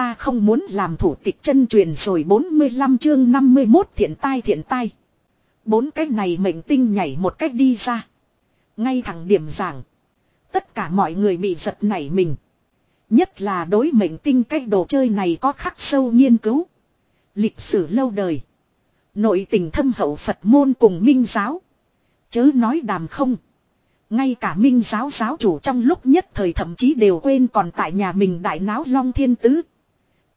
ta không muốn làm thủ tịch chân truyền rồi 45 chương 51 thiện tai thiện tai. Bốn cái này mệnh tinh nhảy một cách đi ra. Ngay thẳng điểm giảng. Tất cả mọi người bị giật nảy mình. Nhất là đối mệnh tinh cái đồ chơi này có khắc sâu nghiên cứu. Lịch sử lâu đời. Nội tình thâm hậu Phật môn cùng minh giáo. Chớ nói đàm không. Ngay cả minh giáo giáo chủ trong lúc nhất thời thậm chí đều quên còn tại nhà mình đại náo long thiên tứ.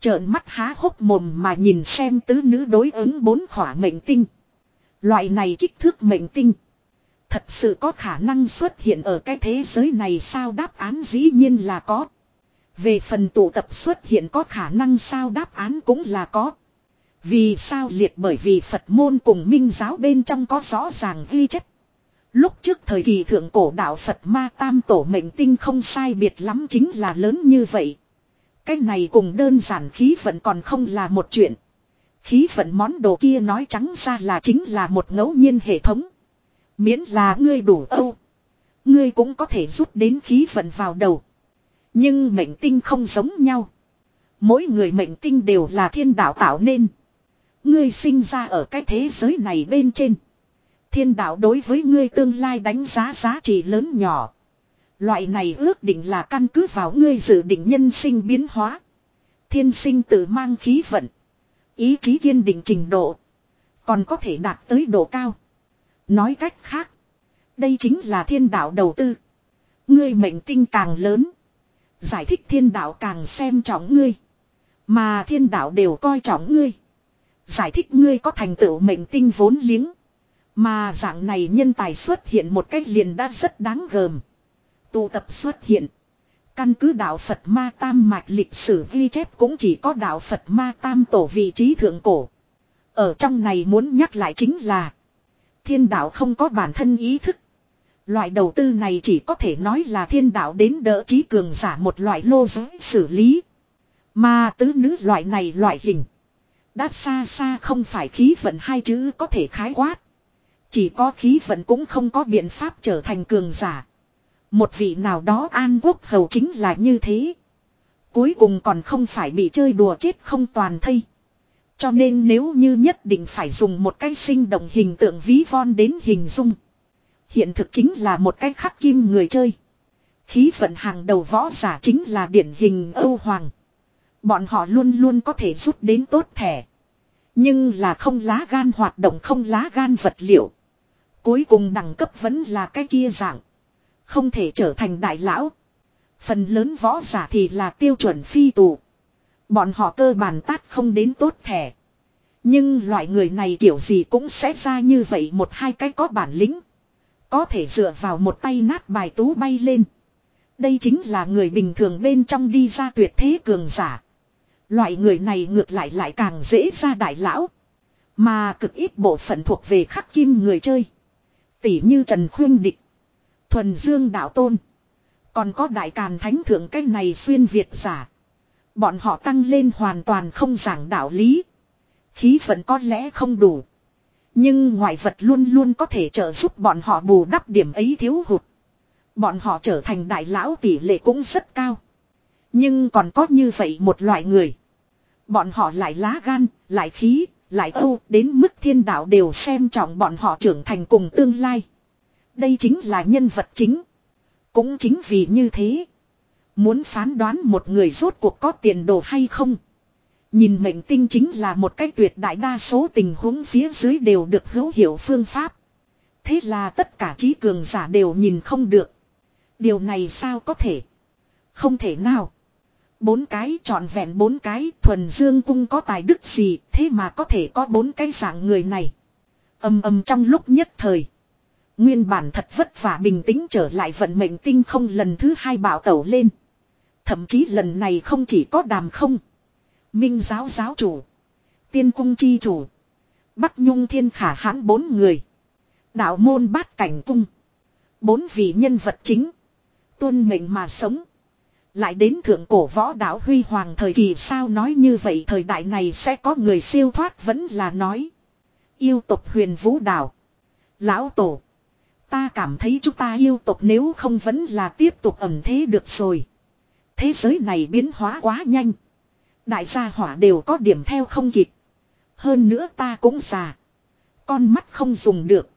Trợn mắt há hốc mồm mà nhìn xem tứ nữ đối ứng bốn khỏa mệnh tinh. Loại này kích thước mệnh tinh. Thật sự có khả năng xuất hiện ở cái thế giới này sao đáp án dĩ nhiên là có. Về phần tụ tập xuất hiện có khả năng sao đáp án cũng là có. Vì sao liệt bởi vì Phật môn cùng minh giáo bên trong có rõ ràng ghi chép. Lúc trước thời kỳ thượng cổ đạo Phật ma tam tổ mệnh tinh không sai biệt lắm chính là lớn như vậy. Cái này cùng đơn giản khí vận còn không là một chuyện. Khí vận món đồ kia nói trắng ra là chính là một ngẫu nhiên hệ thống. Miễn là ngươi đủ âu. Ngươi cũng có thể rút đến khí vận vào đầu. Nhưng mệnh tinh không giống nhau. Mỗi người mệnh tinh đều là thiên đạo tạo nên. Ngươi sinh ra ở cái thế giới này bên trên. Thiên đạo đối với ngươi tương lai đánh giá giá trị lớn nhỏ. Loại này ước định là căn cứ vào ngươi dự định nhân sinh biến hóa. Thiên sinh tự mang khí vận. Ý chí kiên định trình độ. Còn có thể đạt tới độ cao. Nói cách khác. Đây chính là thiên đạo đầu tư. Ngươi mệnh tinh càng lớn. Giải thích thiên đạo càng xem trọng ngươi. Mà thiên đạo đều coi trọng ngươi. Giải thích ngươi có thành tựu mệnh tinh vốn liếng. Mà dạng này nhân tài xuất hiện một cách liền đã rất đáng gờm tu tập xuất hiện. Căn cứ đạo Phật Ma Tam mạch lịch sử ghi chép cũng chỉ có đạo Phật Ma Tam tổ vị trí thượng cổ. Ở trong này muốn nhắc lại chính là. Thiên đạo không có bản thân ý thức. Loại đầu tư này chỉ có thể nói là thiên đạo đến đỡ trí cường giả một loại lô giới xử lý. Mà tứ nữ loại này loại hình. Đã xa xa không phải khí vận hai chữ có thể khái quát. Chỉ có khí vận cũng không có biện pháp trở thành cường giả. Một vị nào đó an quốc hầu chính là như thế. Cuối cùng còn không phải bị chơi đùa chết không toàn thây. Cho nên nếu như nhất định phải dùng một cái sinh động hình tượng ví von đến hình dung. Hiện thực chính là một cái khắc kim người chơi. Khí vận hàng đầu võ giả chính là điển hình Âu Hoàng. Bọn họ luôn luôn có thể rút đến tốt thẻ. Nhưng là không lá gan hoạt động, không lá gan vật liệu. Cuối cùng đẳng cấp vẫn là cái kia dạng. Không thể trở thành đại lão. Phần lớn võ giả thì là tiêu chuẩn phi tù. Bọn họ cơ bản tát không đến tốt thẻ. Nhưng loại người này kiểu gì cũng sẽ ra như vậy một hai cái có bản lĩnh. Có thể dựa vào một tay nát bài tú bay lên. Đây chính là người bình thường bên trong đi ra tuyệt thế cường giả. Loại người này ngược lại lại càng dễ ra đại lão. Mà cực ít bộ phận thuộc về khắc kim người chơi. Tỷ như Trần Khuyên Địch. Thuần Dương Đạo Tôn. Còn có Đại Càn Thánh Thượng cái này xuyên Việt giả. Bọn họ tăng lên hoàn toàn không giảng đạo lý. Khí vận có lẽ không đủ. Nhưng ngoại vật luôn luôn có thể trợ giúp bọn họ bù đắp điểm ấy thiếu hụt. Bọn họ trở thành đại lão tỷ lệ cũng rất cao. Nhưng còn có như vậy một loại người. Bọn họ lại lá gan, lại khí, lại âu đến mức thiên đạo đều xem trọng bọn họ trưởng thành cùng tương lai. Đây chính là nhân vật chính. Cũng chính vì như thế. Muốn phán đoán một người rốt cuộc có tiền đồ hay không. Nhìn mệnh tinh chính là một cách tuyệt đại đa số tình huống phía dưới đều được hữu hiệu phương pháp. Thế là tất cả trí cường giả đều nhìn không được. Điều này sao có thể? Không thể nào. Bốn cái trọn vẹn bốn cái thuần dương cung có tài đức gì, thế mà có thể có bốn cái dạng người này. Âm âm trong lúc nhất thời. Nguyên bản thật vất vả bình tĩnh trở lại vận mệnh tinh không lần thứ hai bảo tẩu lên. Thậm chí lần này không chỉ có đàm không. Minh giáo giáo chủ. Tiên cung chi chủ. Bắc nhung thiên khả hãn bốn người. Đạo môn bát cảnh cung. Bốn vị nhân vật chính. Tuân mệnh mà sống. Lại đến thượng cổ võ đạo huy hoàng thời kỳ sao nói như vậy thời đại này sẽ có người siêu thoát vẫn là nói. Yêu tộc huyền vũ đạo. Lão tổ. Ta cảm thấy chúng ta yêu tộc nếu không vẫn là tiếp tục ẩm thế được rồi. Thế giới này biến hóa quá nhanh. Đại gia hỏa đều có điểm theo không kịp. Hơn nữa ta cũng già. Con mắt không dùng được.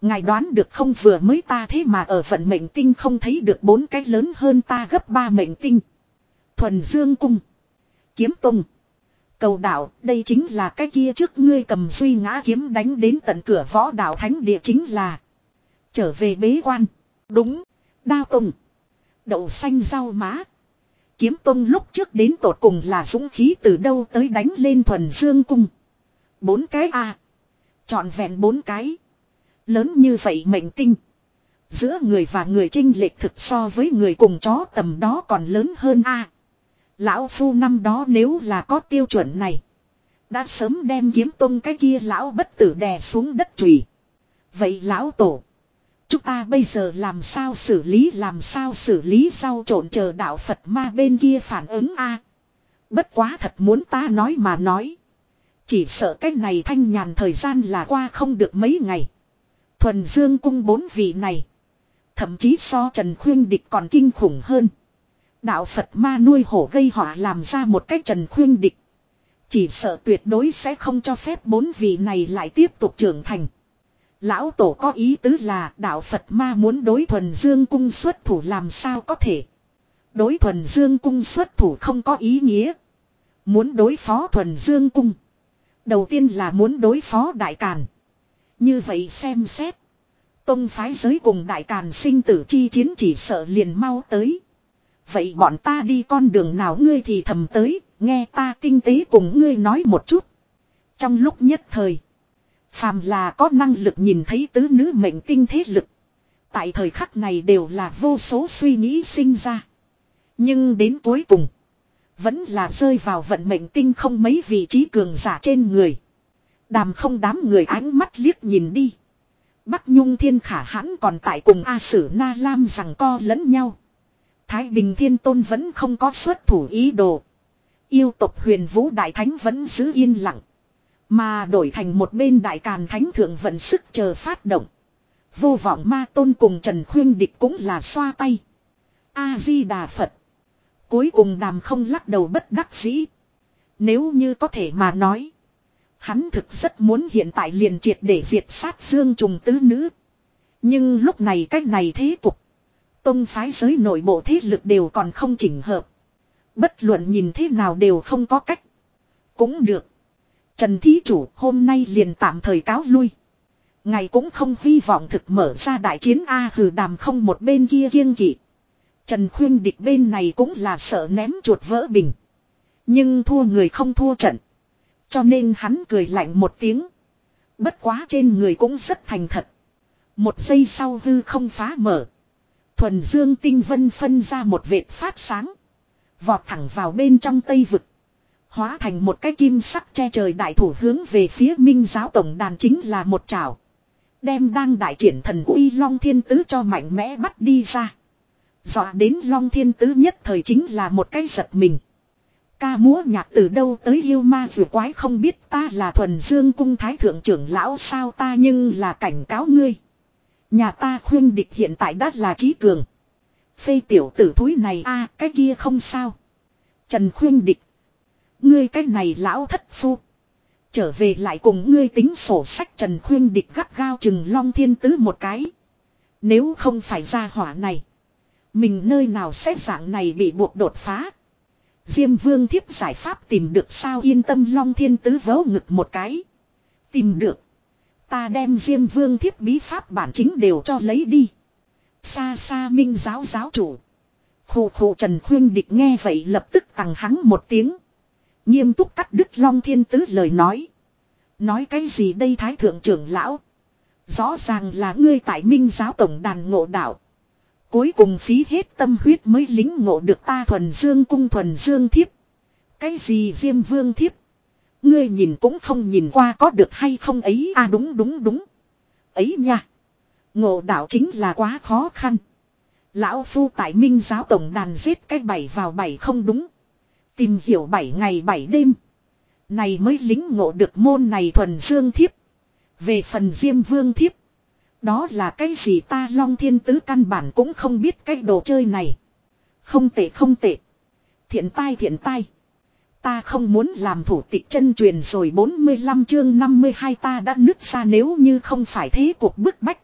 Ngài đoán được không vừa mới ta thế mà ở vận mệnh tinh không thấy được bốn cái lớn hơn ta gấp ba mệnh tinh. Thuần Dương Cung. Kiếm Tông. Cầu đạo, đây chính là cái kia trước ngươi cầm duy ngã kiếm đánh đến tận cửa võ đạo thánh địa chính là. Trở về bế quan. Đúng. Đao Tông. Đậu xanh rau má. Kiếm Tông lúc trước đến tột cùng là dũng khí từ đâu tới đánh lên thuần dương cung. Bốn cái a à. Chọn vẹn bốn cái. Lớn như vậy mệnh tinh. Giữa người và người trinh lệch thực so với người cùng chó tầm đó còn lớn hơn a Lão phu năm đó nếu là có tiêu chuẩn này. Đã sớm đem kiếm tung cái kia lão bất tử đè xuống đất trùy. Vậy lão tổ. Chúng ta bây giờ làm sao xử lý, làm sao xử lý sau trộn chờ đạo Phật ma bên kia phản ứng a Bất quá thật muốn ta nói mà nói. Chỉ sợ cái này thanh nhàn thời gian là qua không được mấy ngày. Thuần Dương cung bốn vị này. Thậm chí so Trần Khuyên Địch còn kinh khủng hơn. Đạo Phật ma nuôi hổ gây họa làm ra một cách Trần Khuyên Địch. Chỉ sợ tuyệt đối sẽ không cho phép bốn vị này lại tiếp tục trưởng thành. Lão Tổ có ý tứ là đạo Phật ma muốn đối thuần dương cung xuất thủ làm sao có thể. Đối thuần dương cung xuất thủ không có ý nghĩa. Muốn đối phó thuần dương cung. Đầu tiên là muốn đối phó đại càn. Như vậy xem xét. Tông phái giới cùng đại càn sinh tử chi chiến chỉ sợ liền mau tới. Vậy bọn ta đi con đường nào ngươi thì thầm tới, nghe ta tinh tế cùng ngươi nói một chút. Trong lúc nhất thời, phàm là có năng lực nhìn thấy tứ nữ mệnh tinh thế lực. Tại thời khắc này đều là vô số suy nghĩ sinh ra. Nhưng đến cuối cùng, vẫn là rơi vào vận mệnh tinh không mấy vị trí cường giả trên người. Đàm không đám người ánh mắt liếc nhìn đi. Bắc Nhung Thiên Khả hãn còn tại cùng A Sử Na Lam rằng co lẫn nhau. Thái Bình Thiên Tôn vẫn không có xuất thủ ý đồ. Yêu tộc huyền vũ đại thánh vẫn giữ yên lặng. Mà đổi thành một bên đại càn thánh thượng vận sức chờ phát động. Vô vọng ma tôn cùng Trần Khuyên Địch cũng là xoa tay. A-di-đà Phật. Cuối cùng đàm không lắc đầu bất đắc dĩ. Nếu như có thể mà nói. Hắn thực rất muốn hiện tại liền triệt để diệt sát dương trùng tứ nữ. Nhưng lúc này cách này thế cục. Tông phái giới nội bộ thế lực đều còn không chỉnh hợp. Bất luận nhìn thế nào đều không có cách. Cũng được. Trần Thí Chủ, hôm nay liền tạm thời cáo lui. Ngày cũng không hy vọng thực mở ra đại chiến A hừ đàm không một bên kia kiêng kỵ. Trần Khuyên địch bên này cũng là sợ ném chuột vỡ bình. Nhưng thua người không thua trận. Cho nên hắn cười lạnh một tiếng. Bất quá trên người cũng rất thành thật. Một giây sau hư không phá mở. Thuần dương tinh vân phân ra một vệt phát sáng. Vọt thẳng vào bên trong tây vực. Hóa thành một cái kim sắc che trời đại thủ hướng về phía minh giáo tổng đàn chính là một trảo. Đem đang đại triển thần uy long thiên tứ cho mạnh mẽ bắt đi ra. Dọa đến long thiên tứ nhất thời chính là một cái giật mình. Ca múa nhạc từ đâu tới yêu ma vừa quái không biết ta là thuần dương cung thái thượng trưởng lão sao ta nhưng là cảnh cáo ngươi. Nhà ta khuyên địch hiện tại đã là trí cường. Phê tiểu tử thúi này a, cái kia không sao. Trần khuyên địch. Ngươi cái này lão thất phu. Trở về lại cùng ngươi tính sổ sách Trần khuyên địch gắt gao chừng long thiên tứ một cái. Nếu không phải ra hỏa này. Mình nơi nào sẽ dạng này bị buộc đột phá. Diêm vương thiếp giải pháp tìm được sao yên tâm long thiên tứ vớ ngực một cái. Tìm được. Ta đem Diêm Vương thiếp bí pháp bản chính đều cho lấy đi. Xa xa minh giáo giáo chủ. Khủ khủ Trần Khuyên Địch nghe vậy lập tức tặng hắn một tiếng. Nghiêm túc cắt đứt Long Thiên Tứ lời nói. Nói cái gì đây Thái Thượng trưởng lão. Rõ ràng là ngươi tại minh giáo tổng đàn ngộ đạo. Cuối cùng phí hết tâm huyết mới lính ngộ được ta thuần dương cung thuần dương thiếp. Cái gì Diêm Vương thiếp. Ngươi nhìn cũng không nhìn qua có được hay không ấy à đúng đúng đúng. Ấy nha. Ngộ đạo chính là quá khó khăn. Lão Phu tại Minh giáo tổng đàn giết cái bảy vào bảy không đúng. Tìm hiểu bảy ngày bảy đêm. Này mới lính ngộ được môn này thuần dương thiếp. Về phần diêm vương thiếp. Đó là cái gì ta long thiên tứ căn bản cũng không biết cái đồ chơi này. Không tệ không tệ. Thiện tai thiện tai. Ta không muốn làm thủ tịch chân truyền rồi 45 chương 52 ta đã nứt ra nếu như không phải thế cuộc bức bách.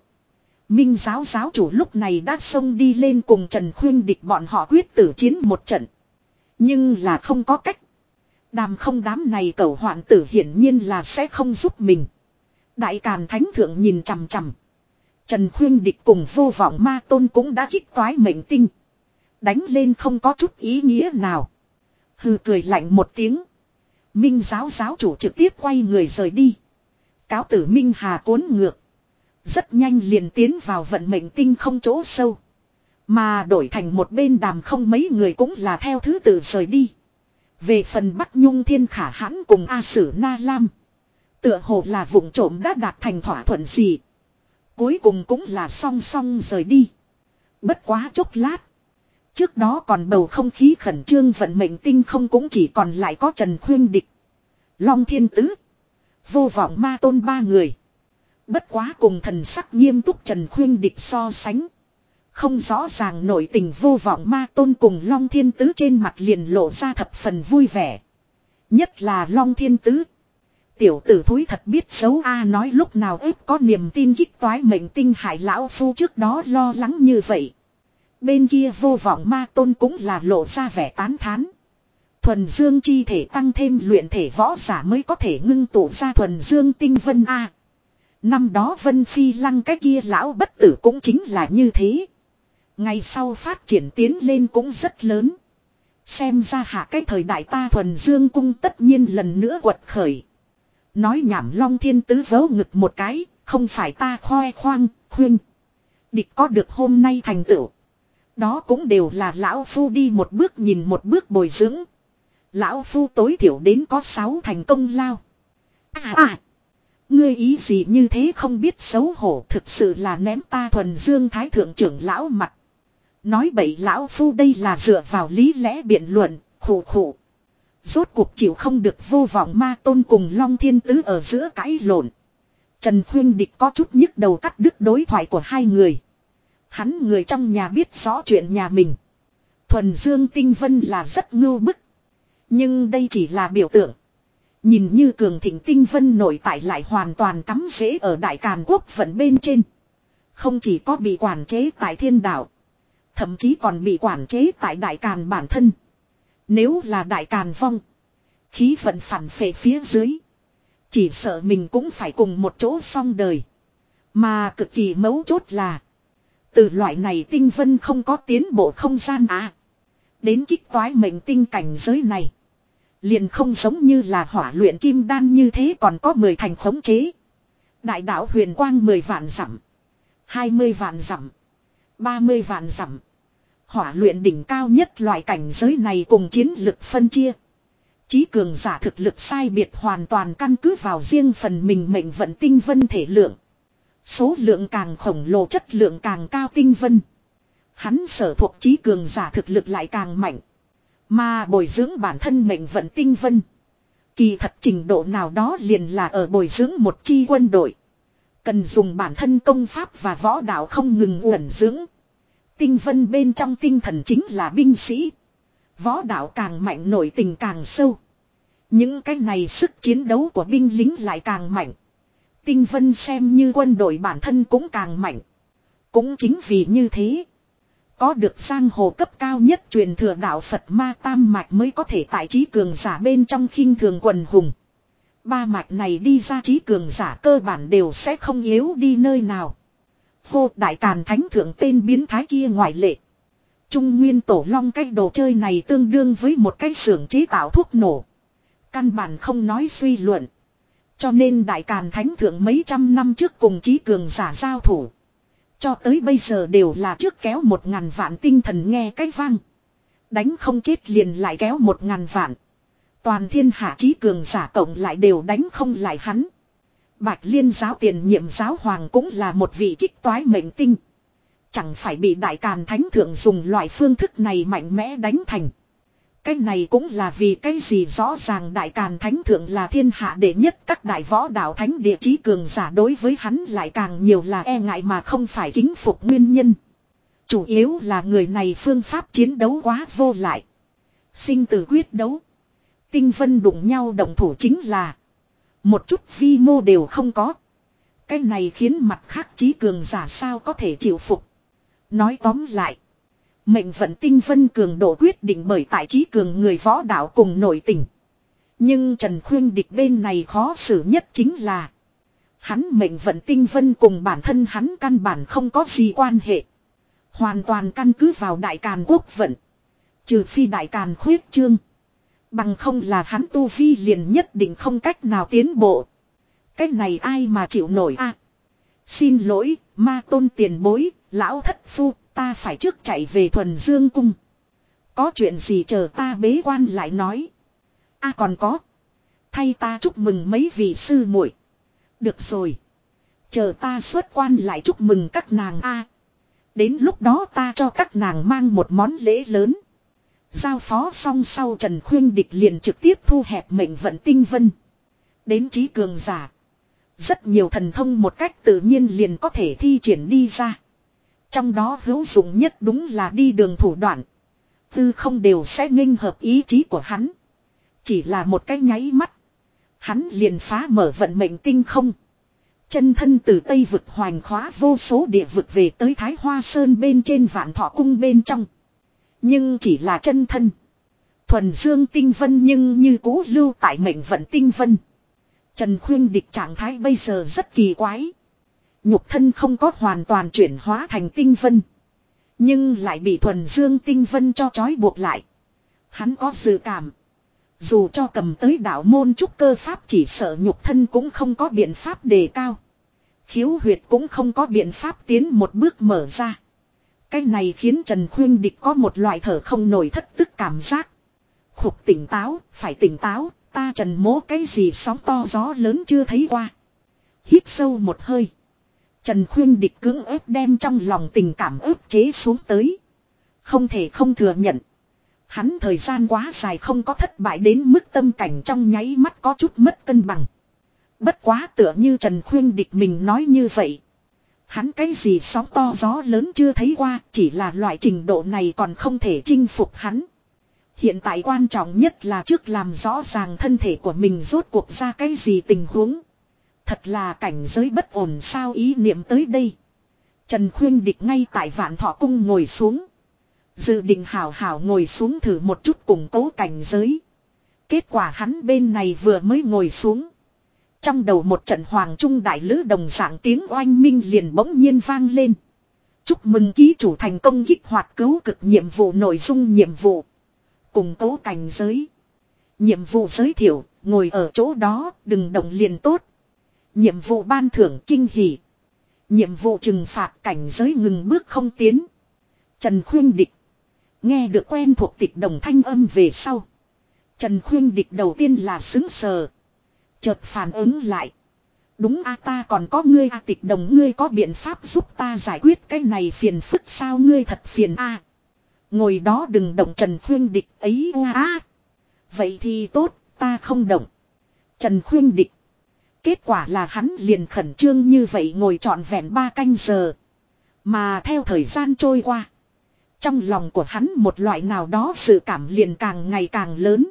Minh giáo giáo chủ lúc này đã xông đi lên cùng Trần Khuyên địch bọn họ quyết tử chiến một trận. Nhưng là không có cách. Đàm không đám này cầu hoạn tử hiển nhiên là sẽ không giúp mình. Đại Càn Thánh Thượng nhìn chằm chằm. Trần Khuyên Địch cùng vô vọng ma tôn cũng đã kích toái mệnh tinh. Đánh lên không có chút ý nghĩa nào. Hừ cười lạnh một tiếng. Minh giáo giáo chủ trực tiếp quay người rời đi. Cáo tử Minh Hà cuốn ngược. Rất nhanh liền tiến vào vận mệnh tinh không chỗ sâu. Mà đổi thành một bên đàm không mấy người cũng là theo thứ tự rời đi. Về phần Bắc Nhung Thiên Khả hãn cùng A Sử Na Lam. Tựa hồ là vụng trộm đã đạt thành thỏa thuận gì. Cuối cùng cũng là song song rời đi. Bất quá chốc lát. Trước đó còn bầu không khí khẩn trương vận mệnh tinh không cũng chỉ còn lại có Trần Khuyên Địch. Long Thiên Tứ. Vô vọng ma tôn ba người. Bất quá cùng thần sắc nghiêm túc Trần Khuyên Địch so sánh. Không rõ ràng nổi tình vô vọng ma tôn cùng Long Thiên Tứ trên mặt liền lộ ra thập phần vui vẻ. Nhất là Long Thiên Tứ. Tiểu tử thúi thật biết xấu A nói lúc nào ếp có niềm tin kích toái mệnh tinh hải lão phu trước đó lo lắng như vậy. Bên kia vô vọng ma tôn cũng là lộ ra vẻ tán thán. Thuần dương chi thể tăng thêm luyện thể võ giả mới có thể ngưng tụ ra thuần dương tinh vân A. Năm đó vân phi lăng cái kia lão bất tử cũng chính là như thế. Ngày sau phát triển tiến lên cũng rất lớn. Xem ra hạ cái thời đại ta thuần dương cung tất nhiên lần nữa quật khởi. Nói nhảm long thiên tứ vớ ngực một cái, không phải ta khoe khoang, khuyên. Địch có được hôm nay thành tựu. Đó cũng đều là lão phu đi một bước nhìn một bước bồi dưỡng. Lão phu tối thiểu đến có sáu thành công lao. À à. Ngươi ý gì như thế không biết xấu hổ thực sự là ném ta thuần dương thái thượng trưởng lão mặt. Nói bậy lão phu đây là dựa vào lý lẽ biện luận, khổ khổ. Rốt cuộc chịu không được vô vọng ma tôn cùng Long Thiên Tứ ở giữa cãi lộn. Trần Khuyên Địch có chút nhức đầu cắt đứt đối thoại của hai người. Hắn người trong nhà biết rõ chuyện nhà mình. Thuần Dương Tinh Vân là rất ngưu bức. Nhưng đây chỉ là biểu tượng. Nhìn như cường thịnh Tinh Vân nổi tại lại hoàn toàn cắm rễ ở Đại Càn Quốc vận bên trên. Không chỉ có bị quản chế tại thiên đạo. Thậm chí còn bị quản chế tại Đại Càn bản thân. Nếu là Đại Càn vong. Khí vận phản phệ phía dưới. Chỉ sợ mình cũng phải cùng một chỗ xong đời. Mà cực kỳ mấu chốt là. Từ loại này tinh vân không có tiến bộ không gian à. Đến kích toái mệnh tinh cảnh giới này. Liền không giống như là hỏa luyện kim đan như thế còn có 10 thành khống chế. Đại đạo huyền quang 10 vạn dặm. 20 vạn dặm. 30 vạn dặm. Hỏa luyện đỉnh cao nhất loại cảnh giới này cùng chiến lực phân chia. Chí cường giả thực lực sai biệt hoàn toàn căn cứ vào riêng phần mình mệnh vận tinh vân thể lượng. Số lượng càng khổng lồ chất lượng càng cao tinh vân. Hắn sở thuộc trí cường giả thực lực lại càng mạnh. Mà bồi dưỡng bản thân mệnh vận tinh vân. Kỳ thật trình độ nào đó liền là ở bồi dưỡng một chi quân đội. Cần dùng bản thân công pháp và võ đạo không ngừng uẩn dưỡng. Tinh vân bên trong tinh thần chính là binh sĩ. Võ đạo càng mạnh nổi tình càng sâu. Những cái này sức chiến đấu của binh lính lại càng mạnh. Tinh vân xem như quân đội bản thân cũng càng mạnh. Cũng chính vì như thế. Có được sang hồ cấp cao nhất truyền thừa đạo Phật ma tam mạch mới có thể tại trí cường giả bên trong khinh thường quần hùng. Ba mạch này đi ra trí cường giả cơ bản đều sẽ không yếu đi nơi nào. Hô đại càn thánh thượng tên biến thái kia ngoại lệ. Trung nguyên tổ long cái đồ chơi này tương đương với một cái xưởng chế tạo thuốc nổ. Căn bản không nói suy luận. Cho nên đại càn thánh thượng mấy trăm năm trước cùng trí cường giả giao thủ. Cho tới bây giờ đều là trước kéo một ngàn vạn tinh thần nghe cách vang. Đánh không chết liền lại kéo một ngàn vạn. Toàn thiên hạ trí cường giả cộng lại đều đánh không lại hắn. Bạch liên giáo tiền nhiệm giáo hoàng cũng là một vị kích toái mệnh tinh. Chẳng phải bị đại càn thánh thượng dùng loại phương thức này mạnh mẽ đánh thành. Cái này cũng là vì cái gì rõ ràng đại càn thánh thượng là thiên hạ đệ nhất các đại võ đạo thánh địa chí cường giả đối với hắn lại càng nhiều là e ngại mà không phải kính phục nguyên nhân. Chủ yếu là người này phương pháp chiến đấu quá vô lại. Sinh tử quyết đấu. Tinh vân đụng nhau động thủ chính là. Một chút vi mô đều không có. Cái này khiến mặt khác trí cường giả sao có thể chịu phục. Nói tóm lại. Mệnh vận tinh vân cường độ quyết định bởi tại trí cường người võ đạo cùng nội tình. Nhưng Trần Khuyên địch bên này khó xử nhất chính là. Hắn mệnh vận tinh vân cùng bản thân hắn căn bản không có gì quan hệ. Hoàn toàn căn cứ vào đại càn quốc vận. Trừ phi đại càn khuyết trương. Bằng không là hắn tu vi liền nhất định không cách nào tiến bộ. Cách này ai mà chịu nổi a? xin lỗi, ma tôn tiền bối, lão thất phu, ta phải trước chạy về thuần dương cung. Có chuyện gì chờ ta bế quan lại nói. a còn có. Thay ta chúc mừng mấy vị sư muội. Được rồi. Chờ ta xuất quan lại chúc mừng các nàng a. đến lúc đó ta cho các nàng mang một món lễ lớn. Giao phó xong sau Trần Khuyên Địch liền trực tiếp thu hẹp mệnh vận tinh vân. Đến trí cường giả. Rất nhiều thần thông một cách tự nhiên liền có thể thi triển đi ra. Trong đó hữu dụng nhất đúng là đi đường thủ đoạn. Tư không đều sẽ nghênh hợp ý chí của hắn. Chỉ là một cái nháy mắt. Hắn liền phá mở vận mệnh tinh không. Chân thân từ Tây vực hoành khóa vô số địa vực về tới Thái Hoa Sơn bên trên vạn thọ cung bên trong. Nhưng chỉ là chân thân. Thuần dương tinh vân nhưng như cũ lưu tại mệnh vận tinh vân. Trần Khuyên địch trạng thái bây giờ rất kỳ quái. Nhục thân không có hoàn toàn chuyển hóa thành tinh vân. Nhưng lại bị thuần dương tinh vân cho trói buộc lại. Hắn có dự cảm. Dù cho cầm tới đạo môn trúc cơ pháp chỉ sợ nhục thân cũng không có biện pháp đề cao. Khiếu huyệt cũng không có biện pháp tiến một bước mở ra. Cái này khiến Trần Khuyên Địch có một loại thở không nổi thất tức cảm giác. Khục tỉnh táo, phải tỉnh táo, ta trần mố cái gì sóng to gió lớn chưa thấy qua. Hít sâu một hơi. Trần Khuyên Địch cưỡng ép đem trong lòng tình cảm ức chế xuống tới. Không thể không thừa nhận. Hắn thời gian quá dài không có thất bại đến mức tâm cảnh trong nháy mắt có chút mất cân bằng. Bất quá tựa như Trần Khuyên Địch mình nói như vậy. Hắn cái gì sóng to gió lớn chưa thấy qua, chỉ là loại trình độ này còn không thể chinh phục hắn. Hiện tại quan trọng nhất là trước làm rõ ràng thân thể của mình rốt cuộc ra cái gì tình huống. Thật là cảnh giới bất ổn sao ý niệm tới đây. Trần Khuyên Địch ngay tại vạn thọ cung ngồi xuống. Dự định hảo hảo ngồi xuống thử một chút củng cố cảnh giới. Kết quả hắn bên này vừa mới ngồi xuống. Trong đầu một trận hoàng trung đại lữ đồng dạng tiếng oanh minh liền bỗng nhiên vang lên. Chúc mừng ký chủ thành công kích hoạt cứu cực nhiệm vụ nội dung nhiệm vụ. Cùng cố cảnh giới. Nhiệm vụ giới thiệu, ngồi ở chỗ đó, đừng động liền tốt. Nhiệm vụ ban thưởng kinh hỉ. Nhiệm vụ trừng phạt cảnh giới ngừng bước không tiến. Trần Khuyên Địch. Nghe được quen thuộc tịch đồng thanh âm về sau. Trần Khuyên Địch đầu tiên là xứng sờ. Chợt phản ứng lại. Đúng a ta còn có ngươi a tịch đồng ngươi có biện pháp giúp ta giải quyết cái này phiền phức sao ngươi thật phiền a Ngồi đó đừng động Trần Khuyên Địch ấy a Vậy thì tốt, ta không động. Trần Khuyên Địch. Kết quả là hắn liền khẩn trương như vậy ngồi trọn vẹn ba canh giờ. Mà theo thời gian trôi qua. Trong lòng của hắn một loại nào đó sự cảm liền càng ngày càng lớn.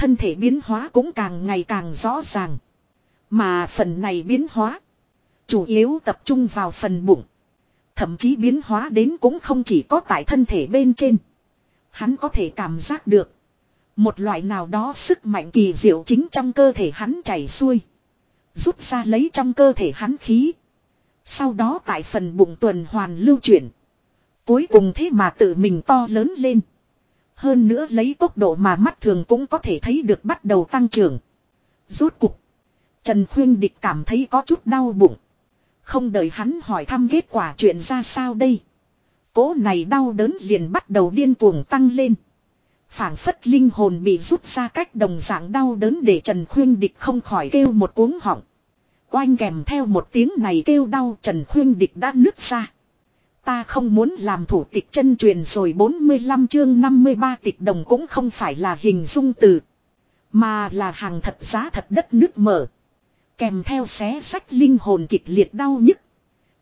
Thân thể biến hóa cũng càng ngày càng rõ ràng. Mà phần này biến hóa. Chủ yếu tập trung vào phần bụng. Thậm chí biến hóa đến cũng không chỉ có tại thân thể bên trên. Hắn có thể cảm giác được. Một loại nào đó sức mạnh kỳ diệu chính trong cơ thể hắn chảy xuôi. Rút ra lấy trong cơ thể hắn khí. Sau đó tại phần bụng tuần hoàn lưu chuyển. Cuối cùng thế mà tự mình to lớn lên. Hơn nữa lấy tốc độ mà mắt thường cũng có thể thấy được bắt đầu tăng trưởng. Rốt cục. Trần Khuyên Địch cảm thấy có chút đau bụng. Không đợi hắn hỏi thăm kết quả chuyện ra sao đây. Cố này đau đớn liền bắt đầu điên cuồng tăng lên. phảng phất linh hồn bị rút ra cách đồng dạng đau đớn để Trần Khuyên Địch không khỏi kêu một cuống họng. Oanh kèm theo một tiếng này kêu đau, Trần Khuyên Địch đã nứt ra. Ta không muốn làm thủ tịch chân truyền rồi 45 chương 53 tịch đồng cũng không phải là hình dung từ. Mà là hàng thật giá thật đất nước mở. Kèm theo xé sách linh hồn kịch liệt đau nhức.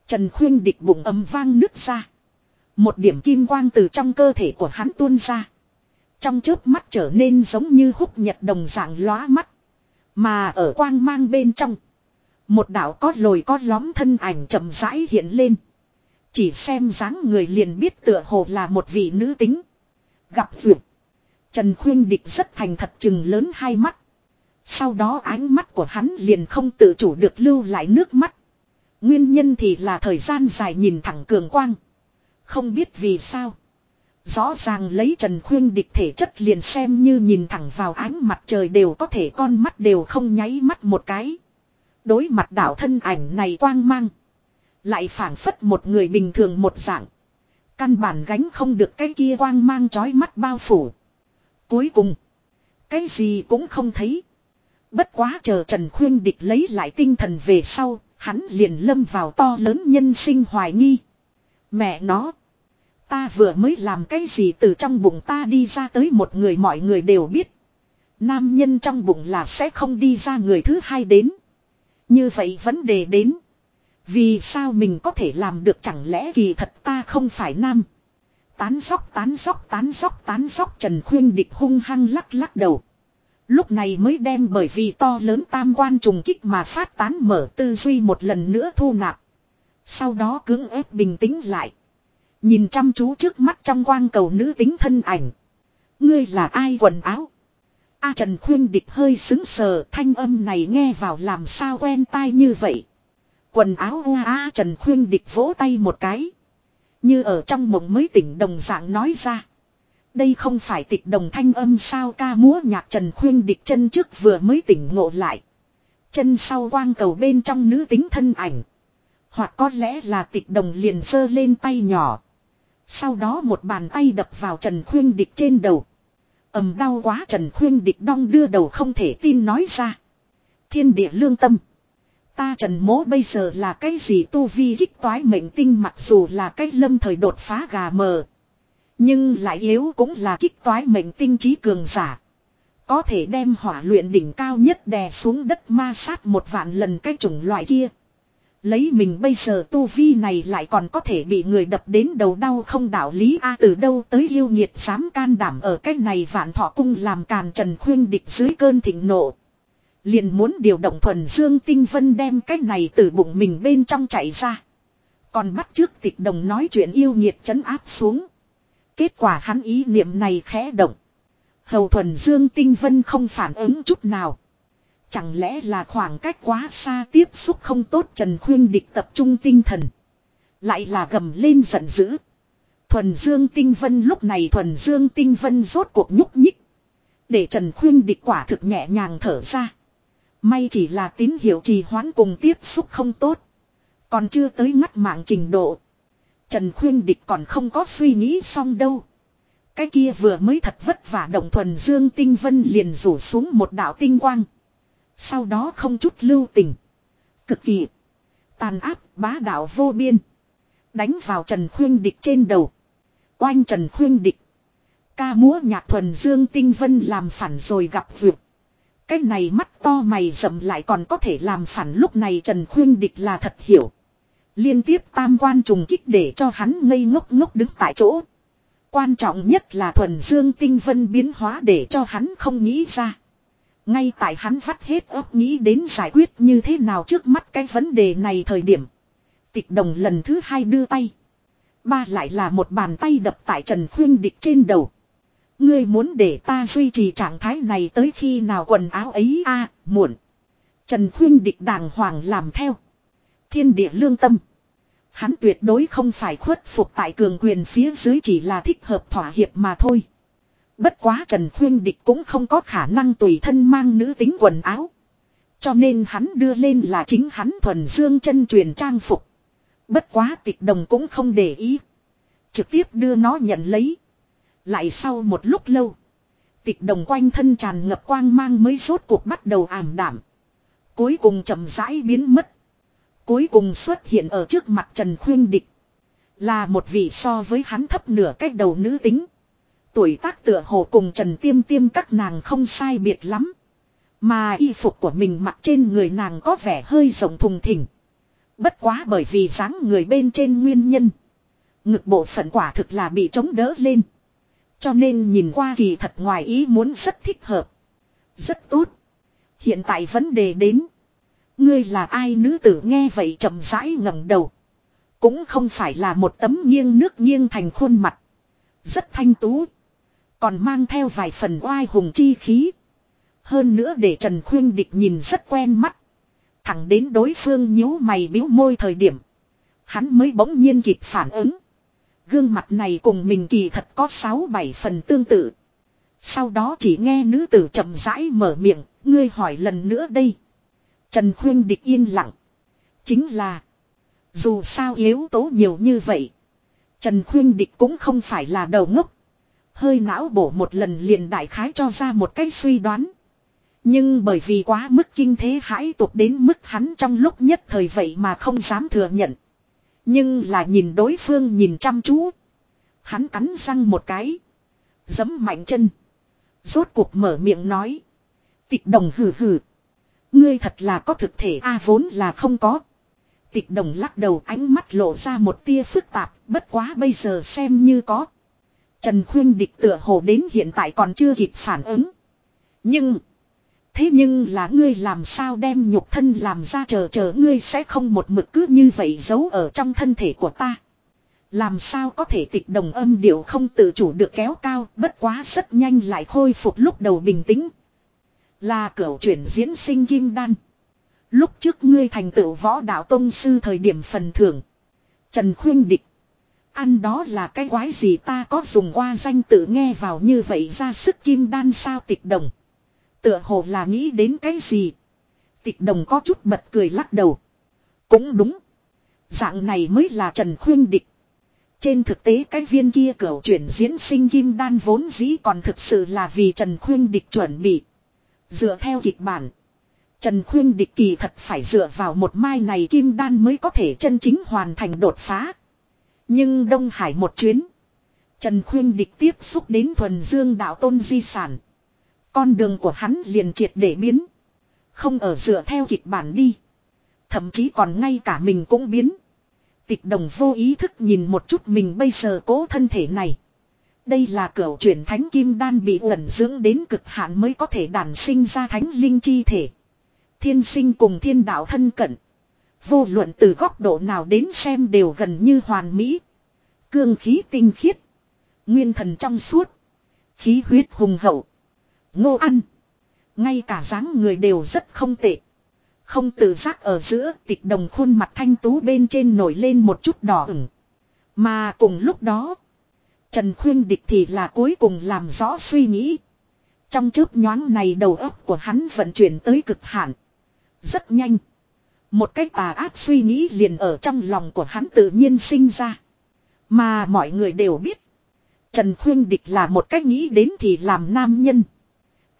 Trần khuyên địch bụng ấm vang nứt ra. Một điểm kim quang từ trong cơ thể của hắn tuôn ra. Trong chớp mắt trở nên giống như húc nhật đồng dạng lóa mắt. Mà ở quang mang bên trong. Một đạo có lồi có lõm thân ảnh chậm rãi hiện lên. Chỉ xem dáng người liền biết tựa hồ là một vị nữ tính. Gặp vượt. Trần Khuyên Địch rất thành thật chừng lớn hai mắt. Sau đó ánh mắt của hắn liền không tự chủ được lưu lại nước mắt. Nguyên nhân thì là thời gian dài nhìn thẳng cường quang. Không biết vì sao. Rõ ràng lấy Trần Khuyên địch thể chất liền xem như nhìn thẳng vào ánh mặt trời đều có thể con mắt đều không nháy mắt một cái. Đối mặt đảo thân ảnh này quang mang. Lại phản phất một người bình thường một dạng. Căn bản gánh không được cái kia quang mang chói mắt bao phủ. Cuối cùng. Cái gì cũng không thấy. Bất quá chờ Trần Khuyên địch lấy lại tinh thần về sau. Hắn liền lâm vào to lớn nhân sinh hoài nghi. Mẹ nó. Ta vừa mới làm cái gì từ trong bụng ta đi ra tới một người mọi người đều biết. Nam nhân trong bụng là sẽ không đi ra người thứ hai đến. Như vậy vấn đề đến. Vì sao mình có thể làm được chẳng lẽ kỳ thật ta không phải nam. Tán sóc tán sóc tán sóc tán sóc Trần Khuyên địch hung hăng lắc lắc đầu. Lúc này mới đem bởi vì to lớn tam quan trùng kích mà phát tán mở tư duy một lần nữa thu nạp. Sau đó cưỡng ép bình tĩnh lại. Nhìn chăm chú trước mắt trong quang cầu nữ tính thân ảnh. Ngươi là ai quần áo? A Trần Khuyên Địch hơi xứng sờ, thanh âm này nghe vào làm sao quen tai như vậy. Quần áo u a Trần Khuyên Địch vỗ tay một cái. Như ở trong mộng mới tỉnh đồng dạng nói ra. Đây không phải tịch đồng thanh âm sao ca múa nhạc Trần Khuyên Địch chân trước vừa mới tỉnh ngộ lại. Chân sau quang cầu bên trong nữ tính thân ảnh. Hoặc có lẽ là tịch đồng liền sơ lên tay nhỏ. Sau đó một bàn tay đập vào Trần Khuyên Địch trên đầu. ầm đau quá Trần Khuyên Địch đong đưa đầu không thể tin nói ra. Thiên địa lương tâm. Ta Trần Mố bây giờ là cái gì tu vi hích toái mệnh tinh mặc dù là cái lâm thời đột phá gà mờ. Nhưng lại yếu cũng là kích toái mệnh tinh trí cường giả. Có thể đem hỏa luyện đỉnh cao nhất đè xuống đất ma sát một vạn lần cái chủng loại kia. Lấy mình bây giờ tu vi này lại còn có thể bị người đập đến đầu đau không đạo lý a, từ đâu tới yêu nhiệt dám can đảm ở cái này vạn thọ cung làm càn trần khuyên địch dưới cơn thịnh nộ. Liền muốn điều động thuần dương tinh vân đem cái này từ bụng mình bên trong chạy ra. Còn bắt trước tịch đồng nói chuyện yêu nhiệt chấn áp xuống. Kết quả hắn ý niệm này khẽ động. Hầu thuần dương tinh vân không phản ứng chút nào. Chẳng lẽ là khoảng cách quá xa tiếp xúc không tốt Trần Khuyên địch tập trung tinh thần. Lại là gầm lên giận dữ. Thuần Dương Tinh Vân lúc này Thuần Dương Tinh Vân rốt cuộc nhúc nhích. Để Trần Khuyên địch quả thực nhẹ nhàng thở ra. May chỉ là tín hiệu trì hoãn cùng tiếp xúc không tốt. Còn chưa tới ngắt mạng trình độ. Trần Khuyên địch còn không có suy nghĩ xong đâu. Cái kia vừa mới thật vất vả động thuần dương tinh vân liền rủ xuống một đạo tinh quang. Sau đó không chút lưu tình. Cực kỳ. Tàn áp bá đạo vô biên. Đánh vào Trần Khuyên Địch trên đầu. Oanh Trần Khuyên Địch. Ca múa nhạc thuần dương tinh vân làm phản rồi gặp vượt. Cái này mắt to mày rậm lại còn có thể làm phản lúc này Trần Khuyên Địch là thật hiểu. Liên tiếp tam quan trùng kích để cho hắn ngây ngốc ngốc đứng tại chỗ. Quan trọng nhất là thuần dương tinh vân biến hóa để cho hắn không nghĩ ra. Ngay tại hắn vắt hết óc nghĩ đến giải quyết như thế nào trước mắt cái vấn đề này thời điểm. Tịch đồng lần thứ hai đưa tay. Ba lại là một bàn tay đập tại Trần Khuyên Địch trên đầu. Ngươi muốn để ta duy trì trạng thái này tới khi nào quần áo ấy a, muộn. Trần Khuyên Địch đàng hoàng làm theo. Thiên địa lương tâm. Hắn tuyệt đối không phải khuất phục tại cường quyền phía dưới chỉ là thích hợp thỏa hiệp mà thôi. Bất quá Trần Khuyên Địch cũng không có khả năng tùy thân mang nữ tính quần áo. Cho nên hắn đưa lên là chính hắn thuần dương chân truyền trang phục. Bất quá tịch đồng cũng không để ý. Trực tiếp đưa nó nhận lấy. Lại sau một lúc lâu. Tịch đồng quanh thân tràn ngập quang mang mới rốt cuộc bắt đầu ảm đảm. Cuối cùng chậm rãi biến mất. Cuối cùng xuất hiện ở trước mặt Trần Khuyên Địch. Là một vị so với hắn thấp nửa cách đầu nữ tính. Tuổi tác tựa hồ cùng Trần Tiêm Tiêm các nàng không sai biệt lắm. Mà y phục của mình mặc trên người nàng có vẻ hơi rộng thùng thình. Bất quá bởi vì dáng người bên trên nguyên nhân. Ngực bộ phận quả thực là bị chống đỡ lên. Cho nên nhìn qua kỳ thật ngoài ý muốn rất thích hợp. Rất tốt. Hiện tại vấn đề đến. Ngươi là ai nữ tử nghe vậy chậm rãi ngẩng đầu. Cũng không phải là một tấm nghiêng nước nghiêng thành khuôn mặt. Rất thanh tú. Còn mang theo vài phần oai hùng chi khí. Hơn nữa để Trần Khuyên Địch nhìn rất quen mắt. Thẳng đến đối phương nhíu mày biếu môi thời điểm. Hắn mới bỗng nhiên kịp phản ứng. Gương mặt này cùng mình kỳ thật có 6-7 phần tương tự. Sau đó chỉ nghe nữ tử chậm rãi mở miệng, ngươi hỏi lần nữa đây. Trần Khuyên Địch yên lặng. Chính là. Dù sao yếu tố nhiều như vậy. Trần Khuyên Địch cũng không phải là đầu ngốc. Hơi não bổ một lần liền đại khái cho ra một cái suy đoán. Nhưng bởi vì quá mức kinh thế hãi tục đến mức hắn trong lúc nhất thời vậy mà không dám thừa nhận. Nhưng là nhìn đối phương nhìn chăm chú. Hắn cắn răng một cái. Giấm mạnh chân. Rốt cuộc mở miệng nói. Tịch đồng hừ hừ. Ngươi thật là có thực thể a vốn là không có. Tịch đồng lắc đầu ánh mắt lộ ra một tia phức tạp, bất quá bây giờ xem như có. Trần Khuyên địch tựa hồ đến hiện tại còn chưa kịp phản ứng. Nhưng, thế nhưng là ngươi làm sao đem nhục thân làm ra chờ chờ ngươi sẽ không một mực cứ như vậy giấu ở trong thân thể của ta. Làm sao có thể tịch đồng âm điệu không tự chủ được kéo cao, bất quá rất nhanh lại khôi phục lúc đầu bình tĩnh. Là cửu chuyển diễn sinh kim đan. Lúc trước ngươi thành tựu võ đạo tông sư thời điểm phần thưởng. Trần Khuyên Địch. Ăn đó là cái quái gì ta có dùng qua danh tự nghe vào như vậy ra sức kim đan sao tịch đồng. Tựa hồ là nghĩ đến cái gì. Tịch đồng có chút bật cười lắc đầu. Cũng đúng. Dạng này mới là Trần Khuyên Địch. Trên thực tế cái viên kia cửa chuyển diễn sinh kim đan vốn dĩ còn thực sự là vì Trần Khuyên Địch chuẩn bị. Dựa theo kịch bản. Trần Khuyên Địch kỳ thật phải dựa vào một mai này kim đan mới có thể chân chính hoàn thành đột phá. Nhưng Đông Hải một chuyến. Trần Khuyên Địch tiếp xúc đến thuần dương đạo tôn di sản. Con đường của hắn liền triệt để biến. Không ở dựa theo kịch bản đi. Thậm chí còn ngay cả mình cũng biến. Tịch đồng vô ý thức nhìn một chút mình bây giờ cố thân thể này. Đây là cửa chuyển thánh kim đan bị ẩn dưỡng đến cực hạn mới có thể đản sinh ra thánh linh chi thể. Thiên sinh cùng thiên đạo thân cận. Vô luận từ góc độ nào đến xem đều gần như hoàn mỹ. Cương khí tinh khiết. Nguyên thần trong suốt. Khí huyết hùng hậu. Ngô ăn. Ngay cả dáng người đều rất không tệ. Không tự giác ở giữa, tịch đồng khuôn mặt thanh tú bên trên nổi lên một chút đỏ ửng. Mà cùng lúc đó. Trần Khuyên Địch thì là cuối cùng làm rõ suy nghĩ. Trong chớp nhoáng này đầu óc của hắn vận chuyển tới cực hạn. Rất nhanh. Một cái tà ác suy nghĩ liền ở trong lòng của hắn tự nhiên sinh ra. Mà mọi người đều biết. Trần Khuyên Địch là một cách nghĩ đến thì làm nam nhân.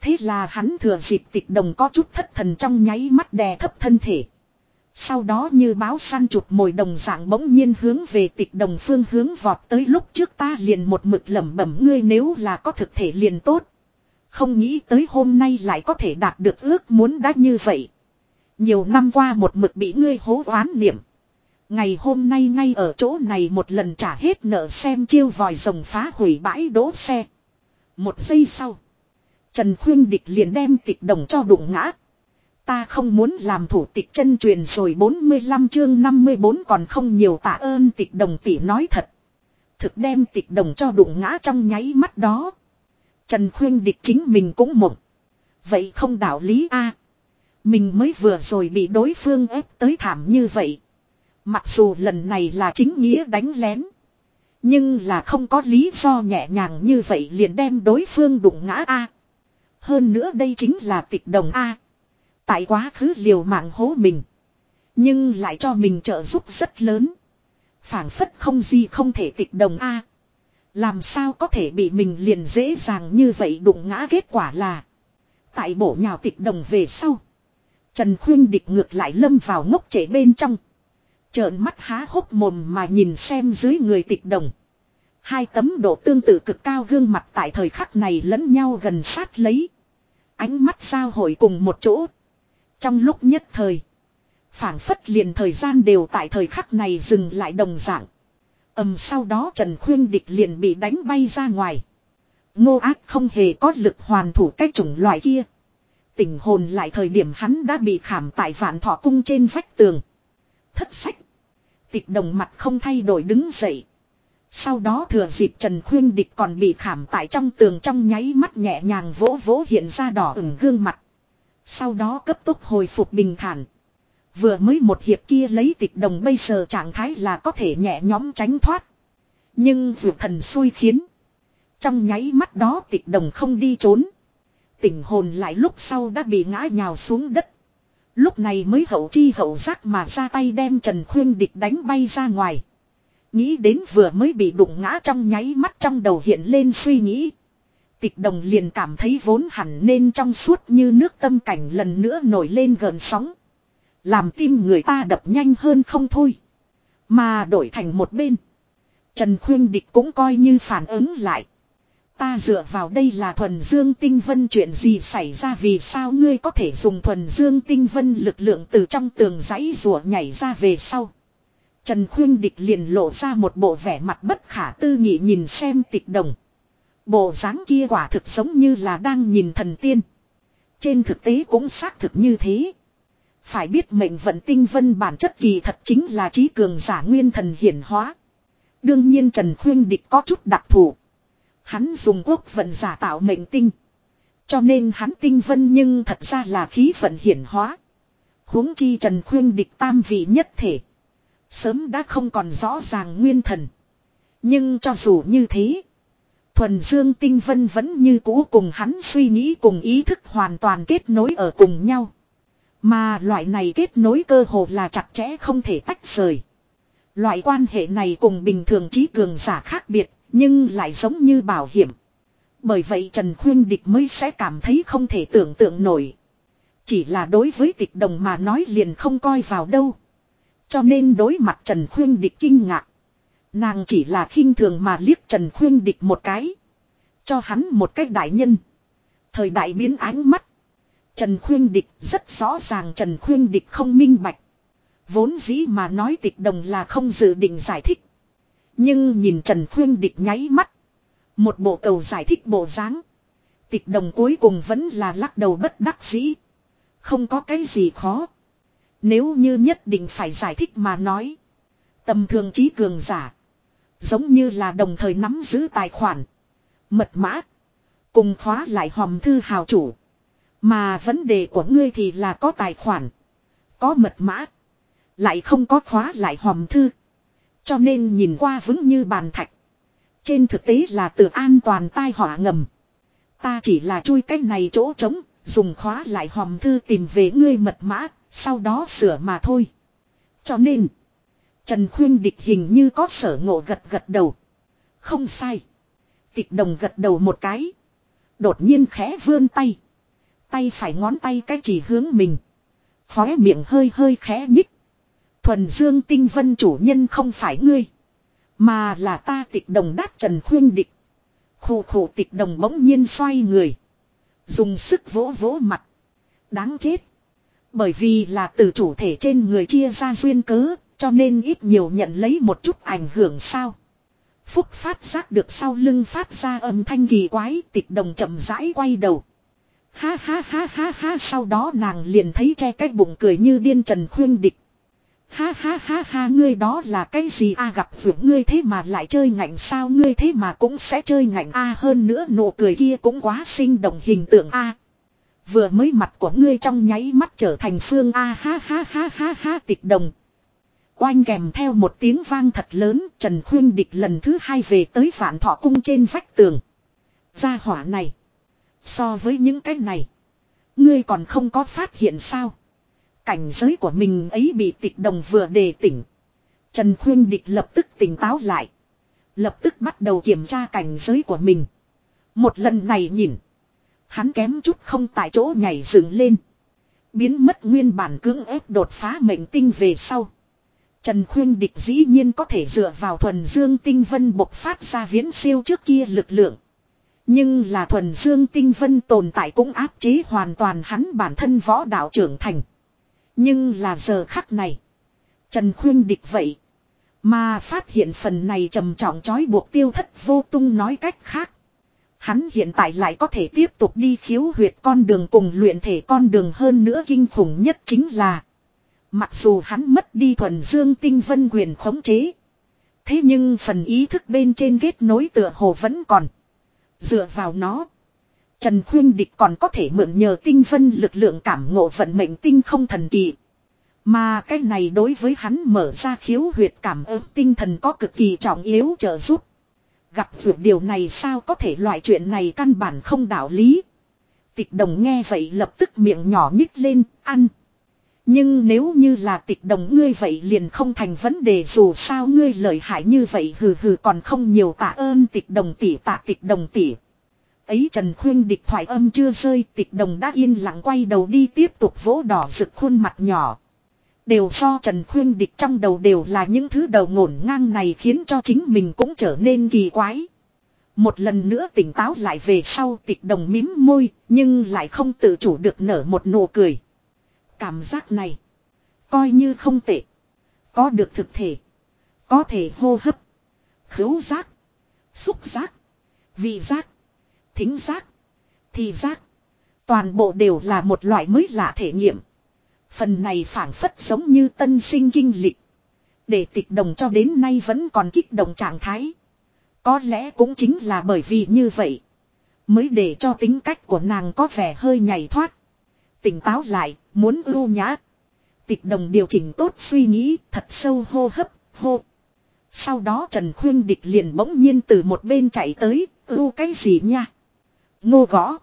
Thế là hắn thừa dịp tịch đồng có chút thất thần trong nháy mắt đè thấp thân thể. Sau đó như báo săn chụp mồi đồng dạng bỗng nhiên hướng về tịch đồng phương hướng vọt tới lúc trước ta liền một mực lẩm bẩm ngươi nếu là có thực thể liền tốt. Không nghĩ tới hôm nay lại có thể đạt được ước muốn đã như vậy. Nhiều năm qua một mực bị ngươi hố oán niệm. Ngày hôm nay ngay ở chỗ này một lần trả hết nợ xem chiêu vòi rồng phá hủy bãi đỗ xe. Một giây sau. Trần Khuyên Địch liền đem tịch đồng cho đụng ngã. Ta không muốn làm thủ tịch chân truyền rồi 45 chương 54 còn không nhiều tạ ơn tịch đồng tỷ nói thật. Thực đem tịch đồng cho đụng ngã trong nháy mắt đó. Trần Khuyên Địch chính mình cũng mộng. Vậy không đạo lý a Mình mới vừa rồi bị đối phương ép tới thảm như vậy. Mặc dù lần này là chính nghĩa đánh lén. Nhưng là không có lý do nhẹ nhàng như vậy liền đem đối phương đụng ngã a hơn nữa đây chính là tịch đồng A. Tại quá khứ liều mạng hố mình. Nhưng lại cho mình trợ giúp rất lớn. phảng phất không gì không thể tịch đồng A. Làm sao có thể bị mình liền dễ dàng như vậy đụng ngã kết quả là. Tại bổ nhào tịch đồng về sau. Trần Khuyên địch ngược lại lâm vào ngốc trễ bên trong. Trợn mắt há hốc mồm mà nhìn xem dưới người tịch đồng. Hai tấm độ tương tự cực cao gương mặt tại thời khắc này lẫn nhau gần sát lấy. Ánh mắt giao hội cùng một chỗ. Trong lúc nhất thời. phảng phất liền thời gian đều tại thời khắc này dừng lại đồng dạng. ầm sau đó Trần Khuyên Địch liền bị đánh bay ra ngoài. Ngô ác không hề có lực hoàn thủ cách chủng loại kia. Tỉnh hồn lại thời điểm hắn đã bị khảm tại vạn thọ cung trên vách tường. Thất sách. Tịch đồng mặt không thay đổi đứng dậy. Sau đó thừa dịp Trần Khuyên Địch còn bị khảm tại trong tường trong nháy mắt nhẹ nhàng vỗ vỗ hiện ra đỏ ửng gương mặt. Sau đó cấp tốc hồi phục bình thản. Vừa mới một hiệp kia lấy tịch đồng bây giờ trạng thái là có thể nhẹ nhõm tránh thoát. Nhưng dù thần xui khiến. Trong nháy mắt đó tịch đồng không đi trốn. Tỉnh hồn lại lúc sau đã bị ngã nhào xuống đất. Lúc này mới hậu chi hậu giác mà ra tay đem Trần Khuyên Địch đánh bay ra ngoài. Nghĩ đến vừa mới bị đụng ngã trong nháy mắt trong đầu hiện lên suy nghĩ. Tịch đồng liền cảm thấy vốn hẳn nên trong suốt như nước tâm cảnh lần nữa nổi lên gần sóng. Làm tim người ta đập nhanh hơn không thôi. Mà đổi thành một bên. Trần Khuyên Địch cũng coi như phản ứng lại. Ta dựa vào đây là thuần dương tinh vân chuyện gì xảy ra vì sao ngươi có thể dùng thuần dương tinh vân lực lượng từ trong tường giấy rùa nhảy ra về sau. Trần Khuyên Địch liền lộ ra một bộ vẻ mặt bất khả tư nghị nhìn xem tịch đồng. Bộ dáng kia quả thực giống như là đang nhìn thần tiên. Trên thực tế cũng xác thực như thế. Phải biết mệnh vận tinh vân bản chất kỳ thật chính là trí cường giả nguyên thần hiển hóa. Đương nhiên Trần Khuyên Địch có chút đặc thù. Hắn dùng quốc vận giả tạo mệnh tinh. Cho nên hắn tinh vân nhưng thật ra là khí vận hiển hóa. huống chi Trần Khuyên Địch tam vị nhất thể. Sớm đã không còn rõ ràng nguyên thần. Nhưng cho dù như thế. Thuần Dương Tinh Vân vẫn như cũ cùng hắn suy nghĩ cùng ý thức hoàn toàn kết nối ở cùng nhau. Mà loại này kết nối cơ hồ là chặt chẽ không thể tách rời. Loại quan hệ này cùng bình thường trí cường giả khác biệt, nhưng lại giống như bảo hiểm. Bởi vậy Trần Khuyên Địch mới sẽ cảm thấy không thể tưởng tượng nổi. Chỉ là đối với tịch đồng mà nói liền không coi vào đâu. Cho nên đối mặt Trần Khuyên Địch kinh ngạc. Nàng chỉ là khinh thường mà liếc Trần Khuyên Địch một cái. Cho hắn một cách đại nhân. Thời đại biến ánh mắt. Trần Khuyên Địch rất rõ ràng Trần Khuyên Địch không minh bạch. Vốn dĩ mà nói tịch đồng là không dự định giải thích. Nhưng nhìn Trần Khuyên Địch nháy mắt. Một bộ cầu giải thích bộ dáng. Tịch đồng cuối cùng vẫn là lắc đầu bất đắc dĩ. Không có cái gì khó. Nếu như nhất định phải giải thích mà nói. Tầm thường trí cường giả. Giống như là đồng thời nắm giữ tài khoản. Mật mã. Cùng khóa lại hòm thư hào chủ. Mà vấn đề của ngươi thì là có tài khoản. Có mật mã. Lại không có khóa lại hòm thư. Cho nên nhìn qua vững như bàn thạch. Trên thực tế là tự an toàn tai họa ngầm. Ta chỉ là chui cách này chỗ trống, dùng khóa lại hòm thư tìm về ngươi mật mã, sau đó sửa mà thôi. Cho nên, Trần Khuyên địch hình như có sở ngộ gật gật đầu. Không sai. Tịch đồng gật đầu một cái. Đột nhiên khẽ vươn tay. Tay phải ngón tay cái chỉ hướng mình. Khóe miệng hơi hơi khẽ nhích. Thuần Dương Tinh Vân chủ nhân không phải ngươi. Mà là ta tịch đồng đát Trần Khuyên địch. Khủ khủ tịch đồng bỗng nhiên xoay người. Dùng sức vỗ vỗ mặt. Đáng chết. Bởi vì là từ chủ thể trên người chia ra duyên cớ, cho nên ít nhiều nhận lấy một chút ảnh hưởng sao. Phúc phát giác được sau lưng phát ra âm thanh kỳ quái tịch đồng chậm rãi quay đầu. Ha ha ha ha ha sau đó nàng liền thấy che cái bụng cười như điên trần khuyên địch. Ha ha ha ha ngươi đó là cái gì a gặp vượt ngươi thế mà lại chơi ngạnh sao ngươi thế mà cũng sẽ chơi ngạnh a hơn nữa nụ cười kia cũng quá sinh động hình tượng a Vừa mới mặt của ngươi trong nháy mắt trở thành phương a ha ha ha ha ha tịch đồng. Oanh kèm theo một tiếng vang thật lớn, Trần Khuyên Địch lần thứ hai về tới vạn thọ cung trên vách tường. Gia hỏa này. So với những cái này. Ngươi còn không có phát hiện sao. Cảnh giới của mình ấy bị tịch đồng vừa đề tỉnh. Trần Khuyên Địch lập tức tỉnh táo lại. Lập tức bắt đầu kiểm tra cảnh giới của mình. Một lần này nhìn. Hắn kém chút không tại chỗ nhảy dựng lên. Biến mất nguyên bản cưỡng ép đột phá mệnh tinh về sau. Trần Khuyên Địch dĩ nhiên có thể dựa vào thuần dương tinh vân bộc phát ra viễn siêu trước kia lực lượng. Nhưng là thuần dương tinh vân tồn tại cũng áp chế hoàn toàn hắn bản thân võ đạo trưởng thành. Nhưng là giờ khắc này. Trần Khuyên Địch vậy. Mà phát hiện phần này trầm trọng trói buộc tiêu thất vô tung nói cách khác. Hắn hiện tại lại có thể tiếp tục đi khiếu huyệt con đường cùng luyện thể con đường hơn nữa kinh khủng nhất chính là. Mặc dù hắn mất đi thuần dương tinh vân quyền khống chế. Thế nhưng phần ý thức bên trên kết nối tựa hồ vẫn còn. Dựa vào nó. Trần Khuyên Địch còn có thể mượn nhờ tinh vân lực lượng cảm ngộ vận mệnh tinh không thần kỳ. Mà cái này đối với hắn mở ra khiếu huyệt cảm ứng tinh thần có cực kỳ trọng yếu trợ giúp. Gặp vượt điều này sao có thể loại chuyện này căn bản không đạo lý. Tịch đồng nghe vậy lập tức miệng nhỏ nhích lên, ăn. Nhưng nếu như là tịch đồng ngươi vậy liền không thành vấn đề dù sao ngươi lợi hại như vậy hừ hừ còn không nhiều tạ ơn tịch đồng tỷ tạ tịch đồng tỷ. Ấy Trần Khuyên địch thoại âm chưa rơi tịch đồng đã yên lặng quay đầu đi tiếp tục vỗ đỏ rực khuôn mặt nhỏ. Đều do Trần Khuyên Địch trong đầu đều là những thứ đầu ngổn ngang này khiến cho chính mình cũng trở nên kỳ quái. Một lần nữa tỉnh táo lại về sau tịch đồng mím môi, nhưng lại không tự chủ được nở một nụ cười. Cảm giác này, coi như không tệ. Có được thực thể. Có thể hô hấp. Khứu giác. Xúc giác. Vị giác. Thính giác. thị giác. Toàn bộ đều là một loại mới lạ thể nghiệm. Phần này phản phất giống như tân sinh kinh lịch. Để tịch đồng cho đến nay vẫn còn kích động trạng thái. Có lẽ cũng chính là bởi vì như vậy. Mới để cho tính cách của nàng có vẻ hơi nhảy thoát. Tỉnh táo lại, muốn ưu nhã. Tịch đồng điều chỉnh tốt suy nghĩ, thật sâu hô hấp, hô. Sau đó Trần Khuyên Địch liền bỗng nhiên từ một bên chạy tới, ưu cái gì nha. Ngô gõ.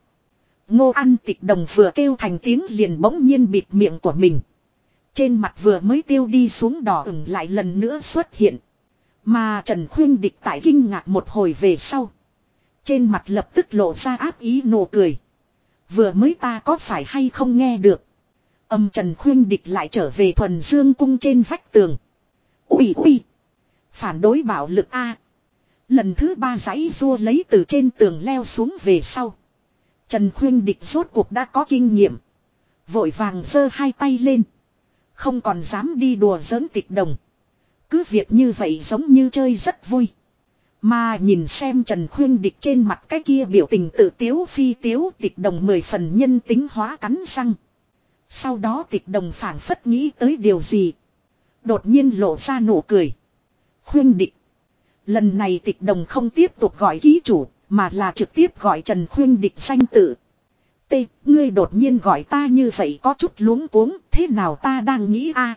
Ngô An tịch đồng vừa kêu thành tiếng liền bỗng nhiên bịt miệng của mình. Trên mặt vừa mới tiêu đi xuống đỏ ửng lại lần nữa xuất hiện. Mà Trần Khuyên địch tại kinh ngạc một hồi về sau. Trên mặt lập tức lộ ra áp ý nụ cười. Vừa mới ta có phải hay không nghe được. Âm Trần Khuyên địch lại trở về thuần dương cung trên vách tường. Ui ui. Phản đối bạo lực A. Lần thứ ba giấy rua lấy từ trên tường leo xuống về sau. Trần Khuyên Địch rốt cuộc đã có kinh nghiệm. Vội vàng giơ hai tay lên. Không còn dám đi đùa giỡn tịch đồng. Cứ việc như vậy giống như chơi rất vui. Mà nhìn xem Trần Khuyên Địch trên mặt cái kia biểu tình tự tiếu phi tiếu, tịch đồng mười phần nhân tính hóa cắn răng. Sau đó tịch đồng phản phất nghĩ tới điều gì. Đột nhiên lộ ra nụ cười. Khuyên Địch. Lần này tịch đồng không tiếp tục gọi ký chủ mà là trực tiếp gọi Trần Khuyên địch danh tự. T, ngươi đột nhiên gọi ta như vậy có chút luống cuống, thế nào ta đang nghĩ a?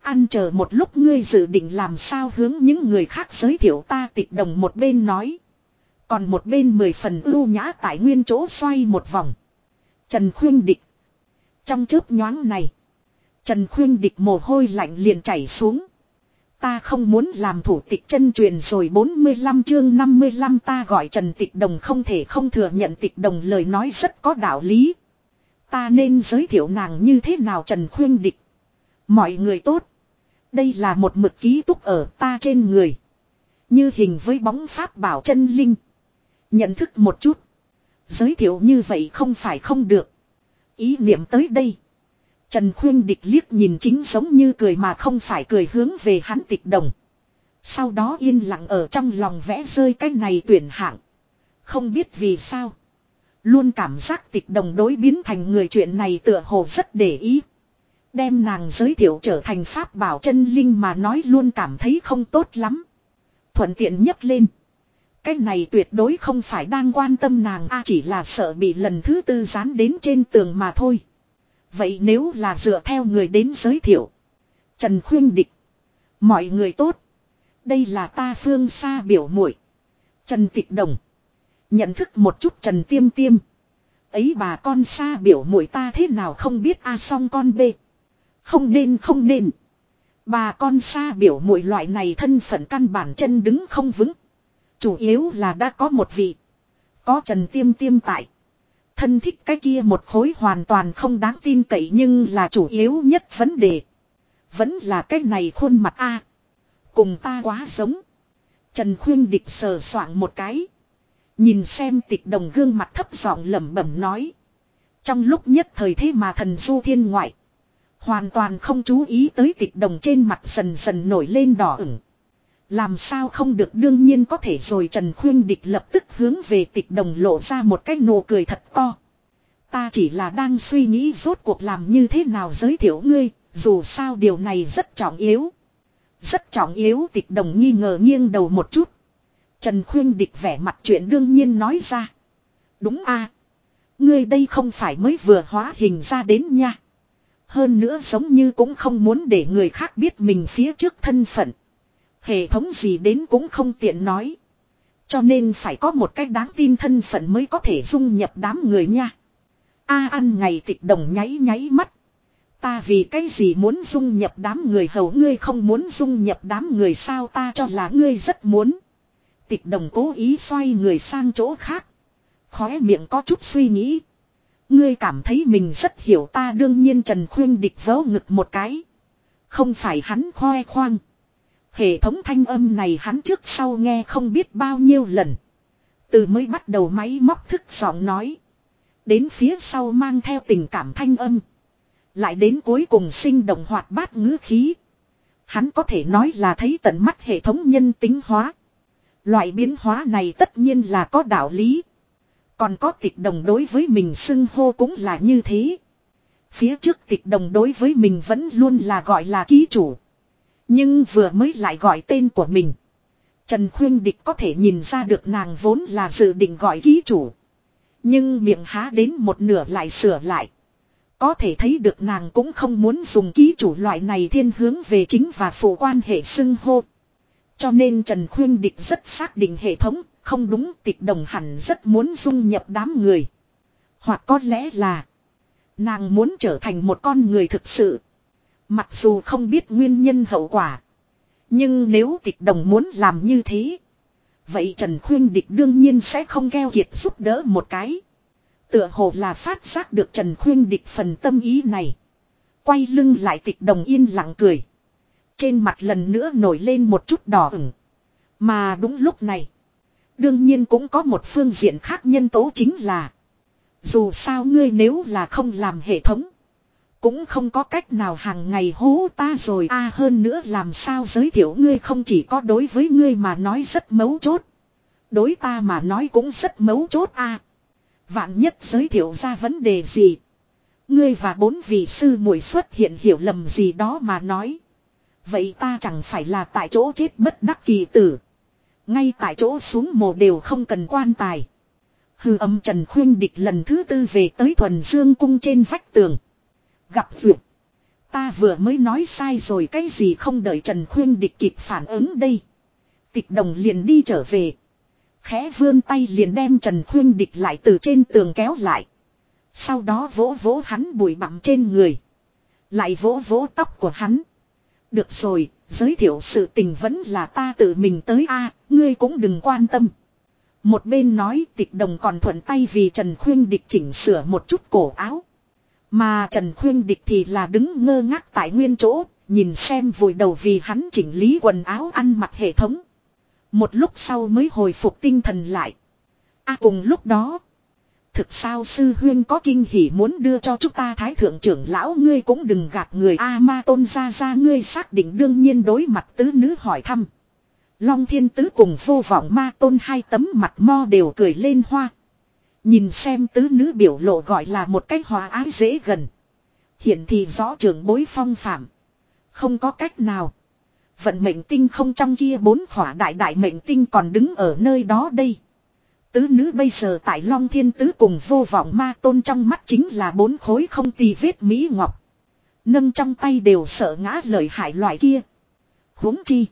Ăn chờ một lúc ngươi dự định làm sao hướng những người khác giới thiệu ta tịch đồng một bên nói. Còn một bên mười phần ưu nhã tại nguyên chỗ xoay một vòng. Trần Khuyên địch. Trong chớp nhoáng này. Trần Khuyên địch mồ hôi lạnh liền chảy xuống. Ta không muốn làm thủ tịch chân truyền rồi 45 chương 55 ta gọi Trần Tịch Đồng không thể không thừa nhận Tịch Đồng lời nói rất có đạo lý. Ta nên giới thiệu nàng như thế nào Trần Khuyên Địch. Mọi người tốt. Đây là một mực ký túc ở ta trên người. Như hình với bóng pháp bảo chân linh. Nhận thức một chút. Giới thiệu như vậy không phải không được. Ý niệm tới đây. Trần Khuyên địch liếc nhìn chính giống như cười mà không phải cười hướng về hắn tịch đồng. Sau đó yên lặng ở trong lòng vẽ rơi cái này tuyển hạng. Không biết vì sao. Luôn cảm giác tịch đồng đối biến thành người chuyện này tựa hồ rất để ý. Đem nàng giới thiệu trở thành pháp bảo chân linh mà nói luôn cảm thấy không tốt lắm. Thuận tiện nhấc lên. Cái này tuyệt đối không phải đang quan tâm nàng, a chỉ là sợ bị lần thứ tư dán đến trên tường mà thôi. Vậy nếu là dựa theo người đến giới thiệu. Trần Khuyên Địch. Mọi người tốt. Đây là ta phương xa biểu muội, Trần Tịch Đồng. Nhận thức một chút Trần Tiêm Tiêm. Ấy bà con xa biểu muội ta thế nào không biết a à song con bê. Không nên không nên. Bà con xa biểu muội loại này thân phận căn bản chân đứng không vững. Chủ yếu là đã có một vị. Có Trần Tiêm Tiêm tại thân thích cái kia một khối hoàn toàn không đáng tin cậy nhưng là chủ yếu nhất vấn đề. Vẫn là cái này khuôn mặt a Cùng ta quá giống. Trần Khuyên Địch sờ soạng một cái. Nhìn xem tịch đồng gương mặt thấp giọng lẩm bẩm nói. Trong lúc nhất thời thế mà thần du thiên ngoại. Hoàn toàn không chú ý tới tịch đồng trên mặt dần dần nổi lên đỏ ửng. Làm sao không được đương nhiên có thể rồi Trần Khuyên Địch lập tức hướng về tịch đồng lộ ra một cái nụ cười thật to. Ta chỉ là đang suy nghĩ rốt cuộc làm như thế nào giới thiệu ngươi, dù sao điều này rất trọng yếu. Rất trọng yếu tịch đồng nghi ngờ nghiêng đầu một chút. Trần Khuyên Địch vẻ mặt chuyện đương nhiên nói ra. Đúng a Ngươi đây không phải mới vừa hóa hình ra đến nha. Hơn nữa giống như cũng không muốn để người khác biết mình phía trước thân phận. Hệ thống gì đến cũng không tiện nói. Cho nên phải có một cách đáng tin thân phận mới có thể dung nhập đám người nha. A ăn ngày tịch đồng nháy nháy mắt. Ta vì cái gì muốn dung nhập đám người hầu ngươi không muốn dung nhập đám người sao ta cho là ngươi rất muốn. Tịch đồng cố ý xoay người sang chỗ khác. Khóe miệng có chút suy nghĩ. Ngươi cảm thấy mình rất hiểu ta đương nhiên Trần Khuyên địch vớ ngực một cái. Không phải hắn khoe khoang. Hệ thống thanh âm này hắn trước sau nghe không biết bao nhiêu lần. Từ mới bắt đầu máy móc thức giọng nói. Đến phía sau mang theo tình cảm thanh âm. Lại đến cuối cùng sinh động hoạt bát ngữ khí. Hắn có thể nói là thấy tận mắt hệ thống nhân tính hóa. Loại biến hóa này tất nhiên là có đạo lý. Còn có tịch đồng đối với mình xưng hô cũng là như thế. Phía trước tịch đồng đối với mình vẫn luôn là gọi là ký chủ. Nhưng vừa mới lại gọi tên của mình. Trần Khuyên Địch có thể nhìn ra được nàng vốn là dự định gọi ký chủ. Nhưng miệng há đến một nửa lại sửa lại. Có thể thấy được nàng cũng không muốn dùng ký chủ loại này thiên hướng về chính và phụ quan hệ xưng hô. Cho nên Trần Khuyên Địch rất xác định hệ thống, không đúng tịch đồng hẳn rất muốn dung nhập đám người. Hoặc có lẽ là nàng muốn trở thành một con người thực sự. Mặc dù không biết nguyên nhân hậu quả. Nhưng nếu tịch đồng muốn làm như thế. Vậy Trần Khuyên Địch đương nhiên sẽ không keo kiệt giúp đỡ một cái. Tựa hồ là phát giác được Trần Khuyên Địch phần tâm ý này. Quay lưng lại tịch đồng yên lặng cười. Trên mặt lần nữa nổi lên một chút đỏ ửng. Mà đúng lúc này. Đương nhiên cũng có một phương diện khác nhân tố chính là. Dù sao ngươi nếu là không làm hệ thống. Cũng không có cách nào hàng ngày hố ta rồi a à, hơn nữa làm sao giới thiệu ngươi không chỉ có đối với ngươi mà nói rất mấu chốt. Đối ta mà nói cũng rất mấu chốt a à, Vạn nhất giới thiệu ra vấn đề gì. Ngươi và bốn vị sư muội xuất hiện hiểu lầm gì đó mà nói. Vậy ta chẳng phải là tại chỗ chết bất đắc kỳ tử. Ngay tại chỗ xuống mồ đều không cần quan tài. Hư âm Trần Khuyên Địch lần thứ tư về tới thuần dương cung trên vách tường. Gặp duyệt. Ta vừa mới nói sai rồi cái gì không đợi Trần Khuyên Địch kịp phản ứng đây. Tịch đồng liền đi trở về. Khẽ vươn tay liền đem Trần Khuyên Địch lại từ trên tường kéo lại. Sau đó vỗ vỗ hắn bụi bặm trên người. Lại vỗ vỗ tóc của hắn. Được rồi, giới thiệu sự tình vẫn là ta tự mình tới a ngươi cũng đừng quan tâm. Một bên nói tịch đồng còn thuận tay vì Trần Khuyên Địch chỉnh sửa một chút cổ áo. Mà Trần Khuyên Địch thì là đứng ngơ ngác tại nguyên chỗ, nhìn xem vùi đầu vì hắn chỉnh lý quần áo ăn mặc hệ thống. Một lúc sau mới hồi phục tinh thần lại. a cùng lúc đó. Thực sao sư huyên có kinh hỉ muốn đưa cho chúng ta thái thượng trưởng lão ngươi cũng đừng gạt người A ma tôn ra ra ngươi xác định đương nhiên đối mặt tứ nữ hỏi thăm. Long thiên tứ cùng vô vọng ma tôn hai tấm mặt mo đều cười lên hoa. Nhìn xem tứ nữ biểu lộ gọi là một cách hòa ái dễ gần. Hiện thì rõ trưởng bối phong phạm. Không có cách nào. Vận mệnh tinh không trong kia bốn khỏa đại đại mệnh tinh còn đứng ở nơi đó đây. Tứ nữ bây giờ tại Long Thiên Tứ cùng vô vọng ma tôn trong mắt chính là bốn khối không tì vết mỹ ngọc. Nâng trong tay đều sợ ngã lời hại loại kia. huống chi.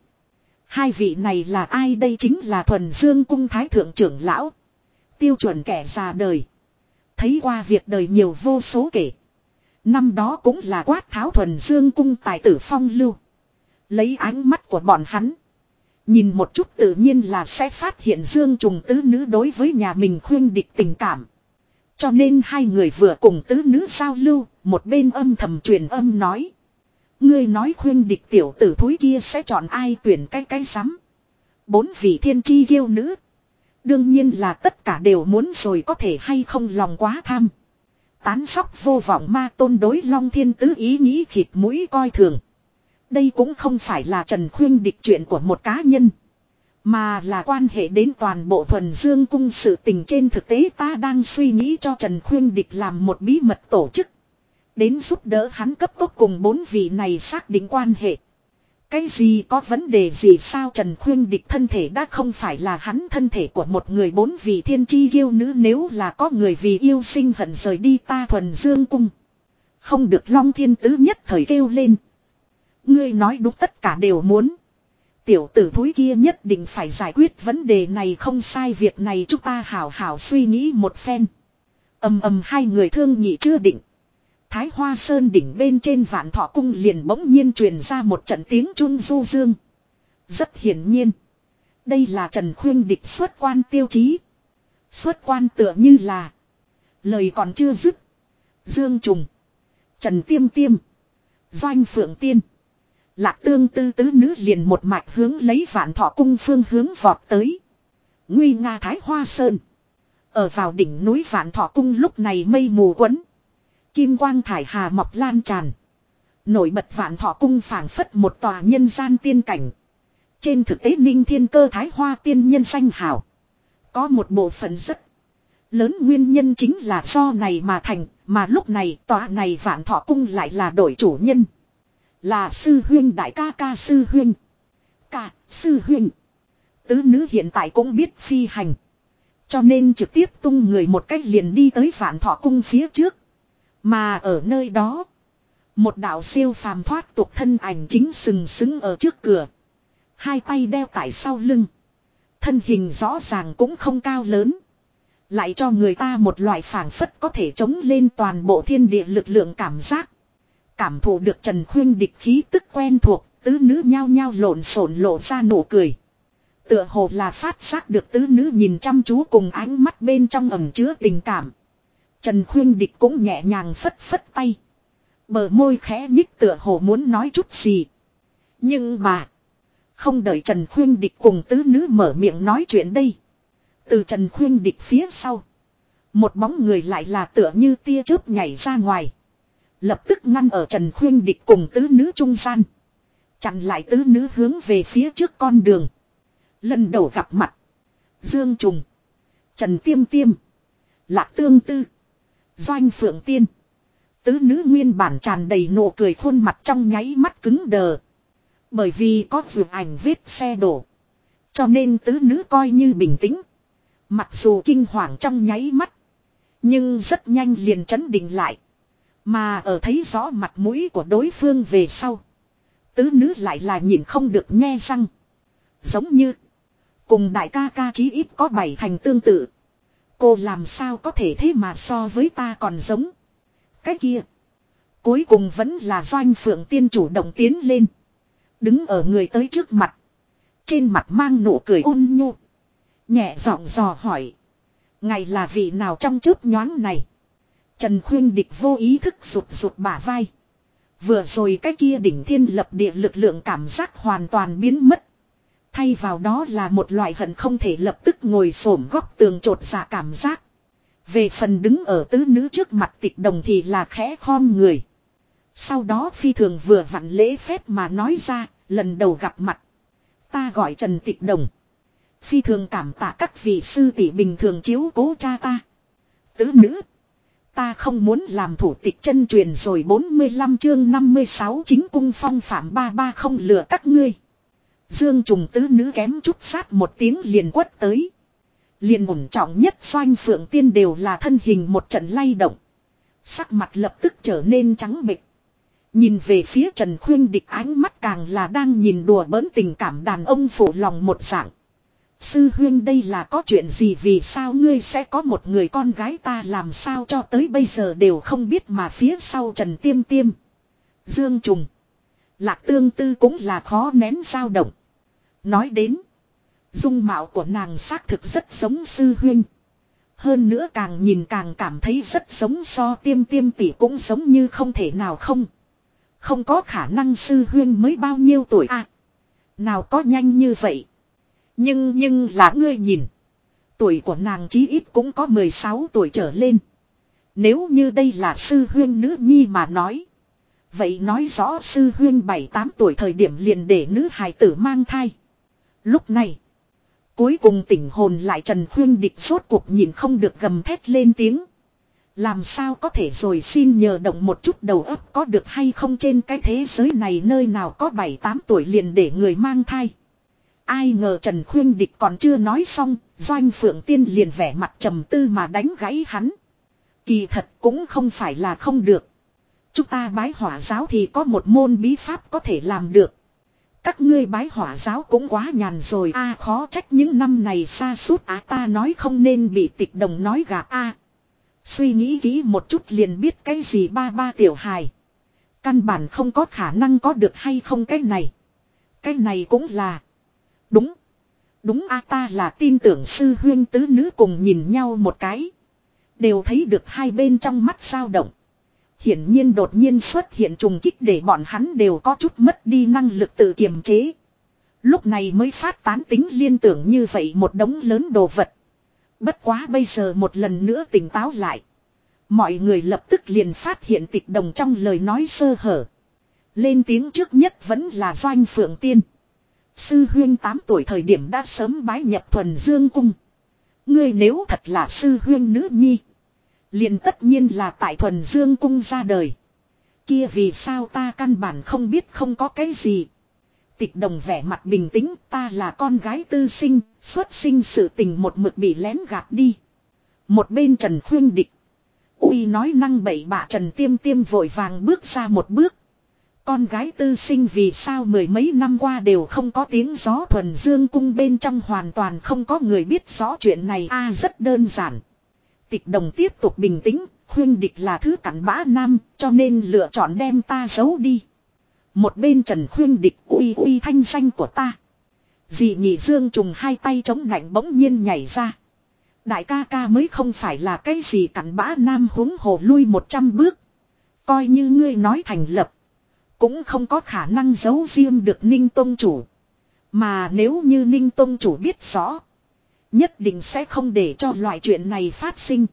Hai vị này là ai đây chính là thuần dương cung thái thượng trưởng lão. Tiêu chuẩn kẻ già đời. Thấy qua việc đời nhiều vô số kể. Năm đó cũng là quát tháo thuần dương cung tài tử phong lưu. Lấy ánh mắt của bọn hắn. Nhìn một chút tự nhiên là sẽ phát hiện Dương Trùng tứ nữ đối với nhà mình khuyên địch tình cảm. Cho nên hai người vừa cùng tứ nữ giao lưu, một bên âm thầm truyền âm nói. Ngươi nói khuyên địch tiểu tử thúi kia sẽ chọn ai tuyển cái cái sắm. Bốn vị thiên chi yêu nữ. Đương nhiên là tất cả đều muốn rồi có thể hay không lòng quá tham. Tán sóc vô vọng ma tôn đối long thiên tứ ý nghĩ khịt mũi coi thường. Đây cũng không phải là Trần Khuyên địch chuyện của một cá nhân. Mà là quan hệ đến toàn bộ thuần dương cung sự tình trên thực tế ta đang suy nghĩ cho Trần Khuyên địch làm một bí mật tổ chức. Đến giúp đỡ hắn cấp tốc cùng bốn vị này xác định quan hệ. Cái gì có vấn đề gì sao Trần Khuyên địch thân thể đã không phải là hắn thân thể của một người bốn vị thiên chi yêu nữ nếu là có người vì yêu sinh hận rời đi ta thuần dương cung. Không được long thiên tứ nhất thời kêu lên. Ngươi nói đúng tất cả đều muốn. Tiểu tử thúi kia nhất định phải giải quyết vấn đề này không sai việc này chúng ta hảo hảo suy nghĩ một phen. ầm ầm hai người thương nhị chưa định. Thái Hoa Sơn đỉnh bên trên vạn thọ cung liền bỗng nhiên truyền ra một trận tiếng chun du dương. Rất hiển nhiên. Đây là Trần Khuyên địch xuất quan tiêu chí. Xuất quan tựa như là. Lời còn chưa dứt. Dương Trùng. Trần Tiêm Tiêm. Doanh Phượng Tiên. Lạc tương tư tứ nữ liền một mạch hướng lấy vạn thọ cung phương hướng vọt tới. Nguy nga Thái Hoa Sơn. Ở vào đỉnh núi vạn thọ cung lúc này mây mù quấn. Kim quang thải hà mọc lan tràn. Nổi bật vạn thọ cung phảng phất một tòa nhân gian tiên cảnh. Trên thực tế ninh thiên cơ thái hoa tiên nhân sanh hảo. Có một bộ phận rất lớn nguyên nhân chính là do này mà thành, mà lúc này tòa này vạn thọ cung lại là đổi chủ nhân. Là sư huyên đại ca ca sư huyên. Ca, sư huyên. Tứ nữ hiện tại cũng biết phi hành. Cho nên trực tiếp tung người một cách liền đi tới vạn thọ cung phía trước. Mà ở nơi đó. Một đạo siêu phàm thoát tục thân ảnh chính sừng sững ở trước cửa. Hai tay đeo tại sau lưng. Thân hình rõ ràng cũng không cao lớn. Lại cho người ta một loại phảng phất có thể chống lên toàn bộ thiên địa lực lượng cảm giác. Cảm thụ được Trần Khuyên địch khí tức quen thuộc, tứ nữ nhao nhao lộn xộn lộ ra nụ cười. Tựa hồ là phát giác được tứ nữ nhìn chăm chú cùng ánh mắt bên trong ẩm chứa tình cảm. Trần Khuyên Địch cũng nhẹ nhàng phất phất tay. Bờ môi khẽ nhích tựa hồ muốn nói chút gì. Nhưng mà. Không đợi Trần Khuyên Địch cùng tứ nữ mở miệng nói chuyện đây. Từ Trần Khuyên Địch phía sau. Một bóng người lại là tựa như tia chớp nhảy ra ngoài. Lập tức ngăn ở Trần Khuyên Địch cùng tứ nữ trung gian. Chặn lại tứ nữ hướng về phía trước con đường. Lần đầu gặp mặt. Dương Trùng. Trần Tiêm Tiêm. Lạc Tương Tư. Doanh Phượng Tiên. Tứ nữ nguyên bản tràn đầy nụ cười khuôn mặt trong nháy mắt cứng đờ. Bởi vì có vượt ảnh vết xe đổ. Cho nên tứ nữ coi như bình tĩnh. Mặc dù kinh hoàng trong nháy mắt. Nhưng rất nhanh liền chấn định lại. Mà ở thấy rõ mặt mũi của đối phương về sau. Tứ nữ lại là nhìn không được nghe răng. Giống như. Cùng đại ca ca chí ít có bảy thành tương tự. Cô làm sao có thể thế mà so với ta còn giống. Cái kia. Cuối cùng vẫn là doanh phượng tiên chủ động tiến lên. Đứng ở người tới trước mặt. Trên mặt mang nụ cười ôn nhu. Nhẹ giọng dò hỏi. Ngày là vị nào trong chớp nhoáng này. Trần Khuyên Địch vô ý thức rụt rụt bả vai. Vừa rồi cái kia đỉnh thiên lập địa lực lượng cảm giác hoàn toàn biến mất. Thay vào đó là một loại hận không thể lập tức ngồi xổm góc tường trột dạ cảm giác. Về phần đứng ở tứ nữ trước mặt tịch đồng thì là khẽ khom người. Sau đó phi thường vừa vặn lễ phép mà nói ra, lần đầu gặp mặt. Ta gọi Trần Tịch Đồng. Phi thường cảm tạ các vị sư tỷ bình thường chiếu cố cha ta. Tứ nữ. Ta không muốn làm thủ tịch chân truyền rồi 45 chương 56 chính cung phong phạm ba ba không lừa các ngươi. Dương trùng tứ nữ kém chút sát một tiếng liền quất tới. Liền ủng trọng nhất doanh phượng tiên đều là thân hình một trận lay động. Sắc mặt lập tức trở nên trắng bệch. Nhìn về phía Trần Khuyên địch ánh mắt càng là đang nhìn đùa bỡn tình cảm đàn ông phụ lòng một dạng. Sư huyên đây là có chuyện gì vì sao ngươi sẽ có một người con gái ta làm sao cho tới bây giờ đều không biết mà phía sau Trần Tiêm Tiêm. Dương Trùng. Lạc tương tư cũng là khó nén dao động. Nói đến. Dung mạo của nàng xác thực rất giống sư huyên. Hơn nữa càng nhìn càng cảm thấy rất giống so tiêm tiêm tỷ cũng giống như không thể nào không. Không có khả năng sư huyên mới bao nhiêu tuổi à. Nào có nhanh như vậy. Nhưng nhưng là ngươi nhìn. Tuổi của nàng chí ít cũng có 16 tuổi trở lên. Nếu như đây là sư huyên nữ nhi mà nói. Vậy nói rõ sư huyên 7-8 tuổi thời điểm liền để nữ hài tử mang thai. Lúc này. Cuối cùng tỉnh hồn lại Trần Khuyên địch rốt cuộc nhìn không được gầm thét lên tiếng. Làm sao có thể rồi xin nhờ động một chút đầu óc có được hay không trên cái thế giới này nơi nào có 7-8 tuổi liền để người mang thai. Ai ngờ Trần Khuyên Địch còn chưa nói xong, Doanh Phượng Tiên liền vẻ mặt trầm tư mà đánh gãy hắn. Kỳ thật cũng không phải là không được. Chúng ta bái hỏa giáo thì có một môn bí pháp có thể làm được. Các ngươi bái hỏa giáo cũng quá nhàn rồi a, khó trách những năm này xa suốt á ta nói không nên bị tịch đồng nói gà a, Suy nghĩ kỹ một chút liền biết cái gì ba ba tiểu hài. Căn bản không có khả năng có được hay không cái này. Cái này cũng là. Đúng. Đúng a, ta là tin tưởng sư huyên tứ nữ cùng nhìn nhau một cái. Đều thấy được hai bên trong mắt dao động. Hiển nhiên đột nhiên xuất hiện trùng kích để bọn hắn đều có chút mất đi năng lực tự kiềm chế. Lúc này mới phát tán tính liên tưởng như vậy một đống lớn đồ vật. Bất quá bây giờ một lần nữa tỉnh táo lại. Mọi người lập tức liền phát hiện tịch đồng trong lời nói sơ hở. Lên tiếng trước nhất vẫn là Doanh Phượng Tiên. Sư huyên 8 tuổi thời điểm đã sớm bái nhập thuần dương cung. Ngươi nếu thật là sư huyên nữ nhi liền tất nhiên là tại thuần dương cung ra đời. Kia vì sao ta căn bản không biết không có cái gì. Tịch đồng vẻ mặt bình tĩnh ta là con gái tư sinh, xuất sinh sự tình một mực bị lén gạt đi. Một bên Trần Khuyên Địch. Uy nói năng bậy bạ Trần Tiêm Tiêm vội vàng bước ra một bước. Con gái tư sinh vì sao mười mấy năm qua đều không có tiếng gió thuần dương cung bên trong hoàn toàn không có người biết rõ chuyện này a rất đơn giản. Tịch đồng tiếp tục bình tĩnh, khuyên địch là thứ cặn bã nam, cho nên lựa chọn đem ta giấu đi. Một bên trần khuyên địch uy uy thanh danh của ta. Dì nhị dương trùng hai tay chống nạnh bỗng nhiên nhảy ra. Đại ca ca mới không phải là cái gì cặn bã nam huống hồ lui một trăm bước. Coi như ngươi nói thành lập. Cũng không có khả năng giấu riêng được Ninh Tông Chủ. Mà nếu như Ninh Tông Chủ biết rõ. Nhất định sẽ không để cho loại chuyện này phát sinh.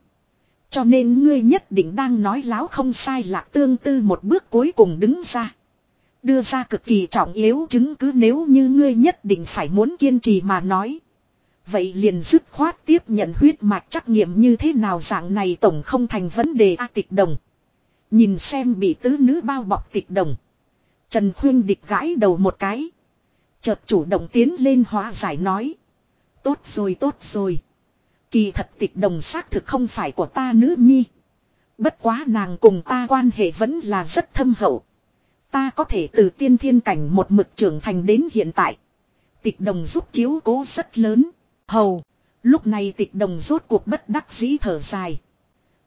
Cho nên ngươi nhất định đang nói láo không sai lạc tương tư một bước cuối cùng đứng ra. Đưa ra cực kỳ trọng yếu chứng cứ nếu như ngươi nhất định phải muốn kiên trì mà nói. Vậy liền dứt khoát tiếp nhận huyết mạch trắc nghiệm như thế nào dạng này tổng không thành vấn đề a tịch đồng. Nhìn xem bị tứ nữ bao bọc tịch đồng. Trần Khuyên địch gãi đầu một cái. Chợt chủ động tiến lên hóa giải nói. Tốt rồi tốt rồi. Kỳ thật tịch đồng xác thực không phải của ta nữ nhi. Bất quá nàng cùng ta quan hệ vẫn là rất thâm hậu. Ta có thể từ tiên thiên cảnh một mực trưởng thành đến hiện tại. Tịch đồng giúp chiếu cố rất lớn. Hầu. Lúc này tịch đồng rốt cuộc bất đắc dĩ thở dài.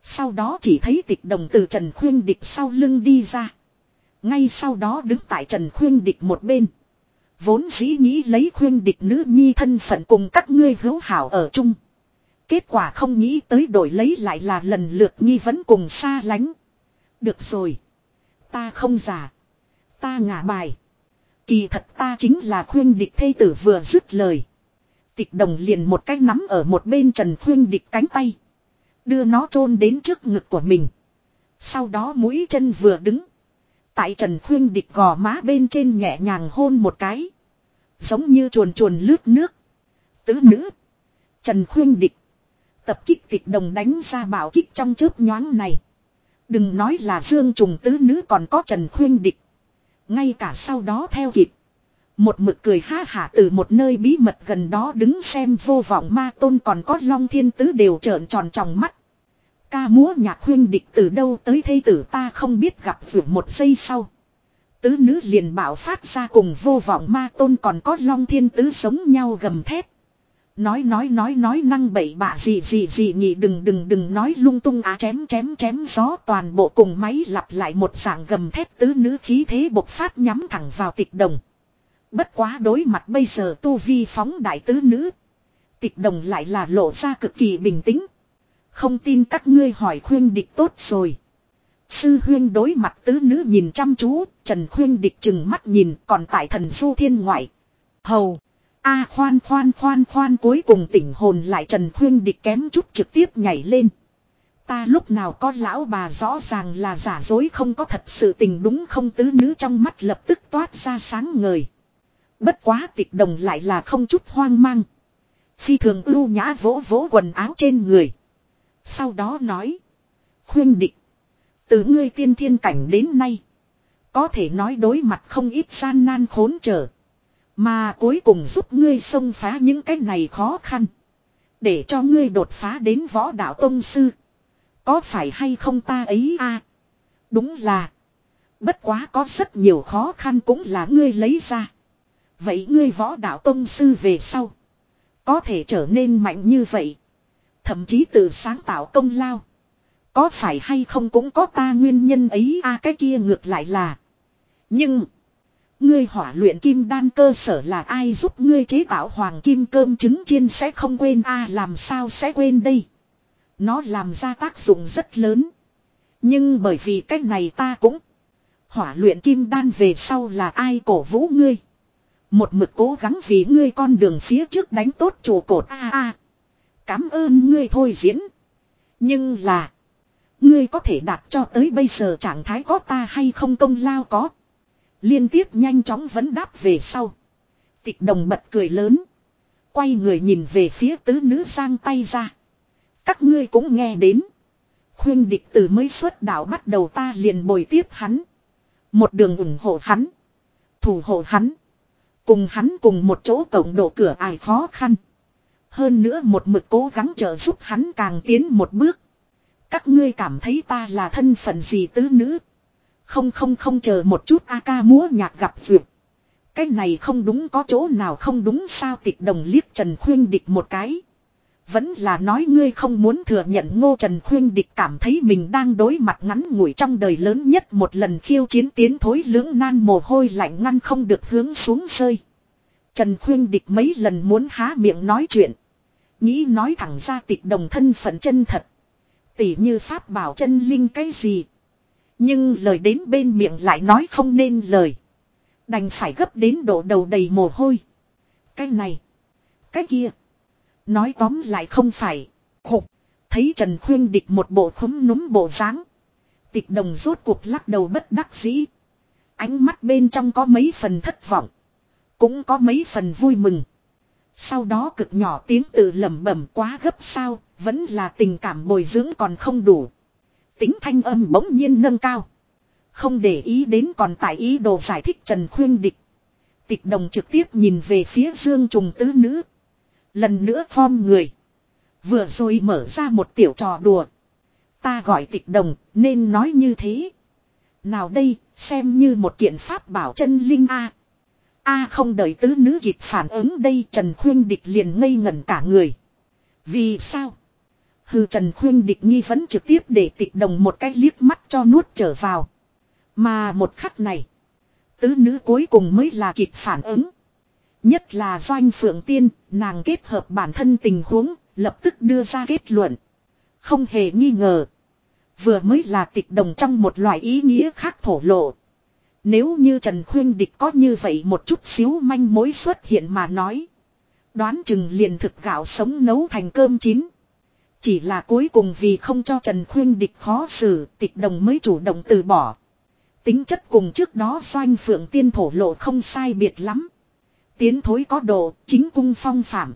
Sau đó chỉ thấy tịch đồng từ Trần Khuyên Địch sau lưng đi ra. Ngay sau đó đứng tại Trần Khuyên Địch một bên. Vốn dĩ nghĩ lấy Khuyên Địch nữ nhi thân phận cùng các ngươi hữu hảo ở chung. Kết quả không nghĩ tới đổi lấy lại là lần lượt nghi vấn cùng xa lánh. Được rồi. Ta không giả. Ta ngả bài. Kỳ thật ta chính là khuyên địch thê tử vừa dứt lời. Tịch đồng liền một cái nắm ở một bên trần khuyên địch cánh tay. Đưa nó chôn đến trước ngực của mình. Sau đó mũi chân vừa đứng. Tại trần khuyên địch gò má bên trên nhẹ nhàng hôn một cái. Giống như chuồn chuồn lướt nước. Tứ nữ. Trần khuyên địch. Tập kích kịch đồng đánh ra bảo kích trong chớp nhoáng này. Đừng nói là dương trùng tứ nữ còn có trần khuyên địch. Ngay cả sau đó theo kịp. Một mực cười ha hả từ một nơi bí mật gần đó đứng xem vô vọng ma tôn còn có long thiên tứ đều trợn tròn tròng mắt. Ca múa nhạc huyên địch từ đâu tới thây tử ta không biết gặp vừa một giây sau. Tứ nữ liền bảo phát ra cùng vô vọng ma tôn còn có long thiên tứ sống nhau gầm thét. Nói nói nói nói, năng bậy bạ gì gì gì nhỉ đừng đừng đừng nói lung tung á, chém chém chém gió toàn bộ cùng máy lặp lại một dạng gầm thét tứ nữ khí thế bộc phát nhắm thẳng vào tịch đồng. Bất quá đối mặt bây giờ tu vi phóng đại tứ nữ. Tịch đồng lại là lộ ra cực kỳ bình tĩnh. Không tin các ngươi hỏi khuyên địch tốt rồi. Sư huyên đối mặt tứ nữ nhìn chăm chú, Trần khuyên địch chừng mắt nhìn còn tại thần du thiên ngoại. Hầu. A khoan khoan khoan khoan cuối cùng tỉnh hồn lại Trần Khuyên Địch kém chút trực tiếp nhảy lên. Ta lúc nào có lão bà rõ ràng là giả dối không có thật sự tình đúng không tứ nữ trong mắt lập tức toát ra sáng ngời. Bất quá tịch đồng lại là không chút hoang mang. Phi thường ưu nhã vỗ vỗ quần áo trên người. Sau đó nói. Khuyên định Từ ngươi tiên thiên cảnh đến nay. Có thể nói đối mặt không ít gian nan khốn trở. Mà cuối cùng giúp ngươi xông phá những cái này khó khăn. Để cho ngươi đột phá đến võ đạo tông sư. Có phải hay không ta ấy a à, Đúng là. Bất quá có rất nhiều khó khăn cũng là ngươi lấy ra. Vậy ngươi võ đạo tông sư về sau. Có thể trở nên mạnh như vậy. Thậm chí tự sáng tạo công lao. Có phải hay không cũng có ta nguyên nhân ấy, a, cái kia ngược lại là. Nhưng. Ngươi hỏa luyện kim đan cơ sở là ai giúp ngươi chế tạo hoàng kim cơm trứng chiên sẽ không quên, a, làm sao sẽ quên đây. Nó làm ra tác dụng rất lớn. Nhưng bởi vì cách này ta cũng. Hỏa luyện kim đan về sau là ai cổ vũ ngươi. Một mực cố gắng vì ngươi con đường phía trước đánh tốt trụ cột, a a. Cảm ơn ngươi thôi diễn. Nhưng là. Ngươi có thể đạt cho tới bây giờ trạng thái có ta hay không công lao có. Liên tiếp nhanh chóng vấn đáp về sau. Tịch đồng bật cười lớn. Quay người nhìn về phía tứ nữ sang tay ra. Các ngươi cũng nghe đến. Khuyên địch từ mới xuất đạo bắt đầu ta liền bồi tiếp hắn. Một đường ủng hộ hắn. Thủ hộ hắn. Cùng hắn cùng một chỗ cộng độ cửa ải khó khăn. Hơn nữa một mực cố gắng trợ giúp hắn càng tiến một bước. Các ngươi cảm thấy ta là thân phận gì tứ nữ. Không không không chờ một chút a ca múa nhạc gặp vượt. Cái này không đúng có chỗ nào không đúng sao tịch đồng liếc Trần Khuyên Địch một cái. Vẫn là nói ngươi không muốn thừa nhận ngô Trần Khuyên Địch cảm thấy mình đang đối mặt ngắn ngủi trong đời lớn nhất một lần khiêu chiến tiến thối lưỡng nan mồ hôi lạnh ngăn không được hướng xuống rơi. Trần Khuyên Địch mấy lần muốn há miệng nói chuyện. Nghĩ nói thẳng ra tịch đồng thân phận chân thật. Tỉ như pháp bảo chân linh cái gì. Nhưng lời đến bên miệng lại nói không nên lời. Đành phải gấp đến độ đầu đầy mồ hôi. Cái này. Cái kia. Nói tóm lại không phải. Khục. Thấy Trần Khuyên địch một bộ khúm núm bộ dáng Tịch đồng rốt cuộc lắc đầu bất đắc dĩ. Ánh mắt bên trong có mấy phần thất vọng. Cũng có mấy phần vui mừng. Sau đó cực nhỏ tiếng tự lẩm bẩm quá gấp sao, vẫn là tình cảm bồi dưỡng còn không đủ. Tính thanh âm bỗng nhiên nâng cao. Không để ý đến còn tại ý đồ giải thích Trần Khuyên Địch. Tịch đồng trực tiếp nhìn về phía Dương Trùng tứ nữ. Lần nữa form người. Vừa rồi mở ra một tiểu trò đùa. Ta gọi tịch đồng nên nói như thế. Nào đây xem như một kiện pháp bảo chân linh A. A không đợi tứ nữ kịp phản ứng đây Trần Khuyên Địch liền ngây ngẩn cả người. Vì sao? Hư Trần Khuyên Địch nghi vấn trực tiếp để tịch đồng một cái liếc mắt cho nuốt trở vào. Mà một khắc này. Tứ nữ cuối cùng mới là kịp phản ứng. Nhất là doanh phượng tiên, nàng kết hợp bản thân tình huống, lập tức đưa ra kết luận. Không hề nghi ngờ. Vừa mới là tịch đồng trong một loại ý nghĩa khác thổ lộ. Nếu như Trần Khuyên Địch có như vậy một chút xíu manh mối xuất hiện mà nói. Đoán chừng liền thực gạo sống nấu thành cơm chín. Chỉ là cuối cùng vì không cho Trần Khuyên Địch khó xử, tịch đồng mới chủ động từ bỏ. Tính chất cùng trước đó doanh phượng tiên thổ lộ không sai biệt lắm. Tiến thối có độ, chính cung phong phạm.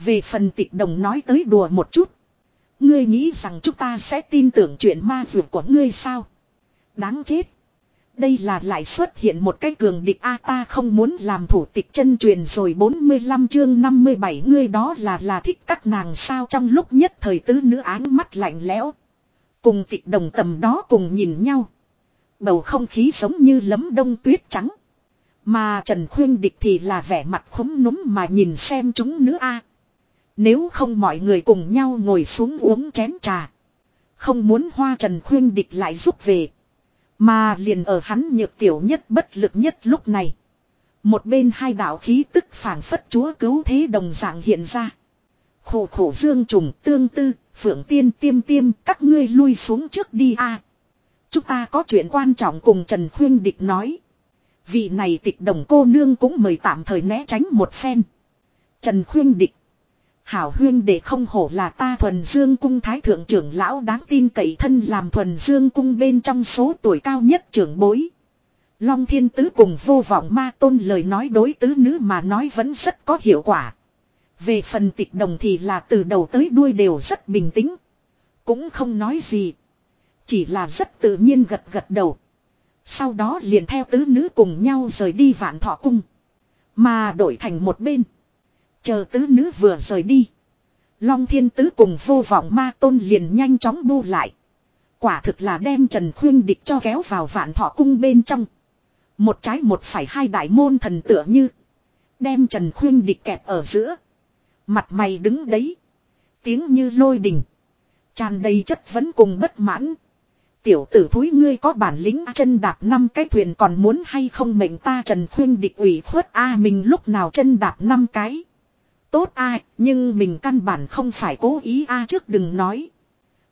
Về phần tịch đồng nói tới đùa một chút. Ngươi nghĩ rằng chúng ta sẽ tin tưởng chuyện ma vượt của ngươi sao? Đáng chết. Đây là lại xuất hiện một cái cường địch A ta không muốn làm thủ tịch chân truyền rồi 45 chương 57 ngươi đó là là thích các nàng sao trong lúc nhất thời tứ nữ áng mắt lạnh lẽo. Cùng tịch đồng tầm đó cùng nhìn nhau. Bầu không khí giống như lấm đông tuyết trắng. Mà Trần Khuyên Địch thì là vẻ mặt khống núm mà nhìn xem chúng nữ A. Nếu không mọi người cùng nhau ngồi xuống uống chén trà. Không muốn hoa Trần Khuyên Địch lại rút về. Mà liền ở hắn nhược tiểu nhất bất lực nhất lúc này. Một bên hai đạo khí tức phản phất chúa cứu thế đồng dạng hiện ra. Khổ khổ dương trùng tương tư, phượng tiên tiêm tiêm các ngươi lui xuống trước đi a. Chúng ta có chuyện quan trọng cùng Trần Khuyên Địch nói. Vị này tịch đồng cô nương cũng mời tạm thời né tránh một phen. Trần Khuyên Địch. Hảo huyên để không hổ là ta thuần dương cung thái thượng trưởng lão đáng tin cậy thân làm thuần dương cung bên trong số tuổi cao nhất trưởng bối. Long thiên tứ cùng vô vọng ma tôn lời nói đối tứ nữ mà nói vẫn rất có hiệu quả. Về phần tịch đồng thì là từ đầu tới đuôi đều rất bình tĩnh. Cũng không nói gì. Chỉ là rất tự nhiên gật gật đầu. Sau đó liền theo tứ nữ cùng nhau rời đi vạn thọ cung. Mà đổi thành một bên. Chờ tứ nữ vừa rời đi. Long thiên tứ cùng vô vọng ma tôn liền nhanh chóng bu lại. Quả thực là đem Trần Khuyên Địch cho kéo vào vạn thọ cung bên trong. Một trái một phải hai đại môn thần tựa như. Đem Trần Khuyên Địch kẹp ở giữa. Mặt mày đứng đấy. Tiếng như lôi đình. tràn đầy chất vấn cùng bất mãn. Tiểu tử thúi ngươi có bản lĩnh chân đạp năm cái thuyền còn muốn hay không mệnh ta Trần Khuyên Địch ủy khuất a mình lúc nào chân đạp năm cái tốt ai, nhưng mình căn bản không phải cố ý a trước đừng nói.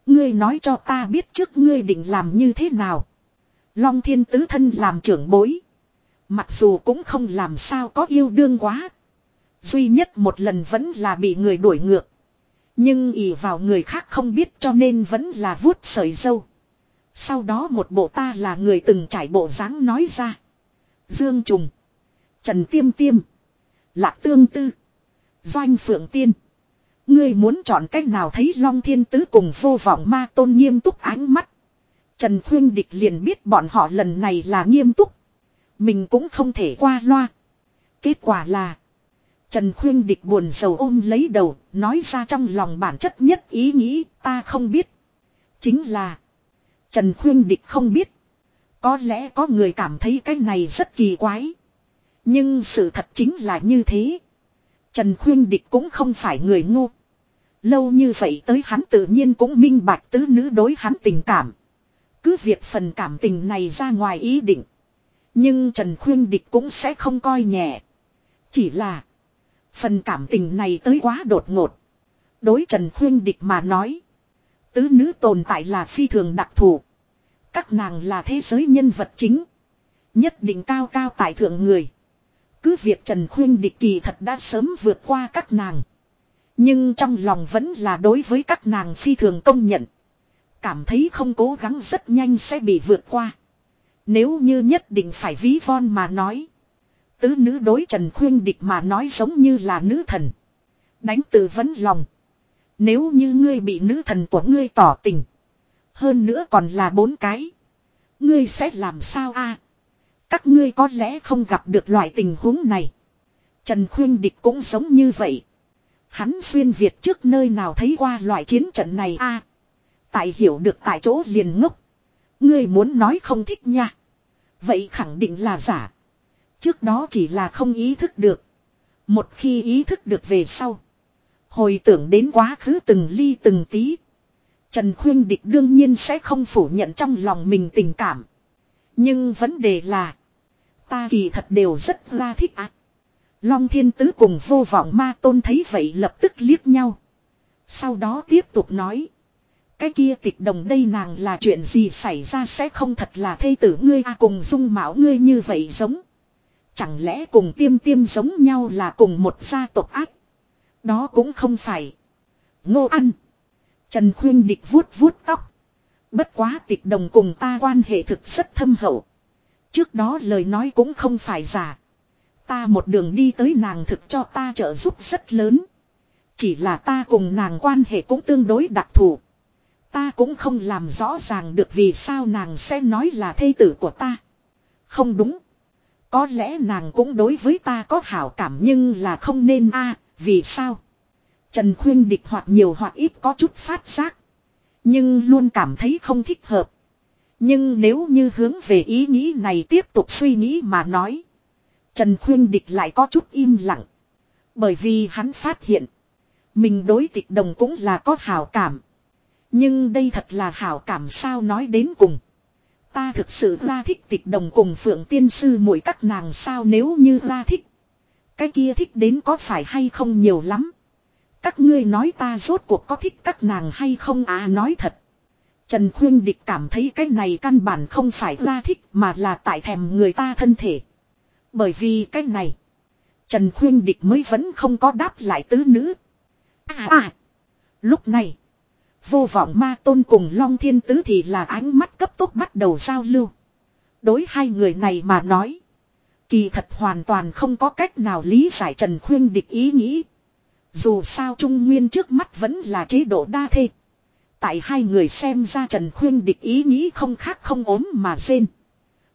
Ngươi nói cho ta biết trước ngươi định làm như thế nào. Long thiên tứ thân làm trưởng bối. Mặc dù cũng không làm sao có yêu đương quá. Duy nhất một lần vẫn là bị người đuổi ngược. Nhưng ỉ vào người khác không biết cho nên vẫn là vuốt sợi dâu. Sau đó một bộ ta là người từng trải bộ dáng nói ra. Dương Trùng. Trần Tiêm Tiêm. Lạc Tương Tư. Doanh Phượng Tiên. Ngươi muốn chọn cách nào thấy Long Thiên Tứ cùng vô vọng ma tôn nghiêm túc ánh mắt. Trần Khuyên Địch liền biết bọn họ lần này là nghiêm túc. Mình cũng không thể qua loa. Kết quả là. Trần Khuyên Địch buồn sầu ôm lấy đầu, nói ra trong lòng bản chất nhất ý nghĩ ta không biết. Chính là. Trần Khuyên Địch không biết. Có lẽ có người cảm thấy cái này rất kỳ quái. Nhưng sự thật chính là như thế. Trần Khuyên Địch cũng không phải người ngu. Lâu như vậy tới hắn tự nhiên cũng minh bạch tứ nữ đối hắn tình cảm. Cứ việc phần cảm tình này ra ngoài ý định. Nhưng Trần Khuyên Địch cũng sẽ không coi nhẹ. Chỉ là. Phần cảm tình này tới quá đột ngột. Đối Trần Khuyên Địch mà nói. Tứ nữ tồn tại là phi thường đặc thù. Các nàng là thế giới nhân vật chính. Nhất định cao cao tại thượng người. Cứ việc Trần Khuyên địch kỳ thật đã sớm vượt qua các nàng. Nhưng trong lòng vẫn là đối với các nàng phi thường công nhận. Cảm thấy không cố gắng rất nhanh sẽ bị vượt qua. Nếu như nhất định phải ví von mà nói. Tứ nữ đối Trần Khuyên địch mà nói giống như là nữ thần. Đánh từ vấn lòng. Nếu như ngươi bị nữ thần của ngươi tỏ tình. Hơn nữa còn là bốn cái. Ngươi sẽ làm sao a? Các ngươi có lẽ không gặp được loại tình huống này. Trần Khuyên Địch cũng giống như vậy. Hắn xuyên Việt trước nơi nào thấy qua loại chiến trận này a Tại hiểu được tại chỗ liền ngốc. Ngươi muốn nói không thích nha. Vậy khẳng định là giả. Trước đó chỉ là không ý thức được. Một khi ý thức được về sau. Hồi tưởng đến quá khứ từng ly từng tí. Trần Khuyên Địch đương nhiên sẽ không phủ nhận trong lòng mình tình cảm. Nhưng vấn đề là. Ta kỳ thật đều rất ra thích ạ. Long thiên tứ cùng vô vọng ma tôn thấy vậy lập tức liếc nhau. Sau đó tiếp tục nói. Cái kia tịch đồng đây nàng là chuyện gì xảy ra sẽ không thật là thê tử ngươi à cùng dung mạo ngươi như vậy giống. Chẳng lẽ cùng tiêm tiêm giống nhau là cùng một gia tộc ác. Đó cũng không phải. Ngô ăn. Trần khuyên địch vuốt vuốt tóc. Bất quá tịch đồng cùng ta quan hệ thực rất thâm hậu. Trước đó lời nói cũng không phải giả. Ta một đường đi tới nàng thực cho ta trợ giúp rất lớn. Chỉ là ta cùng nàng quan hệ cũng tương đối đặc thù. Ta cũng không làm rõ ràng được vì sao nàng sẽ nói là thê tử của ta. Không đúng. Có lẽ nàng cũng đối với ta có hảo cảm nhưng là không nên a, vì sao? Trần Khuyên địch hoặc nhiều hoặc ít có chút phát giác. Nhưng luôn cảm thấy không thích hợp. Nhưng nếu như hướng về ý nghĩ này tiếp tục suy nghĩ mà nói. Trần Khuyên Địch lại có chút im lặng. Bởi vì hắn phát hiện. Mình đối tịch đồng cũng là có hảo cảm. Nhưng đây thật là hảo cảm sao nói đến cùng. Ta thực sự ra thích tịch đồng cùng phượng tiên sư mỗi các nàng sao nếu như ra thích. Cái kia thích đến có phải hay không nhiều lắm. Các ngươi nói ta rốt cuộc có thích các nàng hay không à nói thật. Trần Khuyên Địch cảm thấy cái này căn bản không phải ra thích mà là tại thèm người ta thân thể. Bởi vì cái này, Trần Khuyên Địch mới vẫn không có đáp lại tứ nữ. À à. Lúc này. Vô vọng ma tôn cùng Long Thiên Tứ thì là ánh mắt cấp tốc bắt đầu giao lưu. Đối hai người này mà nói. Kỳ thật hoàn toàn không có cách nào lý giải Trần Khuyên địch ý nghĩ. Dù sao Trung Nguyên trước mắt vẫn là chế độ đa thê. Tại hai người xem ra Trần Khuyên địch ý nghĩ không khác không ốm mà rên.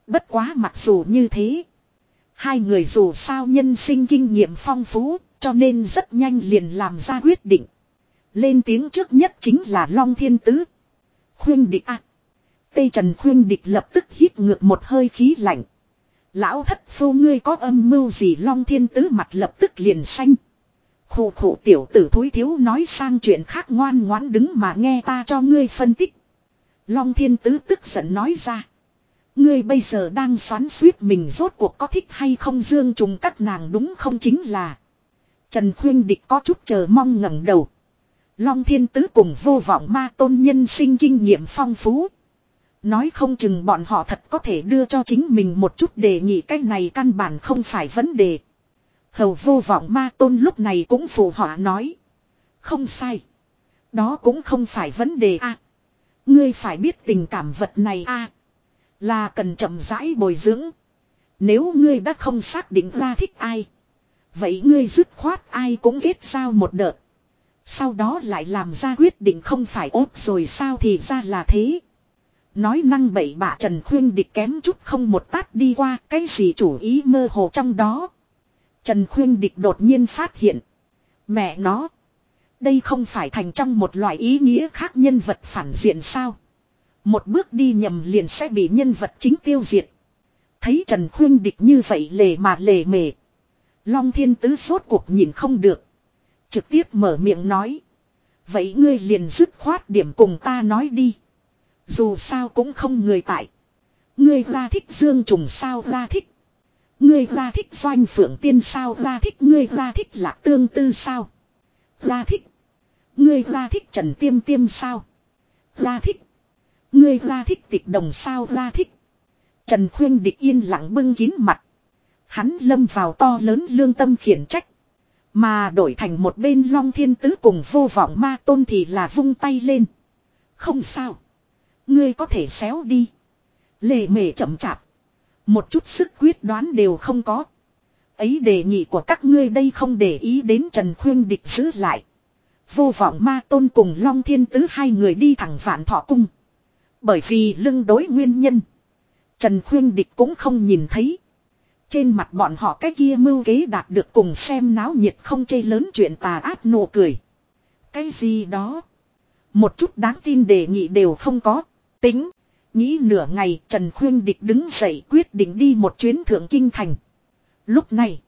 Bất quá mặc dù như thế. Hai người dù sao nhân sinh kinh nghiệm phong phú, cho nên rất nhanh liền làm ra quyết định. Lên tiếng trước nhất chính là Long Thiên Tứ. Khuyên địch a Tây Trần Khuyên địch lập tức hít ngược một hơi khí lạnh. Lão thất phu ngươi có âm mưu gì Long Thiên Tứ mặt lập tức liền xanh khụ khủ tiểu tử thúi thiếu nói sang chuyện khác ngoan ngoãn đứng mà nghe ta cho ngươi phân tích. Long Thiên Tứ tức giận nói ra. Ngươi bây giờ đang xoắn suýt mình rốt cuộc có thích hay không dương trùng các nàng đúng không chính là. Trần Khuyên Địch có chút chờ mong ngẩng đầu. Long Thiên Tứ cùng vô vọng ma tôn nhân sinh kinh nghiệm phong phú. Nói không chừng bọn họ thật có thể đưa cho chính mình một chút đề nghị, cái này căn bản không phải vấn đề. Hầu vô vọng ma tôn lúc này cũng phù họa nói. Không sai. Đó cũng không phải vấn đề a. ngươi phải biết tình cảm vật này a Là cần chậm rãi bồi dưỡng. Nếu ngươi đã không xác định ra thích ai. Vậy ngươi dứt khoát ai cũng kết giao một đợt. Sau đó lại làm ra quyết định không phải ốp rồi sao thì ra là thế. Nói năng bậy bạ Trần Khuyên địch kém chút không một tát đi qua, cái gì chủ ý mơ hồ trong đó. Trần Khuyên địch đột nhiên phát hiện. Mẹ nó. Đây không phải thành trong một loại ý nghĩa khác nhân vật phản diện sao. Một bước đi nhầm liền sẽ bị nhân vật chính tiêu diệt. Thấy Trần Khuyên địch như vậy lề mà lề mề. Long thiên tứ sốt cuộc nhìn không được. Trực tiếp mở miệng nói. Vậy ngươi liền dứt khoát điểm cùng ta nói đi. Dù sao cũng không người tại. Ngươi ra thích dương trùng sao ra thích. Ngươi ra thích doanh phượng tiên sao ra thích ngươi ra thích lạc tương tư sao. Ra thích. Ngươi ra thích trần tiêm tiêm sao. Ra thích. Ngươi ra thích tịch đồng sao ra thích. Trần khuyên địch yên lặng bưng kín mặt. Hắn lâm vào to lớn lương tâm khiển trách. Mà đổi thành một bên long thiên tứ cùng vô vọng ma tôn thì là vung tay lên. Không sao. Ngươi có thể xéo đi. Lề mề chậm chạp. Một chút sức quyết đoán đều không có. Ấy đề nghị của các ngươi đây không để ý đến Trần Khuyên địch giữ lại. Vô vọng ma tôn cùng Long Thiên Tứ hai người đi thẳng vạn thọ cung. Bởi vì lưng đối nguyên nhân. Trần Khuyên địch cũng không nhìn thấy. Trên mặt bọn họ cái kia mưu kế đạt được cùng xem náo nhiệt không chê lớn chuyện tà ác nụ cười. Cái gì đó. Một chút đáng tin đề nghị đều không có. Tính. Nghĩ nửa ngày, Trần Khuyên Địch đứng dậy quyết định đi một chuyến thượng kinh thành. Lúc này.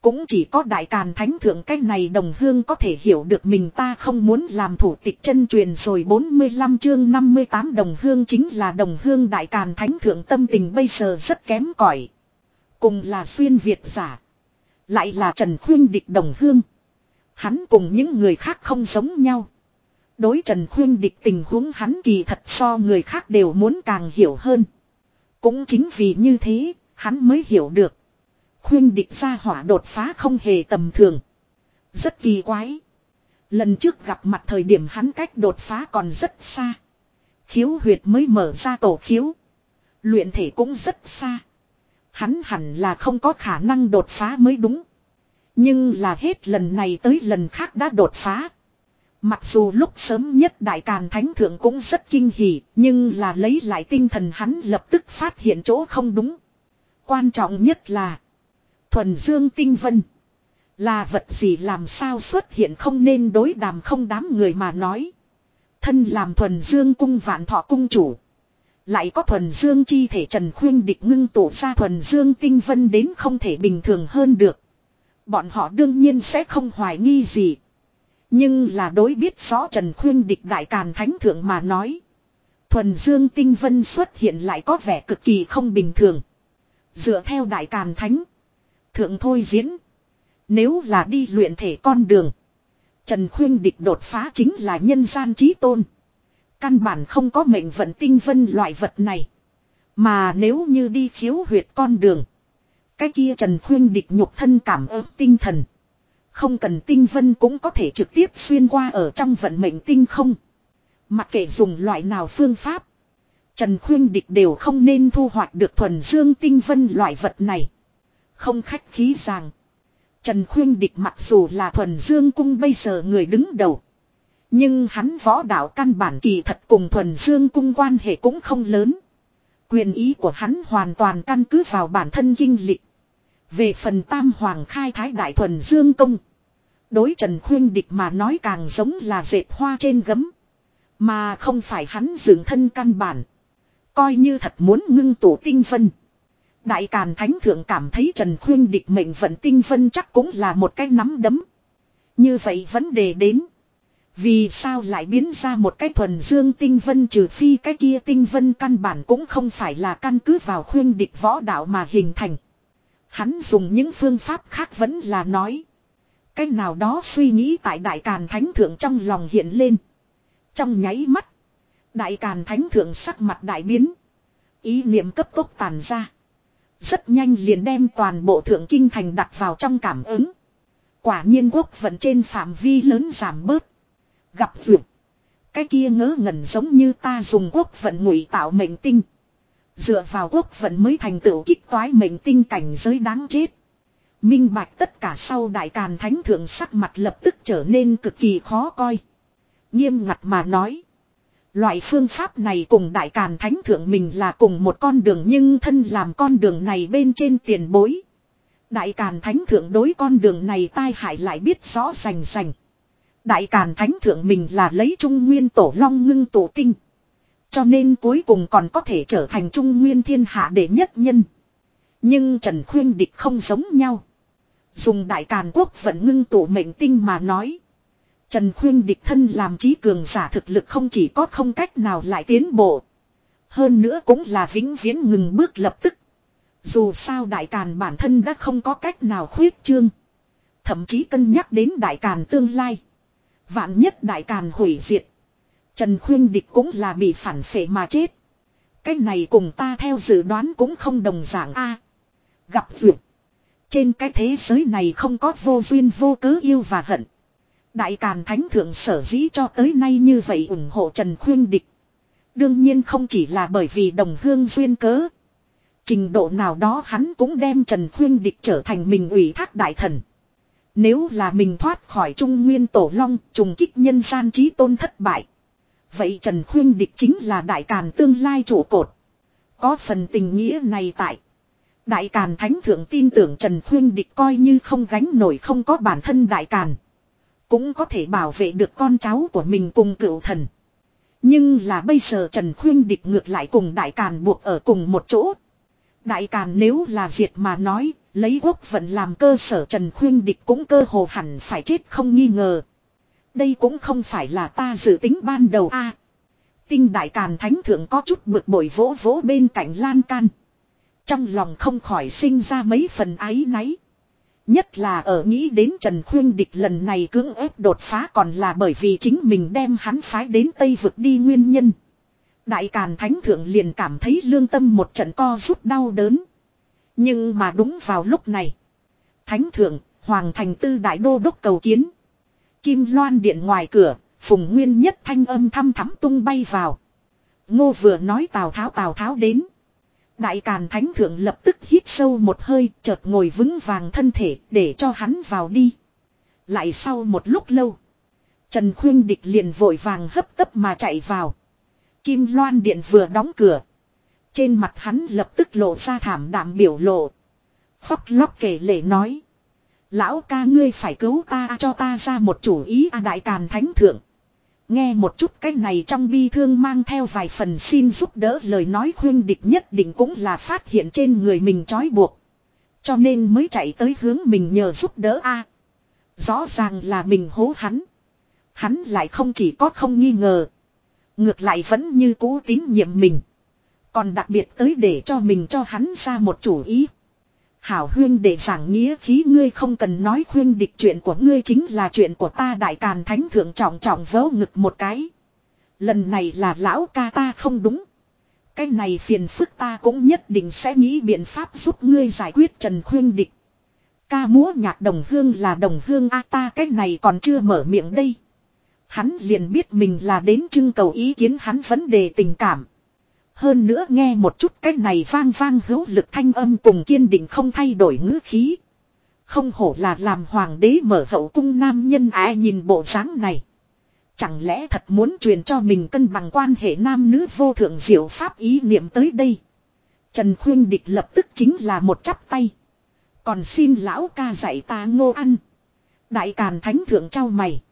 Cũng chỉ có đại càn thánh thượng cách này đồng hương có thể hiểu được mình ta không muốn làm thủ tịch chân truyền rồi 45 chương 58 đồng hương chính là đồng hương đại càn thánh thượng tâm tình bây giờ rất kém cỏi Cùng là xuyên Việt giả. Lại là Trần Khuyên Địch đồng hương. Hắn cùng những người khác không giống nhau. Đối Trần Khuyên địch tình huống hắn kỳ thật so người khác đều muốn càng hiểu hơn. Cũng chính vì như thế, hắn mới hiểu được. Khuyên địch ra hỏa đột phá không hề tầm thường. Rất kỳ quái. Lần trước gặp mặt thời điểm hắn cách đột phá còn rất xa. Khiếu huyệt mới mở ra tổ khiếu. Luyện thể cũng rất xa. Hắn hẳn là không có khả năng đột phá mới đúng. Nhưng là hết lần này tới lần khác đã đột phá. Mặc dù lúc sớm nhất Đại Càn Thánh Thượng cũng rất kinh hỉ, nhưng là lấy lại tinh thần hắn lập tức phát hiện chỗ không đúng. Quan trọng nhất là Thuần Dương Tinh Vân. Là vật gì làm sao xuất hiện không nên đối đàm không đám người mà nói. Thân làm Thuần Dương Cung Vạn Thọ Cung Chủ. Lại có Thuần Dương chi thể Trần Khuyên địch ngưng tụ ra Thuần Dương Tinh Vân đến không thể bình thường hơn được. Bọn họ đương nhiên sẽ không hoài nghi gì. Nhưng là đối biết rõ Trần Khuyên địch đại càn thánh thượng mà nói. Thuần Dương Tinh Vân xuất hiện lại có vẻ cực kỳ không bình thường. Dựa theo đại càn thánh. Thượng thôi diễn. Nếu là đi luyện thể con đường. Trần Khuyên địch đột phá chính là nhân gian trí tôn. Căn bản không có mệnh vận tinh vân loại vật này. Mà nếu như đi khiếu huyệt con đường. Cái kia Trần Khuyên địch nhục thân cảm ơn tinh thần. Không cần tinh vân cũng có thể trực tiếp xuyên qua ở trong vận mệnh tinh không. Mặc kệ dùng loại nào phương pháp. Trần Khuyên Địch đều không nên thu hoạch được thuần dương tinh vân loại vật này. Không khách khí rằng. Trần Khuyên Địch mặc dù là thuần dương cung bây giờ người đứng đầu. Nhưng hắn võ đạo căn bản kỳ thật cùng thuần dương cung quan hệ cũng không lớn. Quyền ý của hắn hoàn toàn căn cứ vào bản thân kinh lịch. Về phần tam hoàng khai thái đại thuần dương công. Đối Trần Khuyên Địch mà nói càng giống là dệt hoa trên gấm. Mà không phải hắn dưỡng thân căn bản. Coi như thật muốn ngưng tụ tinh phân Đại Càn Thánh Thượng cảm thấy Trần Khuyên Địch mệnh vận tinh phân chắc cũng là một cái nắm đấm. Như vậy vấn đề đến. Vì sao lại biến ra một cái thuần dương tinh vân trừ phi cái kia tinh vân căn bản cũng không phải là căn cứ vào khuyên địch võ đạo mà hình thành. Hắn dùng những phương pháp khác vẫn là nói. Cái nào đó suy nghĩ tại đại càn thánh thượng trong lòng hiện lên. Trong nháy mắt. Đại càn thánh thượng sắc mặt đại biến. Ý niệm cấp tốc tàn ra. Rất nhanh liền đem toàn bộ thượng kinh thành đặt vào trong cảm ứng. Quả nhiên quốc vận trên phạm vi lớn giảm bớt. Gặp vượt. Cái kia ngớ ngẩn giống như ta dùng quốc vận ngụy tạo mệnh tinh. Dựa vào quốc vận mới thành tựu kích toái mệnh tinh cảnh giới đáng chết. Minh bạch tất cả sau đại càn thánh thượng sắc mặt lập tức trở nên cực kỳ khó coi. Nghiêm ngặt mà nói. Loại phương pháp này cùng đại càn thánh thượng mình là cùng một con đường nhưng thân làm con đường này bên trên tiền bối. Đại càn thánh thượng đối con đường này tai hại lại biết rõ rành rành. Đại Càn Thánh Thượng mình là lấy Trung Nguyên Tổ Long ngưng tổ kinh. Cho nên cuối cùng còn có thể trở thành Trung Nguyên thiên hạ đệ nhất nhân. Nhưng Trần Khuyên Địch không giống nhau. Dùng Đại Càn Quốc vẫn ngưng tổ mệnh tinh mà nói. Trần Khuyên Địch thân làm trí cường giả thực lực không chỉ có không cách nào lại tiến bộ. Hơn nữa cũng là vĩnh viễn ngừng bước lập tức. Dù sao Đại Càn bản thân đã không có cách nào khuyết trương. Thậm chí cân nhắc đến Đại Càn tương lai. Vạn nhất đại càn hủy diệt. Trần Khuyên Địch cũng là bị phản phệ mà chết. Cái này cùng ta theo dự đoán cũng không đồng dạng a. gặp duyệt. Trên cái thế giới này không có vô duyên vô cớ yêu và hận. Đại Càn Thánh Thượng sở dĩ cho tới nay như vậy ủng hộ Trần Khuyên Địch. Đương nhiên không chỉ là bởi vì đồng hương duyên cớ. Trình độ nào đó hắn cũng đem Trần Khuyên Địch trở thành mình ủy thác đại thần. Nếu là mình thoát khỏi trung nguyên tổ long trùng kích nhân gian trí tôn thất bại. Vậy Trần Khuyên Địch chính là đại càn tương lai trụ cột. Có phần tình nghĩa này tại. Đại càn thánh thượng tin tưởng Trần Khuyên Địch coi như không gánh nổi không có bản thân đại càn. Cũng có thể bảo vệ được con cháu của mình cùng cựu thần. Nhưng là bây giờ Trần Khuyên Địch ngược lại cùng đại càn buộc ở cùng một chỗ. Đại càn nếu là diệt mà nói, Lấy quốc vận làm cơ sở Trần Khuyên Địch cũng cơ hồ hẳn phải chết không nghi ngờ. Đây cũng không phải là ta dự tính ban đầu a. tinh đại càn thánh thượng có chút bực bội vỗ vỗ bên cạnh lan can. Trong lòng không khỏi sinh ra mấy phần áy náy. Nhất là ở nghĩ đến Trần Khuyên Địch lần này cưỡng ép đột phá còn là bởi vì chính mình đem hắn phái đến Tây vực đi nguyên nhân. Đại Càn Thánh Thượng liền cảm thấy lương tâm một trận co rút đau đớn. Nhưng mà đúng vào lúc này. Thánh thượng, Hoàng thành tư đại đô đốc cầu kiến. Kim loan điện ngoài cửa, phùng nguyên nhất thanh âm thăm thắm tung bay vào. Ngô vừa nói Tào Tháo Tào Tháo đến. Đại Càn Thánh Thượng lập tức hít sâu một hơi, chợt ngồi vững vàng thân thể, để cho hắn vào đi. Lại sau một lúc lâu, Trần Khuyên Địch liền vội vàng hấp tấp mà chạy vào. Kim Loan Điện vừa đóng cửa. Trên mặt hắn lập tức lộ ra thảm đạm biểu lộ. Khóc lóc kể lệ nói. Lão ca ngươi phải cứu ta, cho ta ra một chủ ý a đại càn thánh thượng. Nghe một chút cái này trong bi thương mang theo vài phần xin giúp đỡ lời nói khuyên địch nhất định cũng là phát hiện trên người mình trói buộc. Cho nên mới chạy tới hướng mình nhờ giúp đỡ a. Rõ ràng là mình hố hắn. Hắn lại không chỉ có không nghi ngờ. Ngược lại vẫn như cũ tín nhiệm mình. Còn đặc biệt tới để cho mình cho hắn ra một chủ ý. Hảo huyên để giảng nghĩa khí ngươi không cần nói khuyên địch chuyện của ngươi chính là chuyện của ta đại càn thánh thượng trọng trọng vớ ngực một cái. Lần này là lão ca ta không đúng. Cái này phiền phức ta cũng nhất định sẽ nghĩ biện pháp giúp ngươi giải quyết trần khuyên địch. Ca múa nhạc đồng hương là đồng hương a ta cái này còn chưa mở miệng đây. Hắn liền biết mình là đến trưng cầu ý kiến hắn vấn đề tình cảm. Hơn nữa nghe một chút cái này vang vang hữu lực thanh âm cùng kiên định không thay đổi ngữ khí. Không hổ là làm hoàng đế mở hậu cung nam nhân ai nhìn bộ dáng này. Chẳng lẽ thật muốn truyền cho mình cân bằng quan hệ nam nữ vô thượng diệu pháp ý niệm tới đây. Trần Khuyên Địch lập tức chính là một chắp tay. Còn xin lão ca dạy ta ngô ăn. Đại Càn Thánh Thượng trao mày.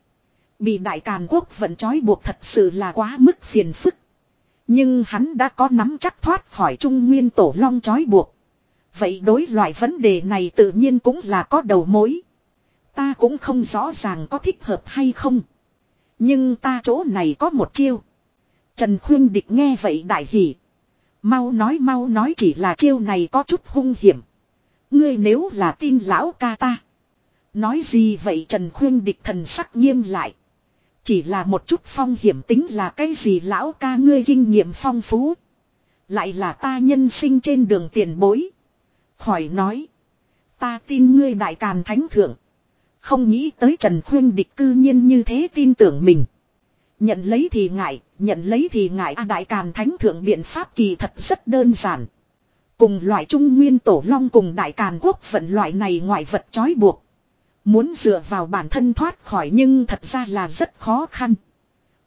Bị Đại Càn Quốc vận trói buộc thật sự là quá mức phiền phức. Nhưng hắn đã có nắm chắc thoát khỏi Trung Nguyên Tổ Long chói buộc. Vậy đối loại vấn đề này tự nhiên cũng là có đầu mối. Ta cũng không rõ ràng có thích hợp hay không. Nhưng ta chỗ này có một chiêu. Trần Khuyên Địch nghe vậy đại hỉ. Mau nói mau nói chỉ là chiêu này có chút hung hiểm. Ngươi nếu là tin lão ca ta. Nói gì vậy Trần Khuyên Địch thần sắc nghiêm lại. Chỉ là một chút phong hiểm tính là cái gì lão ca ngươi kinh nghiệm phong phú. Lại là ta nhân sinh trên đường tiền bối. Khỏi nói. Ta tin ngươi đại càn thánh thượng. Không nghĩ tới Trần Khuyên địch cư nhiên như thế tin tưởng mình. Nhận lấy thì ngại, nhận lấy thì ngại a đại càn thánh thượng biện pháp kỳ thật rất đơn giản. Cùng loại trung nguyên tổ long cùng đại càn quốc vận loại này ngoại vật trói buộc. Muốn dựa vào bản thân thoát khỏi nhưng thật ra là rất khó khăn.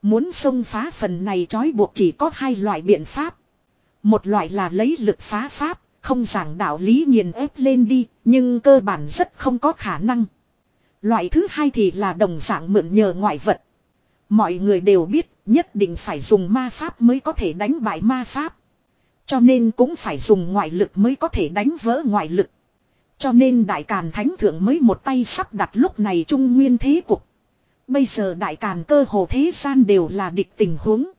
Muốn xông phá phần này trói buộc chỉ có hai loại biện pháp. Một loại là lấy lực phá pháp, không giảng đạo lý nghiền ép lên đi, nhưng cơ bản rất không có khả năng. Loại thứ hai thì là đồng dạng mượn nhờ ngoại vật. Mọi người đều biết nhất định phải dùng ma pháp mới có thể đánh bại ma pháp. Cho nên cũng phải dùng ngoại lực mới có thể đánh vỡ ngoại lực. Cho nên Đại Càn Thánh Thượng mới một tay sắp đặt lúc này trung nguyên thế cục. Bây giờ Đại Càn cơ hồ thế gian đều là địch tình huống.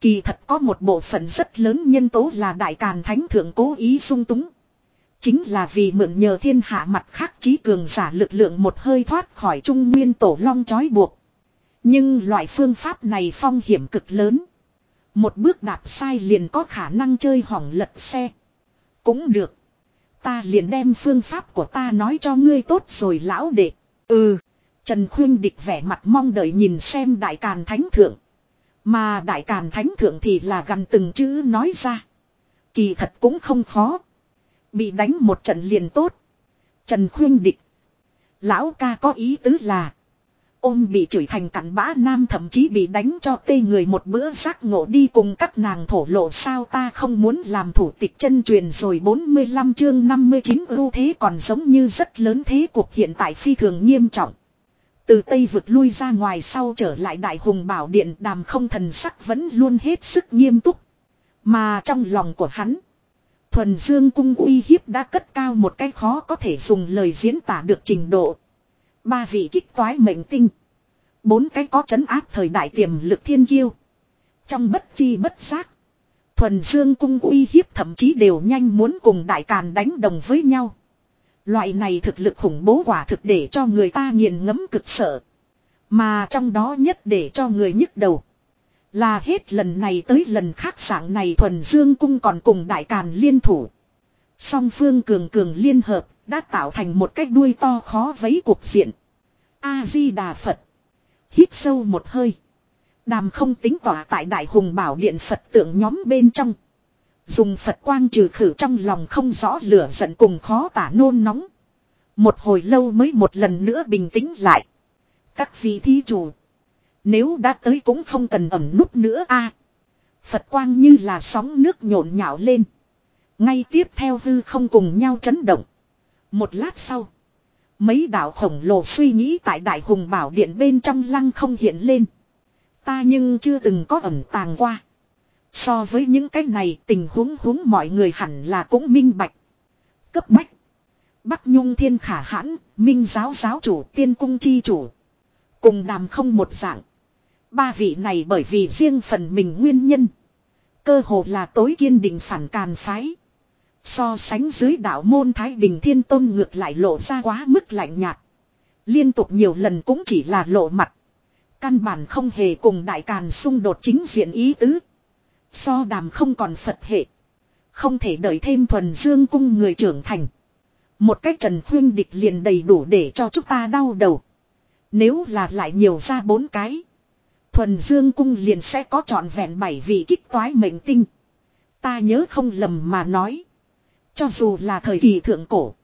Kỳ thật có một bộ phận rất lớn nhân tố là Đại Càn Thánh Thượng cố ý sung túng. Chính là vì mượn nhờ thiên hạ mặt khác trí cường giả lực lượng một hơi thoát khỏi trung nguyên tổ long trói buộc. Nhưng loại phương pháp này phong hiểm cực lớn. Một bước đạp sai liền có khả năng chơi hỏng lật xe. Cũng được. Ta liền đem phương pháp của ta nói cho ngươi tốt rồi lão đệ. Ừ. Trần Khuyên Địch vẻ mặt mong đợi nhìn xem Đại Càn Thánh Thượng. Mà Đại Càn Thánh Thượng thì là gần từng chữ nói ra. Kỳ thật cũng không khó. Bị đánh một trận liền tốt. Trần Khuyên Địch. Lão ca có ý tứ là. Ôm bị chửi thành cặn bã nam thậm chí bị đánh cho tê người một bữa giác ngộ đi cùng các nàng thổ lộ sao ta không muốn làm thủ tịch chân truyền rồi 45 chương 59 ưu thế còn giống như rất lớn thế cuộc hiện tại phi thường nghiêm trọng. Từ Tây vực lui ra ngoài sau trở lại đại hùng bảo điện đàm không thần sắc vẫn luôn hết sức nghiêm túc. Mà trong lòng của hắn. Thuần Dương cung uy hiếp đã cất cao một cái khó có thể dùng lời diễn tả được trình độ. Ba vị kích toái mệnh tinh. Bốn cái có chấn áp thời đại tiềm lực thiên kiêu. Trong bất chi bất giác. Thuần Dương cung uy hiếp thậm chí đều nhanh muốn cùng đại càn đánh đồng với nhau. Loại này thực lực khủng bố quả thực để cho người ta nghiền ngẫm cực sợ. Mà trong đó nhất để cho người nhức đầu. Là hết lần này tới lần khác dạng này thuần dương cung còn cùng đại càn liên thủ. Song phương cường cường liên hợp đã tạo thành một cái đuôi to khó vấy cuộc diện. A-di-đà Phật. Hít sâu một hơi. Đàm không tính tỏa tại đại hùng bảo điện Phật tượng nhóm bên trong. Dùng Phật quang trừ khử trong lòng không rõ lửa giận cùng khó tả nôn nóng. Một hồi lâu mới một lần nữa bình tĩnh lại. Các vị thí chủ. Nếu đã tới cũng không cần ẩm nút nữa a. Phật quang như là sóng nước nhộn nhạo lên. Ngay tiếp theo hư không cùng nhau chấn động. Một lát sau. Mấy đạo khổng lồ suy nghĩ tại đại hùng bảo điện bên trong lăng không hiện lên. Ta nhưng chưa từng có ẩn tàng qua. So với những cái này tình huống huống mọi người hẳn là cũng minh bạch. Cấp bách. Bắc Nhung Thiên Khả Hãn, Minh Giáo Giáo Chủ, Tiên Cung Chi Chủ. Cùng đàm không một dạng. Ba vị này bởi vì riêng phần mình nguyên nhân. Cơ hồ là tối kiên định phản càn phái. So sánh dưới đạo môn Thái Bình Thiên Tôn ngược lại lộ ra quá mức lạnh nhạt. Liên tục nhiều lần cũng chỉ là lộ mặt. Căn bản không hề cùng đại càn xung đột chính diện ý tứ. So đàm không còn Phật hệ. Không thể đợi thêm thuần dương cung người trưởng thành. Một cách trần khuyên địch liền đầy đủ để cho chúng ta đau đầu. Nếu là lại nhiều ra bốn cái. Thuần Dương Cung liền sẽ có trọn vẹn bảy vị kích toái mệnh tinh. Ta nhớ không lầm mà nói. Cho dù là thời kỳ thượng cổ.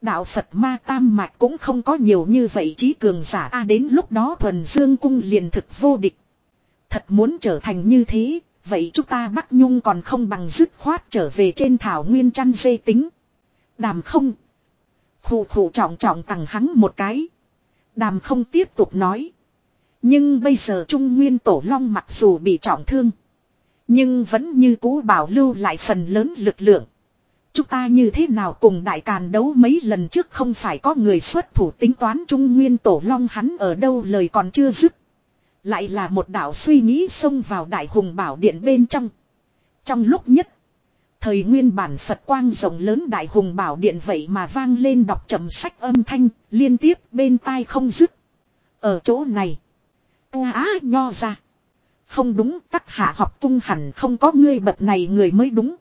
Đạo Phật ma tam mạch cũng không có nhiều như vậy trí cường giả a đến lúc đó thuần dương cung liền thực vô địch. Thật muốn trở thành như thế, vậy chúng ta Bắc Nhung còn không bằng dứt khoát trở về trên thảo nguyên chăn dê tính. Đàm không. Khủ khủ trọng trọng tặng hắn một cái. Đàm không tiếp tục nói. Nhưng bây giờ Trung Nguyên Tổ Long mặc dù bị trọng thương. Nhưng vẫn như cũ bảo lưu lại phần lớn lực lượng. Chúng ta như thế nào cùng đại càn đấu mấy lần trước không phải có người xuất thủ tính toán Trung Nguyên Tổ Long hắn ở đâu lời còn chưa dứt. Lại là một đạo suy nghĩ xông vào đại hùng bảo điện bên trong. Trong lúc nhất. Thời nguyên bản Phật quang rộng lớn đại hùng bảo điện vậy mà vang lên đọc trầm sách âm thanh, liên tiếp bên tai không dứt. Ở chỗ này. Á nho ra. Không đúng tắc hạ học cung hẳn không có ngươi bậc này người mới đúng.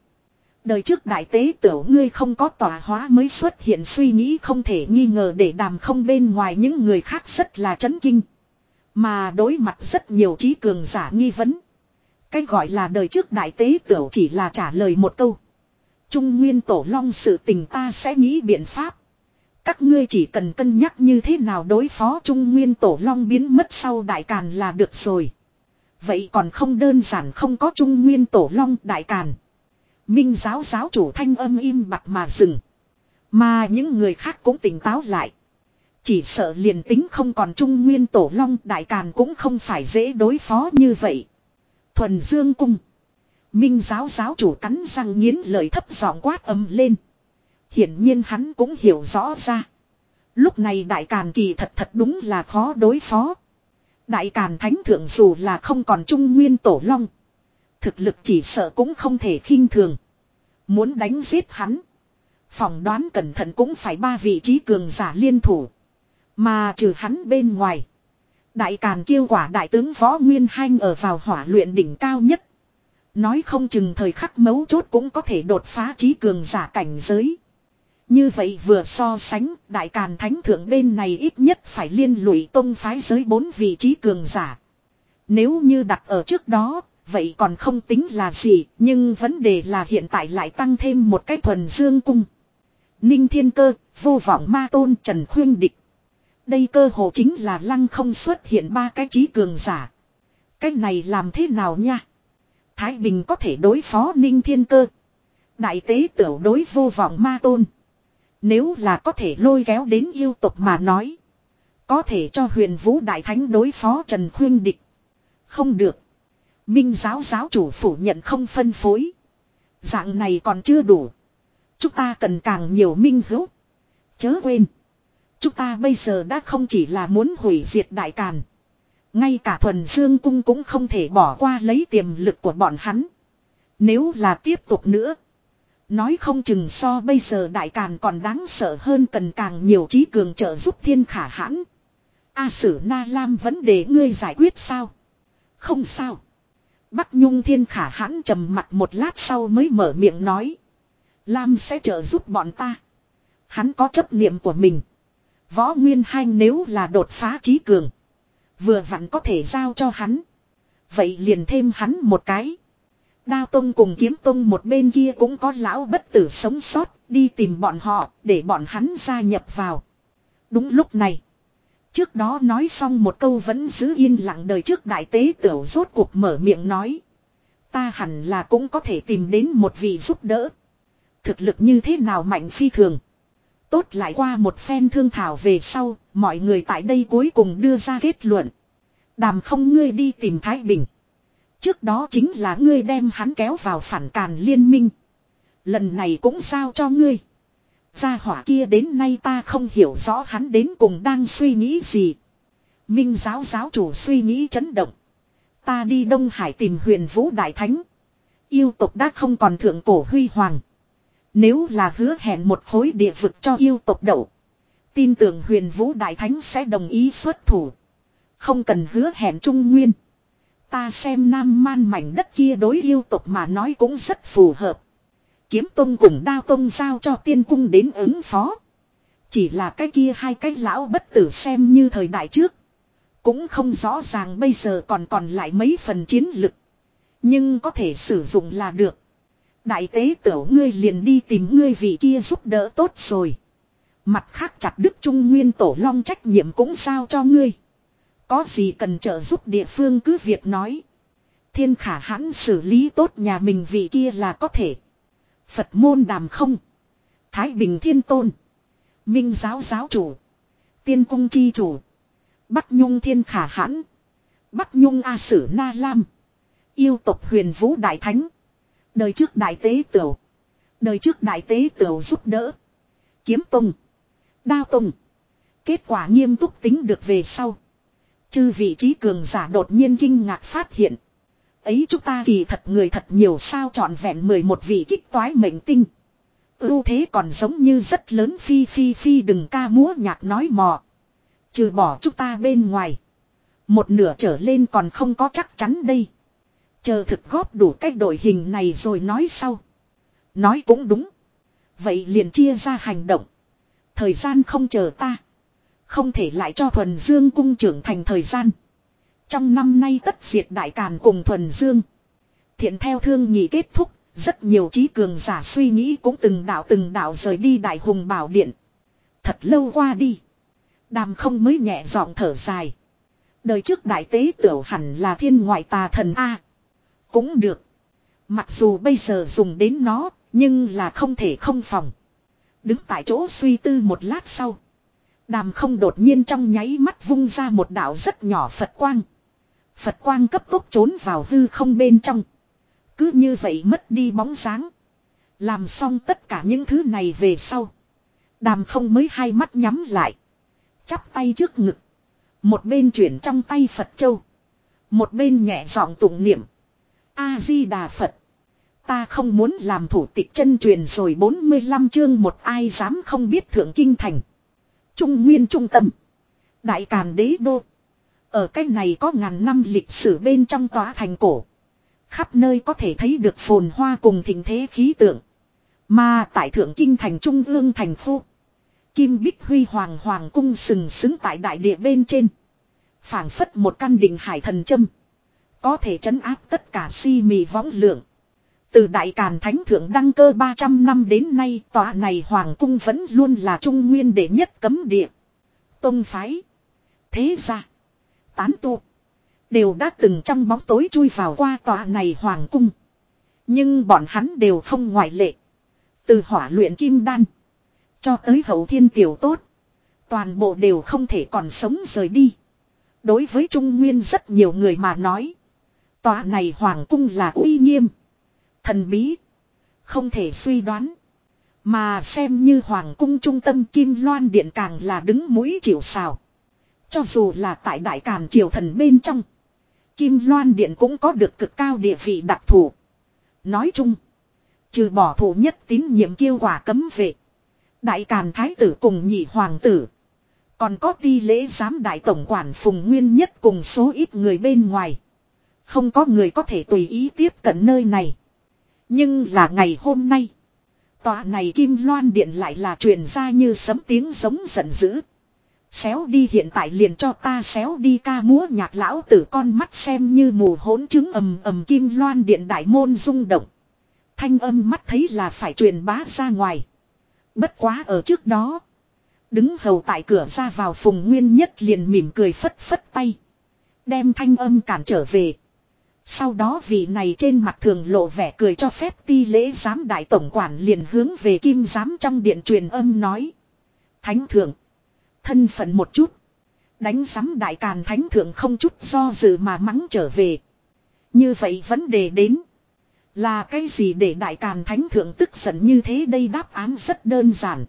Đời trước đại tế tiểu ngươi không có tòa hóa mới xuất hiện suy nghĩ không thể nghi ngờ để đàm không bên ngoài những người khác rất là chấn kinh. Mà đối mặt rất nhiều trí cường giả nghi vấn. Cái gọi là đời trước đại tế tiểu chỉ là trả lời một câu. Trung nguyên tổ long sự tình ta sẽ nghĩ biện pháp. Các ngươi chỉ cần cân nhắc như thế nào đối phó Trung Nguyên Tổ Long biến mất sau Đại Càn là được rồi. Vậy còn không đơn giản không có Trung Nguyên Tổ Long Đại Càn. Minh giáo giáo chủ thanh âm im bặt mà dừng. Mà những người khác cũng tỉnh táo lại. Chỉ sợ liền tính không còn Trung Nguyên Tổ Long Đại Càn cũng không phải dễ đối phó như vậy. Thuần Dương Cung. Minh giáo giáo chủ cắn răng nghiến lời thấp giọng quát âm lên. Hiển nhiên hắn cũng hiểu rõ ra. Lúc này đại càn kỳ thật thật đúng là khó đối phó. Đại càn thánh thượng dù là không còn trung nguyên tổ long. Thực lực chỉ sợ cũng không thể khinh thường. Muốn đánh giết hắn. Phòng đoán cẩn thận cũng phải ba vị trí cường giả liên thủ. Mà trừ hắn bên ngoài. Đại càn kêu quả đại tướng võ nguyên hanh ở vào hỏa luyện đỉnh cao nhất. Nói không chừng thời khắc mấu chốt cũng có thể đột phá trí cường giả cảnh giới. Như vậy vừa so sánh, đại càn thánh thượng bên này ít nhất phải liên lụy tông phái giới bốn vị trí cường giả. Nếu như đặt ở trước đó, vậy còn không tính là gì, nhưng vấn đề là hiện tại lại tăng thêm một cái thuần dương cung. Ninh Thiên Cơ, vô vọng ma tôn Trần Khuyên Địch. Đây cơ hồ chính là lăng không xuất hiện ba cái trí cường giả. Cái này làm thế nào nha? Thái Bình có thể đối phó Ninh Thiên Cơ. Đại tế tiểu đối vô vọng ma tôn. Nếu là có thể lôi kéo đến yêu tục mà nói. Có thể cho huyền vũ đại thánh đối phó Trần Khuyên Địch. Không được. Minh giáo giáo chủ phủ nhận không phân phối. Dạng này còn chưa đủ. Chúng ta cần càng nhiều minh hữu. Chớ quên. Chúng ta bây giờ đã không chỉ là muốn hủy diệt đại càn. Ngay cả thuần dương cung cũng không thể bỏ qua lấy tiềm lực của bọn hắn. Nếu là tiếp tục nữa. Nói không chừng so bây giờ đại càn còn đáng sợ hơn cần càng nhiều trí cường trợ giúp thiên khả hãn. A sử na lam vấn đề ngươi giải quyết sao? Không sao. Bắc Nhung thiên khả hãn trầm mặt một lát sau mới mở miệng nói. Lam sẽ trợ giúp bọn ta. Hắn có chấp niệm của mình. Võ Nguyên Hanh nếu là đột phá trí cường. Vừa vặn có thể giao cho hắn. Vậy liền thêm hắn một cái. Đao Tông cùng Kiếm Tông một bên kia cũng có lão bất tử sống sót, đi tìm bọn họ, để bọn hắn gia nhập vào. Đúng lúc này. Trước đó nói xong một câu vẫn giữ yên lặng đời trước đại tế tiểu rốt cuộc mở miệng nói. Ta hẳn là cũng có thể tìm đến một vị giúp đỡ. Thực lực như thế nào mạnh phi thường. Tốt lại qua một phen thương thảo về sau, mọi người tại đây cuối cùng đưa ra kết luận. Đàm không ngươi đi tìm Thái Bình. Trước đó chính là ngươi đem hắn kéo vào phản càn liên minh. Lần này cũng sao cho ngươi. Gia hỏa kia đến nay ta không hiểu rõ hắn đến cùng đang suy nghĩ gì. Minh giáo giáo chủ suy nghĩ chấn động. Ta đi Đông Hải tìm huyền vũ đại thánh. Yêu tộc đã không còn thượng cổ huy hoàng. Nếu là hứa hẹn một khối địa vực cho yêu tộc đậu. Tin tưởng huyền vũ đại thánh sẽ đồng ý xuất thủ. Không cần hứa hẹn trung nguyên. Ta xem nam man mảnh đất kia đối yêu tục mà nói cũng rất phù hợp. Kiếm tông cùng đao tông giao cho tiên cung đến ứng phó. Chỉ là cái kia hai cái lão bất tử xem như thời đại trước. Cũng không rõ ràng bây giờ còn còn lại mấy phần chiến lực. Nhưng có thể sử dụng là được. Đại tế tiểu ngươi liền đi tìm ngươi vị kia giúp đỡ tốt rồi. Mặt khác chặt đức trung nguyên tổ long trách nhiệm cũng sao cho ngươi. Có gì cần trợ giúp địa phương cứ việc nói. Thiên khả hãn xử lý tốt nhà mình vị kia là có thể. Phật môn đàm không. Thái Bình Thiên Tôn. Minh giáo giáo chủ. Tiên cung chi chủ. Bắc Nhung Thiên Khả Hãn. Bắc Nhung A Sử Na Lam. Yêu tộc huyền vũ đại thánh. Đời trước đại tế tiểu. Đời trước đại tế tiểu giúp đỡ. Kiếm tùng. Đao tùng. Kết quả nghiêm túc tính được về sau. Chư vị trí cường giả đột nhiên kinh ngạc phát hiện. Ấy chúng ta kỳ thật người thật nhiều sao trọn vẹn 11 vị kích toái mệnh tinh. Ưu ừ thế còn giống như rất lớn phi phi phi đừng ca múa nhạc nói mò. Trừ bỏ chúng ta bên ngoài. Một nửa trở lên còn không có chắc chắn đây. Chờ thực góp đủ cách đội hình này rồi nói sau. Nói cũng đúng. Vậy liền chia ra hành động. Thời gian không chờ ta. Không thể lại cho thuần dương cung trưởng thành thời gian. Trong năm nay tất diệt đại càn cùng thuần dương. Thiện theo thương nhị kết thúc. Rất nhiều trí cường giả suy nghĩ cũng từng đạo từng đạo rời đi đại hùng bảo điện. Thật lâu qua đi. Đàm không mới nhẹ giọng thở dài. Đời trước đại tế tiểu hẳn là thiên ngoại tà thần A. Cũng được. Mặc dù bây giờ dùng đến nó, nhưng là không thể không phòng. Đứng tại chỗ suy tư một lát sau. Đàm không đột nhiên trong nháy mắt vung ra một đạo rất nhỏ Phật quang. Phật quang cấp tốc trốn vào hư không bên trong. Cứ như vậy mất đi bóng dáng. Làm xong tất cả những thứ này về sau. Đàm không mới hai mắt nhắm lại. Chắp tay trước ngực. Một bên chuyển trong tay Phật Châu. Một bên nhẹ giọng tụng niệm. A-di-đà Phật. Ta không muốn làm thủ tịch chân truyền rồi 45 chương một ai dám không biết thượng kinh thành. Trung nguyên trung tâm. Đại Càn đế đô. Ở cách này có ngàn năm lịch sử bên trong tòa thành cổ. Khắp nơi có thể thấy được phồn hoa cùng thịnh thế khí tượng. Mà tại thượng kinh thành trung ương thành phố. Kim Bích Huy Hoàng Hoàng cung sừng sững tại đại địa bên trên. phảng phất một căn đình hải thần châm. Có thể trấn áp tất cả si mì võng lượng. Từ Đại Càn Thánh Thượng đăng cơ 300 năm đến nay, tòa này Hoàng cung vẫn luôn là trung nguyên đệ nhất cấm địa. Tông phái. Thế ra. Tán tu. Đều đã từng trong bóng tối chui vào qua tòa này Hoàng cung. Nhưng bọn hắn đều không ngoại lệ. Từ hỏa luyện kim đan. Cho tới hậu thiên tiểu tốt. Toàn bộ đều không thể còn sống rời đi. Đối với Trung Nguyên rất nhiều người mà nói. Tòa này Hoàng cung là uy nghiêm. Thần bí. Không thể suy đoán. Mà xem như Hoàng cung trung tâm Kim Loan Điện càng là đứng mũi chịu sào. Cho dù là tại Đại Càn Triều Thần bên trong. Kim Loan Điện cũng có được cực cao địa vị đặc thù. Nói chung. Trừ bỏ thủ nhất tín nhiệm kêu quả cấm vệ. Đại Càn Thái tử cùng nhị hoàng tử. Còn có ti lễ giám đại tổng quản phùng nguyên nhất cùng số ít người bên ngoài. Không có người có thể tùy ý tiếp cận nơi này. Nhưng là ngày hôm nay. Tòa này Kim Loan Điện lại là truyền ra như sấm tiếng giống giận dữ. Xéo đi hiện tại liền cho ta xéo đi ca múa nhạc lão tử con mắt xem như mù hỗn chứng ầm ầm Kim Loan Điện đại môn rung động. Thanh âm mắt thấy là phải truyền bá ra ngoài. Bất quá ở trước đó. Đứng hầu tại cửa ra vào phùng nguyên nhất liền mỉm cười phất phất tay. Đem thanh âm cản trở về. Sau đó vị này trên mặt thường lộ vẻ cười cho phép ti lễ giám đại tổng quản liền hướng về kim giám trong điện truyền âm nói. Thánh thượng. Thân phận một chút. Đánh sắm đại càn thánh thượng không chút do dự mà mắng trở về. Như vậy vấn đề đến. Là cái gì để đại càn thánh thượng tức giận như thế đây đáp án rất đơn giản.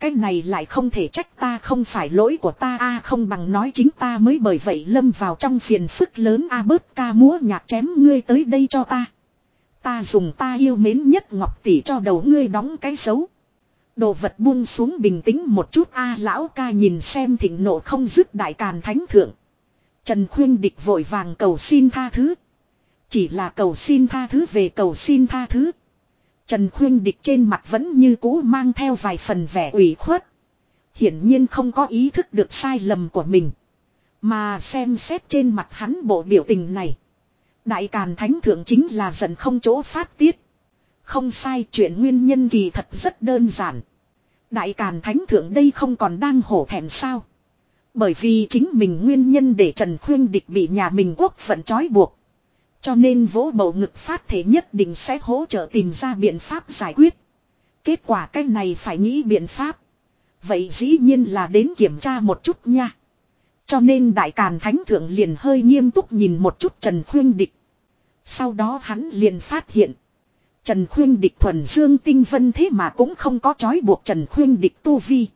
Cái này lại không thể trách ta không phải lỗi của ta, a không bằng nói chính ta mới bởi vậy lâm vào trong phiền phức lớn, a bớt ca múa nhạc chém ngươi tới đây cho ta. Ta dùng ta yêu mến nhất ngọc tỷ cho đầu ngươi đóng cái xấu. Đồ vật buông xuống bình tĩnh một chút a lão ca nhìn xem thịnh nộ không dứt đại càn thánh thượng. Trần khuyên địch vội vàng cầu xin tha thứ. Chỉ là cầu xin tha thứ về cầu xin tha thứ. Trần Khuyên Địch trên mặt vẫn như cũ mang theo vài phần vẻ ủy khuất. Hiển nhiên không có ý thức được sai lầm của mình. Mà xem xét trên mặt hắn bộ biểu tình này. Đại Càn Thánh Thượng chính là giận không chỗ phát tiết. Không sai, chuyện nguyên nhân kỳ thật rất đơn giản. Đại Càn Thánh Thượng đây không còn đang hổ thẹn sao. Bởi vì chính mình nguyên nhân để Trần Khuyên Địch bị nhà mình quốc vận trói buộc. Cho nên vỗ bầu ngực phát thể nhất định sẽ hỗ trợ tìm ra biện pháp giải quyết. Kết quả cái này phải nghĩ biện pháp. Vậy dĩ nhiên là đến kiểm tra một chút nha. Cho nên Đại Càn Thánh Thượng liền hơi nghiêm túc nhìn một chút Trần Khuyên Địch. Sau đó hắn liền phát hiện. Trần Khuyên Địch thuần dương tinh vân thế mà cũng không có trói buộc Trần Khuyên Địch tu vi.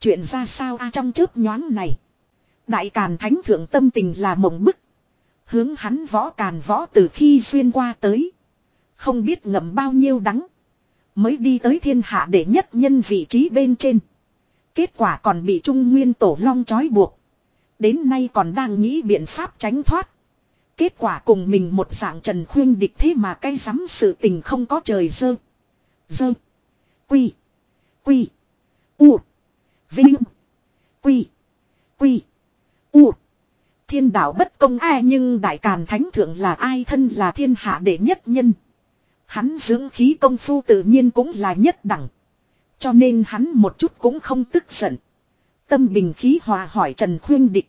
Chuyện ra sao a trong chớp nhoáng này. Đại Càn Thánh Thượng tâm tình là mộng bức. Hướng hắn võ càn võ từ khi xuyên qua tới. Không biết ngậm bao nhiêu đắng. Mới đi tới thiên hạ để nhất nhân vị trí bên trên. Kết quả còn bị Trung Nguyên Tổ Long trói buộc. Đến nay còn đang nghĩ biện pháp tránh thoát. Kết quả cùng mình một dạng trần khuyên địch thế mà cái rắm sự tình không có trời dơ. Dơ. Quy. Quy. U. Vinh. Quy. Quy. U. Thiên đạo bất công ai nhưng đại càn thánh thượng là ai thân là thiên hạ đệ nhất nhân. Hắn dưỡng khí công phu tự nhiên cũng là nhất đẳng. Cho nên hắn một chút cũng không tức giận. Tâm bình khí hòa hỏi Trần Khuyên Địch.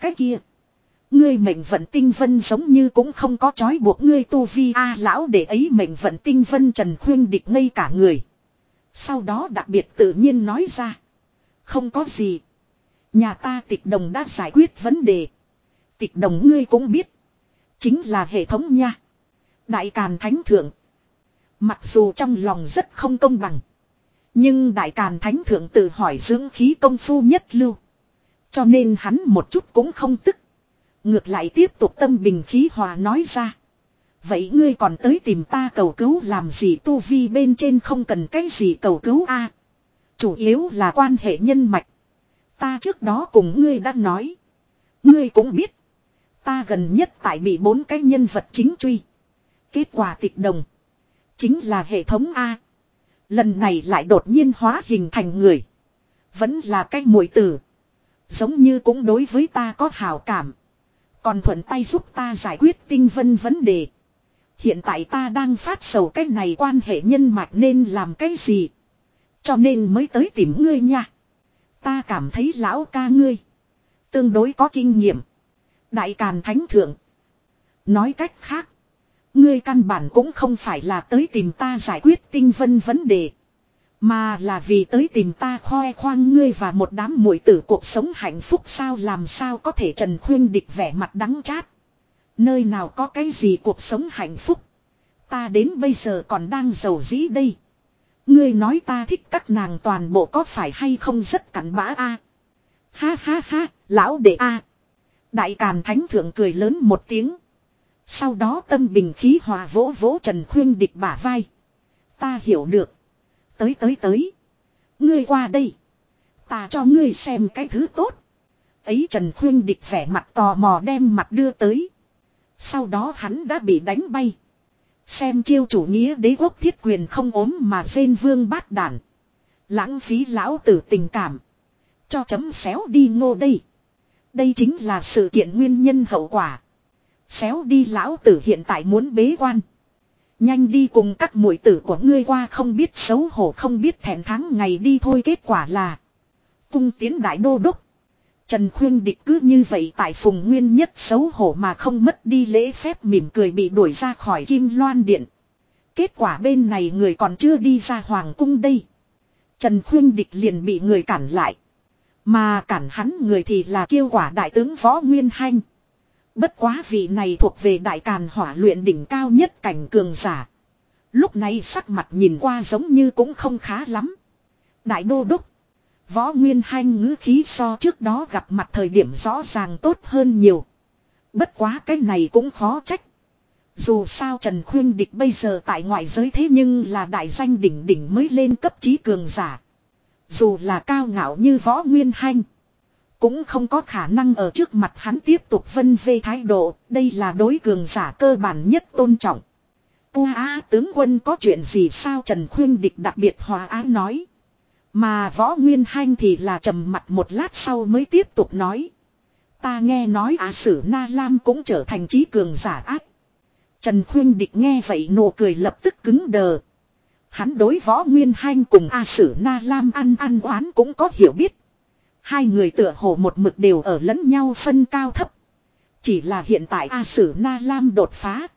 Cái kia. Ngươi mệnh vận tinh vân giống như cũng không có trói buộc ngươi tu vi a à, lão để ấy mệnh vận tinh vân Trần Khuyên Địch ngây cả người. Sau đó đặc biệt tự nhiên nói ra. Không có gì. Nhà ta tịch đồng đã giải quyết vấn đề. Tịch đồng ngươi cũng biết. Chính là hệ thống nha. Đại Càn Thánh Thượng. Mặc dù trong lòng rất không công bằng. Nhưng Đại Càn Thánh Thượng tự hỏi dưỡng khí công phu nhất lưu. Cho nên hắn một chút cũng không tức. Ngược lại tiếp tục tâm bình khí hòa nói ra. Vậy ngươi còn tới tìm ta cầu cứu làm gì tu vi bên trên không cần cái gì cầu cứu a Chủ yếu là quan hệ nhân mạch. Ta trước đó cùng ngươi đã nói. Ngươi cũng biết. Ta gần nhất tại bị bốn cái nhân vật chính truy. Kết quả tịch đồng. Chính là hệ thống A. Lần này lại đột nhiên hóa hình thành người. Vẫn là cái mũi tử. Giống như cũng đối với ta có hào cảm. Còn thuận tay giúp ta giải quyết tinh vân vấn đề. Hiện tại ta đang phát sầu cái này quan hệ nhân mạch nên làm cái gì. Cho nên mới tới tìm ngươi nha. Ta cảm thấy lão ca ngươi. Tương đối có kinh nghiệm. Đại Càn Thánh Thượng. Nói cách khác. Ngươi căn bản cũng không phải là tới tìm ta giải quyết tinh vân vấn đề. Mà là vì tới tìm ta khoe khoang ngươi và một đám muội tử cuộc sống hạnh phúc sao làm sao có thể Trần Khuyên địch vẻ mặt đắng chát. Nơi nào có cái gì cuộc sống hạnh phúc. Ta đến bây giờ còn đang giàu dĩ đây. Ngươi nói ta thích các nàng toàn bộ có phải hay không rất cắn bã a Ha ha ha, lão đệ a Đại Càn Thánh Thượng cười lớn một tiếng. Sau đó tâm bình khí hòa vỗ vỗ Trần Khuyên địch bả vai. Ta hiểu được. Tới tới tới. Ngươi qua đây. Ta cho ngươi xem cái thứ tốt. Ấy Trần Khuyên địch vẻ mặt tò mò đem mặt đưa tới. Sau đó hắn đã bị đánh bay. Xem chiêu chủ nghĩa đế quốc thiết quyền không ốm mà rên vương bát đản. Lãng phí lão tử tình cảm. Cho chấm xéo đi ngô đây. Đây chính là sự kiện nguyên nhân hậu quả. Xéo đi lão tử hiện tại muốn bế quan. Nhanh đi cùng các muội tử của ngươi qua không biết xấu hổ, không biết thẹn thắng ngày đi thôi kết quả là. Cung tiến đại đô đốc. Trần Khuyên Địch cứ như vậy tại phùng nguyên nhất xấu hổ mà không mất đi lễ phép, mỉm cười bị đuổi ra khỏi kim loan điện. Kết quả bên này người còn chưa đi ra hoàng cung đây. Trần Khuyên Địch liền bị người cản lại. Mà cản hắn người thì là kêu quả đại tướng Võ Nguyên Hanh. Bất quá vị này thuộc về đại càn hỏa luyện đỉnh cao nhất cảnh cường giả. Lúc này sắc mặt nhìn qua giống như cũng không khá lắm. Đại đô đốc. Võ Nguyên Hanh ngữ khí so trước đó gặp mặt thời điểm rõ ràng tốt hơn nhiều. Bất quá cái này cũng khó trách. Dù sao Trần Khuyên Địch bây giờ tại ngoại giới thế nhưng là đại danh đỉnh đỉnh mới lên cấp trí cường giả. Dù là cao ngạo như Võ Nguyên Hanh. Cũng không có khả năng ở trước mặt hắn tiếp tục vân vê thái độ, đây là đối cường giả cơ bản nhất tôn trọng. Ua tướng quân có chuyện gì sao Trần Khuyên Địch đặc biệt hòa á nói. Mà võ nguyên hanh thì là trầm mặt một lát sau mới tiếp tục nói. Ta nghe nói á sử Na Lam cũng trở thành trí cường giả ác. Trần Khuyên Địch nghe vậy nụ cười lập tức cứng đờ. Hắn đối võ nguyên hanh cùng A Sử Na Lam ăn ăn oán cũng có hiểu biết. Hai người tựa hồ một mực đều ở lẫn nhau phân cao thấp. Chỉ là hiện tại A Sử Na Lam đột phá.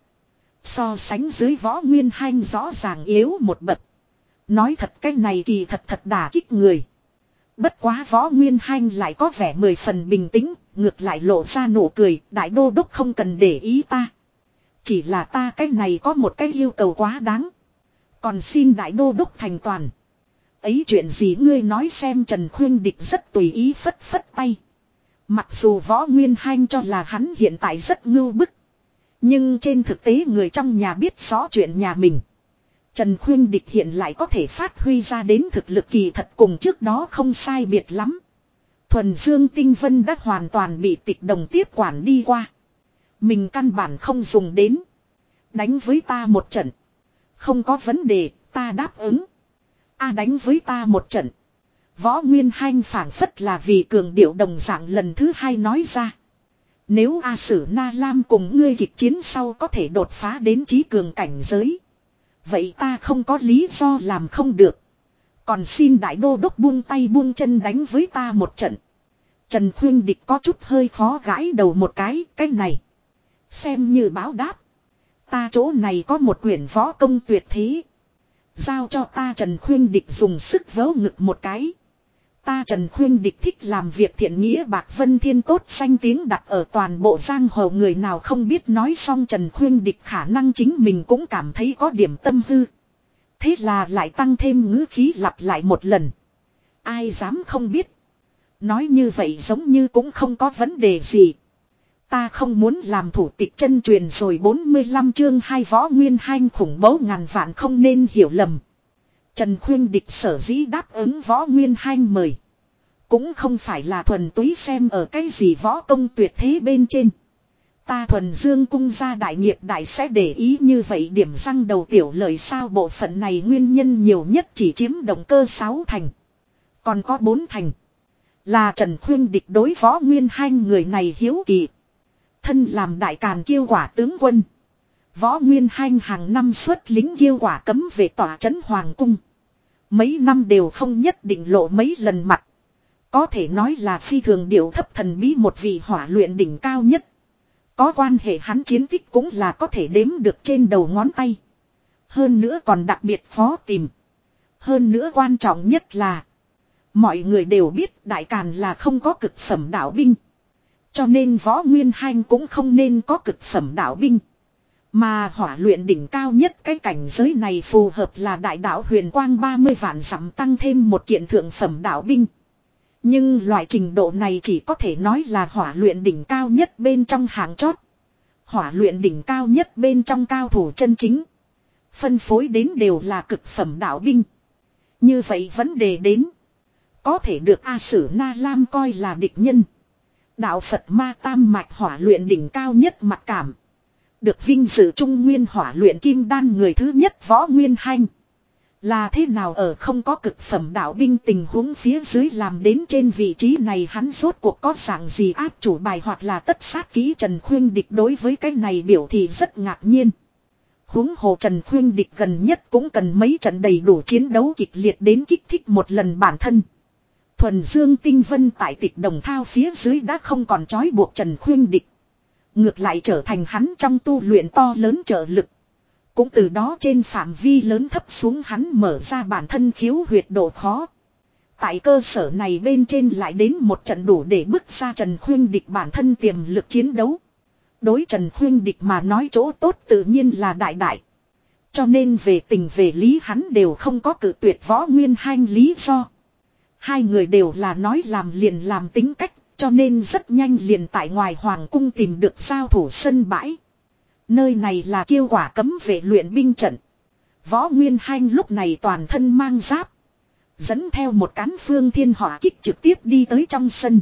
So sánh dưới võ nguyên hanh rõ ràng yếu một bậc. Nói thật cái này kỳ thật thật đả kích người. Bất quá võ nguyên hanh lại có vẻ mười phần bình tĩnh, ngược lại lộ ra nụ cười, đại đô đốc không cần để ý ta. Chỉ là ta cái này có một cái yêu cầu quá đáng. Còn xin đại đô đốc thành toàn. Ấy chuyện gì ngươi nói xem Trần Khuyên Địch rất tùy ý phất phất tay. Mặc dù võ nguyên hanh cho là hắn hiện tại rất ngưu bức. Nhưng trên thực tế người trong nhà biết rõ chuyện nhà mình. Trần Khuyên Địch hiện lại có thể phát huy ra đến thực lực kỳ thật cùng trước đó không sai biệt lắm. Thuần Dương Tinh Vân đã hoàn toàn bị tịch đồng tiếp quản đi qua. Mình căn bản không dùng đến. Đánh với ta một trận. Không có vấn đề, ta đáp ứng. A đánh với ta một trận. Võ Nguyên Hanh phản phất là vì cường điệu đồng dạng lần thứ hai nói ra. Nếu A Sử Na Lam cùng ngươi kịch chiến sau có thể đột phá đến trí cường cảnh giới. Vậy ta không có lý do làm không được. Còn xin đại đô đốc buông tay buông chân đánh với ta một trận. Trần Khuyên Địch có chút hơi khó gãi đầu một cái, cái này. Xem như báo đáp. Ta chỗ này có một quyển võ công tuyệt thế. Giao cho ta Trần Khuyên Địch dùng sức vớ ngực một cái. Ta Trần Khuyên Địch thích làm việc thiện nghĩa bạc vân thiên tốt xanh tiếng đặt ở toàn bộ giang hồ người nào không biết nói xong Trần Khuyên Địch khả năng chính mình cũng cảm thấy có điểm tâm hư. Thế là lại tăng thêm ngữ khí lặp lại một lần. Ai dám không biết. Nói như vậy giống như cũng không có vấn đề gì. Ta không muốn làm thủ tịch chân truyền rồi 45 chương hai võ nguyên hanh khủng bố ngàn vạn không nên hiểu lầm. Trần Khuyên Địch sở dĩ đáp ứng võ nguyên hanh mời. Cũng không phải là thuần túy xem ở cái gì võ công tuyệt thế bên trên. Ta thuần dương cung gia đại nghiệp đại sẽ để ý như vậy điểm răng đầu tiểu lời sao bộ phận này nguyên nhân nhiều nhất chỉ chiếm động cơ 6 thành. Còn có 4 thành. Là Trần Khuyên địch đối võ nguyên hai người này hiếu kỳ. Thân làm đại càn kiêu quả tướng quân. Võ Nguyên Hanh hàng năm xuất lính kiêu quả cấm về tòa trấn Hoàng Cung. Mấy năm đều không nhất định lộ mấy lần mặt. Có thể nói là phi thường điệu thấp thần bí một vị hỏa luyện đỉnh cao nhất. Có quan hệ hắn chiến tích cũng là có thể đếm được trên đầu ngón tay. Hơn nữa còn đặc biệt khó tìm. Hơn nữa quan trọng nhất là. Mọi người đều biết đại càn là không có cực phẩm đạo binh. Cho nên võ nguyên hanh cũng không nên có cực phẩm đạo binh. Mà hỏa luyện đỉnh cao nhất cái cảnh giới này phù hợp là đại đạo huyền quang 30 vạn giảm tăng thêm một kiện thượng phẩm đạo binh. Nhưng loại trình độ này chỉ có thể nói là hỏa luyện đỉnh cao nhất bên trong hàng chót. Hỏa luyện đỉnh cao nhất bên trong cao thủ chân chính. Phân phối đến đều là cực phẩm đạo binh. Như vậy vấn đề đến. Có thể được A Sử Na Lam coi là địch nhân. Đạo Phật ma tam mạch hỏa luyện đỉnh cao nhất mặt cảm. Được vinh dự trung nguyên hỏa luyện kim đan người thứ nhất võ nguyên hanh. Là thế nào ở không có cực phẩm đạo binh tình huống phía dưới làm đến trên vị trí này hắn rốt cuộc có dạng gì áp chủ bài hoặc là tất sát ký Trần Khuyên Địch đối với cái này biểu thị rất ngạc nhiên. Huống hồ Trần Khuyên Địch gần nhất cũng cần mấy trận đầy đủ chiến đấu kịch liệt đến kích thích một lần bản thân. Thuần Dương Tinh Vân tại tịch đồng thao phía dưới đã không còn trói buộc Trần Khuyên Địch. Ngược lại trở thành hắn trong tu luyện to lớn trợ lực. Cũng từ đó trên phạm vi lớn thấp xuống hắn mở ra bản thân khiếu huyệt độ khó. Tại cơ sở này bên trên lại đến một trận đủ để bức ra Trần Khuyên Địch bản thân tiềm lực chiến đấu. Đối Trần Khuyên Địch mà nói chỗ tốt tự nhiên là đại đại. Cho nên về tình về lý hắn đều không có cử tuyệt võ nguyên hanh lý do. Hai người đều là nói làm liền làm tính cách, cho nên rất nhanh liền tại ngoài hoàng cung tìm được giao thủ sân bãi. Nơi này là kêu quả cấm vệ luyện binh trận. Võ Nguyên Hanh lúc này toàn thân mang giáp. Dẫn theo một cán phương thiên hỏa kích trực tiếp đi tới trong sân.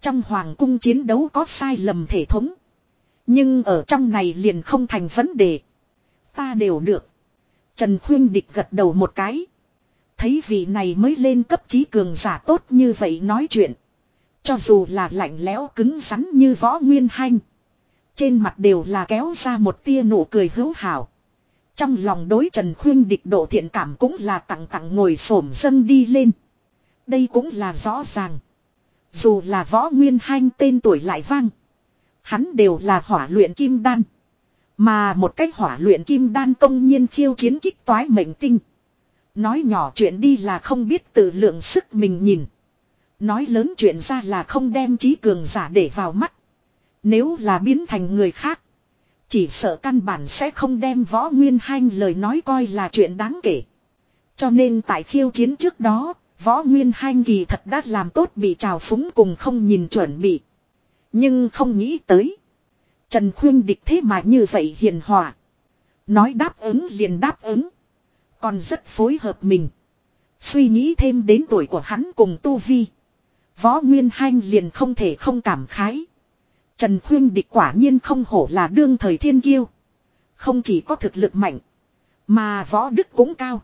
Trong hoàng cung chiến đấu có sai lầm thể thống. Nhưng ở trong này liền không thành vấn đề. Ta đều được. Trần Khuyên Địch gật đầu một cái. Thấy vị này mới lên cấp trí cường giả tốt như vậy nói chuyện. Cho dù là lạnh lẽo cứng rắn như võ nguyên hanh. Trên mặt đều là kéo ra một tia nụ cười hữu hảo. Trong lòng đối Trần Khuyên địch độ thiện cảm cũng là tặng tặng ngồi xổm dâng đi lên. Đây cũng là rõ ràng. Dù là võ nguyên hanh tên tuổi lại vang. Hắn đều là hỏa luyện kim đan. Mà một cách hỏa luyện kim đan công nhiên khiêu chiến kích toái mệnh tinh. Nói nhỏ chuyện đi là không biết tự lượng sức mình nhìn. Nói lớn chuyện ra là không đem trí cường giả để vào mắt. Nếu là biến thành người khác. Chỉ sợ căn bản sẽ không đem võ nguyên hanh lời nói coi là chuyện đáng kể. Cho nên tại khiêu chiến trước đó, võ nguyên hanh kỳ thật đã làm tốt bị trào phúng cùng không nhìn chuẩn bị. Nhưng không nghĩ tới. Trần khuyên địch thế mà như vậy hiền hòa. Nói đáp ứng liền đáp ứng. Còn rất phối hợp mình. Suy nghĩ thêm đến tuổi của hắn cùng Tu Vi. Võ Nguyên Hanh liền không thể không cảm khái. Trần Khuyên địch quả nhiên không hổ là đương thời thiên kiêu. Không chỉ có thực lực mạnh. Mà võ đức cũng cao.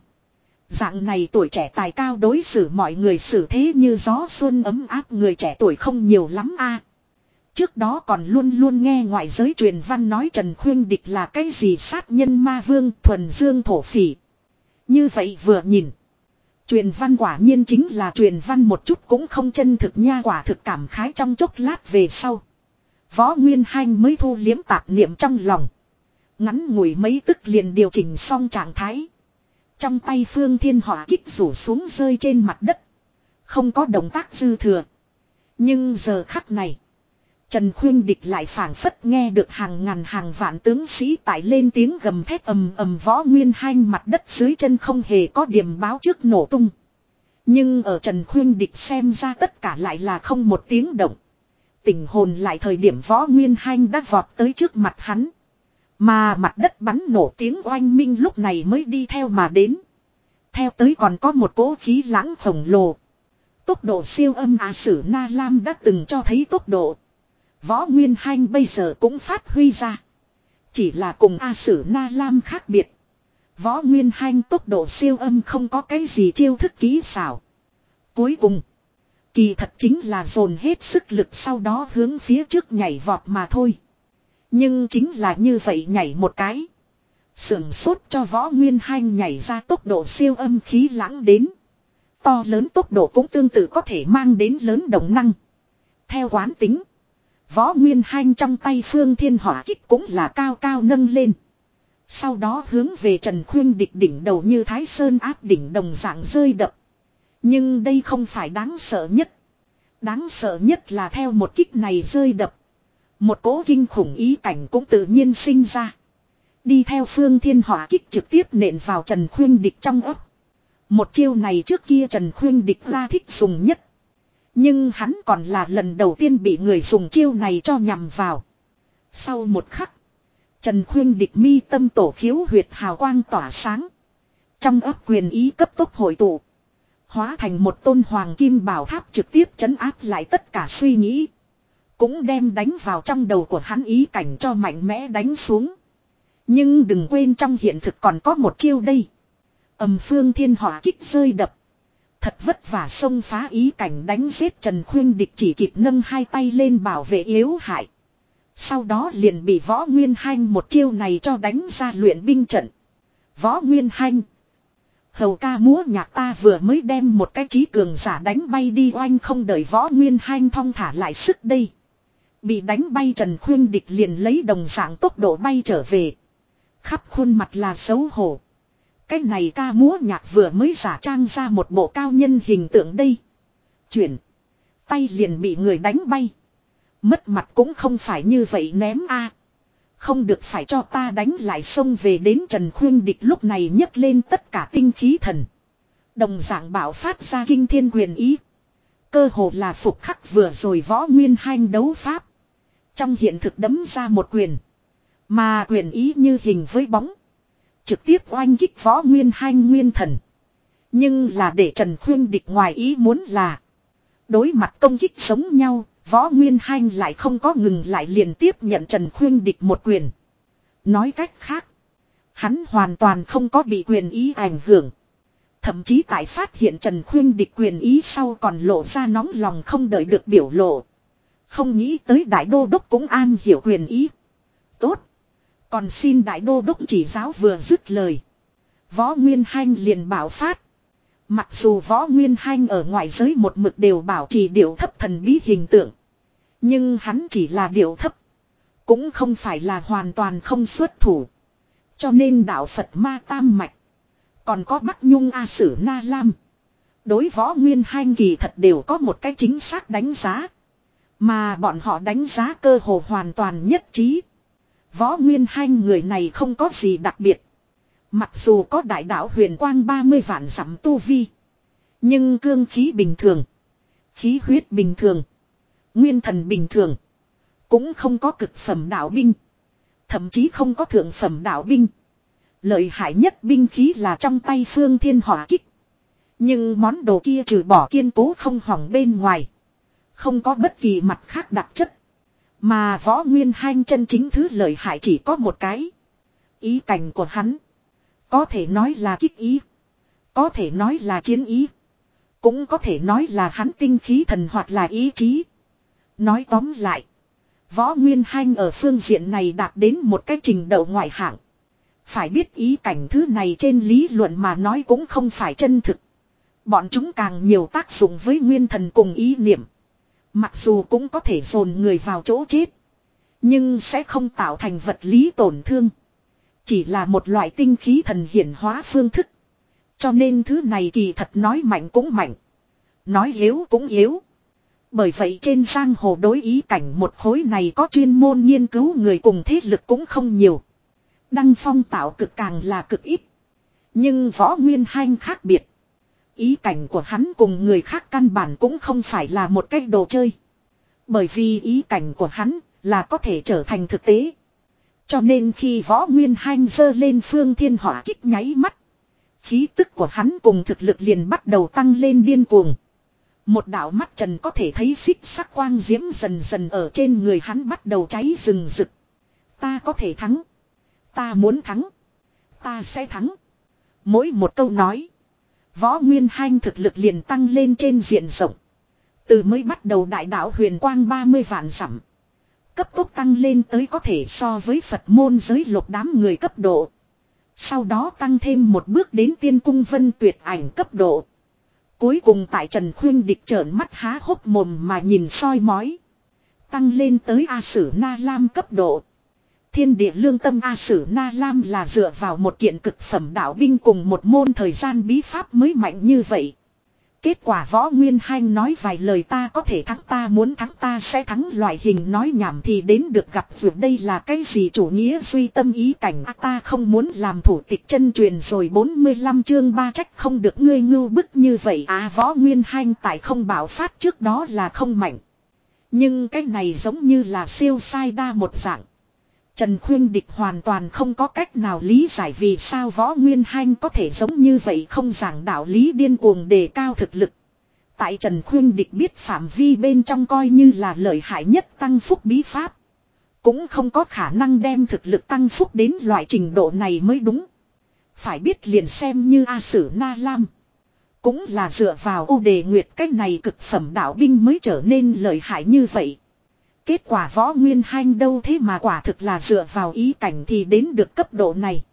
Dạng này tuổi trẻ tài cao đối xử mọi người xử thế như gió xuân ấm áp người trẻ tuổi không nhiều lắm a. Trước đó còn luôn luôn nghe ngoại giới truyền văn nói Trần Khuyên Địch là cái gì sát nhân ma vương thuần dương thổ phỉ. Như vậy vừa nhìn. Truyền văn quả nhiên chính là truyền văn một chút cũng không chân thực nha quả thực cảm khái trong chốc lát về sau. Võ Nguyên Hanh mới thu liếm tạp niệm trong lòng. Ngắn ngủi mấy tức liền điều chỉnh xong trạng thái. Trong tay phương thiên hỏa kích rủ xuống rơi trên mặt đất. Không có động tác dư thừa. Nhưng giờ khắc này. Trần Khuyên Địch lại phảng phất nghe được hàng ngàn hàng vạn tướng sĩ tại lên tiếng gầm thét ầm ầm võ nguyên hanh mặt đất dưới chân không hề có điểm báo trước nổ tung. Nhưng ở Trần Khuyên Địch xem ra tất cả lại là không một tiếng động. Tình hồn lại thời điểm võ nguyên hanh đã vọt tới trước mặt hắn. Mà mặt đất bắn nổ tiếng oanh minh lúc này mới đi theo mà đến. Theo tới còn có một cỗ khí lãng khổng lồ. Tốc độ siêu âm A Sử Na Lam đã từng cho thấy tốc độ. Võ Nguyên Hanh bây giờ cũng phát huy ra. Chỉ là cùng A Sử Na Lam khác biệt. Võ Nguyên Hanh tốc độ siêu âm không có cái gì chiêu thức kỹ xảo. Cuối cùng. Kỳ thật chính là dồn hết sức lực sau đó hướng phía trước nhảy vọt mà thôi. Nhưng chính là như vậy nhảy một cái. Sưởng sốt cho võ nguyên hanh nhảy ra tốc độ siêu âm khí lãng đến. To lớn tốc độ cũng tương tự có thể mang đến lớn động năng. Theo quán tính. Võ Nguyên Hanh trong tay Phương Thiên Hỏa kích cũng là cao cao nâng lên. Sau đó hướng về Trần Khuyên địch đỉnh đầu như Thái Sơn áp đỉnh đồng dạng rơi đập. Nhưng đây không phải đáng sợ nhất. Đáng sợ nhất là theo một kích này rơi đập. Một cố kinh khủng ý cảnh cũng tự nhiên sinh ra. Đi theo phương thiên hỏa kích trực tiếp nện vào Trần Khuyên Địch trong ấp. Một chiêu này trước kia Trần Khuyên Địch ra thích dùng nhất. Nhưng hắn còn là lần đầu tiên bị người dùng chiêu này cho nhằm vào. Sau một khắc. Trần Khuyên Địch mi tâm tổ khiếu huyệt hào quang tỏa sáng. Trong ấp quyền ý cấp tốc hội tụ. Hóa thành một tôn hoàng kim bảo tháp trực tiếp chấn áp lại tất cả suy nghĩ. Cũng đem đánh vào trong đầu của hắn ý cảnh cho mạnh mẽ đánh xuống. Nhưng đừng quên trong hiện thực còn có một chiêu đây. ầm phương thiên hỏa kích rơi đập. Thật vất vả xông phá ý cảnh đánh giết Trần Khuyên địch chỉ kịp nâng hai tay lên bảo vệ yếu hại. Sau đó liền bị Võ Nguyên Hanh một chiêu này cho đánh ra luyện binh trận. Võ Nguyên Hanh. Hầu ca múa nhạc ta vừa mới đem một cái trí cường giả đánh bay đi oanh không đợi Võ Nguyên Hanh thong thả lại sức đây. Bị đánh bay Trần Khuyên địch liền lấy đồng dạng tốc độ bay trở về. Khắp khuôn mặt là xấu hổ. Cái này ca múa nhạc vừa mới giả trang ra một bộ cao nhân hình tượng đây. Chuyển. Tay liền bị người đánh bay. Mất mặt cũng không phải như vậy ném a. Không được phải cho ta đánh lại xông về đến Trần Khuyên Địch lúc này nhấc lên tất cả tinh khí thần. Đồng dạng bảo phát ra kinh thiên quyền ý. Cơ hồ là phục khắc vừa rồi võ nguyên hanh đấu pháp. Trong hiện thực đấm ra một quyền. Mà quyền ý như hình với bóng. Trực tiếp oanh kích võ nguyên hanh nguyên thần. Nhưng là để Trần Khuyên địch ngoài ý muốn là. Đối mặt công kích giống nhau, võ nguyên hanh lại không có ngừng lại liền tiếp nhận Trần Khuyên địch một quyền. Nói cách khác. Hắn hoàn toàn không có bị quyền ý ảnh hưởng. Thậm chí tại phát hiện Trần Khuyên địch quyền ý sau còn lộ ra nóng lòng không đợi được biểu lộ. Không nghĩ tới đại đô đốc cũng an hiểu quyền ý. Tốt. Còn xin đại đô đốc chỉ giáo vừa dứt lời. Võ Nguyên Hanh liền bảo phát. Mặc dù Võ Nguyên Hanh ở ngoài giới một mực đều bảo trì điệu thấp thần bí hình tượng. Nhưng hắn chỉ là điệu thấp. Cũng không phải là hoàn toàn không xuất thủ. Cho nên đạo Phật ma tam mạch. Còn có Bắc Nhung A Sử Na Lam. Đối võ nguyên hanh kỳ thật đều có một cái chính xác đánh giá. Mà bọn họ đánh giá cơ hồ hoàn toàn nhất trí. Võ nguyên hai người này không có gì đặc biệt. Mặc dù có đại đạo huyền quang 30 vạn giảm tu vi. Nhưng cương khí bình thường. Khí huyết bình thường. Nguyên thần bình thường. Cũng không có cực phẩm đạo binh. Thậm chí không có thượng phẩm đạo binh. Lợi hại nhất binh khí là trong tay phương thiên hỏa kích. Nhưng món đồ kia trừ bỏ kiên cố không hỏng bên ngoài. Không có bất kỳ mặt khác đặc chất. Mà võ nguyên hanh chân chính thứ lợi hại chỉ có một cái. Ý cảnh của hắn. Có thể nói là kích ý. Có thể nói là chiến ý. Cũng có thể nói là hắn tinh khí thần hoặc là ý chí. Nói tóm lại. Võ Nguyên Hanh ở phương diện này đạt đến một cái trình độ ngoại hạng. Phải biết ý cảnh thứ này trên lý luận mà nói cũng không phải chân thực. Bọn chúng càng nhiều tác dụng với nguyên thần cùng ý niệm. Mặc dù cũng có thể dồn người vào chỗ chết. Nhưng sẽ không tạo thành vật lý tổn thương. Chỉ là một loại tinh khí thần hiển hóa phương thức. Cho nên thứ này kỳ thật nói mạnh cũng mạnh. Nói yếu cũng yếu. Bởi vậy trên giang hồ đối ý cảnh một khối này có chuyên môn nghiên cứu người cùng thế lực cũng không nhiều. Đăng phong tạo cực càng là cực ít. Nhưng võ nguyên hanh khác biệt. Ý cảnh của hắn cùng người khác căn bản cũng không phải là một cách đồ chơi. Bởi vì ý cảnh của hắn là có thể trở thành thực tế. Cho nên khi võ nguyên hanh dơ lên phương thiên hỏa kích nháy mắt. Khí tức của hắn cùng thực lực liền bắt đầu tăng lên điên cuồng. Một đạo mắt trần có thể thấy xích sắc quang diễm dần dần ở trên người hắn bắt đầu cháy rừng rực. Ta có thể thắng. Ta muốn thắng. Ta sẽ thắng. Mỗi một câu nói. Võ Nguyên Hanh thực lực liền tăng lên trên diện rộng. Từ mới bắt đầu đại đạo huyền quang 30 vạn dặm Cấp tốc tăng lên tới có thể so với Phật môn giới lục đám người cấp độ. Sau đó tăng thêm một bước đến tiên cung vân tuyệt ảnh cấp độ. Cuối cùng tại Trần Khuyên địch trợn mắt há hốc mồm mà nhìn soi mói. Tăng lên tới A Sử Na Lam cấp độ. Thiên địa lương tâm A Sử Na Lam là dựa vào một kiện cực phẩm đạo binh cùng một môn thời gian bí pháp mới mạnh như vậy. Kết quả võ nguyên hanh nói vài lời ta có thể thắng ta muốn thắng ta sẽ thắng loại hình nói nhảm thì đến được gặp vượt đây là cái gì chủ nghĩa duy tâm ý cảnh à, ta không muốn làm thủ tịch chân truyền rồi 45 chương ba trách không được ngươi ngưu bức như vậy à võ nguyên hanh tại không bảo phát trước đó là không mạnh. Nhưng cái này giống như là siêu sai đa một dạng. Trần Khuyên Địch hoàn toàn không có cách nào lý giải vì sao võ nguyên hanh có thể giống như vậy không giảng đạo lý điên cuồng đề cao thực lực. Tại Trần Khuyên Địch biết phạm vi bên trong coi như là lợi hại nhất tăng phúc bí pháp. Cũng không có khả năng đem thực lực tăng phúc đến loại trình độ này mới đúng. Phải biết liền xem như A Sử Na Lam. Cũng là dựa vào ô đề nguyệt cách này cực phẩm đạo binh mới trở nên lợi hại như vậy. Kết quả võ nguyên hanh đâu thế mà quả thực là dựa vào ý cảnh thì đến được cấp độ này.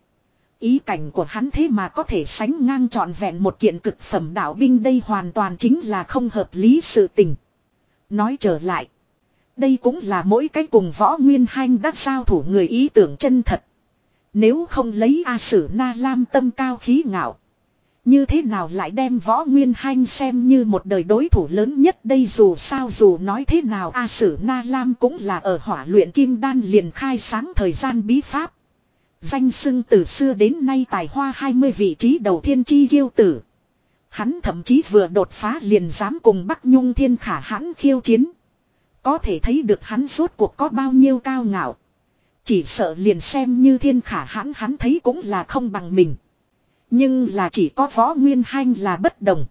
Ý cảnh của hắn thế mà có thể sánh ngang trọn vẹn một kiện cực phẩm đạo binh đây hoàn toàn chính là không hợp lý sự tình. Nói trở lại. Đây cũng là mỗi cái cùng võ nguyên hanh đã giao thủ người ý tưởng chân thật. Nếu không lấy A Sử Na Lam tâm cao khí ngạo. Như thế nào lại đem võ nguyên hanh xem như một đời đối thủ lớn nhất đây dù sao dù nói thế nào, A Sử Na Lam cũng là ở hỏa luyện kim đan liền khai sáng thời gian bí pháp. Danh sưng từ xưa đến nay tài hoa 20 vị trí đầu thiên chi kiêu tử. Hắn thậm chí vừa đột phá liền dám cùng Bắc Nhung thiên khả hãn khiêu chiến. Có thể thấy được hắn suốt cuộc có bao nhiêu cao ngạo. Chỉ sợ liền xem như thiên khả hãn hắn thấy cũng là không bằng mình. Nhưng là chỉ có võ nguyên hanh là bất đồng.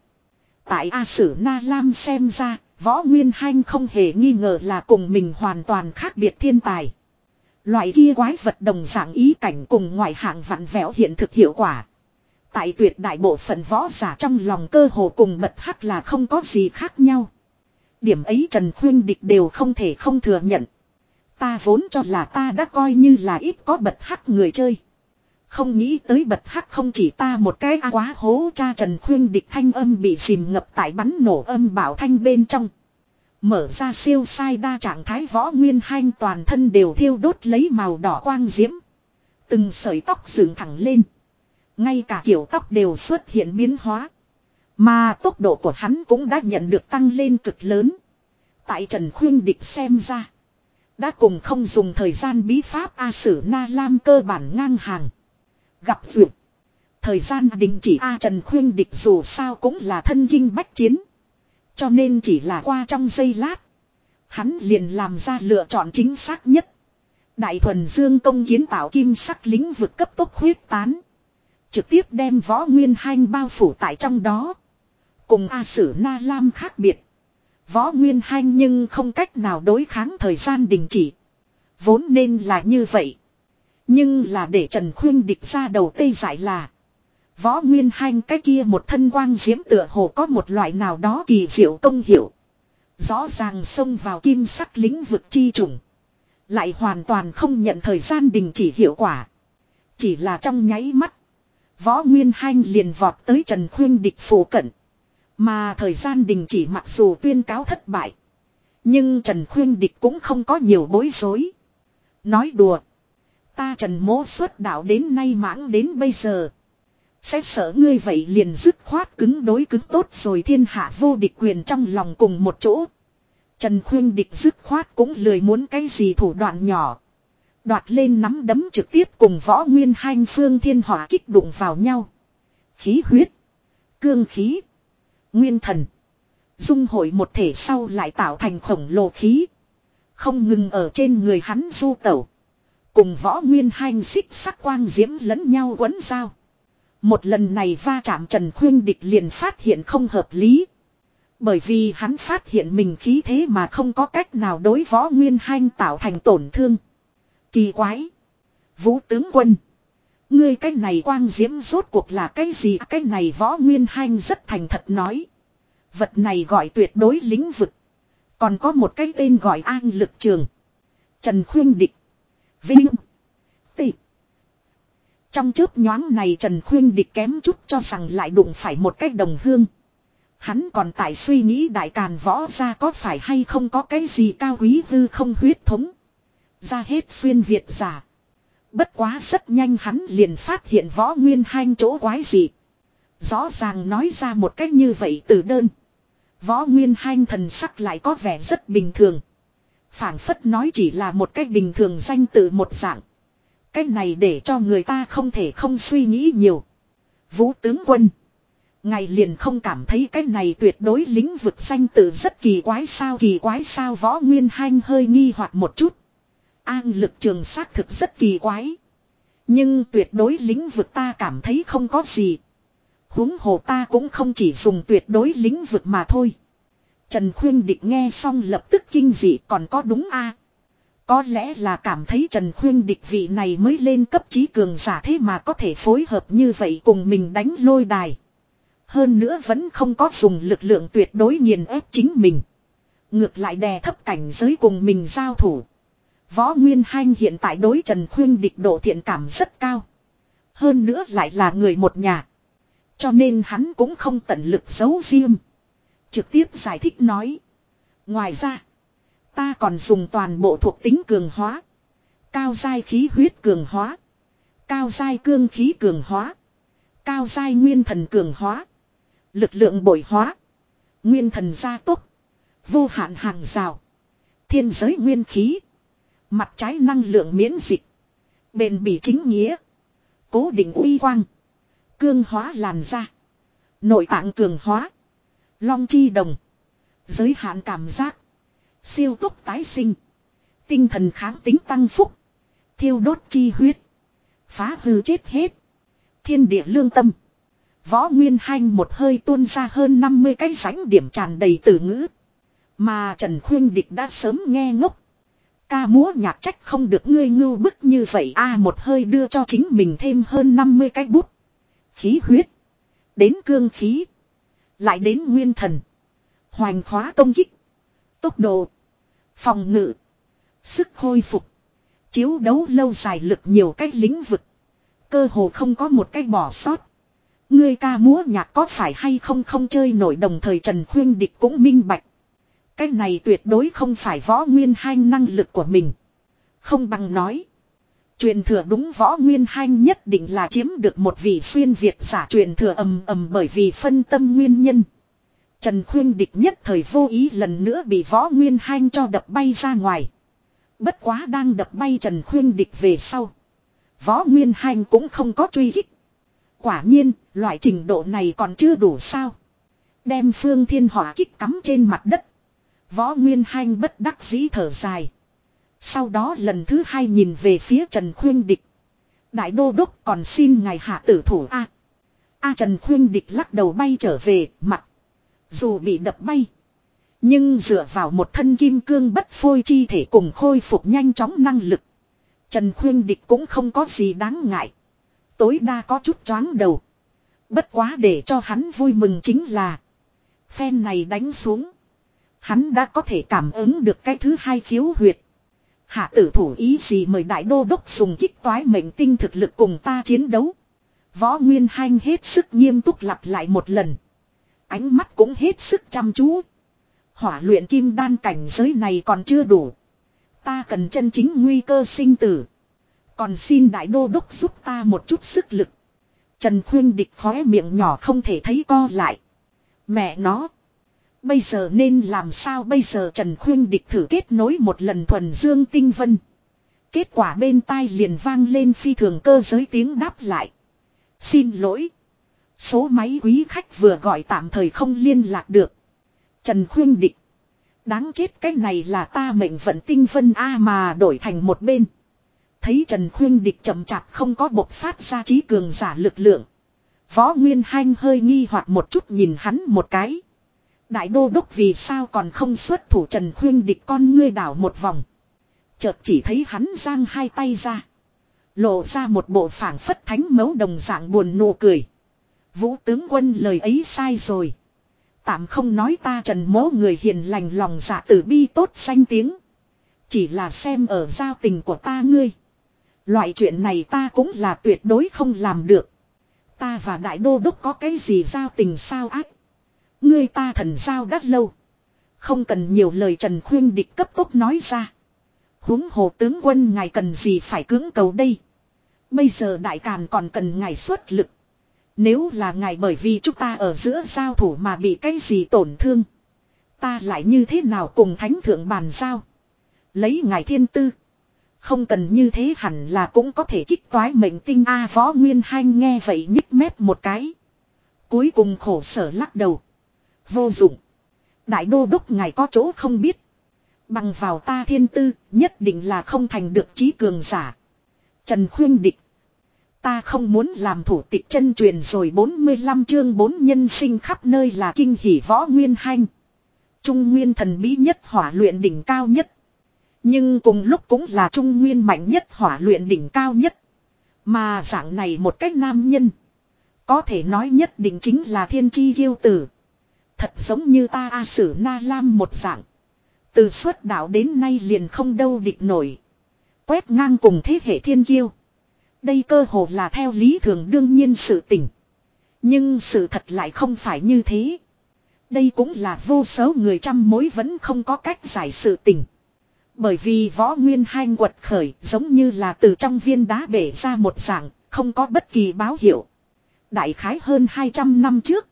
Tại A Sử Na Lam xem ra, võ nguyên hanh không hề nghi ngờ là cùng mình hoàn toàn khác biệt thiên tài. Loại kia quái vật đồng dạng ý cảnh cùng ngoại hạng vặn vẹo hiện thực hiệu quả. Tại tuyệt đại bộ phận võ giả trong lòng cơ hồ cùng bật hắc là không có gì khác nhau. Điểm ấy Trần Khuyên Địch đều không thể không thừa nhận. Ta vốn cho là ta đã coi như là ít có bật hắc người chơi. Không nghĩ tới bật hắc không chỉ ta một cái a quá hố cha Trần Khuyên Địch thanh âm bị xìm ngập tại bắn nổ âm bảo thanh bên trong. Mở ra siêu sai đa trạng thái võ nguyên hanh toàn thân đều thiêu đốt lấy màu đỏ quang diễm. Từng sợi tóc dựng thẳng lên. Ngay cả kiểu tóc đều xuất hiện biến hóa. Mà tốc độ của hắn cũng đã nhận được tăng lên cực lớn. Tại Trần Khuyên Địch xem ra. Đã cùng không dùng thời gian bí pháp A Sử Na Lam cơ bản ngang hàng. Gặp vượt. Thời gian đình chỉ A Trần Khuyên Địch dù sao cũng là thân kinh bách chiến. Cho nên chỉ là qua trong giây lát. Hắn liền làm ra lựa chọn chính xác nhất. Đại thuần dương công kiến tạo kim sắc lĩnh vực cấp tốc huyết tán. Trực tiếp đem võ nguyên hanh bao phủ tại trong đó. Cùng A Sử Na Lam khác biệt. Võ nguyên hanh nhưng không cách nào đối kháng thời gian đình chỉ. Vốn nên là như vậy. Nhưng là để Trần Khuyên địch ra đầu tây giải là. Võ Nguyên Hanh cái kia một thân quang diễm tựa hồ có một loại nào đó kỳ diệu công hiệu. Rõ ràng xông vào kim sắc lĩnh vực chi trùng. Lại hoàn toàn không nhận thời gian đình chỉ hiệu quả. Chỉ là trong nháy mắt. Võ Nguyên Hanh liền vọt tới Trần Khuyên địch phủ cận. Mà thời gian đình chỉ mặc dù tuyên cáo thất bại. Nhưng Trần Khuyên địch cũng không có nhiều bối rối. Nói đùa. Ta Trần mố xuất đạo đến nay mãng đến bây giờ. Sẽ sợ ngươi vậy liền dứt khoát cứng đối cứng tốt rồi thiên hạ vô địch quyền trong lòng cùng một chỗ. Trần Khuyên địch dứt khoát cũng lười muốn cái gì thủ đoạn nhỏ. Đoạt lên nắm đấm trực tiếp cùng võ nguyên hanh phương thiên hỏa kích đụng vào nhau. Khí huyết. Cương khí. Nguyên thần. Dung hội một thể sau lại tạo thành khổng lồ khí. Không ngừng ở trên người hắn du tẩu. Cùng võ nguyên hanh xích sắc quang diễm lẫn nhau quấn dao. Một lần này va chạm Trần Khuyên Địch liền phát hiện không hợp lý. Bởi vì hắn phát hiện mình khí thế mà không có cách nào đối võ nguyên hanh tạo thành tổn thương. Kỳ quái. Vũ tướng quân. Ngươi cái này quang diễm rốt cuộc là cái gì cái này võ nguyên hanh rất thành thật nói. Vật này gọi tuyệt đối lĩnh vực. Còn có một cái tên gọi an lực trường. Trần Khuyên Địch. Vinh. Tị. Trong chớp nhoáng này Trần Khuyên Địch kém chút cho rằng lại đụng phải một cái đồng hương. Hắn còn tại suy nghĩ đại càn võ ra có phải hay không có cái gì cao quý hư không huyết thống. Ra hết xuyên Việt giả. Bất quá rất nhanh hắn liền phát hiện võ nguyên hanh chỗ quái gì. Rõ ràng nói ra một cách như vậy từ đơn. Võ nguyên hanh thần sắc lại có vẻ rất bình thường phảng phất nói chỉ là một cách bình thường danh từ một dạng. Cách này để cho người ta không thể không suy nghĩ nhiều. Vũ tướng quân. Ngài liền không cảm thấy cái này tuyệt đối lĩnh vực danh từ rất kỳ quái sao, kỳ quái sao võ nguyên hanh hơi nghi hoặc một chút. An lực trường xác thực rất kỳ quái. Nhưng tuyệt đối lĩnh vực ta cảm thấy không có gì. huống hồ ta cũng không chỉ dùng tuyệt đối lĩnh vực mà thôi. Trần Khuyên Địch nghe xong lập tức kinh dị, còn có đúng a Có lẽ là cảm thấy Trần Khuyên Địch vị này mới lên cấp trí cường giả thế mà có thể phối hợp như vậy cùng mình đánh lôi đài. Hơn nữa vẫn không có dùng lực lượng tuyệt đối nghiền ép chính mình. Ngược lại đè thấp cảnh giới cùng mình giao thủ. Võ Nguyên Hanh hiện tại đối Trần Khuyên địch độ thiện cảm rất cao. Hơn nữa lại là người một nhà. Cho nên hắn cũng không tận lực giấu riêng. Trực tiếp giải thích nói. Ngoài ra, ta còn dùng toàn bộ thuộc tính cường hóa. Cao dai khí huyết cường hóa. Cao dai cương khí cường hóa. Cao dai nguyên thần cường hóa. Lực lượng bội hóa. Nguyên thần gia tốc. Vô hạn hàng rào. Thiên giới nguyên khí. Mặt trái năng lượng miễn dịch. Bền bỉ chính nghĩa. Cố định uy quang. Cương hóa làn da. Nội tạng cường hóa. Long chi đồng. Giới hạn cảm giác. Siêu tốc tái sinh. Tinh thần kháng tính tăng phúc. Thiêu đốt chi huyết. Phá hư chết hết. Thiên địa lương tâm. Võ Nguyên Hanh một hơi tuôn ra hơn 50 cái sánh điểm tràn đầy từ ngữ. Mà Trần Khuyên Địch đã sớm nghe ngốc. Ca múa nhạc trách không được ngươi ngưu bức như vậy a một hơi đưa cho chính mình thêm hơn 50 cái bút. Khí huyết. Đến cương khí. Lại đến nguyên thần. Hoành khóa công kích. Tốc độ. Phòng ngự. Sức khôi phục. Chiếu đấu lâu dài lực nhiều cách lĩnh vực. Cơ hồ không có một cách bỏ sót. Ngươi ca múa nhạc có phải hay không không chơi nổi đồng thời Trần Khuyên Địch cũng minh bạch. Cái này tuyệt đối không phải võ nguyên hai năng lực của mình. Không bằng nói. Truyền thừa đúng võ nguyên hanh nhất định là chiếm được một vị xuyên Việt giả truyền thừa ầm ầm bởi vì phân tâm nguyên nhân. Trần Khuyên Địch nhất thời vô ý lần nữa bị võ nguyên hanh cho đập bay ra ngoài. Bất quá đang đập bay Trần Khuyên Địch về sau. Võ Nguyên hanh cũng không có truy hích. Quả nhiên, loại trình độ này còn chưa đủ sao. Đem phương thiên hỏa kích cắm trên mặt đất. Võ Nguyên hanh bất đắc dĩ thở dài. Sau đó lần thứ hai nhìn về phía Trần Khuyên Địch. Đại đô đốc còn xin ngài hạ tử thủ A. A Trần Khuyên Địch lắc đầu bay trở về, mặt. Dù bị đập bay. Nhưng dựa vào một thân kim cương bất phôi chi thể cùng khôi phục nhanh chóng năng lực. Trần Khuyên Địch cũng không có gì đáng ngại. Tối đa có chút choáng đầu. Bất quá để cho hắn vui mừng chính là. Phen này đánh xuống. Hắn đã có thể cảm ứng được cái thứ hai khiếu huyệt. Hạ tử thủ ý gì mời đại đô đốc dùng kích toái mệnh tinh thực lực cùng ta chiến đấu. Võ Nguyên Hanh hết sức nghiêm túc lặp lại một lần. Ánh mắt cũng hết sức chăm chú. Hỏa luyện kim đan cảnh giới này còn chưa đủ. Ta cần chân chính nguy cơ sinh tử. Còn xin đại đô đốc giúp ta một chút sức lực. Trần Khuyên địch khóe miệng nhỏ không thể thấy co lại. Mẹ nó. Bây giờ nên làm sao bây giờ Trần Khuyên địch thử kết nối một lần thuần dương tinh vân. Kết quả bên tai liền vang lên phi thường cơ giới tiếng đáp lại. Xin lỗi. Số máy quý khách vừa gọi tạm thời không liên lạc được. Trần Khuyên địch. Đáng chết, cái này là ta mệnh vận tinh vân A mà đổi thành một bên. Thấy Trần Khuyên địch chậm chạp không có bộc phát ra trí cường giả lực lượng. Võ Nguyên Hanh hơi nghi hoặc một chút nhìn hắn một cái. Đại đô đốc vì sao còn không xuất thủ Trần Khuyên địch con ngươi đảo một vòng. Chợt chỉ thấy hắn giang hai tay ra. Lộ ra một bộ phảng phất thánh mấu đồng dạng buồn nụ cười. Vũ tướng quân lời ấy sai rồi. Tạm không nói ta trần mố người hiền lành lòng dạ tử bi tốt danh tiếng. Chỉ là xem ở giao tình của ta ngươi. Loại chuyện này ta cũng là tuyệt đối không làm được. Ta và đại đô đốc có cái gì giao tình sao ác. Ngươi ta thần giao đắt lâu. Không cần nhiều lời Trần Khuyên địch cấp tốc nói ra. huống hồ tướng quân ngài cần gì phải cưỡng cầu đây. Bây giờ đại càn còn cần ngài xuất lực. Nếu là ngài bởi vì chúng ta ở giữa giao thủ mà bị cái gì tổn thương. Ta lại như thế nào cùng thánh thượng bàn giao. Lấy ngài thiên tư. Không cần như thế hẳn là cũng có thể kích toái mệnh tinh A võ nguyên hanh nghe vậy nhích mép một cái. Cuối cùng khổ sở lắc đầu. Vô dụng. Đại đô đốc ngài có chỗ không biết. Bằng vào ta thiên tư, nhất định là không thành được trí cường giả. Trần khuyên địch. Ta không muốn làm thủ tịch chân truyền rồi 45 chương 4 nhân sinh khắp nơi là kinh hỷ võ nguyên hanh. Trung nguyên thần bí nhất hỏa luyện đỉnh cao nhất. Nhưng cùng lúc cũng là trung nguyên mạnh nhất hỏa luyện đỉnh cao nhất. Mà dạng này một cách nam nhân. Có thể nói nhất định chính là thiên chi kiêu tử. Thật giống như ta A Sử Na Lam một dạng. Từ xuất đạo đến nay liền không đâu địch nổi. Quét ngang cùng thế hệ thiên kiêu. Đây cơ hồ là theo lý thường đương nhiên sự tình. Nhưng sự thật lại không phải như thế. Đây cũng là vô số người trăm mối vẫn không có cách giải sự tình. Bởi vì võ nguyên hai quật khởi giống như là từ trong viên đá bể ra một dạng, không có bất kỳ báo hiệu. Đại khái hơn 200 năm trước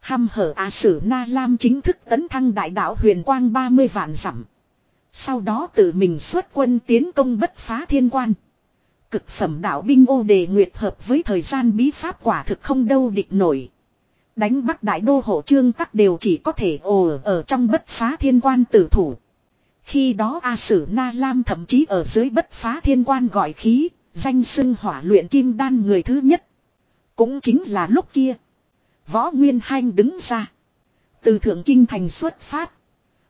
ham hở A Sử Na Lam chính thức tấn thăng đại đạo huyền quang 30 vạn dặm. Sau đó tự mình xuất quân tiến công bất phá thiên quan. Cực phẩm đạo binh ô đề nguyệt hợp với thời gian bí pháp quả thực không đâu địch nổi. Đánh bắc đại đô hộ trương các đều chỉ có thể ồ ở trong bất phá thiên quan tử thủ. Khi đó A Sử Na Lam thậm chí ở dưới bất phá thiên quan gọi khí, danh xưng hỏa luyện kim đan người thứ nhất. Cũng chính là lúc kia. Võ Nguyên Hanh đứng ra. Từ Thượng Kinh Thành xuất phát.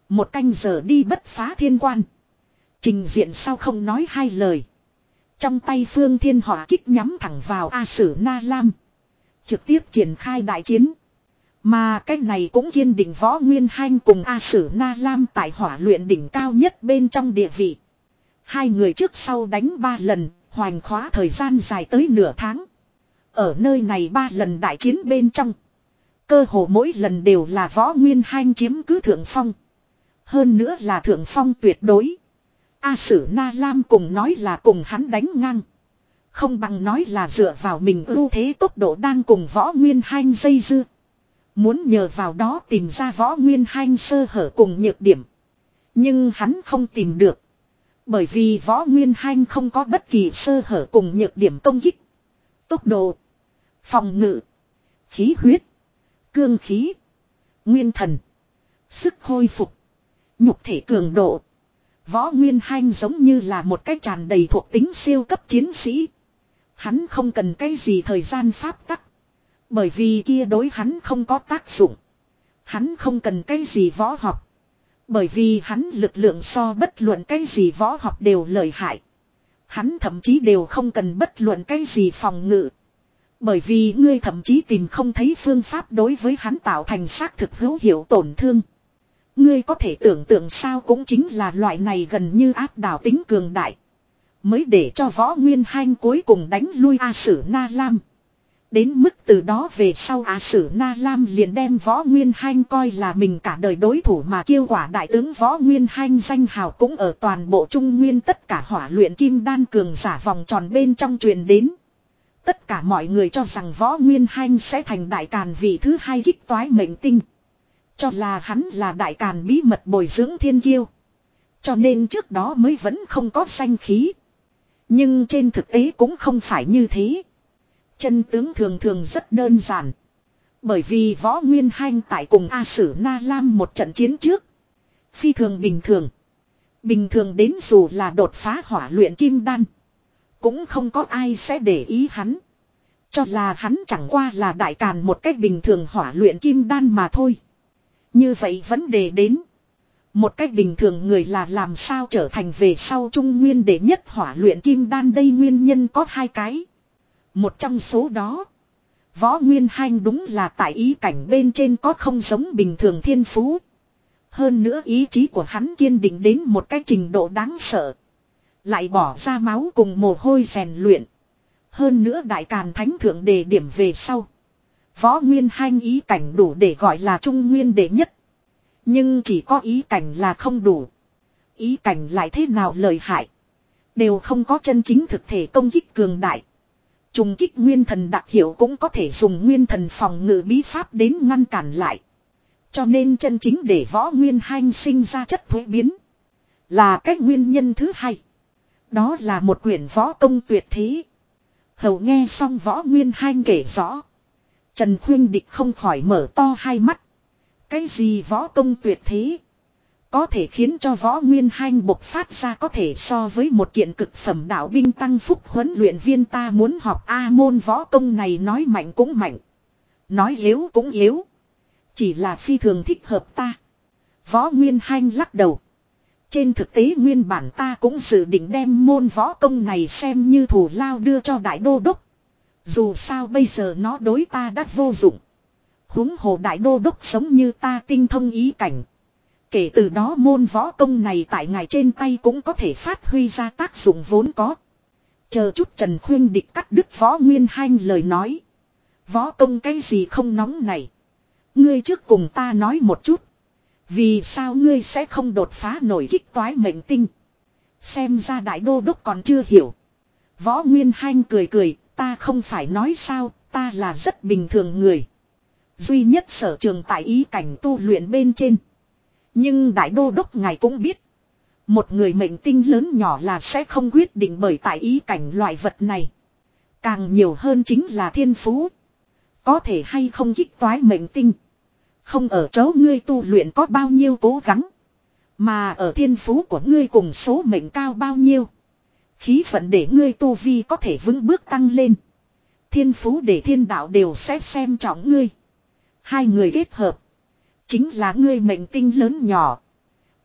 Một canh giờ đi bất phá thiên quan. Trình diện sao không nói hai lời. Trong tay phương thiên hỏa kích nhắm thẳng vào A Sử Na Lam. Trực tiếp triển khai đại chiến. Mà cái này cũng kiên định võ nguyên hanh cùng A Sử Na Lam tại hỏa luyện đỉnh cao nhất bên trong địa vị. Hai người trước sau đánh ba lần, hoành khóa thời gian dài tới nửa tháng. Ở nơi này ba lần đại chiến bên trong. Cơ hồ mỗi lần đều là võ nguyên hanh chiếm cứ thượng phong. Hơn nữa là thượng phong tuyệt đối. A Sử Na Lam cùng nói là cùng hắn đánh ngang. Không bằng nói là dựa vào mình ưu thế tốc độ đang cùng võ nguyên hanh dây dưa. Muốn nhờ vào đó tìm ra võ nguyên hanh sơ hở cùng nhược điểm. Nhưng hắn không tìm được. Bởi vì võ nguyên hanh không có bất kỳ sơ hở cùng nhược điểm công kích. Tốc độ. Phòng ngự. Khí huyết. Cương khí. Nguyên thần. Sức hồi phục. Nhục thể cường độ. Võ Nguyên Hanh giống như là một cái tràn đầy thuộc tính siêu cấp chiến sĩ. Hắn không cần cái gì thời gian pháp tắc. Bởi vì kia đối hắn không có tác dụng. Hắn không cần cái gì võ học. Bởi vì hắn lực lượng so bất luận cái gì võ học đều lợi hại. Hắn thậm chí đều không cần bất luận cái gì phòng ngự. Bởi vì ngươi thậm chí tìm không thấy phương pháp đối với hắn tạo thành xác thực hữu hiệu tổn thương. Ngươi có thể tưởng tượng sao cũng chính là loại này gần như áp đảo tính cường đại. Mới để cho võ nguyên hanh cuối cùng đánh lui A Sử Na Lam. Đến mức từ đó về sau A Sử Na Lam liền đem võ nguyên hanh coi là mình cả đời đối thủ mà kêu quả đại tướng võ nguyên hanh danh hào cũng ở toàn bộ trung nguyên tất cả hỏa luyện kim đan cường giả vòng tròn bên trong truyền đến. Tất cả mọi người cho rằng võ nguyên hanh sẽ thành đại càn vị thứ hai kích toái mệnh tinh. Cho là hắn là đại càn bí mật bồi dưỡng thiên kiêu. Cho nên trước đó mới vẫn không có danh khí. Nhưng trên thực tế cũng không phải như thế. Chân tướng thường thường rất đơn giản. Bởi vì võ nguyên hanh tại cùng A Sử Na Lam một trận chiến trước. Phi thường bình thường. Bình thường đến dù là đột phá hỏa luyện kim đan. Cũng không có ai sẽ để ý hắn. Cho là hắn chẳng qua là đại càn một cách bình thường hỏa luyện kim đan mà thôi. Như vậy vấn đề đến. Một cách bình thường người là làm sao trở thành về sau trung nguyên đệ nhất hỏa luyện kim đan đây nguyên nhân có hai cái. Một trong số đó. Võ Nguyên Hanh đúng là tại ý cảnh bên trên có không giống bình thường thiên phú. Hơn nữa ý chí của hắn kiên định đến một cái trình độ đáng sợ. Lại bỏ ra máu cùng mồ hôi rèn luyện. Hơn nữa đại càn thánh thượng đề điểm về sau. Võ Nguyên Hanh ý cảnh đủ để gọi là trung nguyên đệ nhất. Nhưng chỉ có ý cảnh là không đủ. Ý cảnh lại thế nào lợi hại. Đều không có chân chính thực thể công kích cường đại. Trùng kích nguyên thần đặc hiệu cũng có thể dùng nguyên thần phòng ngự bí pháp đến ngăn cản lại. Cho nên chân chính để võ nguyên hanh sinh ra chất thuế biến. Là cách nguyên nhân thứ hai. Đó là một quyển võ công tuyệt thế. Hầu nghe xong võ nguyên hanh kể rõ. Trần Khuyên Địch không khỏi mở to hai mắt. Cái gì võ công tuyệt thế? Có thể khiến cho võ nguyên hanh bộc phát ra có thể so với một kiện cực phẩm đạo binh tăng phúc huấn luyện viên ta muốn học A môn võ công này nói mạnh cũng mạnh. Nói yếu cũng yếu. Chỉ là phi thường thích hợp ta. Võ nguyên hanh lắc đầu. Trên thực tế nguyên bản ta cũng dự định đem môn võ công này xem như thủ lao đưa cho đại đô đốc. Dù sao bây giờ nó đối ta đã vô dụng. huống hồ đại đô đốc sống như ta tinh thông ý cảnh. Kể từ đó môn võ công này tại ngài trên tay cũng có thể phát huy ra tác dụng vốn có. Chờ chút Trần Khuyên địch cắt đứt võ nguyên hanh lời nói. Võ công cái gì không nóng này. Ngươi trước cùng ta nói một chút. Vì sao ngươi sẽ không đột phá nổi kích toái mệnh tinh. Xem ra đại đô đốc còn chưa hiểu. Võ Nguyên Hanh cười cười, ta không phải nói sao, ta là rất bình thường người. Duy nhất sở trường tại ý cảnh tu luyện bên trên. Nhưng đại đô đốc ngài cũng biết. Một người mệnh tinh lớn nhỏ là sẽ không quyết định bởi tại ý cảnh loại vật này. Càng nhiều hơn chính là thiên phú. Có thể hay không kích toái mệnh tinh. Không ở chỗ ngươi tu luyện có bao nhiêu cố gắng. Mà ở thiên phú của ngươi cùng số mệnh cao bao nhiêu. Khí vận để ngươi tu vi có thể vững bước tăng lên. Thiên phú để thiên đạo đều sẽ xem trọng ngươi. Hai người kết hợp. Chính là ngươi mệnh tinh lớn nhỏ.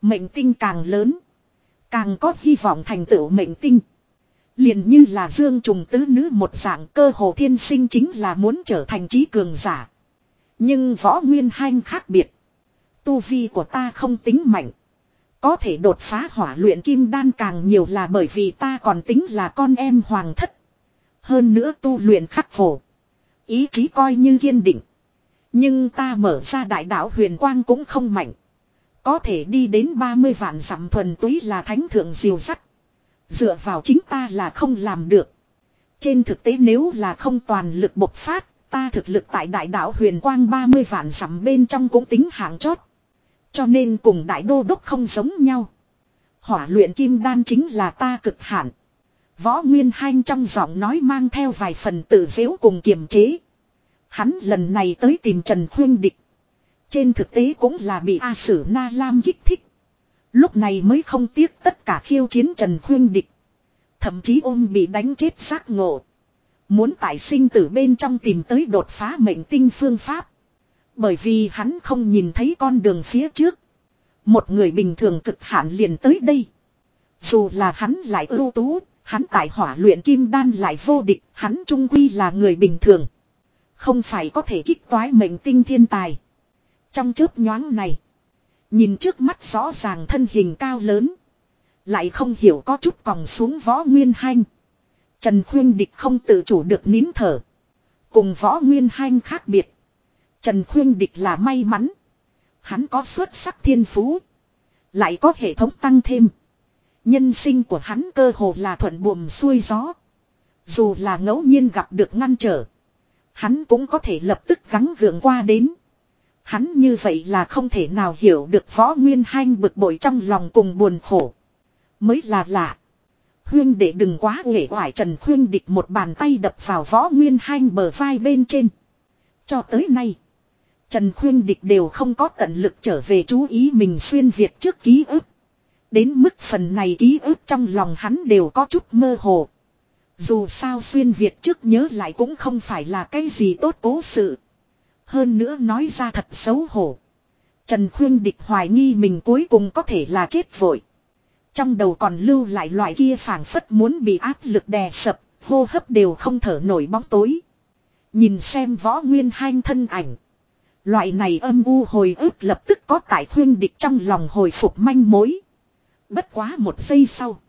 Mệnh tinh càng lớn. Càng có hy vọng thành tựu mệnh tinh. liền như là dương trùng tứ nữ một dạng cơ hồ thiên sinh chính là muốn trở thành trí cường giả. Nhưng võ nguyên hanh khác biệt. Tu vi của ta không tính mạnh. Có thể đột phá hỏa luyện kim đan càng nhiều là bởi vì ta còn tính là con em hoàng thất. Hơn nữa tu luyện khắc phổ. Ý chí coi như kiên định. Nhưng ta mở ra đại đạo huyền quang cũng không mạnh. Có thể đi đến 30 vạn dặm thuần túy là thánh thượng diều sắt. Dựa vào chính ta là không làm được. Trên thực tế nếu là không toàn lực bộc phát, ta thực lực tại đại đạo huyền quang 30 vạn sắm bên trong cũng tính hạng chót. Cho nên cùng đại đô đốc không giống nhau. Hỏa luyện kim đan chính là ta cực hạn. Võ Nguyên Hanh trong giọng nói mang theo vài phần tự dễu cùng kiềm chế. Hắn lần này tới tìm Trần Khuyên Địch. Trên thực tế cũng là bị A Sử Na Lam kích thích. Lúc này mới không tiếc tất cả khiêu chiến Trần Khuyên Địch. Thậm chí ôm bị đánh chết xác ngộ. Muốn tại sinh tử bên trong tìm tới đột phá mệnh tinh phương pháp. Bởi vì hắn không nhìn thấy con đường phía trước. Một người bình thường cực hạn liền tới đây. Dù là hắn lại ưu tú, hắn tại hỏa luyện kim đan lại vô địch, hắn trung quy là người bình thường. Không phải có thể kích toái mệnh tinh thiên tài. Trong chớp nhoáng này, nhìn trước mắt rõ ràng thân hình cao lớn. Lại không hiểu có chút còng xuống võ nguyên hanh. Trần Khuyên Địch không tự chủ được nín thở. Cùng võ nguyên hanh khác biệt. Trần Khuyên Địch là may mắn. Hắn có xuất sắc thiên phú. Lại có hệ thống tăng thêm. Nhân sinh của hắn cơ hồ là thuận buồm xuôi gió. Dù là ngẫu nhiên gặp được ngăn trở. Hắn cũng có thể lập tức gắng gượng qua đến. Hắn như vậy là không thể nào hiểu được võ nguyên hanh bực bội trong lòng cùng buồn khổ. Mới là lạ. Huyên đệ đừng quá nghệ hoài trần khuyên địch một bàn tay đập vào võ nguyên hanh bờ vai bên trên. Cho tới nay. Trần khuyên địch đều không có tận lực trở về chú ý mình xuyên Việt trước ký ức. Đến mức phần này ký ức trong lòng hắn đều có chút mơ hồ. Dù sao xuyên Việt trước nhớ lại cũng không phải là cái gì tốt cố sự. Hơn nữa nói ra thật xấu hổ. Trần Khuyên Địch hoài nghi mình cuối cùng có thể là chết vội. Trong đầu còn lưu lại loại kia phảng phất muốn bị áp lực đè sập, hô hấp đều không thở nổi bóng tối. Nhìn xem võ nguyên hanh thân ảnh. Loại này âm u hồi ức lập tức có tại khuyên địch trong lòng hồi phục manh mối. Bất quá một giây sau.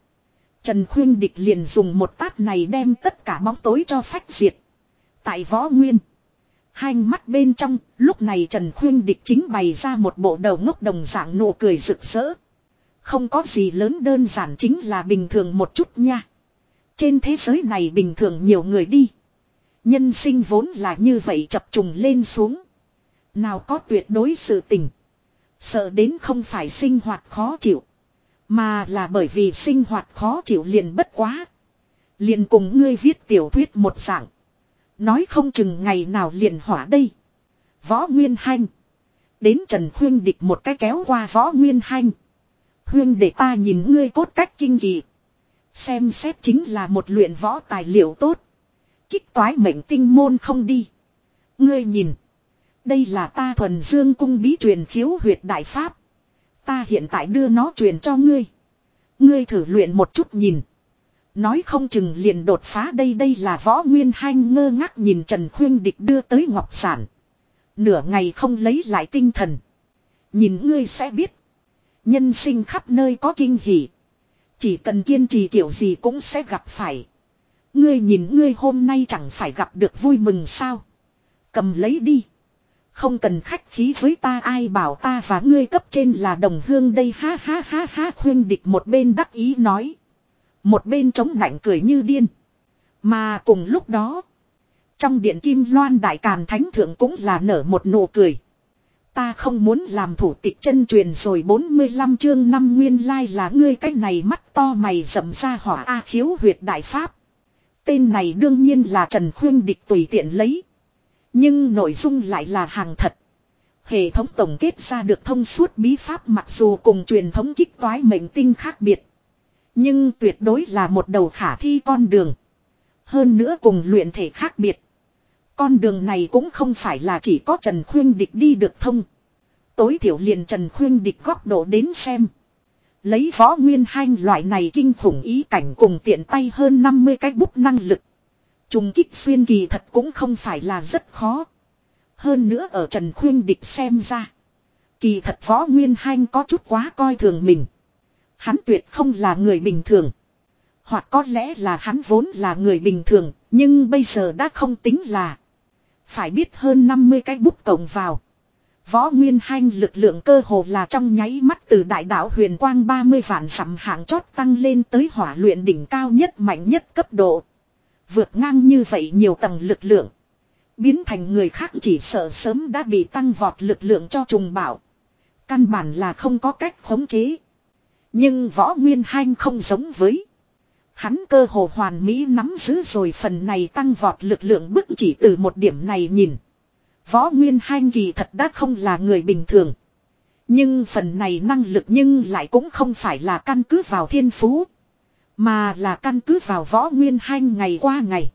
Trần khuyên địch liền dùng một tát này đem tất cả bóng tối cho phách diệt. Tại võ nguyên. Hai mắt bên trong, lúc này Trần Khuyên Địch chính bày ra một bộ đầu ngốc đồng dạng nụ cười rực rỡ. Không có gì lớn đơn giản chính là bình thường một chút nha. Trên thế giới này bình thường nhiều người đi. Nhân sinh vốn là như vậy chập trùng lên xuống. Nào có tuyệt đối sự tình. Sợ đến không phải sinh hoạt khó chịu. Mà là bởi vì sinh hoạt khó chịu liền bất quá. Liền cùng ngươi viết tiểu thuyết một dạng. Nói không chừng ngày nào liền hỏa đây. Võ Nguyên Hanh. Đến Trần Khuyên địch một cái kéo qua Võ Nguyên Hanh. Huyên để ta nhìn ngươi cốt cách kinh kỳ. Xem xét chính là một luyện võ tài liệu tốt. Kích toái mệnh tinh môn không đi. Ngươi nhìn. Đây là ta thuần dương cung bí truyền khiếu huyệt đại pháp. Ta hiện tại đưa nó truyền cho ngươi. Ngươi thử luyện một chút nhìn. Nói không chừng liền đột phá đây đây là võ nguyên hanh ngơ ngác nhìn Trần Khuyên Địch đưa tới Ngọc Sản. Nửa ngày không lấy lại tinh thần. Nhìn ngươi sẽ biết. Nhân sinh khắp nơi có kinh hỉ. Chỉ cần kiên trì kiểu gì cũng sẽ gặp phải. Ngươi nhìn ngươi hôm nay chẳng phải gặp được vui mừng sao. Cầm lấy đi. Không cần khách khí với ta, ai bảo ta và ngươi cấp trên là đồng hương đây ha ha ha ha, khuyên địch một bên đắc ý nói. Một bên chống lạnh cười như điên. Mà cùng lúc đó. Trong điện kim loan đại càn thánh thượng cũng là nở một nụ cười. Ta không muốn làm thủ tịch chân truyền rồi 45 chương năm nguyên lai là ngươi cách này mắt to mày rậm ra hỏa A khiếu huyệt đại pháp. Tên này đương nhiên là Trần Khuyên Địch tùy tiện lấy. Nhưng nội dung lại là hàng thật. Hệ thống tổng kết ra được thông suốt bí pháp mặc dù cùng truyền thống kích toái mệnh tinh khác biệt. Nhưng tuyệt đối là một đầu khả thi con đường. Hơn nữa cùng luyện thể khác biệt. Con đường này cũng không phải là chỉ có Trần Khuyên Địch đi được thông. Tối thiểu liền Trần Khuyên Địch góc độ đến xem. Lấy võ nguyên hanh loại này kinh khủng ý cảnh cùng tiện tay hơn 50 cái bút năng lực. Trùng kích xuyên kỳ thật cũng không phải là rất khó. Hơn nữa ở Trần Khuyên Địch xem ra. Kỳ thật võ nguyên hanh có chút quá coi thường mình. Hắn tuyệt không là người bình thường. Hoặc có lẽ là hắn vốn là người bình thường, nhưng bây giờ đã không tính là. Phải biết hơn 50 cái bút cộng vào. Võ Nguyên Hanh lực lượng cơ hồ là trong nháy mắt từ đại đạo huyền quang 30 vạn sầm hạng chót tăng lên tới hỏa luyện đỉnh cao nhất mạnh nhất cấp độ. Vượt ngang như vậy nhiều tầng lực lượng. Biến thành người khác chỉ sợ sớm đã bị tăng vọt lực lượng cho trùng bảo. Căn bản là không có cách khống chế. Nhưng võ nguyên hanh không giống với. Hắn cơ hồ hoàn mỹ nắm giữ rồi phần này tăng vọt lực lượng bức chỉ từ một điểm này nhìn. Võ Nguyên Hanh kỳ thật đã không là người bình thường. Nhưng phần này năng lực nhưng lại cũng không phải là căn cứ vào thiên phú. Mà là căn cứ vào võ Nguyên Hanh ngày qua ngày.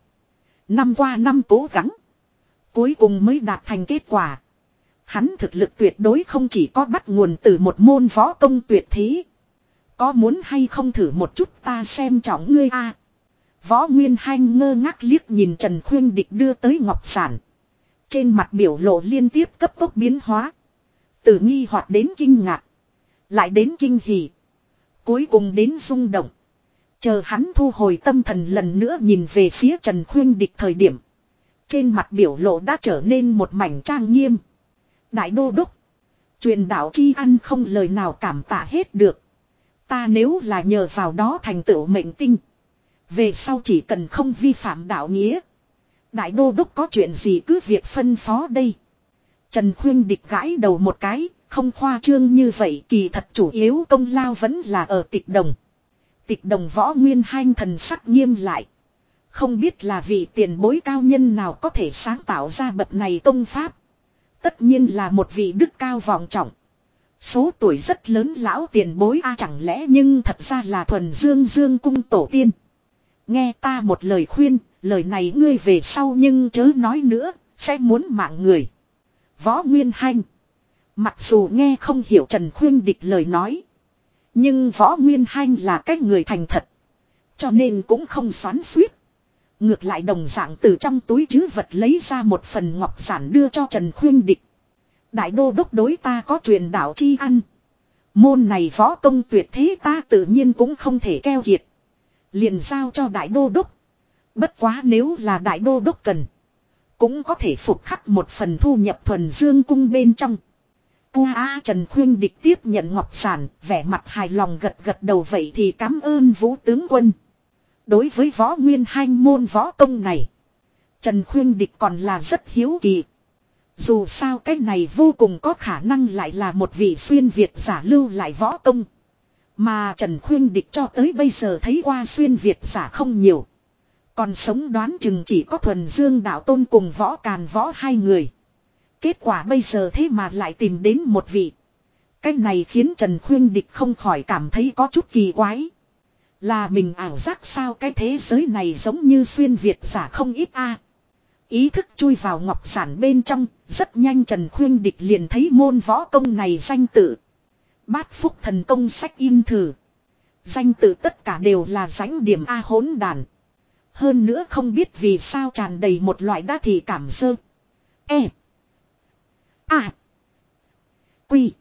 Năm qua năm cố gắng. Cuối cùng mới đạt thành kết quả. Hắn thực lực tuyệt đối không chỉ có bắt nguồn từ một môn võ công tuyệt thế. Có muốn hay không thử một chút ta xem trọng ngươi a Võ Nguyên Hanh ngơ ngác liếc nhìn Trần Khuyên Địch đưa tới Ngọc Sản. Trên mặt biểu lộ liên tiếp cấp tốc biến hóa. Từ nghi hoặc đến kinh ngạc. Lại đến kinh hỉ. Cuối cùng đến rung động. Chờ hắn thu hồi tâm thần lần nữa nhìn về phía Trần Khuyên Địch thời điểm. Trên mặt biểu lộ đã trở nên một mảnh trang nghiêm. Đại đô đốc. Truyền đạo chi ăn không lời nào cảm tạ hết được. Ta nếu là nhờ vào đó thành tựu mệnh tinh. Về sau chỉ cần không vi phạm đạo nghĩa. Đại đô đốc có chuyện gì cứ việc phân phó đây. Trần Khuyên địch gãi đầu một cái, không khoa trương như vậy kỳ thật chủ yếu công lao vẫn là ở tịch đồng. Tịch đồng võ nguyên hanh thần sắc nghiêm lại. Không biết là vị tiền bối cao nhân nào có thể sáng tạo ra bậc này công pháp. Tất nhiên là một vị đức cao vọng trọng. Số tuổi rất lớn lão tiền bối a à, chẳng lẽ nhưng thật ra là thuần dương dương cung tổ tiên. Nghe ta một lời khuyên, lời này ngươi về sau nhưng chớ nói nữa, sẽ muốn mạng người. Võ Nguyên Hanh. Mặc dù nghe không hiểu Trần Khuyên địch lời nói. Nhưng Võ Nguyên Hanh là cái người thành thật. Cho nên cũng không xoắn suýt. Ngược lại đồng dạng từ trong túi chứ vật lấy ra một phần ngọc sản đưa cho Trần Khuyên địch. Đại đô đốc đối ta có truyền đạo chi ăn. Môn này võ công tuyệt thế ta tự nhiên cũng không thể keo kiệt. Liền giao cho đại đô đốc. Bất quá nếu là đại đô đốc cần. Cũng có thể phục khắc một phần thu nhập thuần dương cung bên trong. Ua a Trần Khuyên địch tiếp nhận ngọc sản, vẻ mặt hài lòng gật gật đầu vậy thì cảm ơn vũ tướng quân. Đối với võ nguyên hanh môn võ công này. Trần Khuyên địch còn là rất hiếu kỳ. Dù sao cái này vô cùng có khả năng lại là một vị xuyên Việt giả lưu lại võ công. Mà Trần Khuyên Địch cho tới bây giờ thấy qua xuyên Việt giả không nhiều. Còn sống đoán chừng chỉ có thuần dương đạo tôn cùng võ càn võ hai người. Kết quả bây giờ thế mà lại tìm đến một vị. Cái này khiến Trần Khuyên Địch không khỏi cảm thấy có chút kỳ quái. Là mình ảo giác sao cái thế giới này giống như xuyên Việt giả không ít a Ý thức chui vào ngọc sản bên trong, rất nhanh Trần Khuyên Địch liền thấy môn võ công này danh tự. Bát phúc thần công sách in thử. Danh tự tất cả đều là rãnh điểm A hỗn đàn. Hơn nữa không biết vì sao tràn đầy một loại đa thị cảm sơ. E. A. Quy.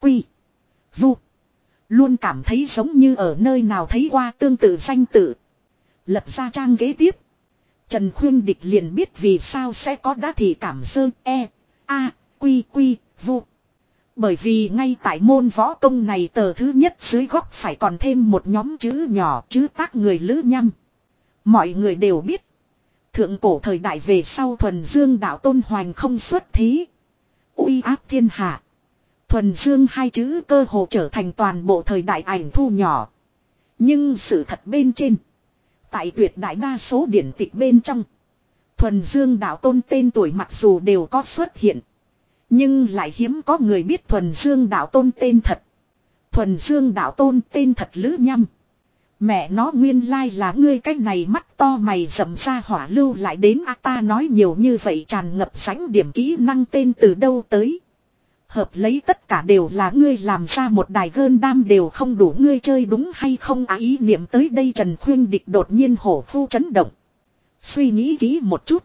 Quy. Vu. Luôn cảm thấy giống như ở nơi nào thấy qua tương tự danh tự. Lật ra trang ghế tiếp. Trần Khuyên Địch liền biết vì sao sẽ có đá thị cảm dơ E, A, Quy Quy, Vu. Bởi vì ngay tại môn võ công này tờ thứ nhất dưới góc phải còn thêm một nhóm chữ nhỏ chữ tác người lữ nhăm. Mọi người đều biết. Thượng cổ thời đại về sau thuần dương đạo tôn hoành không xuất thí. uy áp thiên hạ. Thuần dương hai chữ cơ hồ trở thành toàn bộ thời đại ảnh thu nhỏ. Nhưng sự thật bên trên. Tại tuyệt đại đa số điển tịch bên trong. Thuần Dương đạo tôn tên tuổi mặc dù đều có xuất hiện. Nhưng lại hiếm có người biết Thuần Dương đạo tôn tên thật. Thuần Dương đạo tôn tên thật lữ nhăm. Mẹ nó nguyên lai là ngươi cái này mắt to mày rậm ra hỏa lưu lại đến a ta nói nhiều như vậy tràn ngập sánh điểm kỹ năng tên từ đâu tới. Hợp lấy tất cả đều là ngươi làm ra một đài gơn đam đều không đủ ngươi chơi đúng hay không á ý niệm tới đây Trần Khuyên Địch đột nhiên hổ phu chấn động. Suy nghĩ kỹ một chút.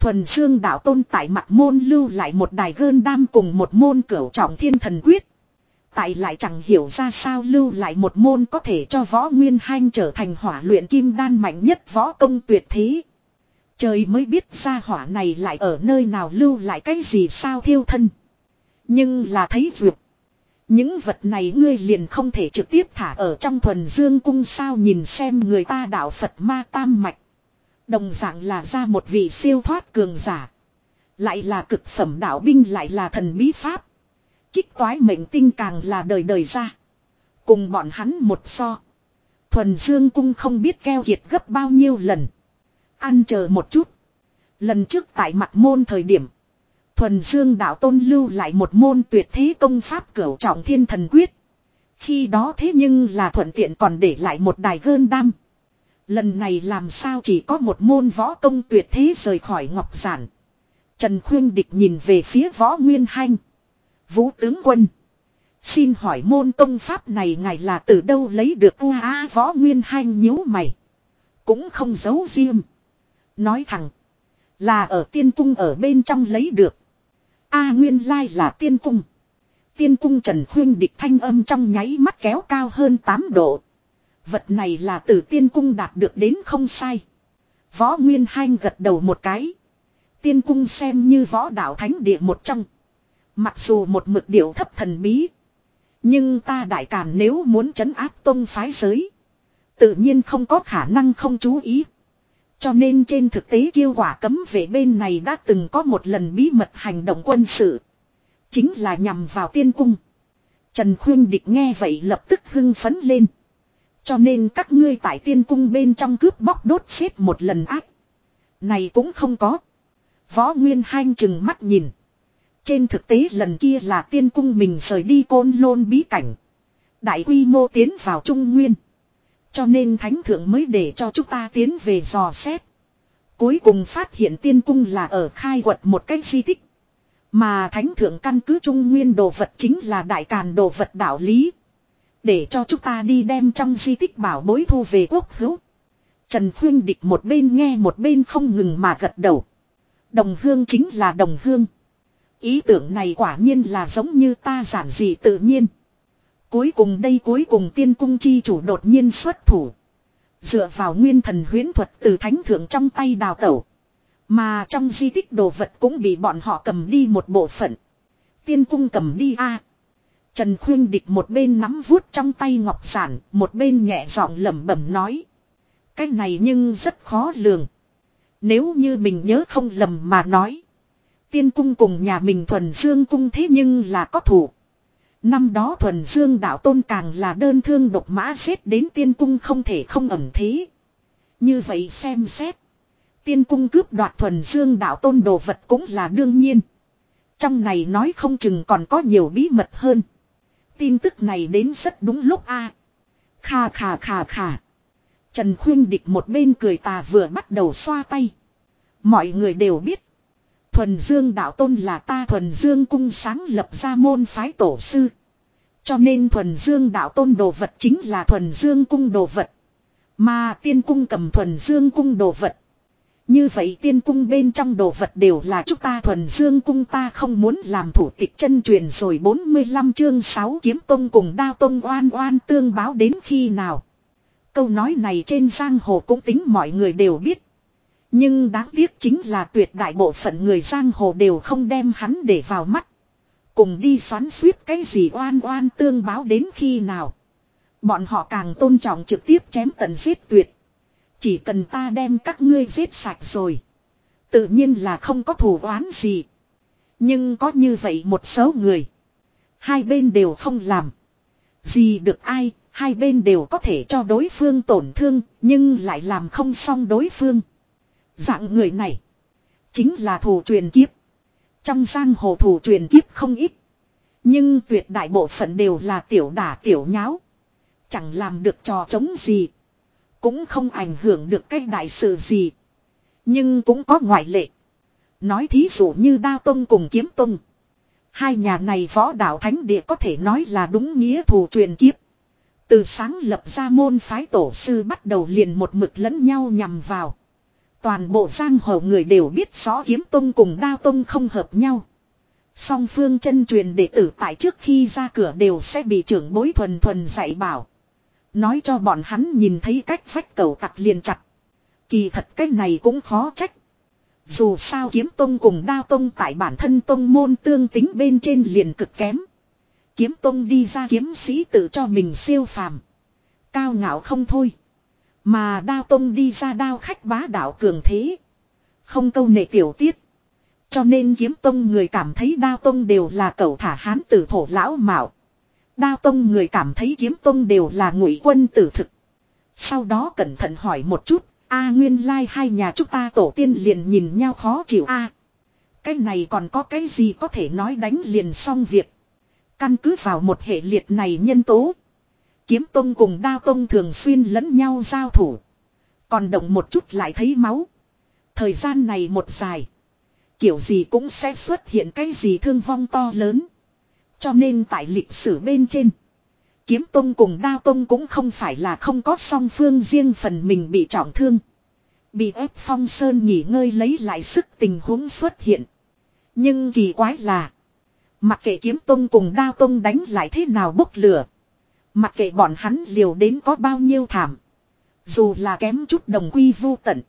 Thuần Dương đạo tôn tại mặt môn lưu lại một đài gơn đam cùng một môn cửu trọng thiên thần quyết. Tại lại chẳng hiểu ra sao lưu lại một môn có thể cho võ nguyên hanh trở thành hỏa luyện kim đan mạnh nhất võ công tuyệt thế. Trời mới biết ra hỏa này lại ở nơi nào lưu lại cái gì sao thiêu thân. Nhưng là thấy dược. Những vật này ngươi liền không thể trực tiếp thả ở trong thuần dương cung sao nhìn xem người ta đạo Phật ma tam mạch. Đồng dạng là ra một vị siêu thoát cường giả. Lại là cực phẩm đạo binh, lại là thần bí pháp. Kích toái mệnh tinh càng là đời đời ra. Cùng bọn hắn một so. Thuần Dương Cung không biết keo kiệt gấp bao nhiêu lần. Ăn chờ một chút. Lần trước tại mặt môn thời điểm. Thuần Dương đạo tôn lưu lại một môn tuyệt thế công pháp cửu trọng thiên thần quyết. Khi đó thế nhưng là thuận tiện còn để lại một đài gơn đam. Lần này làm sao chỉ có một môn võ công tuyệt thế rời khỏi ngọc giản. Trần Khuyên Địch nhìn về phía võ Nguyên Hanh. Vũ tướng quân. Xin hỏi môn công pháp này ngài là từ đâu lấy được u a võ Nguyên Hanh nhíu mày. Cũng không giấu riêng. Nói thẳng. Là ở tiên cung ở bên trong lấy được. A nguyên lai là tiên cung. Tiên cung Trần Khuyên Địch thanh âm trong nháy mắt kéo cao hơn 8 độ. Vật này là từ tiên cung đạt được đến không sai. Võ Nguyên Hanh gật đầu một cái. Tiên cung xem như võ đạo thánh địa một trong. Mặc dù một mực điệu thấp thần bí. Nhưng ta đại càn nếu muốn trấn áp tông phái giới. Tự nhiên không có khả năng không chú ý. Cho nên trên thực tế kêu quả cấm về bên này đã từng có một lần bí mật hành động quân sự. Chính là nhằm vào tiên cung. Trần Khuyên Địch nghe vậy lập tức hưng phấn lên. Cho nên các ngươi tại tiên cung bên trong cướp bóc đốt xếp một lần ác. Này cũng không có. Võ Nguyên Hanh chừng mắt nhìn. Trên thực tế lần kia là tiên cung mình rời đi côn lôn bí cảnh. Đại quy mô tiến vào Trung Nguyên. Cho nên thánh thượng mới để cho chúng ta tiến về dò xét. Cuối cùng phát hiện tiên cung là ở khai quật một cái di tích. Mà thánh thượng căn cứ trung nguyên đồ vật chính là đại càn đồ vật đạo lý. Để cho chúng ta đi đem trong di tích bảo bối thu về quốc hữu. Trần Khuyên Địch một bên nghe một bên không ngừng mà gật đầu. Đồng hương chính là đồng hương. Ý tưởng này quả nhiên là giống như ta giản dị tự nhiên. Cuối cùng đây cuối cùng tiên cung chi chủ đột nhiên xuất thủ. Dựa vào nguyên thần huyễn thuật từ thánh thượng trong tay đào tẩu. Mà trong di tích đồ vật cũng bị bọn họ cầm đi một bộ phận. Tiên cung cầm đi a Trần Khuyên Địch một bên nắm vuốt trong tay ngọc sản, một bên nhẹ giọng lẩm bẩm nói. Cái này nhưng rất khó lường. Nếu như mình nhớ không lầm mà nói. Tiên cung cùng nhà mình thuần dương cung thế nhưng là có thủ. Năm đó thuần dương đạo tôn càng là đơn thương độc mã xếp đến tiên cung không thể không ẩm thế. Như vậy xem xét. Tiên cung cướp đoạt thuần dương đạo tôn đồ vật cũng là đương nhiên. Trong này nói không chừng còn có nhiều bí mật hơn. Tin tức này đến rất đúng lúc a. À. Khà khà khà khà. Trần Khuyên Địch một bên cười tà vừa bắt đầu xoa tay. Mọi người đều biết. Thuần Dương Đạo Tôn là ta Thuần Dương Cung sáng lập ra môn phái tổ sư. Cho nên Thuần Dương Đạo Tôn đồ vật chính là Thuần Dương Cung đồ vật. Mà tiên cung cầm Thuần Dương Cung đồ vật. Như vậy tiên cung bên trong đồ vật đều là chúng ta thuần dương cung ta không muốn làm thủ tịch chân truyền rồi 45 chương 6 kiếm tông cùng đao tông oan oan tương báo đến khi nào. Câu nói này trên giang hồ cũng tính mọi người đều biết. Nhưng đáng tiếc chính là tuyệt đại bộ phận người giang hồ đều không đem hắn để vào mắt. Cùng đi xoắn suýt cái gì oan oan tương báo đến khi nào. Bọn họ càng tôn trọng trực tiếp chém tận giết tuyệt. Chỉ cần ta đem các ngươi giết sạch rồi. Tự nhiên là không có thù oán gì. Nhưng có như vậy một số người. Hai bên đều không làm. Gì được ai, hai bên đều có thể cho đối phương tổn thương, nhưng lại làm không xong đối phương. Dạng người này. Chính là thủ truyền kiếp. Trong giang hồ thủ truyền kiếp không ít. Nhưng tuyệt đại bộ phận đều là tiểu đả tiểu nháo. Chẳng làm được trò chống gì. Cũng không ảnh hưởng được cái đại sự gì. Nhưng cũng có ngoại lệ. Nói thí dụ như đao tông cùng kiếm tông. Hai nhà này võ đạo thánh địa có thể nói là đúng nghĩa thù truyền kiếp. Từ sáng lập ra môn phái tổ sư bắt đầu liền một mực lẫn nhau nhằm vào. Toàn bộ giang hồ người đều biết rõ kiếm tông cùng đao tông không hợp nhau. Song phương chân truyền đệ tử tại trước khi ra cửa đều sẽ bị trưởng bối thuần thuần dạy bảo. Nói cho bọn hắn nhìn thấy cách vách cầu tặc liền chặt. Kỳ thật cái này cũng khó trách. Dù sao kiếm tông cùng đao tông tại bản thân tông môn tương tính bên trên liền cực kém. Kiếm tông đi ra kiếm sĩ tự cho mình siêu phàm. Cao ngạo không thôi. Mà đao tông đi ra đao khách bá đạo cường thế. Không câu nệ tiểu tiết. Cho nên kiếm tông người cảm thấy đao tông đều là cậu thả hán tử thổ lão mạo. Đao tông người cảm thấy kiếm tông đều là ngụy quân tử thực. Sau đó cẩn thận hỏi một chút, a nguyên lai like hai nhà chúng ta tổ tiên liền nhìn nhau khó chịu a. cái này còn có cái gì có thể nói đánh liền xong việc. Căn cứ vào một hệ liệt này nhân tố. Kiếm tông cùng đao tông thường xuyên lẫn nhau giao thủ. Còn động một chút lại thấy máu. Thời gian này một dài. Kiểu gì cũng sẽ xuất hiện cái gì thương vong to lớn. Cho nên tại lịch sử bên trên. Kiếm tông cùng đao tông cũng không phải là không có song phương riêng phần mình bị trọng thương. Bị ép phong sơn nghỉ ngơi lấy lại sức tình huống xuất hiện. Nhưng kỳ quái là. Mặc kệ kiếm tông cùng đao tông đánh lại thế nào bốc lửa. Mặc kệ bọn hắn liều đến có bao nhiêu thảm. Dù là kém chút đồng quy vô tận.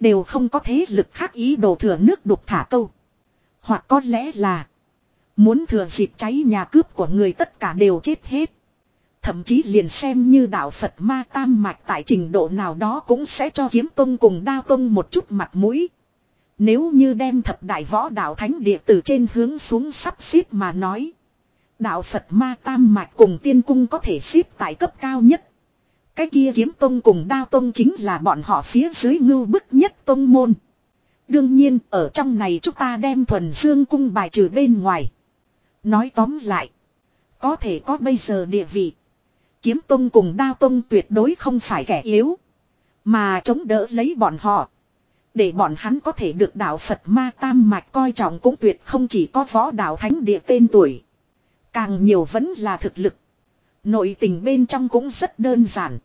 Đều không có thế lực khác ý đồ thừa nước đục thả câu. Hoặc có lẽ là. Muốn thừa dịp cháy nhà cướp của người tất cả đều chết hết. Thậm chí liền xem như đạo Phật ma tam mạch tại trình độ nào đó cũng sẽ cho kiếm tông cùng đao tông một chút mặt mũi. Nếu như đem thập đại võ đạo thánh địa từ trên hướng xuống sắp xếp mà nói. Đạo Phật ma tam mạch cùng tiên cung có thể xếp tại cấp cao nhất. Cái kia kiếm tông cùng đao tông chính là bọn họ phía dưới ngưu bức nhất tông môn. Đương nhiên, ở trong này chúng ta đem thuần dương cung bài trừ bên ngoài. Nói tóm lại. Có thể có bây giờ địa vị. Kiếm tông cùng đao tông tuyệt đối không phải kẻ yếu. Mà chống đỡ lấy bọn họ. Để bọn hắn có thể được đạo Phật ma tam mạch coi trọng cũng tuyệt không chỉ có võ đạo thánh địa tên tuổi. Càng nhiều vẫn là thực lực. Nội tình bên trong cũng rất đơn giản.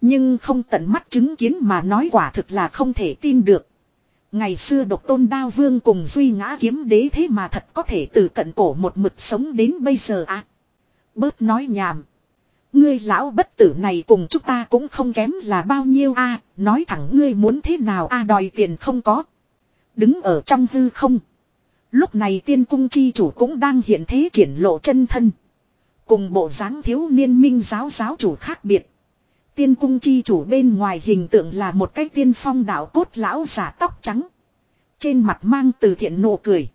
Nhưng không tận mắt chứng kiến mà nói quả thực là không thể tin được. Ngày xưa độc tôn đao vương cùng duy ngã kiếm đế thế mà thật có thể từ cận cổ một mực sống đến bây giờ à. Bớt nói nhảm. Ngươi lão bất tử này cùng chúng ta cũng không kém là bao nhiêu a nói thẳng ngươi muốn thế nào a đòi tiền không có. Đứng ở trong hư không. Lúc này tiên cung chi chủ cũng đang hiện thế triển lộ chân thân. Cùng bộ dáng thiếu niên minh giáo giáo chủ khác biệt. Tiên cung chi chủ bên ngoài hình tượng là một cái tiên phong đạo cốt lão giả tóc trắng. Trên mặt mang từ thiện nụ cười.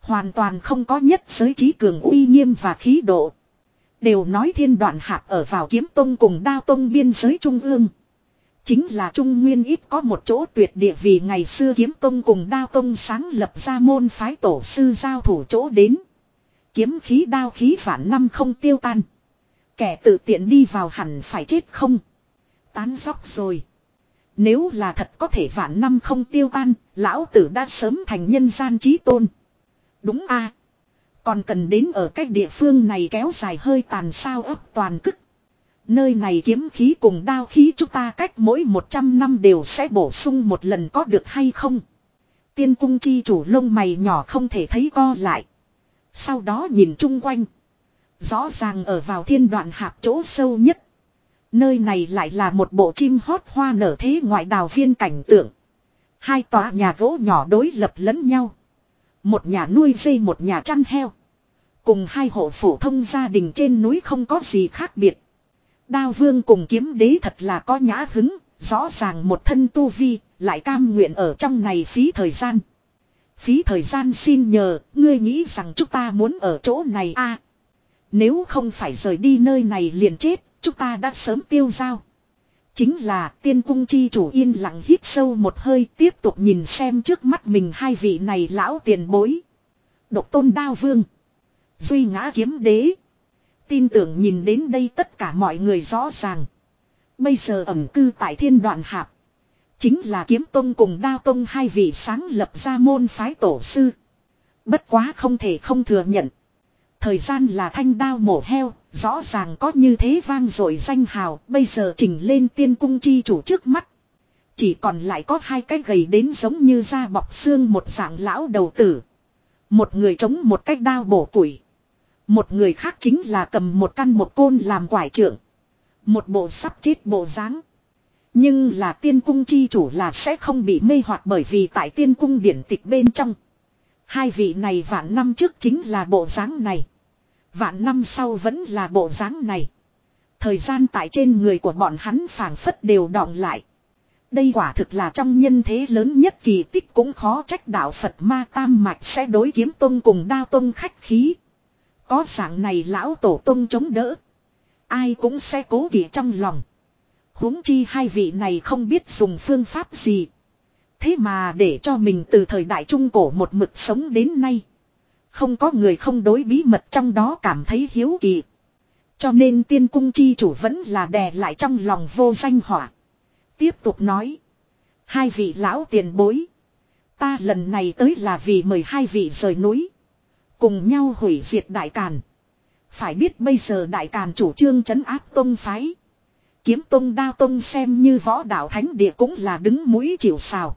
Hoàn toàn không có nhất giới trí cường uy nghiêm và khí độ. Đều nói thiên đoạn hạp ở vào kiếm tông cùng đao tông biên giới trung ương. Chính là Trung Nguyên ít có một chỗ tuyệt địa vì ngày xưa kiếm tông cùng đao tông sáng lập ra môn phái tổ sư giao thủ chỗ đến. Kiếm khí đao khí vạn năm không tiêu tan. Kẻ tự tiện đi vào hẳn phải chết không. Tán sóc rồi. Nếu là thật có thể vạn năm không tiêu tan, lão tử đã sớm thành nhân gian trí tôn. Đúng a Còn cần đến ở cách địa phương này kéo dài hơi tàn sao ấp toàn cức. Nơi này kiếm khí cùng đao khí chúng ta cách mỗi 100 năm đều sẽ bổ sung một lần có được hay không. Tiên cung chi chủ lông mày nhỏ không thể thấy co lại. Sau đó nhìn chung quanh. Rõ ràng ở vào thiên đoạn hạp chỗ sâu nhất. Nơi này lại là một bộ chim hót hoa nở thế ngoại đào viên cảnh tượng. Hai tòa nhà gỗ nhỏ đối lập lẫn nhau. Một nhà nuôi dây một nhà chăn heo. Cùng hai hộ phổ thông gia đình trên núi không có gì khác biệt. Đao vương cùng kiếm đế thật là có nhã hứng, rõ ràng một thân tu vi, lại cam nguyện ở trong này phí thời gian. Phí thời gian xin nhờ, ngươi nghĩ rằng chúng ta muốn ở chỗ này a à, Nếu không phải rời đi nơi này liền chết, chúng ta đã sớm tiêu giao. Chính là tiên cung chi chủ yên lặng hít sâu một hơi tiếp tục nhìn xem trước mắt mình hai vị này lão tiền bối. Độc tôn đao vương. Duy ngã kiếm đế. Tin tưởng nhìn đến đây tất cả mọi người rõ ràng. Bây giờ ẩm cư tại thiên đoạn hạp. Chính là kiếm tông cùng đao tông hai vị sáng lập ra môn phái tổ sư. Bất quá không thể không thừa nhận. Thời gian là thanh đao mổ heo, rõ ràng có như thế vang rồi danh hào, bây giờ chỉnh lên tiên cung chi chủ trước mắt. Chỉ còn lại có hai cái gầy đến giống như da bọc xương một dạng lão đầu tử. Một người chống một cách đao bổ củi. Một người khác chính là cầm một căn một côn làm quải trưởng. Một bộ sắp chết bộ dáng. Nhưng là tiên cung chi chủ là sẽ không bị mê hoặc bởi vì tại tiên cung điển tịch bên trong. Hai vị này vạn năm trước chính là bộ dáng này. Vạn năm sau vẫn là bộ dáng này. Thời gian tại trên người của bọn hắn phảng phất đều đọng lại. Đây quả thực là trong nhân thế lớn nhất kỳ tích cũng khó trách đạo Phật ma tam mạch sẽ đối kiếm tông cùng đao tông khách khí. Có dạng này lão tổ tông chống đỡ. Ai cũng sẽ cố kỵ trong lòng. huống chi hai vị này không biết dùng phương pháp gì. Thế mà để cho mình từ thời đại trung cổ một mực sống đến nay. Không có người không đối bí mật trong đó cảm thấy hiếu kỳ. Cho nên tiên cung chi chủ vẫn là đè lại trong lòng vô danh hỏa. Tiếp tục nói. Hai vị lão tiền bối. Ta lần này tới là vì mời hai vị rời núi. Cùng nhau hủy diệt đại càn. Phải biết bây giờ đại càn chủ trương trấn áp tông phái. Kiếm tông đao tông xem như võ đạo thánh địa cũng là đứng mũi chịu sào.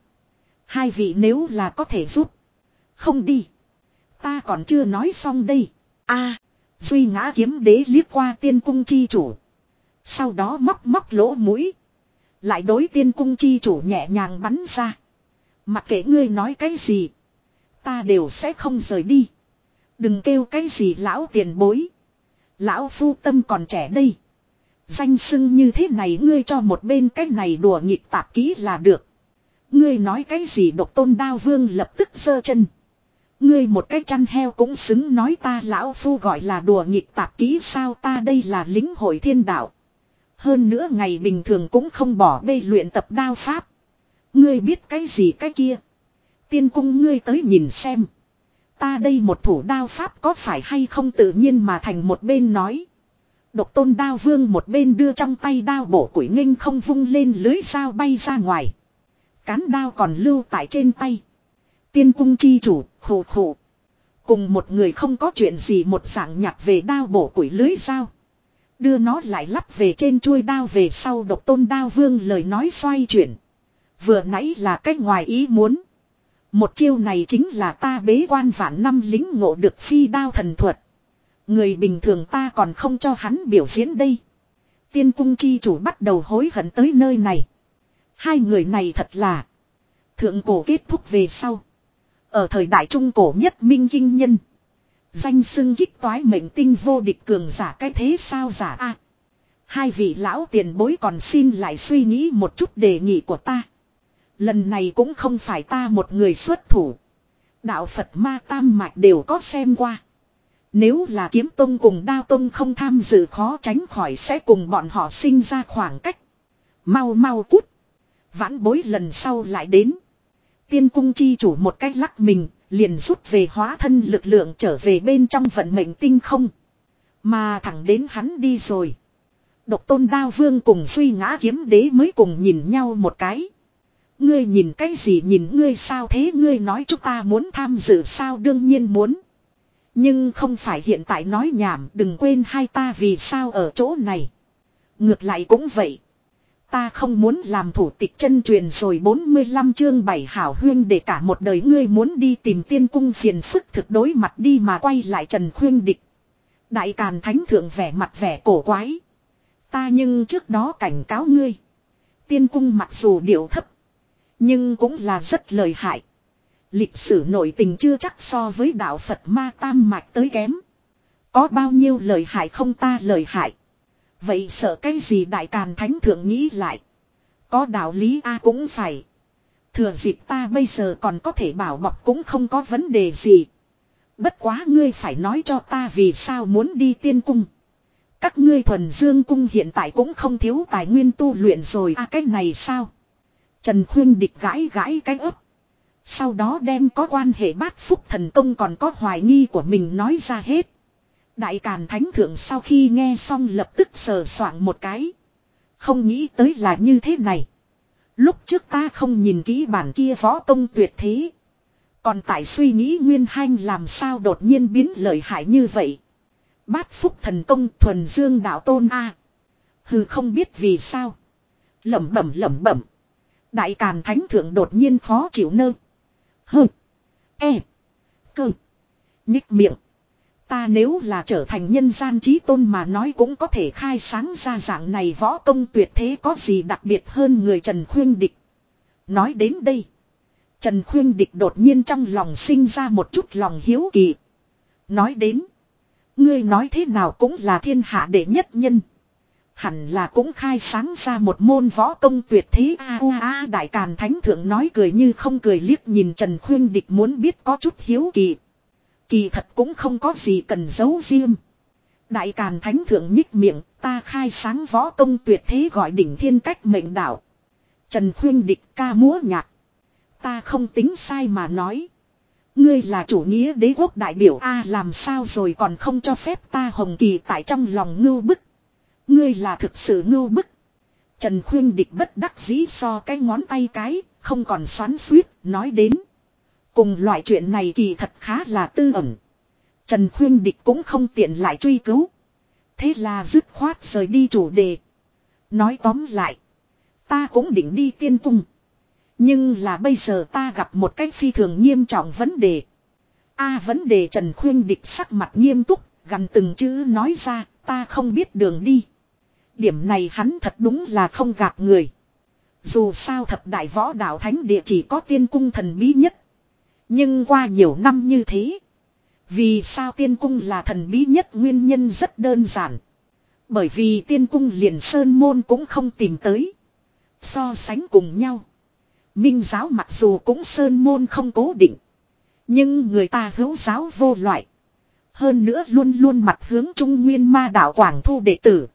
Hai vị nếu là có thể giúp. Không đi. Ta còn chưa nói xong đây. a, Duy ngã kiếm đế liếc qua tiên cung chi chủ. Sau đó móc móc lỗ mũi. Lại đối tiên cung chi chủ nhẹ nhàng bắn ra. Mặc kệ ngươi nói cái gì. Ta đều sẽ không rời đi. Đừng kêu cái gì lão tiền bối. Lão phu tâm còn trẻ đây. Danh sưng như thế này ngươi cho một bên cái này đùa nghịch tạp ký là được. Ngươi nói cái gì độc tôn đao vương lập tức giơ chân. Ngươi một cái chăn heo cũng xứng nói ta lão phu gọi là đùa nghịch tạp ký sao ta đây là lính hội thiên đạo. Hơn nữa ngày bình thường cũng không bỏ bê luyện tập đao pháp. Ngươi biết cái gì cái kia. Tiên cung ngươi tới nhìn xem. Ta đây một thủ đao pháp có phải hay không tự nhiên mà thành một bên nói. Độc tôn đao vương một bên đưa trong tay đao bổ quỷ nghênh không vung lên lưới dao bay ra ngoài. Cán đao còn lưu tại trên tay. Tiên cung chi chủ, khổ khổ. Cùng một người không có chuyện gì một dạng nhặt về đao bổ quỷ lưới dao. Đưa nó lại lắp về trên chuôi đao về sau độc tôn đao vương lời nói xoay chuyển. Vừa nãy là cách ngoài ý muốn. Một chiêu này chính là ta bế quan vạn năm lính ngộ được phi đao thần thuật. Người bình thường ta còn không cho hắn biểu diễn đây. Tiên cung chi chủ bắt đầu hối hận tới nơi này. Hai người này thật là. Thượng cổ kết thúc về sau. Ở thời đại trung cổ nhất minh kinh nhân. Danh xưng kích toái mệnh tinh vô địch cường giả cái thế sao giả a Hai vị lão tiền bối còn xin lại suy nghĩ một chút đề nghị của ta. Lần này cũng không phải ta một người xuất thủ. Đạo Phật ma tam mạch đều có xem qua. Nếu là kiếm tông cùng đao tông không tham dự khó tránh khỏi sẽ cùng bọn họ sinh ra khoảng cách. Mau mau cút. Vãn bối lần sau lại đến. Tiên cung chi chủ một cách lắc mình, liền rút về hóa thân lực lượng trở về bên trong vận mệnh tinh không. Mà thẳng đến hắn đi rồi. Độc tôn đao vương cùng suy ngã kiếm đế mới cùng nhìn nhau một cái. Ngươi nhìn cái gì nhìn ngươi sao thế ngươi nói chúng ta muốn tham dự sao đương nhiên muốn. Nhưng không phải hiện tại nói nhảm, đừng quên hai ta vì sao ở chỗ này. Ngược lại cũng vậy. Ta không muốn làm thủ tịch chân truyền rồi 45 chương 7 hảo huyên để cả một đời ngươi muốn đi tìm tiên cung phiền phức thực đối mặt đi mà quay lại Trần Khuyên Địch. Đại Càn Thánh Thượng vẻ mặt vẻ cổ quái. Ta nhưng trước đó cảnh cáo ngươi. Tiên cung mặc dù điệu thấp. Nhưng cũng là rất lợi hại. Lịch sử nội tình chưa chắc so với đạo Phật ma tam mạch tới kém. Có bao nhiêu lợi hại không ta lợi hại. Vậy sợ cái gì đại càn thánh thượng nghĩ lại. Có đạo lý A cũng phải. Thừa dịp ta bây giờ còn có thể bảo bọc cũng không có vấn đề gì. Bất quá ngươi phải nói cho ta vì sao muốn đi tiên cung. Các ngươi thuần dương cung hiện tại cũng không thiếu tài nguyên tu luyện rồi a à, cái này sao? Trần Khuyên địch gãi gãi cái ấp. Sau đó đem có quan hệ bát phúc thần công còn có hoài nghi của mình nói ra hết. Đại Càn Thánh Thượng sau khi nghe xong lập tức sờ soạng một cái. Không nghĩ tới là như thế này. Lúc trước ta không nhìn kỹ bản kia võ công tuyệt thế. Còn tại suy nghĩ Nguyên Hanh làm sao đột nhiên biến lợi hại như vậy. Bát phúc thần công thuần dương đạo tôn A. Hừ không biết vì sao. Lẩm bẩm lẩm bẩm. Đại Càn Thánh Thượng đột nhiên khó chịu nơ. Hừ. E. Cơ. Nhích miệng. Ta nếu là trở thành nhân gian trí tôn mà nói cũng có thể khai sáng ra dạng này võ công tuyệt thế có gì đặc biệt hơn người Trần Khuyên Địch. Nói đến đây. Trần Khuyên Địch đột nhiên trong lòng sinh ra một chút lòng hiếu kỳ. Nói đến. Ngươi nói thế nào cũng là thiên hạ đệ nhất nhân. Hẳn là cũng khai sáng ra một môn võ công tuyệt thế a u a đại càn thánh thượng nói cười như không cười liếc nhìn Trần Khuyên Địch muốn biết có chút hiếu kỳ. Kỳ thật cũng không có gì cần giấu riêng. Đại càn thánh thượng nhích miệng, ta khai sáng võ công tuyệt thế gọi đỉnh thiên cách mệnh đạo. Trần Khuyên Địch ca múa nhạc. Ta không tính sai mà nói. Ngươi là chủ nghĩa đế quốc đại biểu A làm sao rồi còn không cho phép ta hồng kỳ tại trong lòng ngưu bức. Ngươi là thực sự ngưu bức. Trần Khuyên Địch bất đắc dĩ so cái ngón tay cái, không còn xoắn suýt, nói đến. Cùng loại chuyện này kỳ thật khá là tư ẩn. Trần Khuyên Địch cũng không tiện lại truy cứu. Thế là dứt khoát rời đi chủ đề. Nói tóm lại. Ta cũng định đi tiên cung. Nhưng là bây giờ ta gặp một cách phi thường nghiêm trọng vấn đề. A à, vấn đề Trần Khuyên Địch sắc mặt nghiêm túc, gần từng chữ nói ra, ta không biết đường đi. Điểm này hắn thật đúng là không gạt người. Dù sao thập đại võ đạo thánh địa chỉ có tiên cung thần bí nhất. Nhưng qua nhiều năm như thế. Vì sao tiên cung là thần bí nhất nguyên nhân rất đơn giản. Bởi vì tiên cung liền sơn môn cũng không tìm tới. So sánh cùng nhau. Minh giáo mặc dù cũng sơn môn không cố định. Nhưng người ta hữu giáo vô loại. Hơn nữa luôn luôn mặt hướng trung nguyên ma đạo Quảng Thu đệ tử.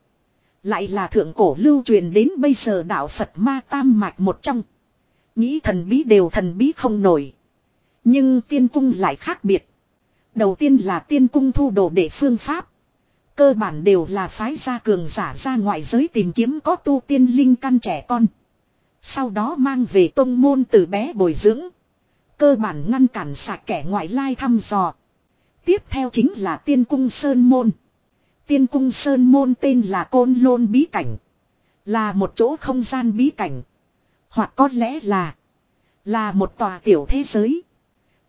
Lại là thượng cổ lưu truyền đến bây giờ đạo Phật ma tam mạch một trong. Nghĩ thần bí đều thần bí không nổi. Nhưng tiên cung lại khác biệt. Đầu tiên là tiên cung thu đồ để phương pháp. Cơ bản đều là phái gia cường giả ra ngoại giới tìm kiếm có tu tiên linh căn trẻ con. Sau đó mang về tông môn từ bé bồi dưỡng. Cơ bản ngăn cản sạc kẻ ngoại lai thăm dò. Tiếp theo chính là tiên cung Sơn Môn. Tiên cung Sơn Môn tên là Côn Lôn Bí Cảnh. Là một chỗ không gian bí cảnh. Hoặc có lẽ là là một tòa tiểu thế giới.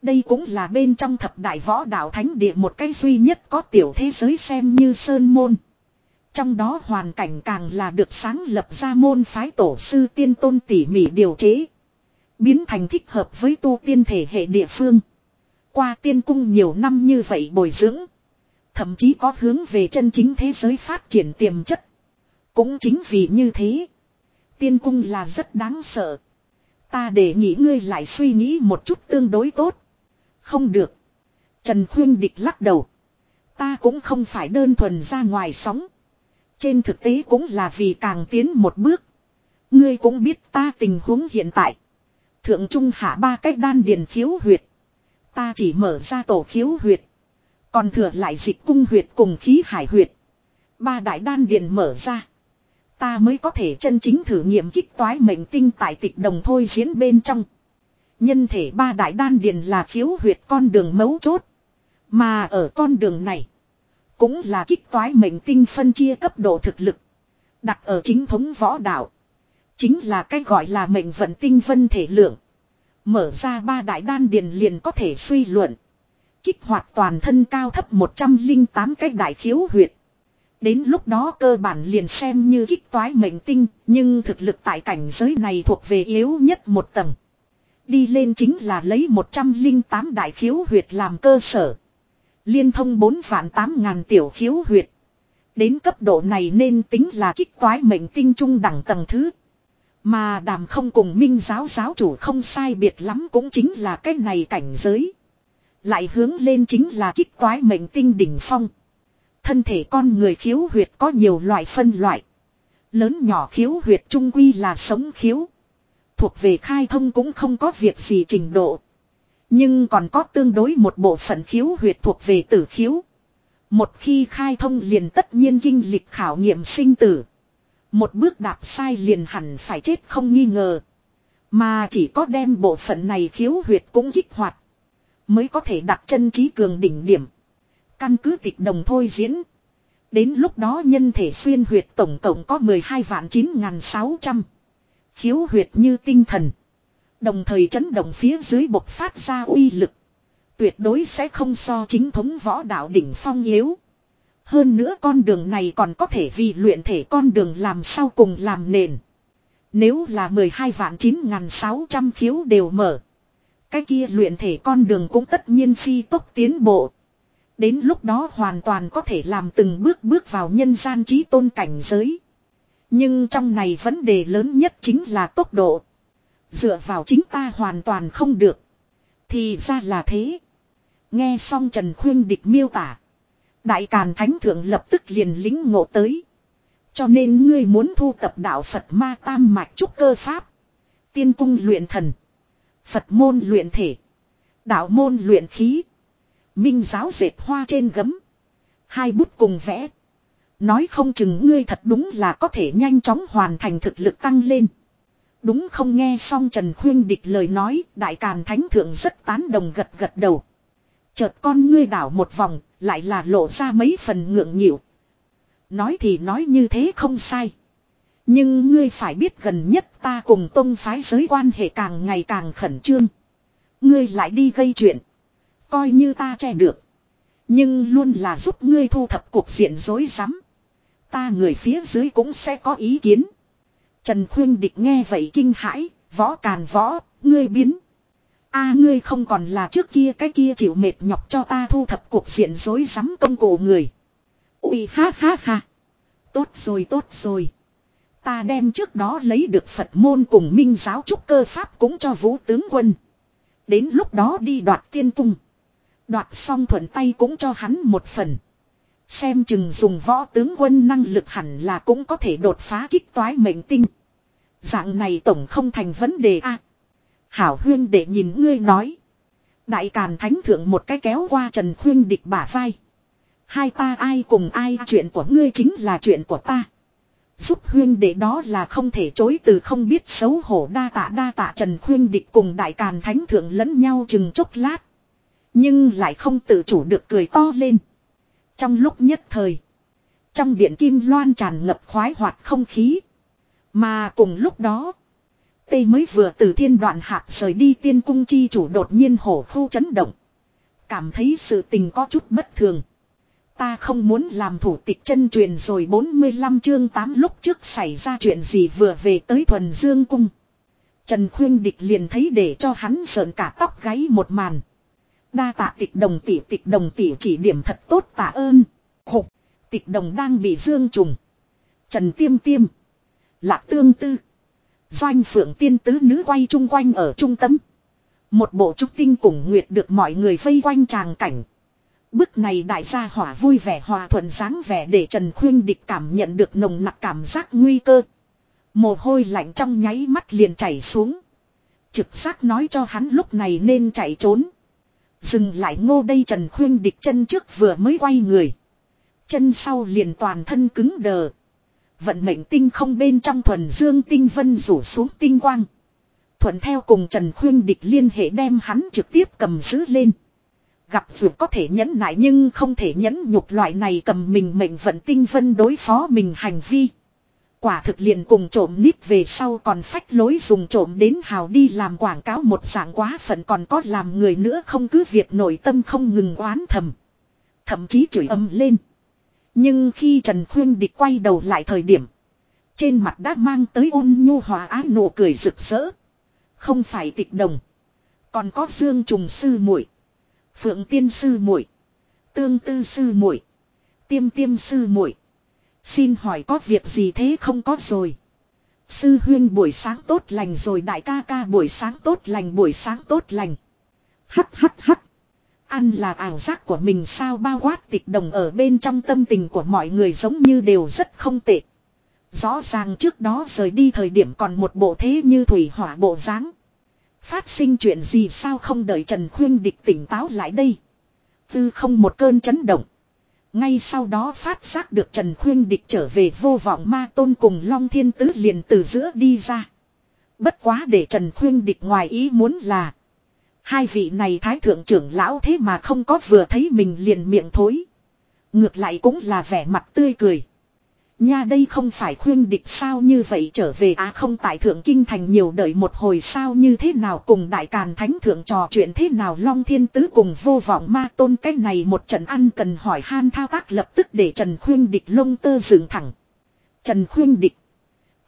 Đây cũng là bên trong thập đại võ đạo thánh địa một cái duy nhất có tiểu thế giới xem như Sơn Môn. Trong đó hoàn cảnh càng là được sáng lập ra môn phái tổ sư tiên tôn tỉ mỉ điều chế. Biến thành thích hợp với tu tiên thể hệ địa phương. Qua tiên cung nhiều năm như vậy bồi dưỡng. Thậm chí có hướng về chân chính thế giới phát triển tiềm chất. Cũng chính vì như thế. Tiên cung là rất đáng sợ. Ta để nghĩ ngươi lại suy nghĩ một chút tương đối tốt. Không được. Trần Khuyên Địch lắc đầu. Ta cũng không phải đơn thuần ra ngoài sóng. Trên thực tế cũng là vì càng tiến một bước. Ngươi cũng biết ta tình huống hiện tại. Thượng trung hạ ba cách đan điền khiếu huyệt. Ta chỉ mở ra tổ khiếu huyệt. Còn thừa lại dịch cung huyệt cùng khí hải huyệt. Ba đại đan điền mở ra. Ta mới có thể chân chính thử nghiệm kích toái mệnh tinh tại tịch đồng thôi diễn bên trong. Nhân thể ba đại đan điền là khiếu huyệt con đường mấu chốt. Mà ở con đường này. Cũng là kích toái mệnh tinh phân chia cấp độ thực lực. Đặt ở chính thống võ đạo. Chính là cái gọi là mệnh vận tinh vân thể lượng. Mở ra ba đại đan điền liền có thể suy luận. Kích hoạt toàn thân cao thấp 108 cái đại khiếu huyệt. Đến lúc đó cơ bản liền xem như kích toái mệnh tinh, nhưng thực lực tại cảnh giới này thuộc về yếu nhất một tầng. Đi lên chính là lấy 108 đại khiếu huyệt làm cơ sở. Liên thông 4 vạn 8 ngàn tiểu khiếu huyệt. Đến cấp độ này nên tính là kích toái mệnh tinh trung đẳng tầng thứ. Mà đàm không cùng minh giáo giáo chủ không sai biệt lắm cũng chính là cái này cảnh giới. Lại hướng lên chính là kích toái mệnh tinh đỉnh phong. Thân thể con người khiếu huyệt có nhiều loại phân loại. Lớn nhỏ khiếu huyệt trung quy là sống khiếu. Thuộc về khai thông cũng không có việc gì trình độ. Nhưng còn có tương đối một bộ phận khiếu huyệt thuộc về tử khiếu. Một khi khai thông liền tất nhiên kinh lịch khảo nghiệm sinh tử. Một bước đạp sai liền hẳn phải chết không nghi ngờ. Mà chỉ có đem bộ phận này khiếu huyệt cũng kích hoạt. Mới có thể đặt chân trí cường đỉnh điểm. Căn cứ tịch đồng thôi diễn. Đến lúc đó nhân thể xuyên huyệt tổng cộng có 12 vạn 9.600. Khiếu huyệt như tinh thần. Đồng thời chấn động phía dưới bộc phát ra uy lực. Tuyệt đối sẽ không so chính thống võ đạo đỉnh phong yếu. Hơn nữa con đường này còn có thể vì luyện thể con đường làm sau cùng làm nền. Nếu là 12 vạn 9.600 khiếu đều mở. Cái kia luyện thể con đường cũng tất nhiên phi tốc tiến bộ. Đến lúc đó hoàn toàn có thể làm từng bước bước vào nhân gian trí tôn cảnh giới. Nhưng trong này vấn đề lớn nhất chính là tốc độ. Dựa vào chính ta hoàn toàn không được. Thì ra là thế. Nghe xong Trần Khuyên Địch miêu tả. Đại Càn Thánh Thượng lập tức liền lính ngộ tới. Cho nên ngươi muốn thu tập đạo Phật ma tam mạch trúc cơ pháp. Tiên cung luyện thần. Phật môn luyện thể. Đạo môn luyện khí. Minh giáo dệt hoa trên gấm. Hai bút cùng vẽ. Nói không chừng ngươi thật đúng là có thể nhanh chóng hoàn thành thực lực tăng lên. Đúng không nghe xong Trần Khuyên địch lời nói, Đại Càn Thánh Thượng rất tán đồng gật gật đầu. Chợt con ngươi đảo một vòng, lại là lộ ra mấy phần ngượng nghịu. Nói thì nói như thế không sai. Nhưng ngươi phải biết gần nhất ta cùng tông phái giới quan hệ càng ngày càng khẩn trương. Ngươi lại đi gây chuyện. Coi như ta che được. Nhưng luôn là giúp ngươi thu thập cuộc diện dối rắm. Ta người phía dưới cũng sẽ có ý kiến. Trần Khuyên Địch nghe vậy kinh hãi, võ càn võ, ngươi biến. a ngươi không còn là trước kia cái kia chịu mệt nhọc cho ta thu thập cuộc diện dối rắm công cổ người. Ui ha ha ha. Tốt rồi tốt rồi. Ta đem trước đó lấy được Phật môn cùng minh giáo trúc cơ pháp cũng cho vũ tướng quân. Đến lúc đó đi đoạt tiên cung. Đoạt xong thuận tay cũng cho hắn một phần. Xem chừng dùng võ tướng quân năng lực hẳn là cũng có thể đột phá kích toái mệnh tinh. Dạng này tổng không thành vấn đề a. Hảo huyên để nhìn ngươi nói. Đại Càn Thánh Thượng một cái kéo qua Trần Khuyên địch bả vai. Hai ta ai cùng ai, chuyện của ngươi chính là chuyện của ta. Giúp huyên để đó là không thể chối từ không biết xấu hổ đa tạ đa tạ Trần Khuyên địch cùng Đại Càn Thánh Thượng lẫn nhau chừng chốc lát. Nhưng lại không tự chủ được cười to lên. Trong lúc nhất thời. Trong điện kim loan tràn ngập khoái hoạt không khí. Mà cùng lúc đó. Tây mới vừa từ thiên đoạn hạt rời đi tiên cung chi chủ đột nhiên hổ khu chấn động. Cảm thấy sự tình có chút bất thường. Ta không muốn làm thủ tịch chân truyền rồi 45 chương 8 lúc trước xảy ra chuyện gì vừa về tới thuần dương cung. Trần Khuyên Địch liền thấy để cho hắn sợn cả tóc gáy một màn. Đa tạ tịch đồng tỷ tịch đồng tỷ chỉ điểm thật tốt tạ ơn. Khục, tịch đồng đang bị dương trùng. Trần Tiêm Tiêm. Lạc Tương Tư. Doanh Phượng Tiên Tứ Nữ quay chung quanh ở trung tâm. Một bộ trúc tinh cùng nguyệt được mọi người vây quanh tràng cảnh. Bức này đại gia hỏa vui vẻ hòa thuận dáng vẻ để Trần Khuyên Địch cảm nhận được nồng nặc cảm giác nguy cơ. Mồ hôi lạnh trong nháy mắt liền chảy xuống. Trực giác nói cho hắn lúc này nên chạy trốn. Dừng lại ngô đây Trần Khuyên Địch chân trước vừa mới quay người. Chân sau liền toàn thân cứng đờ. Vận mệnh tinh không bên trong thuần dương tinh vân rủ xuống tinh quang. Thuận theo cùng Trần Khuyên Địch liên hệ đem hắn trực tiếp cầm giữ lên. Gặp dù có thể nhẫn nại nhưng không thể nhẫn nhục loại này cầm mình mệnh vận tinh vân đối phó mình hành vi. Quả thực liền cùng trộm nít về sau còn phách lối dùng trộm đến hào đi làm quảng cáo một dạng quá phận còn có làm người nữa không cứ việc nội tâm không ngừng oán thầm. Thậm chí chửi âm lên. Nhưng khi Trần Khuyên Địch quay đầu lại thời điểm. Trên mặt đã mang tới ôn nhu hòa ái nụ cười rực rỡ. Không phải tịch đồng. Còn có dương trùng sư muội Phượng tiên sư muội, Tương tư sư muội, Tiêm tiêm sư muội Xin hỏi có việc gì thế không có rồi. Sư huyên buổi sáng tốt lành rồi, đại ca ca buổi sáng tốt lành, buổi sáng tốt lành. Hắt hắt hắt. Ăn là ảo giác của mình sao bao quát tịch đồng ở bên trong tâm tình của mọi người giống như đều rất không tệ. Rõ ràng trước đó rời đi thời điểm còn một bộ thế như thủy hỏa bộ dáng Phát sinh chuyện gì sao không đợi Trần Khuyên Địch tỉnh táo lại đây. Tư không một cơn chấn động. Ngay sau đó phát giác được Trần Khuyên Địch trở về vô vọng ma tôn cùng Long Thiên Tứ liền từ giữa đi ra. Bất quá để Trần Khuyên Địch ngoài ý muốn là. Hai vị này thái thượng trưởng lão thế mà không có vừa thấy mình liền miệng thối. Ngược lại cũng là vẻ mặt tươi cười. Nha đây không phải khuyên địch sao như vậy trở về á không tại thượng kinh thành nhiều đợi một hồi sao như thế nào cùng đại càn thánh thượng trò chuyện thế nào long thiên tứ cùng vô vọng ma tôn cái này một trận ăn cần hỏi han thao tác lập tức để trần khuyên địch lông tơ dựng thẳng. Trần khuyên địch.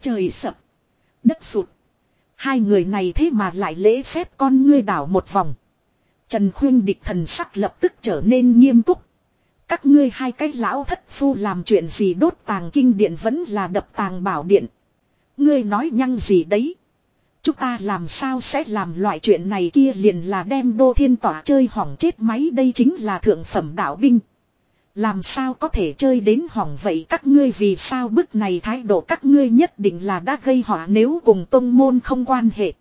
Trời sập. Đất sụt. Hai người này thế mà lại lễ phép con ngươi đảo một vòng. Trần khuyên địch thần sắc lập tức trở nên nghiêm túc. Các ngươi hai cái lão thất phu làm chuyện gì đốt tàng kinh điện vẫn là đập tàng bảo điện. Ngươi nói nhăng gì đấy. Chúng ta làm sao sẽ làm loại chuyện này kia liền là đem đô thiên tỏa chơi hỏng chết máy đây chính là thượng phẩm đạo binh. Làm sao có thể chơi đến hỏng vậy các ngươi vì sao bức này thái độ các ngươi nhất định là đã gây họa nếu cùng tông môn không quan hệ.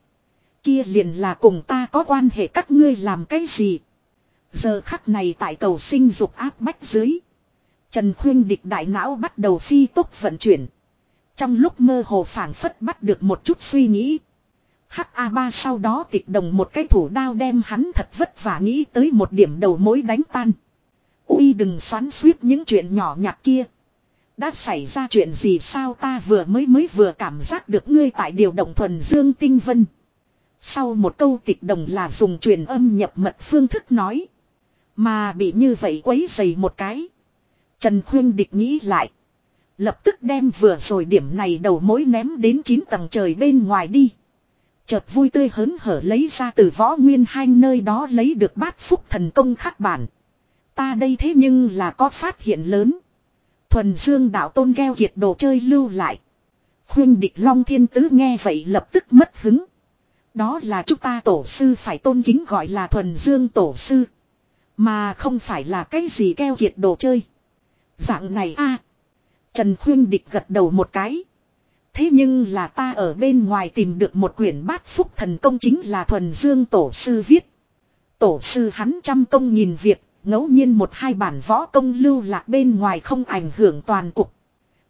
Kia liền là cùng ta có quan hệ các ngươi làm cái gì. Giờ khắc này tại cầu sinh dục áp bách dưới. Trần Khuyên địch đại não bắt đầu phi tốc vận chuyển. Trong lúc mơ hồ phảng phất bắt được một chút suy nghĩ. HA3 sau đó tịch đồng một cái thủ đao đem hắn thật vất vả nghĩ tới một điểm đầu mối đánh tan. Ui đừng xoắn suýt những chuyện nhỏ nhặt kia. Đã xảy ra chuyện gì sao ta vừa mới mới vừa cảm giác được ngươi tại điều động thuần dương tinh vân. Sau một câu tịch đồng là dùng truyền âm nhập mật phương thức nói. Mà bị như vậy quấy dày một cái. Trần Khuyên địch nghĩ lại. Lập tức đem vừa rồi điểm này đầu mối ném đến 9 tầng trời bên ngoài đi. Chợt vui tươi hớn hở lấy ra từ võ nguyên hai nơi đó lấy được bát phúc thần công khắc bản. Ta đây thế nhưng là có phát hiện lớn. Thuần dương đạo tôn gheo kiệt đồ chơi lưu lại. Khuyên địch long thiên tứ nghe vậy lập tức mất hứng. Đó là chúng ta tổ sư phải tôn kính gọi là thuần dương tổ sư. Mà không phải là cái gì keo kiệt đồ chơi. Dạng này a Trần Khuyên Địch gật đầu một cái. Thế nhưng là ta ở bên ngoài tìm được một quyển bát phúc thần công chính là thuần dương tổ sư viết. Tổ sư hắn trăm công nhìn việc, ngẫu nhiên một hai bản võ công lưu lạc bên ngoài không ảnh hưởng toàn cục.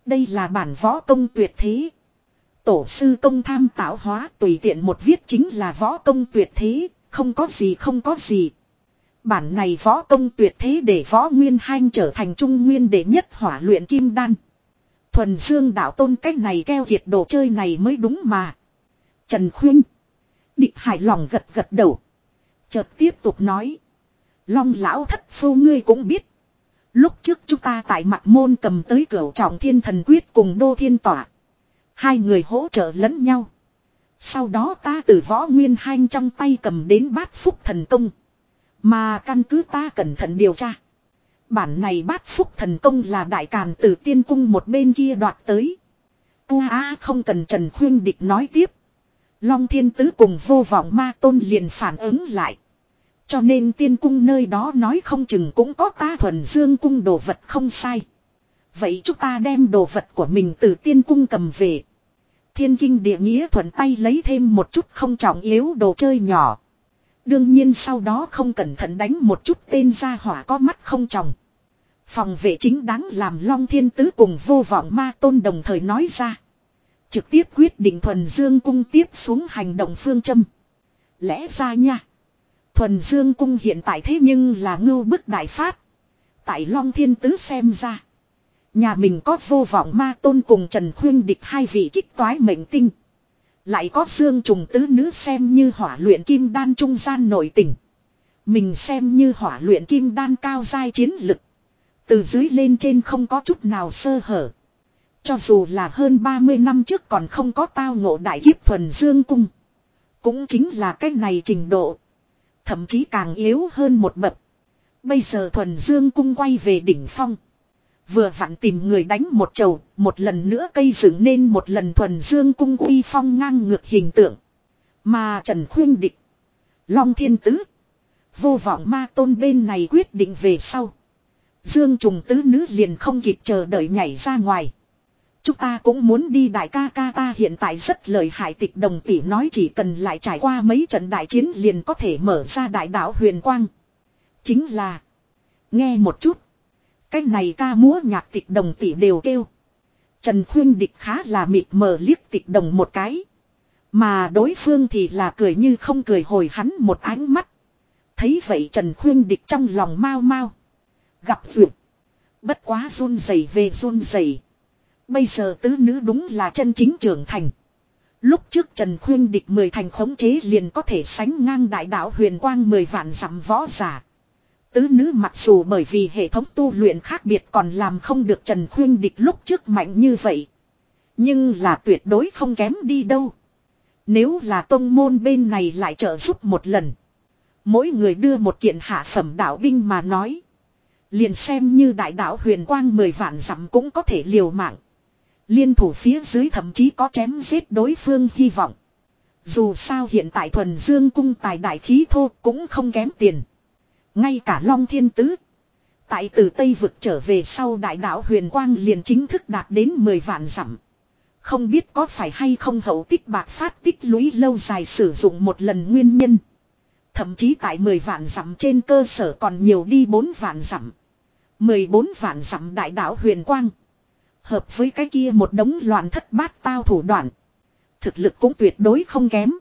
Đây là bản võ công tuyệt thế. Tổ sư công tham tạo hóa tùy tiện một viết chính là võ công tuyệt thế, không có gì không có gì. Bản này võ công tuyệt thế để võ nguyên hanh trở thành trung nguyên đệ nhất hỏa luyện kim đan. Thuần dương đạo tôn cách này keo kiệt đồ chơi này mới đúng mà. Trần Khuyên. Địch hài lòng gật gật đầu. Chợt tiếp tục nói. Long lão thất phu ngươi cũng biết. Lúc trước chúng ta tại mặt môn cầm tới cửa trọng thiên thần quyết cùng đô thiên tỏa. Hai người hỗ trợ lẫn nhau. Sau đó ta từ võ nguyên hanh trong tay cầm đến bát phúc thần công. Mà căn cứ ta cẩn thận điều tra. Bản này bát phúc thần công là đại càn từ tiên cung một bên kia đoạt tới. U a không cần Trần Khuyên Địch nói tiếp. Long thiên tứ cùng vô vọng ma tôn liền phản ứng lại. Cho nên tiên cung nơi đó nói không chừng cũng có ta thuần dương cung đồ vật không sai. Vậy chúng ta đem đồ vật của mình từ tiên cung cầm về. Thiên kinh địa nghĩa thuận tay lấy thêm một chút không trọng yếu đồ chơi nhỏ. Đương nhiên sau đó không cẩn thận đánh một chút tên gia hỏa có mắt không tròng. Phòng vệ chính đáng làm Long Thiên Tứ cùng vô vọng ma tôn đồng thời nói ra. Trực tiếp quyết định Thuần Dương Cung tiếp xuống hành động phương châm. Lẽ ra nha. Thuần Dương Cung hiện tại thế nhưng là ngưu bức đại phát. Tại Long Thiên Tứ xem ra. Nhà mình có vô vọng ma tôn cùng Trần Khuyên địch hai vị kích toái mệnh tinh. Lại có xương trùng tứ nữ xem như hỏa luyện kim đan trung gian nội tình. Mình xem như hỏa luyện kim đan cao giai chiến lực. Từ dưới lên trên không có chút nào sơ hở. Cho dù là hơn 30 năm trước còn không có tao ngộ đại hiếp thuần dương cung. Cũng chính là cái này trình độ. Thậm chí càng yếu hơn một bậc. Bây giờ thuần dương cung quay về đỉnh phong. Vừa vặn tìm người đánh một chầu, một lần nữa cây dựng nên một lần thuần dương cung uy phong ngang ngược hình tượng. Mà Trần Khuyên Địch, Long Thiên Tứ, vô vọng ma tôn bên này quyết định về sau. Dương trùng tứ nữ liền không kịp chờ đợi nhảy ra ngoài. Chúng ta cũng muốn đi đại ca ca ta hiện tại rất lợi hại tịch đồng tỷ nói chỉ cần lại trải qua mấy trận đại chiến liền có thể mở ra đại đảo huyền quang. Chính là. Nghe một chút. Cái này ca múa nhạc tịch đồng tỷ đều kêu. Trần Khuyên Địch khá là mịt mờ liếc tịch đồng một cái. Mà đối phương thì là cười như không cười hồi hắn một ánh mắt. Thấy vậy Trần Khuyên Địch trong lòng mau mau. Gặp vượt. Bất quá run rẩy về run rẩy. Bây giờ tứ nữ đúng là chân chính trưởng thành. Lúc trước Trần Khuyên Địch mười thành khống chế liền có thể sánh ngang đại đạo huyền quang mười vạn dặm võ giả. Tứ nữ mặc dù bởi vì hệ thống tu luyện khác biệt còn làm không được Trần Khuyên Địch lúc trước mạnh như vậy. Nhưng là tuyệt đối không kém đi đâu. Nếu là tông môn bên này lại trợ giúp một lần. Mỗi người đưa một kiện hạ phẩm đạo binh mà nói. Liền xem như đại đạo huyền quang mười vạn dặm cũng có thể liều mạng. Liên thủ phía dưới thậm chí có chém giết đối phương hy vọng. Dù sao hiện tại thuần dương cung tài đại khí thô cũng không kém tiền. Ngay cả Long Thiên Tứ. Tại từ Tây vực trở về sau đại đạo huyền quang liền chính thức đạt đến 10 vạn dặm. Không biết có phải hay không hậu tích bạc phát tích lũy lâu dài sử dụng một lần nguyên nhân. Thậm chí tại 10 vạn dặm trên cơ sở còn nhiều đi 4 vạn dặm. 14 vạn dặm đại đạo huyền quang. Hợp với cái kia một đống loạn thất bát tao thủ đoạn. Thực lực cũng tuyệt đối không kém.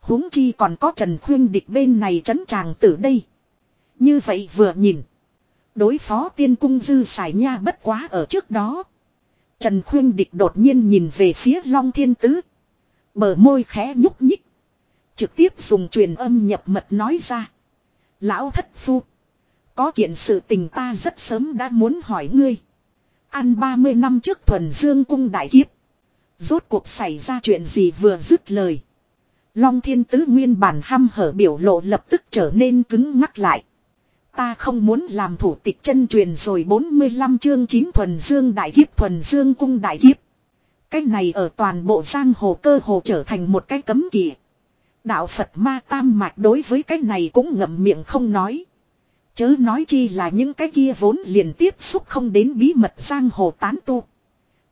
huống chi còn có Trần Khuyên địch bên này chấn tràng từ đây. Như vậy vừa nhìn. Đối phó tiên cung dư xài nha bất quá ở trước đó. Trần Khuyên Địch đột nhiên nhìn về phía Long Thiên Tứ. Bờ môi khẽ nhúc nhích. Trực tiếp dùng truyền âm nhập mật nói ra. Lão thất phu. Có kiện sự tình ta rất sớm đã muốn hỏi ngươi. Ăn 30 năm trước thuần dương cung đại kiếp. Rốt cuộc xảy ra chuyện gì vừa dứt lời. Long thiên tứ nguyên bản hăm hở biểu lộ lập tức trở nên cứng ngắc lại. Ta không muốn làm thủ tịch chân truyền rồi 45 chương 9 thuần dương đại kiếp, thuần dương cung đại kiếp. Cái này ở toàn bộ giang hồ cơ hồ trở thành một cái cấm kỵ. Đạo Phật ma tam mạch đối với cái này cũng ngậm miệng không nói. Chớ nói chi là những cái kia vốn liền tiếp xúc không đến bí mật giang hồ tán tu.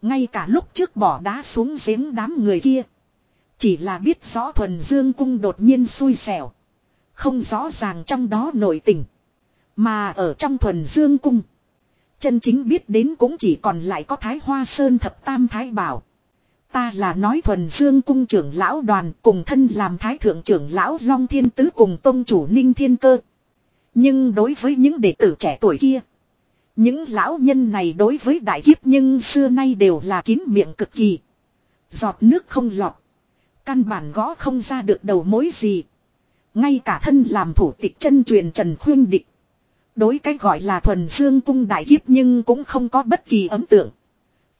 Ngay cả lúc trước bỏ đá xuống giếng đám người kia. Chỉ là biết rõ thuần dương cung đột nhiên xui xẻo. Không rõ ràng trong đó nội tình. Mà ở trong thuần dương cung. Chân chính biết đến cũng chỉ còn lại có Thái Hoa Sơn thập tam Thái Bảo. Ta là nói thuần dương cung trưởng lão đoàn cùng thân làm Thái Thượng trưởng lão Long Thiên Tứ cùng tôn chủ Ninh Thiên Cơ. Nhưng đối với những đệ tử trẻ tuổi kia. Những lão nhân này đối với đại kiếp nhưng xưa nay đều là kín miệng cực kỳ. Giọt nước không lọt. Căn bản gõ không ra được đầu mối gì. Ngay cả thân làm thủ tịch chân truyền Trần Khuyên Địch. Đối cái gọi là thuần dương cung đại kiếp nhưng cũng không có bất kỳ ấn tượng.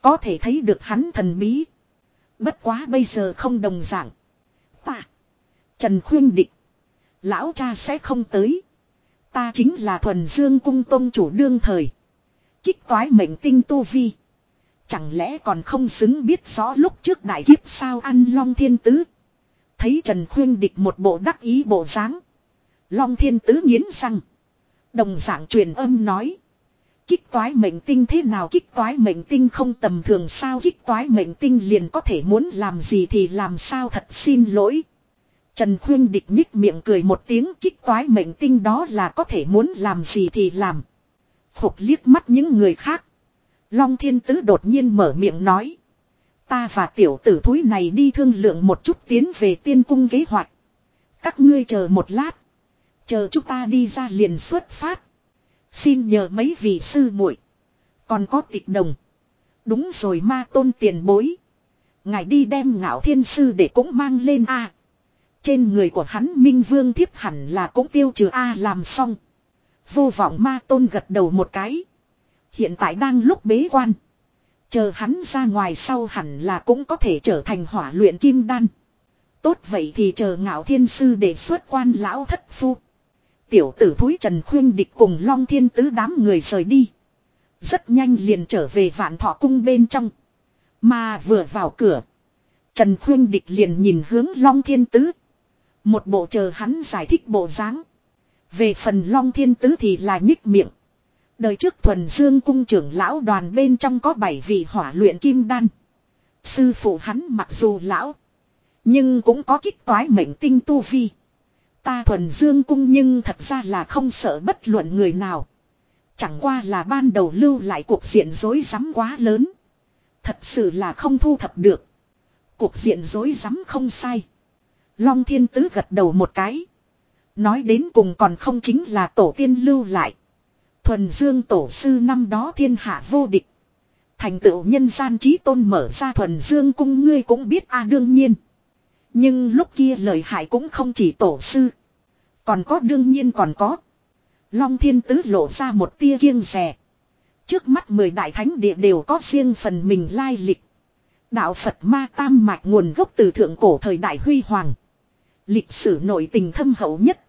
Có thể thấy được hắn thần bí. Bất quá bây giờ không đồng dạng. Ta. Trần Khuyên định Lão cha sẽ không tới. Ta chính là thuần dương cung tôn chủ đương thời. Kích toái mệnh tinh tu vi. Chẳng lẽ còn không xứng biết rõ lúc trước đại kiếp sao ăn long thiên tứ. Thấy Trần Khuyên Địch một bộ đắc ý bộ dáng. Long thiên tứ nghiến răng. Đồng dạng truyền âm nói. Kích toái mệnh tinh thế nào kích toái mệnh tinh không tầm thường sao kích toái mệnh tinh liền có thể muốn làm gì thì làm sao thật xin lỗi. Trần Khuyên địch nhích miệng cười một tiếng kích toái mệnh tinh đó là có thể muốn làm gì thì làm. Phục liếc mắt những người khác. Long Thiên Tứ đột nhiên mở miệng nói. Ta và tiểu tử thúi này đi thương lượng một chút tiến về tiên cung kế hoạch. Các ngươi chờ một lát. Chờ chúng ta đi ra liền xuất phát. Xin nhờ mấy vị sư muội Còn có tịch đồng. Đúng rồi ma tôn tiền bối. Ngài đi đem ngạo thiên sư để cũng mang lên a Trên người của hắn minh vương thiếp hẳn là cũng tiêu trừ a làm xong. Vô vọng ma tôn gật đầu một cái. Hiện tại đang lúc bế quan. Chờ hắn ra ngoài sau hẳn là cũng có thể trở thành hỏa luyện kim đan. Tốt vậy thì chờ ngạo thiên sư để xuất quan lão thất phu. Tiểu tử thúi Trần Khuyên Địch cùng Long Thiên Tứ đám người rời đi. Rất nhanh liền trở về vạn thọ cung bên trong. Mà vừa vào cửa. Trần Khuyên Địch liền nhìn hướng Long Thiên Tứ. Một bộ chờ hắn giải thích bộ dáng. Về phần Long Thiên Tứ thì là nhích miệng. Đời trước thuần dương cung trưởng lão đoàn bên trong có bảy vị hỏa luyện kim đan. Sư phụ hắn mặc dù lão. Nhưng cũng có kích toái mệnh tinh tu vi. Ta thuần dương cung nhưng thật ra là không sợ bất luận người nào. Chẳng qua là ban đầu lưu lại cuộc diện dối rắm quá lớn. Thật sự là không thu thập được. Cuộc diện dối rắm không sai. Long thiên tứ gật đầu một cái. Nói đến cùng còn không chính là tổ tiên lưu lại. Thuần Dương tổ sư năm đó thiên hạ vô địch. Thành tựu nhân gian trí tôn mở ra thuần Dương cung ngươi cũng biết a, đương nhiên. Nhưng lúc kia lời hại cũng không chỉ tổ sư. Còn có đương nhiên còn có. Long thiên tứ lộ ra một tia kiêng rè. Trước mắt mười đại thánh địa đều có riêng phần mình lai lịch. Đạo Phật ma tam mạch nguồn gốc từ thượng cổ thời đại huy hoàng. Lịch sử nội tình thâm hậu nhất.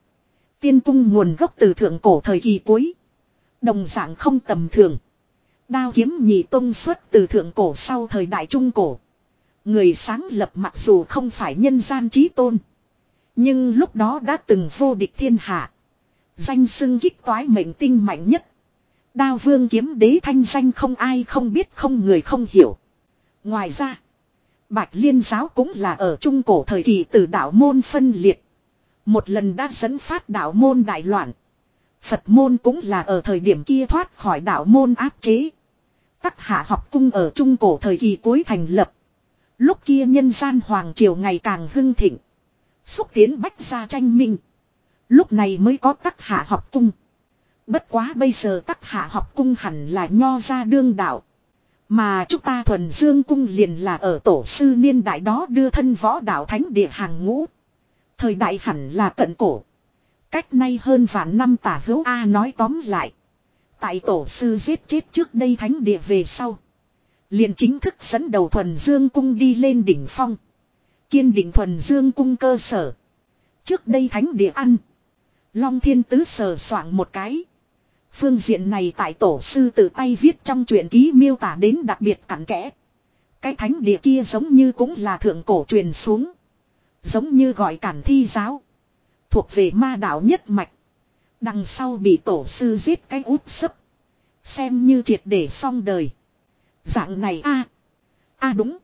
Tiên cung nguồn gốc từ thượng cổ thời kỳ cuối. Đồng dạng không tầm thường. Đao kiếm nhị tông xuất từ thượng cổ sau thời đại trung cổ. Người sáng lập mặc dù không phải nhân gian trí tôn. Nhưng lúc đó đã từng vô địch thiên hạ. Danh xưng kích toái mệnh tinh mạnh nhất. Đao vương kiếm đế thanh danh không ai không biết, không người không hiểu. Ngoài ra. Bạch liên giáo cũng là ở trung cổ thời kỳ từ đạo môn phân liệt. Một lần đã dẫn phát đạo môn đại loạn. Phật môn cũng là ở thời điểm kia thoát khỏi đạo môn áp chế. Tắc hạ học cung ở trung cổ thời kỳ cuối thành lập. Lúc kia nhân gian hoàng triều ngày càng hưng thịnh. Xúc tiến bách gia tranh minh. Lúc này mới có tắc hạ học cung. Bất quá bây giờ tắc hạ học cung hẳn là nho ra đương đạo. Mà chúng ta thuần dương cung liền là ở tổ sư niên đại đó đưa thân võ đạo thánh địa hàng ngũ. Thời đại hẳn là cận cổ. Cách nay hơn vạn năm tả hữu A nói tóm lại. Tại tổ sư giết chết trước đây thánh địa về sau liền chính thức dẫn đầu thuần dương cung đi lên đỉnh phong. Kiên định thuần dương cung cơ sở. Trước đây thánh địa ăn. Long thiên tứ sờ soạn một cái. Phương diện này tại tổ sư tự tay viết trong truyện ký miêu tả đến đặc biệt cặn kẽ. Cái thánh địa kia giống như cũng là thượng cổ truyền xuống. Giống như gọi cản thi giáo. Thuộc về ma đạo nhất mạch. Đằng sau bị tổ sư giết cái út sấp. Xem như triệt để xong đời. Dạng này a a đúng.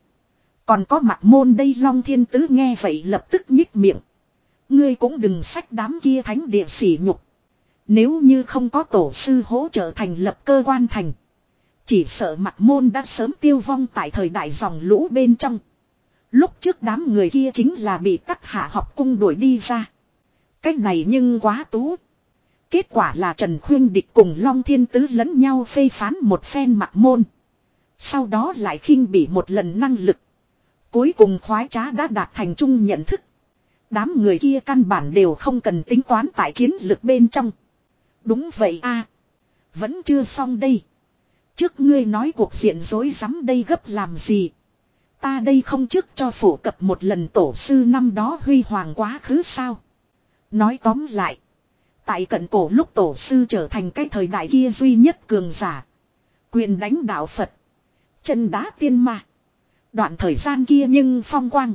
Còn có mặt môn đây Long Thiên Tứ nghe vậy lập tức nhích miệng. Ngươi cũng đừng sách đám kia thánh địa sỉ nhục. Nếu như không có tổ sư hỗ trợ thành lập cơ quan thành. Chỉ sợ mặt môn đã sớm tiêu vong tại thời đại dòng lũ bên trong. Lúc trước đám người kia chính là bị tắc hạ học cung đuổi đi ra. Cách này nhưng quá tú. Kết quả là Trần Khuyên Địch cùng Long Thiên Tứ lẫn nhau phê phán một phen mặt môn. Sau đó lại khinh bị một lần năng lực. Cuối cùng khoái trá đã đạt thành chung nhận thức. Đám người kia căn bản đều không cần tính toán tại chiến lược bên trong. Đúng vậy a Vẫn chưa xong đây. Trước ngươi nói cuộc diện dối rắm đây gấp làm gì. Ta đây không trước cho phổ cập một lần tổ sư năm đó huy hoàng quá khứ sao. Nói tóm lại. Tại cận cổ lúc tổ sư trở thành cái thời đại kia duy nhất cường giả. Quyền đánh đạo Phật. Chân đá tiên ma. Đoạn thời gian kia nhưng phong quang.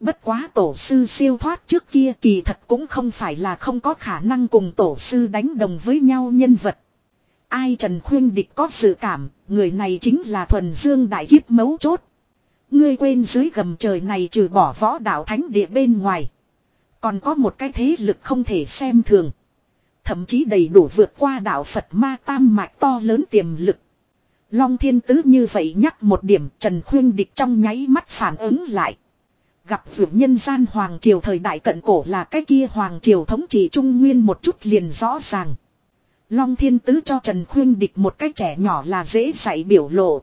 Bất quá tổ sư siêu thoát trước kia kỳ thật cũng không phải là không có khả năng cùng tổ sư đánh đồng với nhau nhân vật. Ai Trần Khuyên Địch có sự cảm, người này chính là thuần dương đại kiếp mấu chốt. Ngươi quên dưới gầm trời này trừ bỏ võ đạo thánh địa bên ngoài. Còn có một cái thế lực không thể xem thường. Thậm chí đầy đủ vượt qua đạo Phật ma tam mạch to lớn tiềm lực. Long thiên tứ như vậy nhắc một điểm, Trần Khuyên Địch trong nháy mắt phản ứng lại. Gặp vượt nhân gian Hoàng Triều thời đại cận cổ là cái kia Hoàng Triều thống trị Trung Nguyên một chút liền rõ ràng. Long Thiên Tứ cho Trần Khuyên Địch một cái trẻ nhỏ là dễ dạy biểu lộ.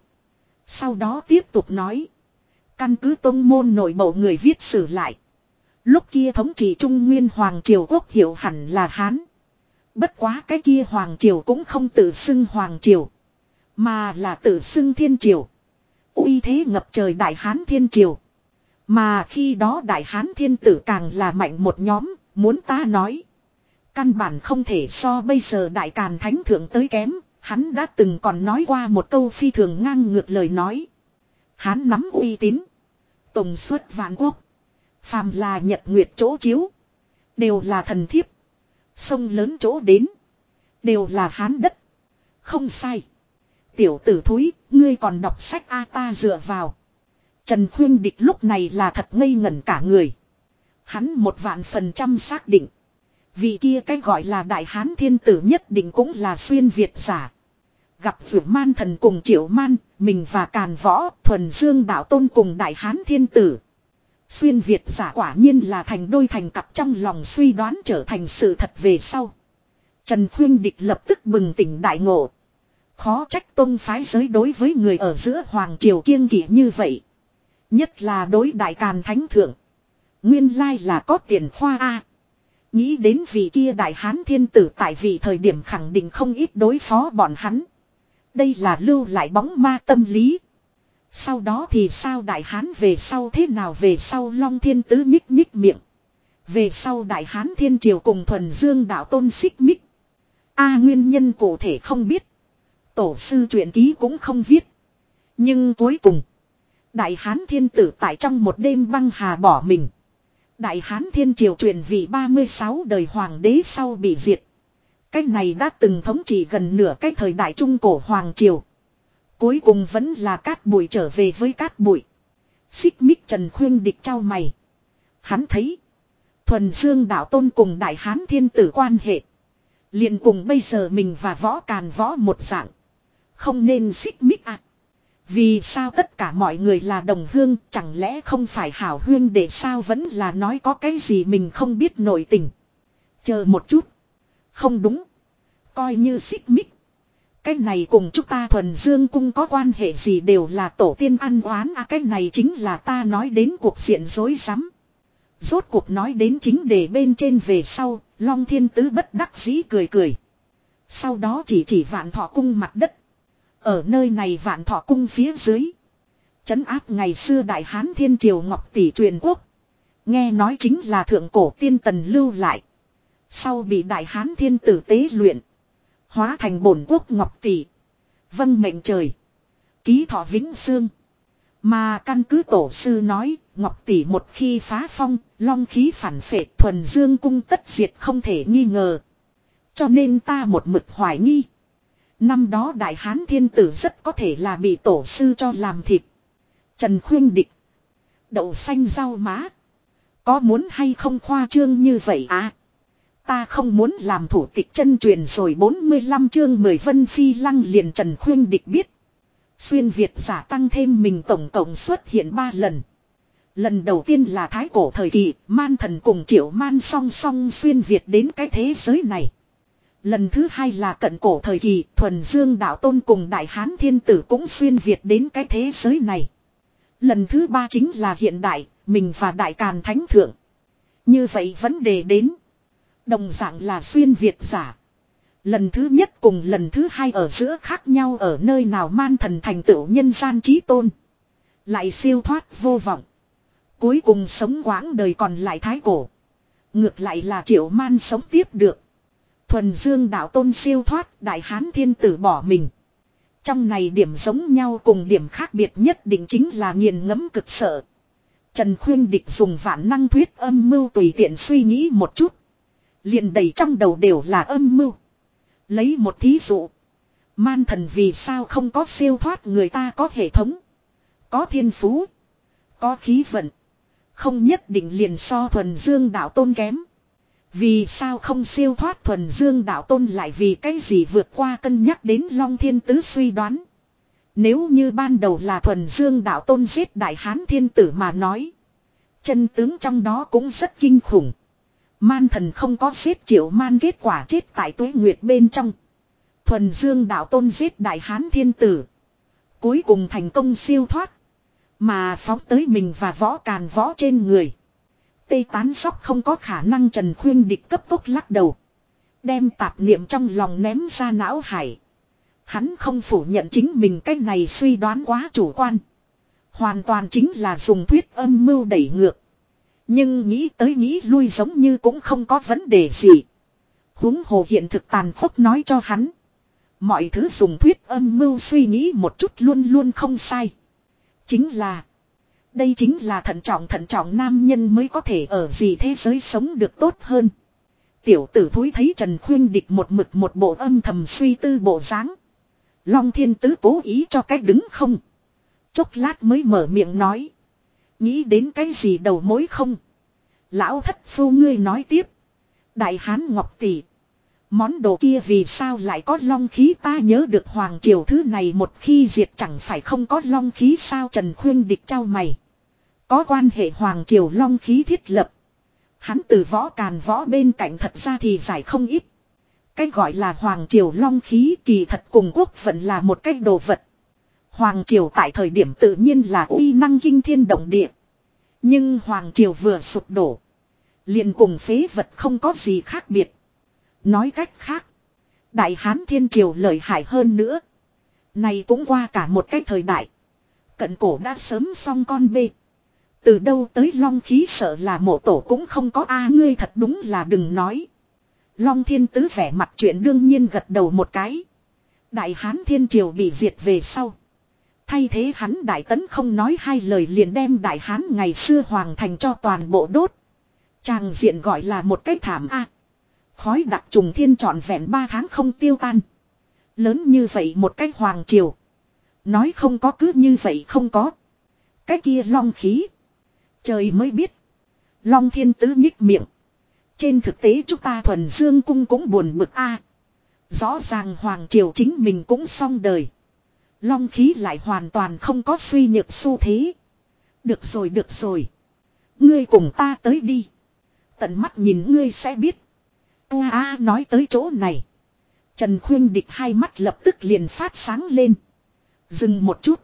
Sau đó tiếp tục nói. Căn cứ tông môn nội bộ người viết sử lại. Lúc kia thống trị Trung Nguyên Hoàng Triều quốc hiệu hẳn là Hán. Bất quá cái kia Hoàng Triều cũng không tự xưng Hoàng Triều. Mà là tự xưng Thiên Triều. uy thế ngập trời Đại Hán Thiên Triều. Mà khi đó Đại Hán Thiên Tử càng là mạnh một nhóm, muốn ta nói. Căn bản không thể so bây giờ Đại Càn Thánh Thượng tới kém, hắn đã từng còn nói qua một câu phi thường ngang ngược lời nói. Hắn nắm uy tín. Tùng suất vạn quốc. Phàm là nhật nguyệt chỗ chiếu. Đều là thần thiếp. Sông lớn chỗ đến. Đều là hán đất. Không sai. Tiểu tử thúi, ngươi còn đọc sách A ta dựa vào. Trần Khuyên Địch lúc này là thật ngây ngẩn cả người. Hắn một vạn phần trăm xác định. Vì kia cái gọi là đại hán thiên tử nhất định cũng là xuyên Việt giả. Gặp vượt man thần cùng triệu man, mình và càn võ, thuần dương đạo tôn cùng đại hán thiên tử. Xuyên Việt giả quả nhiên là thành đôi thành cặp trong lòng suy đoán trở thành sự thật về sau. Trần Khuyên Địch lập tức bừng tỉnh đại ngộ. Khó trách tôn phái giới đối với người ở giữa Hoàng Triều kiêng kỵ như vậy. Nhất là đối đại càn thánh thượng. Nguyên lai là có tiền khoa A. Nghĩ đến vị kia đại hán thiên tử tại vị thời điểm khẳng định không ít đối phó bọn hắn. Đây là lưu lại bóng ma tâm lý. Sau đó thì sao đại hán về sau thế nào về sau long thiên tứ nhích nhích miệng. Về sau đại hán thiên triều cùng thuần dương đạo tôn xích mích. A nguyên nhân cụ thể không biết. Tổ sư truyện ký cũng không viết. Nhưng cuối cùng. Đại hán thiên tử tại trong một đêm băng hà bỏ mình. Đại hán thiên triều truyền vị 36 đời hoàng đế sau bị diệt. Cái này đã từng thống trị gần nửa cái thời đại trung cổ hoàng triều. Cuối cùng vẫn là cát bụi trở về với cát bụi. Xích mích trần khuyên địch trao mày. Hắn thấy. Thuần Dương đạo tôn cùng đại hán thiên tử quan hệ. liền cùng bây giờ mình và võ càn võ một dạng. Không nên xích mích à. Vì sao tất cả mọi người là đồng hương chẳng lẽ không phải hảo hương để sao vẫn là nói có cái gì mình không biết nội tình. Chờ một chút. Không đúng. Coi như xích mích. Cái này cùng chúng ta thuần dương cung có quan hệ gì đều là tổ tiên ăn oán à cái này chính là ta nói đến cuộc diện dối rắm Rốt cuộc nói đến chính đề bên trên về sau, Long Thiên Tứ bất đắc dĩ cười cười. Sau đó chỉ chỉ vạn thọ cung mặt đất. Ở nơi này vạn thọ cung phía dưới. Chấn áp ngày xưa Đại Hán Thiên Triều Ngọc Tỷ truyền quốc. Nghe nói chính là thượng cổ tiên tần lưu lại. Sau bị Đại Hán Thiên tử tế luyện. Hóa thành bổn quốc Ngọc Tỷ. Vâng mệnh trời. Ký thọ vĩnh xương. Mà căn cứ tổ sư nói, Ngọc Tỷ một khi phá phong, long khí phản phệ thuần dương cung tất diệt không thể nghi ngờ. Cho nên ta một mực hoài nghi. Năm đó Đại Hán Thiên Tử rất có thể là bị tổ sư cho làm thịt. Trần Khuyên Địch. Đậu xanh rau má. Có muốn hay không khoa trương như vậy à? Ta không muốn làm thủ tịch chân truyền rồi 45 chương 10 vân phi lăng liền Trần Khuyên Địch biết. Xuyên Việt giả tăng thêm mình tổng cộng xuất hiện 3 lần. Lần đầu tiên là thái cổ thời kỳ, man thần cùng triệu man song song xuyên Việt đến cái thế giới này. Lần thứ hai là cận cổ thời kỳ, thuần dương đạo tôn cùng đại hán thiên tử cũng xuyên Việt đến cái thế giới này. Lần thứ ba chính là hiện đại, mình và đại càn thánh thượng. Như vậy vấn đề đến. Đồng dạng là xuyên Việt giả. Lần thứ nhất cùng lần thứ hai ở giữa khác nhau ở nơi nào man thần thành tựu nhân gian trí tôn. Lại siêu thoát vô vọng. Cuối cùng sống quãng đời còn lại thái cổ. Ngược lại là triệu man sống tiếp được. Thuần dương đạo tôn siêu thoát, đại hán thiên tử bỏ mình. Trong này điểm giống nhau cùng điểm khác biệt nhất định chính là nghiền ngẫm cực sợ. Trần Khuyên Địch dùng vạn năng thuyết âm mưu tùy tiện suy nghĩ một chút. liền đầy trong đầu đều là âm mưu. Lấy một thí dụ. Man thần vì sao không có siêu thoát người ta có hệ thống. Có thiên phú. Có khí vận. Không nhất định liền so thuần dương đạo tôn kém. Vì sao không siêu thoát thuần dương đạo tôn lại vì cái gì vượt qua cân nhắc đến Long Thiên Tứ suy đoán. Nếu như ban đầu là thuần dương đạo tôn giết đại hán thiên tử mà nói. Chân tướng trong đó cũng rất kinh khủng. Man thần không có giết triệu man kết quả chết tại tuế nguyệt bên trong. Thuần dương đạo tôn giết đại hán thiên tử. Cuối cùng thành công siêu thoát. Mà phóng tới mình và võ càn võ trên người. Tây tán sóc không có khả năng Trần Khuyên địch cấp tốc lắc đầu. Đem tạp niệm trong lòng ném ra não hải. Hắn không phủ nhận chính mình cái này suy đoán quá chủ quan. Hoàn toàn chính là dùng thuyết âm mưu đẩy ngược. Nhưng nghĩ tới nghĩ lui giống như cũng không có vấn đề gì. huống hồ hiện thực tàn khốc nói cho hắn. Mọi thứ dùng thuyết âm mưu suy nghĩ một chút luôn luôn không sai. Chính là. Đây chính là thận trọng thận trọng nam nhân mới có thể ở gì thế giới sống được tốt hơn. Tiểu tử thúi thấy Trần Khuyên địch một mực một bộ âm thầm suy tư bộ dáng. Long thiên tứ cố ý cho cách đứng không. Chốc lát mới mở miệng nói. Nghĩ đến cái gì đầu mối không. Lão thất phu ngươi nói tiếp. Đại hán ngọc tỷ. Món đồ kia vì sao lại có long khí ta nhớ được hoàng triều thứ này một khi diệt chẳng phải không có long khí sao Trần Khuyên địch trao mày. Có quan hệ Hoàng Triều Long khí thiết lập. Hắn từ võ càn võ bên cạnh thật ra thì giải không ít. Cái gọi là Hoàng Triều Long khí kỳ thật cùng quốc vẫn là một cái đồ vật. Hoàng Triều tại thời điểm tự nhiên là uy năng kinh thiên động địa. Nhưng Hoàng Triều vừa sụp đổ. liền cùng phế vật không có gì khác biệt. Nói cách khác. Đại Hán Thiên Triều lợi hại hơn nữa. Này cũng qua cả một cái thời đại. Cận cổ đã sớm xong con bê. Từ đâu tới long khí sợ là mộ tổ cũng không có a, ngươi thật đúng là đừng nói. Long thiên tứ vẻ mặt chuyện đương nhiên gật đầu một cái. Đại hán thiên triều bị diệt về sau. Thay thế hắn đại tấn không nói hai lời liền đem đại hán ngày xưa hoàng thành cho toàn bộ đốt. Tràng diện gọi là một cái thảm a. Khói đặc trùng thiên trọn vẹn ba tháng không tiêu tan. Lớn như vậy một cái hoàng triều. Nói không có cứ như vậy không có. Cái kia long khí. Trời mới biết. Long thiên tứ nhích miệng. Trên thực tế chúng ta thuần dương cung cũng buồn bực a. Rõ ràng hoàng triều chính mình cũng xong đời. Long khí lại hoàn toàn không có suy nhược xu thế. Được rồi được rồi. Ngươi cùng ta tới đi. Tận mắt nhìn ngươi sẽ biết. A a nói tới chỗ này. Trần Khuyên Địch hai mắt lập tức liền phát sáng lên. Dừng một chút.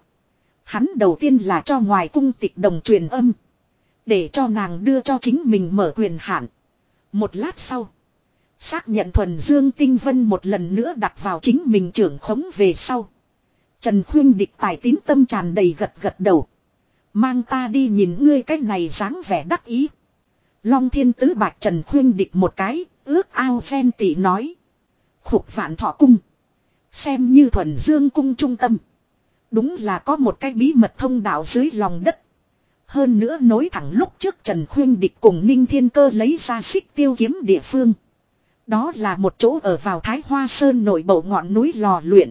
Hắn đầu tiên là cho ngoài cung tịch đồng truyền âm. Để cho nàng đưa cho chính mình mở quyền hạn. Một lát sau. Xác nhận thuần dương tinh vân một lần nữa đặt vào chính mình trưởng khống về sau. Trần Khuyên Địch tài tín tâm tràn đầy gật gật đầu. Mang ta đi nhìn ngươi cách này dáng vẻ đắc ý. Long thiên tứ bạch Trần Khuyên Địch một cái, ước ao phen tỷ nói. Khục vạn thọ cung. Xem như thuần dương cung trung tâm. Đúng là có một cái bí mật thông đạo dưới lòng đất. Hơn nữa nối thẳng lúc trước Trần Khuyên Địch cùng Ninh Thiên Cơ lấy ra xích tiêu kiếm địa phương. Đó là một chỗ ở vào Thái Hoa Sơn nội bộ ngọn núi lò luyện.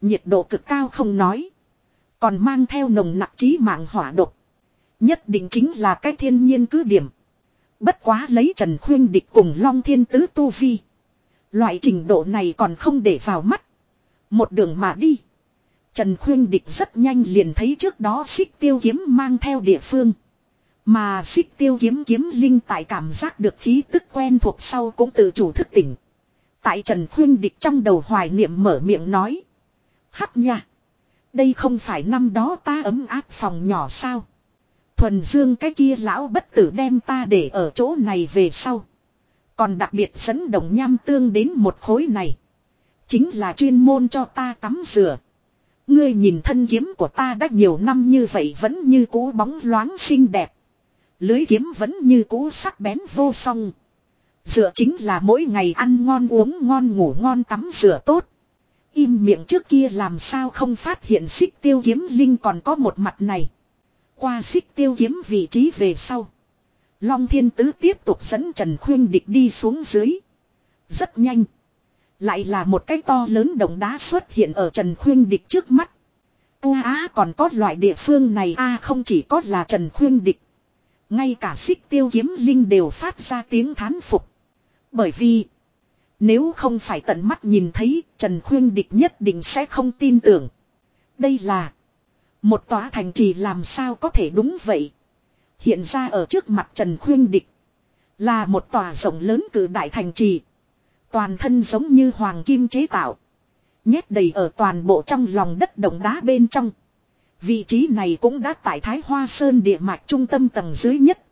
Nhiệt độ cực cao không nói. Còn mang theo nồng nặc trí mạng hỏa độc. Nhất định chính là cái thiên nhiên cứ điểm. Bất quá lấy Trần Khuyên Địch cùng Long Thiên Tứ Tu Vi. Loại trình độ này còn không để vào mắt. Một đường mà đi. Trần Khuyên Địch rất nhanh liền thấy trước đó xích tiêu kiếm mang theo địa phương. Mà xích tiêu kiếm kiếm linh tại cảm giác được khí tức quen thuộc sau cũng tự chủ thức tỉnh. Tại Trần Khuyên Địch trong đầu hoài niệm mở miệng nói. Hắc nha. Đây không phải năm đó ta ấm áp phòng nhỏ sao. Thuần dương cái kia lão bất tử đem ta để ở chỗ này về sau. Còn đặc biệt dẫn đồng nham tương đến một khối này. Chính là chuyên môn cho ta tắm rửa. Ngươi nhìn thân kiếm của ta đã nhiều năm như vậy vẫn như cũ bóng loáng xinh đẹp. Lưới kiếm vẫn như cũ sắc bén vô song. Dựa chính là mỗi ngày ăn ngon uống ngon ngủ ngon tắm rửa tốt. Im miệng trước kia làm sao không phát hiện xích tiêu kiếm linh còn có một mặt này. Qua xích tiêu kiếm vị trí về sau. Long thiên tứ tiếp tục dẫn Trần Khuyên Địch đi xuống dưới. Rất nhanh. Lại là một cái to lớn động đá xuất hiện ở Trần Khuyên Địch trước mắt. ua á còn có loại địa phương này a, không chỉ có là Trần Khuyên Địch. Ngay cả xích tiêu kiếm linh đều phát ra tiếng thán phục. Bởi vì. Nếu không phải tận mắt nhìn thấy, Trần Khuyên Địch nhất định sẽ không tin tưởng. Đây là. Một tòa thành trì làm sao có thể đúng vậy. Hiện ra ở trước mặt Trần Khuyên Địch. Là một tòa rộng lớn cử đại thành trì. Toàn thân giống như hoàng kim chế tạo. Nhét đầy ở toàn bộ trong lòng đất động đá bên trong. Vị trí này cũng đã tại Thái Hoa Sơn địa mạch trung tâm tầng dưới nhất.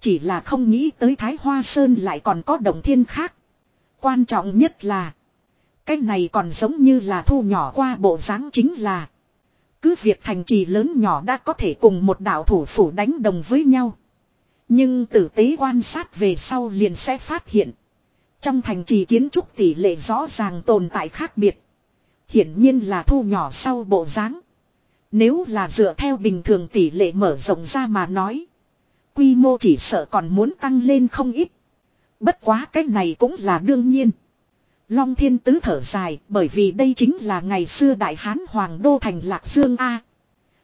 Chỉ là không nghĩ tới Thái Hoa Sơn lại còn có động thiên khác. Quan trọng nhất là. Cái này còn giống như là thu nhỏ qua bộ dáng chính là. Cứ việc thành trì lớn nhỏ đã có thể cùng một đạo thủ phủ đánh đồng với nhau. Nhưng tử tế quan sát về sau liền sẽ phát hiện. Trong thành trì kiến trúc tỷ lệ rõ ràng tồn tại khác biệt. Hiển nhiên là thu nhỏ sau bộ dáng. Nếu là dựa theo bình thường tỷ lệ mở rộng ra mà nói. Quy mô chỉ sợ còn muốn tăng lên không ít. Bất quá cách này cũng là đương nhiên. Long thiên tứ thở dài, bởi vì đây chính là ngày xưa đại hán hoàng đô thành Lạc Dương A.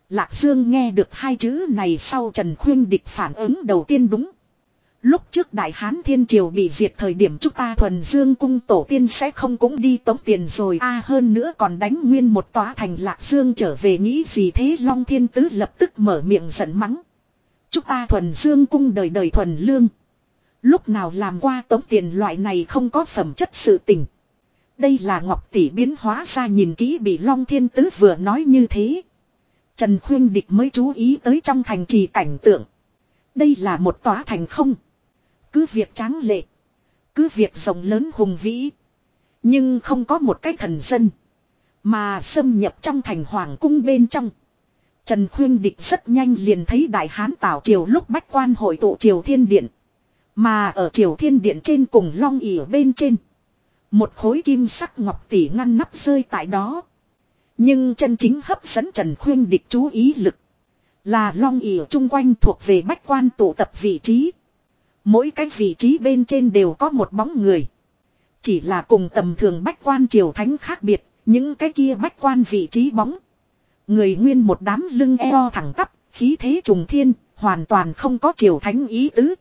Lạc Dương nghe được hai chữ này sau Trần Khuyên Địch phản ứng đầu tiên đúng. Lúc trước Đại Hán Thiên Triều bị diệt thời điểm chúng ta thuần dương cung tổ tiên sẽ không cũng đi tống tiền rồi a hơn nữa còn đánh nguyên một tòa thành Lạc Dương trở về nghĩ gì thế Long Thiên Tứ lập tức mở miệng giận mắng. Chúng ta thuần dương cung đời đời thuần lương. Lúc nào làm qua tống tiền loại này không có phẩm chất sự tình. Đây là ngọc tỷ biến hóa ra nhìn kỹ bị Long Thiên Tứ vừa nói như thế. Trần Khuyên Địch mới chú ý tới trong thành trì cảnh tượng. Đây là một tòa thành không. Cứ việc tráng lệ. Cứ việc rộng lớn hùng vĩ. Nhưng không có một cái thần dân. Mà xâm nhập trong thành hoàng cung bên trong. Trần Khuyên Địch rất nhanh liền thấy Đại Hán Tảo Triều lúc bách quan hội tụ Triều Thiên Điện. Mà ở Triều Thiên Điện trên cùng long ỉ bên trên. Một khối kim sắc ngọc tỷ ngăn nắp rơi tại đó. Nhưng chân chính hấp dẫn Trần Khuyên Địch chú ý lực. Là long ỉa chung quanh thuộc về bách quan tụ tập vị trí. Mỗi cái vị trí bên trên đều có một bóng người. Chỉ là cùng tầm thường bách quan triều thánh khác biệt, những cái kia bách quan vị trí bóng. Người nguyên một đám lưng eo thẳng tắp, khí thế trùng thiên, hoàn toàn không có triều thánh ý tứ.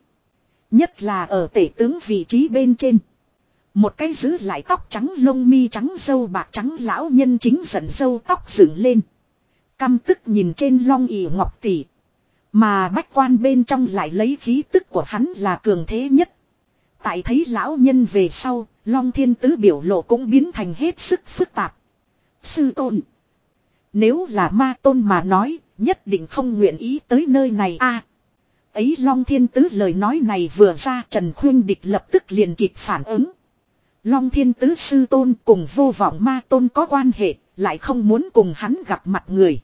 Nhất là ở tể tướng vị trí bên trên. Một cái giữ lại tóc trắng lông mi trắng dâu bạc trắng lão nhân chính giận dâu tóc dựng lên. Căm tức nhìn trên long ỉ ngọc tỷ. Mà bách quan bên trong lại lấy khí tức của hắn là cường thế nhất. Tại thấy lão nhân về sau, long thiên tứ biểu lộ cũng biến thành hết sức phức tạp. Sư tôn. Nếu là ma tôn mà nói, nhất định không nguyện ý tới nơi này a. ấy long thiên tứ lời nói này vừa ra Trần Khuyên Địch lập tức liền kịp phản ứng. Long thiên tứ sư tôn cùng vô vọng ma tôn có quan hệ, lại không muốn cùng hắn gặp mặt người.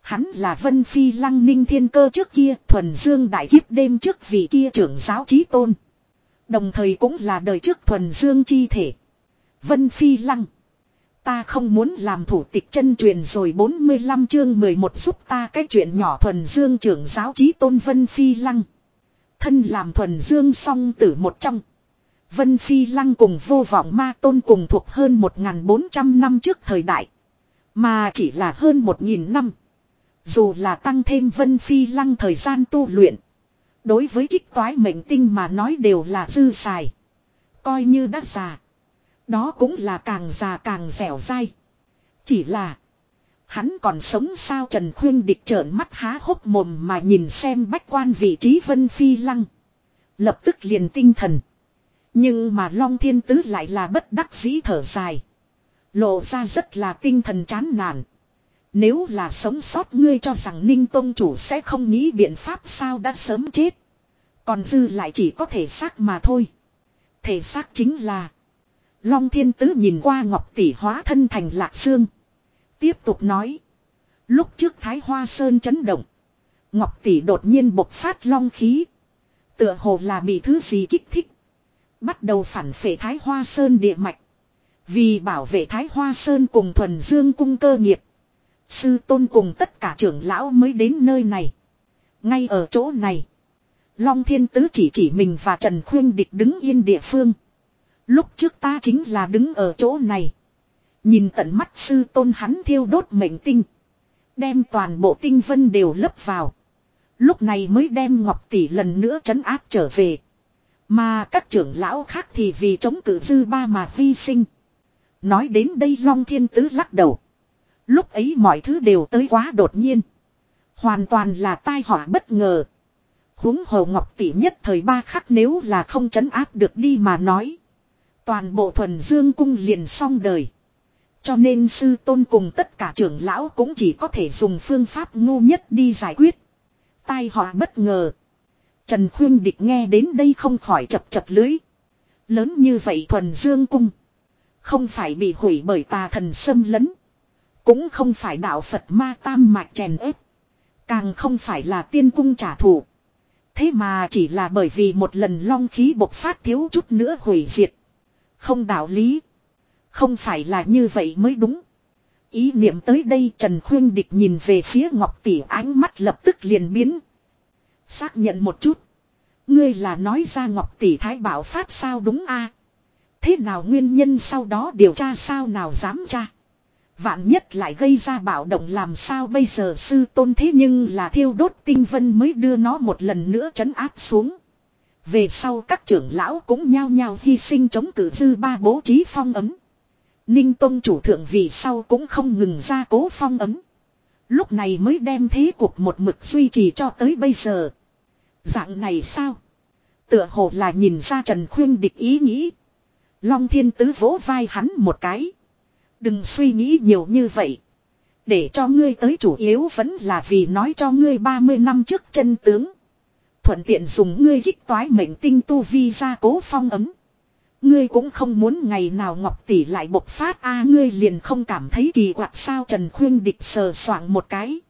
Hắn là Vân Phi Lăng Ninh Thiên Cơ trước kia, thuần dương đại kiếp đêm trước vị kia trưởng giáo chí tôn. Đồng thời cũng là đời trước thuần dương chi thể. Vân Phi Lăng. Ta không muốn làm thủ tịch chân truyền rồi 45 chương 11 giúp ta cái chuyện nhỏ thuần dương trưởng giáo chí tôn Vân Phi Lăng. Thân làm thuần dương song tử một trong. Vân Phi Lăng cùng vô vọng ma tôn cùng thuộc hơn 1.400 năm trước thời đại. Mà chỉ là hơn 1.000 năm. Dù là tăng thêm Vân Phi Lăng thời gian tu luyện. Đối với kích toái mệnh tinh mà nói đều là dư xài. Coi như đã già. Đó cũng là càng già càng dẻo dai. Chỉ là. Hắn còn sống sao Trần Khuyên địch trợn mắt há hốc mồm mà nhìn xem bách quan vị trí Vân Phi Lăng. Lập tức liền tinh thần. Nhưng mà Long Thiên Tứ lại là bất đắc dĩ thở dài. Lộ ra rất là tinh thần chán nản. Nếu là sống sót ngươi cho rằng Ninh Tông Chủ sẽ không nghĩ biện pháp sao đã sớm chết. Còn dư lại chỉ có thể xác mà thôi. Thể xác chính là. Long Thiên Tứ nhìn qua Ngọc Tỷ hóa thân thành lạc xương. Tiếp tục nói. Lúc trước Thái Hoa Sơn chấn động. Ngọc Tỷ đột nhiên bộc phát long khí. Tựa hồ là bị thứ gì kích thích. Bắt đầu phản phệ Thái Hoa Sơn địa mạch. Vì bảo vệ Thái Hoa Sơn cùng thuần dương cung cơ nghiệp. Sư tôn cùng tất cả trưởng lão mới đến nơi này. Ngay ở chỗ này. Long Thiên Tứ chỉ chỉ mình và Trần Khuyên Địch đứng yên địa phương. Lúc trước ta chính là đứng ở chỗ này. Nhìn tận mắt sư tôn hắn thiêu đốt mệnh tinh. Đem toàn bộ tinh vân đều lấp vào. Lúc này mới đem Ngọc Tỷ lần nữa trấn áp trở về. Mà các trưởng lão khác thì vì chống cử dư ba mà hy sinh. Nói đến đây Long Thiên Tứ lắc đầu. Lúc ấy mọi thứ đều tới quá đột nhiên. Hoàn toàn là tai họa bất ngờ. huống hồ ngọc tỷ nhất thời ba khắc nếu là không chấn áp được đi mà nói. Toàn bộ thuần dương cung liền xong đời. Cho nên sư tôn cùng tất cả trưởng lão cũng chỉ có thể dùng phương pháp ngu nhất đi giải quyết. Tai họa bất ngờ. Trần Khuyên Địch nghe đến đây không khỏi chập chập lưới. Lớn như vậy thuần dương cung. Không phải bị hủy bởi tà thần xâm lấn. Cũng không phải đạo Phật ma tam mạch chèn ép. Càng không phải là tiên cung trả thù. Thế mà chỉ là bởi vì một lần long khí bộc phát thiếu chút nữa hủy diệt. Không đạo lý. Không phải là như vậy mới đúng. Ý niệm tới đây Trần Khuyên Địch nhìn về phía Ngọc Tỷ ánh mắt lập tức liền biến. Xác nhận một chút. Ngươi là nói ra Ngọc Tỷ Thái bảo phát sao đúng a? Thế nào nguyên nhân sau đó điều tra sao nào dám tra? Vạn nhất lại gây ra bạo động làm sao bây giờ sư tôn thế nhưng là thiêu đốt tinh vân mới đưa nó một lần nữa trấn áp xuống. Về sau các trưởng lão cũng nhao nhao hy sinh chống cử dư ba bố trí phong ấm. Ninh Tông chủ thượng vì sau cũng không ngừng ra cố phong ấm. Lúc này mới đem thế cuộc một mực duy trì cho tới bây giờ. Dạng này sao? Tựa hồ là nhìn ra Trần Khuyên địch ý nghĩ. Long thiên tứ vỗ vai hắn một cái. Đừng suy nghĩ nhiều như vậy. Để cho ngươi tới chủ yếu vẫn là vì nói cho ngươi 30 năm trước chân tướng. Thuận tiện dùng ngươi kích toái mệnh tinh tu vi ra cố phong ấm. Ngươi cũng không muốn ngày nào Ngọc Tỷ lại bộc phát a à, ngươi liền không cảm thấy kỳ quặc sao Trần Khuyên Địch sờ soạng một cái.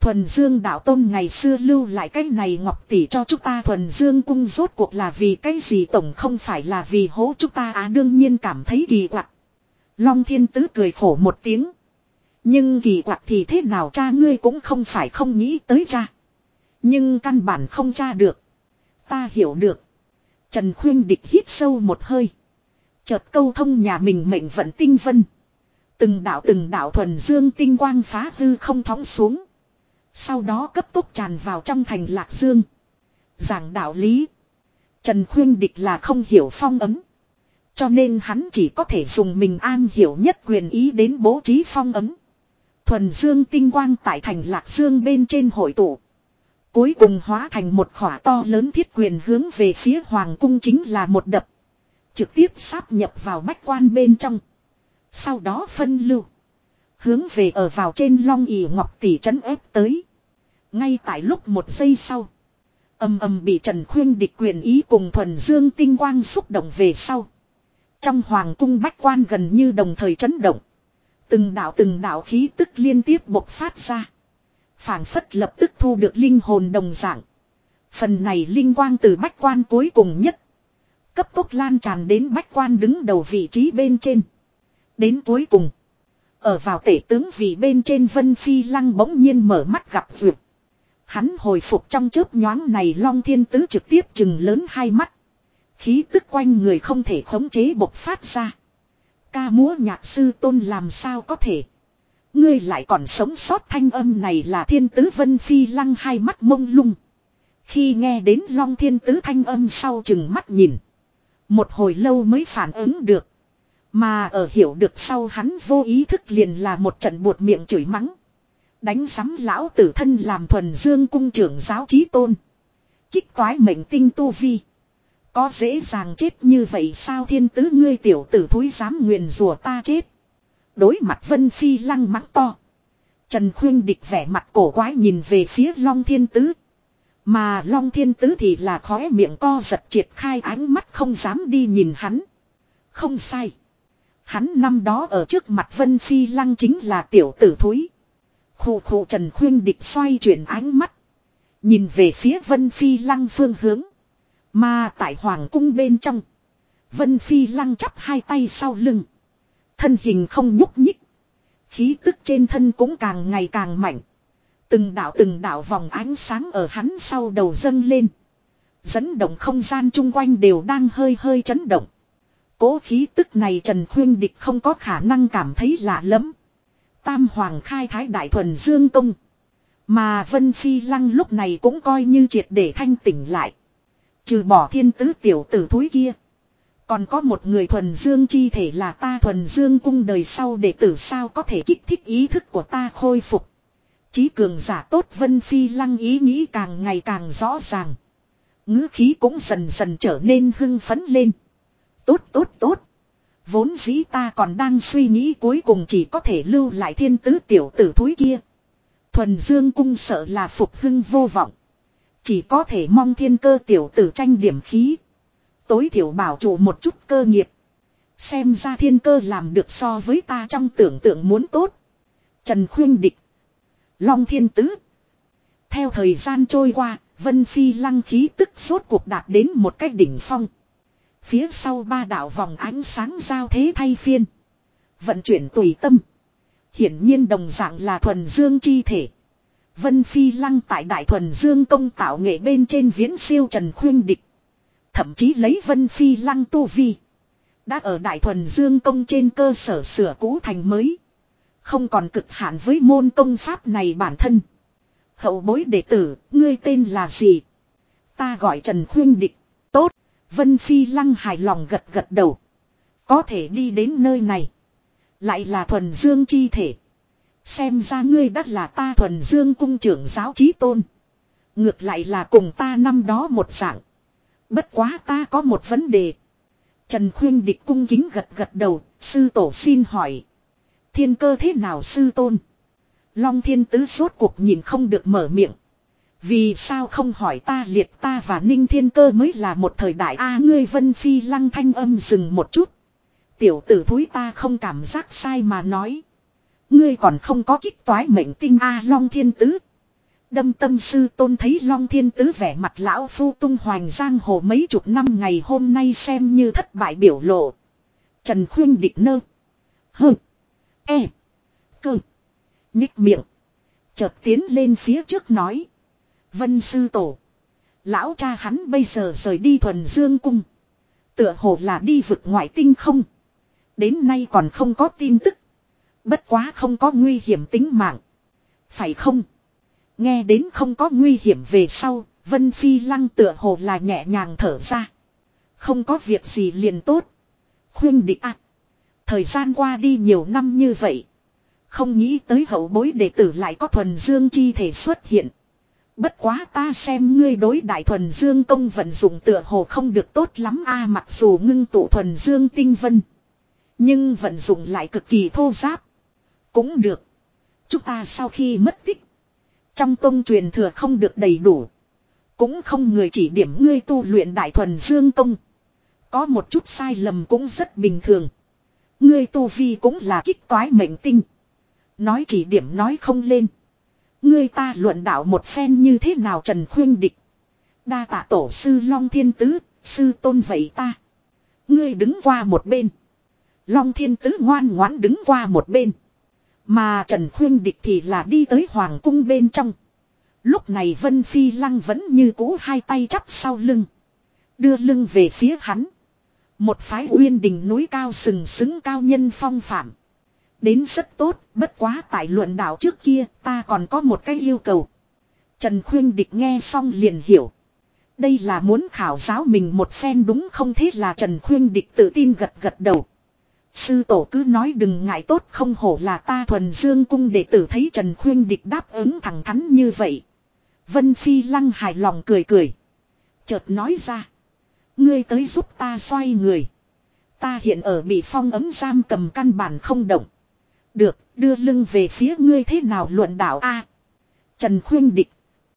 Thuần Dương đạo tông ngày xưa lưu lại cái này Ngọc Tỷ cho chúng ta Thuần Dương cung rốt cuộc là vì cái gì tổng không phải là vì hố chúng ta à đương nhiên cảm thấy kỳ quặc. Long Thiên Tứ cười khổ một tiếng. Nhưng kỳ quặc thì thế nào cha ngươi cũng không phải không nghĩ tới cha. Nhưng căn bản không cha được. Ta hiểu được. Trần Khuyên Địch hít sâu một hơi. Chợt câu thông nhà mình mệnh vận tinh vân. Từng đạo từng đạo thuần dương tinh quang phá hư không thóng xuống. Sau đó cấp tốc tràn vào trong thành lạc dương. Giảng đạo lý. Trần Khuyên Địch là không hiểu phong ấm. Cho nên hắn chỉ có thể dùng mình an hiểu nhất quyền ý đến bố trí phong ấm. Thuần dương tinh quang tại thành lạc dương bên trên hội tụ. Cuối cùng hóa thành một khỏa to lớn thiết quyền hướng về phía hoàng cung chính là một đập. Trực tiếp sáp nhập vào bách quan bên trong. Sau đó phân lưu. Hướng về ở vào trên long ỉ ngọc tỷ trấn ép tới. Ngay tại lúc một giây sau. Âm âm bị Trần Khuyên địch quyền ý cùng thuần dương tinh quang xúc động về sau. Trong hoàng cung bách quan gần như đồng thời chấn động. Từng đạo từng đạo khí tức liên tiếp bộc phát ra phảng phất lập tức thu được linh hồn đồng dạng. Phần này linh quang từ bách quan cuối cùng nhất. Cấp tốc lan tràn đến bách quan đứng đầu vị trí bên trên. Đến cuối cùng. Ở vào tể tướng vị bên trên Vân Phi Lăng bỗng nhiên mở mắt gặp vượt. Hắn hồi phục trong chớp nhoáng này Long Thiên Tứ trực tiếp chừng lớn hai mắt. Khí tức quanh người không thể khống chế bộc phát ra. Ca múa nhạc sư tôn làm sao có thể. Ngươi lại còn sống sót thanh âm này là thiên tứ vân phi lăng hai mắt mông lung. Khi nghe đến long thiên tứ thanh âm sau chừng mắt nhìn. Một hồi lâu mới phản ứng được. Mà ở hiểu được sau hắn vô ý thức liền là một trận buột miệng chửi mắng. Đánh sắm lão tử thân làm thuần dương cung trưởng giáo trí tôn. Kích toái mệnh tinh tu vi. Có dễ dàng chết như vậy sao thiên tứ ngươi tiểu tử thúi dám nguyền rủa ta chết. Đối mặt Vân Phi lăng mắng to. Trần Khuyên địch vẻ mặt cổ quái nhìn về phía Long Thiên Tứ. Mà Long Thiên Tứ thì là khóe miệng co giật triệt khai ánh mắt không dám đi nhìn hắn. Không sai. Hắn năm đó ở trước mặt Vân Phi lăng chính là tiểu tử thúi. Khủ khủ Trần Khuyên địch xoay chuyển ánh mắt. Nhìn về phía Vân Phi lăng phương hướng. Mà tại Hoàng cung bên trong. Vân Phi lăng chắp hai tay sau lưng. Thân hình không nhúc nhích. Khí tức trên thân cũng càng ngày càng mạnh. Từng đạo từng đạo vòng ánh sáng ở hắn sau đầu dâng lên. Dẫn động không gian chung quanh đều đang hơi hơi chấn động. Cố khí tức này Trần Khuyên Địch không có khả năng cảm thấy lạ lắm. Tam Hoàng khai thái đại thuần dương công. Mà Vân Phi Lăng lúc này cũng coi như triệt để thanh tỉnh lại. Trừ bỏ thiên tứ tiểu tử thúi kia. Còn có một người thuần dương chi thể là ta thuần dương cung đời sau để tử sao có thể kích thích ý thức của ta khôi phục. Chí cường giả tốt vân phi lăng ý nghĩ càng ngày càng rõ ràng. ngữ khí cũng dần dần trở nên hưng phấn lên. Tốt tốt tốt. Vốn dĩ ta còn đang suy nghĩ cuối cùng chỉ có thể lưu lại thiên tứ tiểu tử thúi kia. Thuần dương cung sợ là phục hưng vô vọng. Chỉ có thể mong thiên cơ tiểu tử tranh điểm khí. Tối thiểu bảo chủ một chút cơ nghiệp. Xem ra thiên cơ làm được so với ta trong tưởng tượng muốn tốt. Trần Khuyên Địch. Long Thiên Tứ. Theo thời gian trôi qua, Vân Phi lăng khí tức suốt cuộc đạt đến một cách đỉnh phong. Phía sau ba đạo vòng ánh sáng giao thế thay phiên. Vận chuyển tùy tâm. Hiển nhiên đồng dạng là thuần dương chi thể. Vân Phi lăng tại đại thuần dương công tạo nghệ bên trên viễn siêu Trần Khuyên Địch. Thậm chí lấy Vân Phi lăng tu vi. Đã ở Đại Thuần Dương công trên cơ sở sửa cũ thành mới. Không còn cực hạn với môn công pháp này bản thân. Hậu bối đệ tử, ngươi tên là gì? Ta gọi Trần Khuyên Địch. Tốt, Vân Phi lăng hài lòng gật gật đầu. Có thể đi đến nơi này. Lại là thuần dương chi thể. Xem ra ngươi đắt là ta thuần dương cung trưởng giáo trí tôn. Ngược lại là cùng ta năm đó một dạng. Bất quá ta có một vấn đề. Trần Khuyên Địch cung kính gật gật đầu, sư tổ xin hỏi. Thiên cơ thế nào sư tôn? Long thiên tứ suốt cuộc nhìn không được mở miệng. Vì sao không hỏi ta liệt ta và ninh thiên cơ mới là một thời đại a, ngươi vân phi lăng thanh âm dừng một chút. Tiểu tử thúi ta không cảm giác sai mà nói. Ngươi còn không có kích toái mệnh tinh a long thiên tứ. Đâm tâm sư tôn thấy long thiên tứ vẻ mặt lão phu tung hoành giang hồ mấy chục năm ngày hôm nay xem như thất bại biểu lộ. Trần khuyên địch nơ. hừ E. Cơ. Nhích miệng. Chợt tiến lên phía trước nói. Vân sư tổ. Lão cha hắn bây giờ rời đi thuần dương cung. Tựa hồ là đi vực ngoại tinh không. Đến nay còn không có tin tức. Bất quá không có nguy hiểm tính mạng. Phải không? Nghe đến không có nguy hiểm về sau, Vân Phi lăng tựa hồ là nhẹ nhàng thở ra. Không có việc gì liền tốt. Khuyên địch ạ. thời gian qua đi nhiều năm như vậy. Không nghĩ tới hậu bối đệ tử lại có thuần dương chi thể xuất hiện. Bất quá ta xem ngươi đối đại thuần dương công vận dụng tựa hồ không được tốt lắm a, mặc dù ngưng tụ thuần dương tinh vân. Nhưng vận dụng lại cực kỳ thô giáp. Cũng được. Chúng ta sau khi mất tích. Trong tông truyền thừa không được đầy đủ. Cũng không người chỉ điểm ngươi tu luyện đại thuần dương công. Có một chút sai lầm cũng rất bình thường. Ngươi tu vi cũng là kích toái mệnh tinh. Nói chỉ điểm nói không lên. Ngươi ta luận đạo một phen như thế nào Trần Khuyên Địch. Đa tạ tổ sư Long Thiên Tứ, sư tôn vậy ta. Ngươi đứng qua một bên. Long Thiên Tứ ngoan ngoãn đứng qua một bên. Mà Trần Khuyên Địch thì là đi tới Hoàng cung bên trong. Lúc này Vân Phi Lăng vẫn như cũ hai tay chắp sau lưng. Đưa lưng về phía hắn. Một phái uyên đình núi cao sừng sững cao nhân phong phạm. Đến rất tốt, bất quá tại luận đạo trước kia ta còn có một cái yêu cầu. Trần Khuyên Địch nghe xong liền hiểu. Đây là muốn khảo giáo mình một phen đúng không thế là Trần Khuyên Địch tự tin gật gật đầu. Sư tổ cứ nói đừng ngại tốt không hổ là ta thuần dương cung đệ tử thấy Trần Khuyên Địch đáp ứng thẳng thắn như vậy. Vân Phi Lăng hài lòng cười cười. Chợt nói ra. Ngươi tới giúp ta xoay người. Ta hiện ở bị phong ấm giam cầm căn bản không động. Được, đưa lưng về phía ngươi thế nào luận đạo a Trần Khuyên Địch.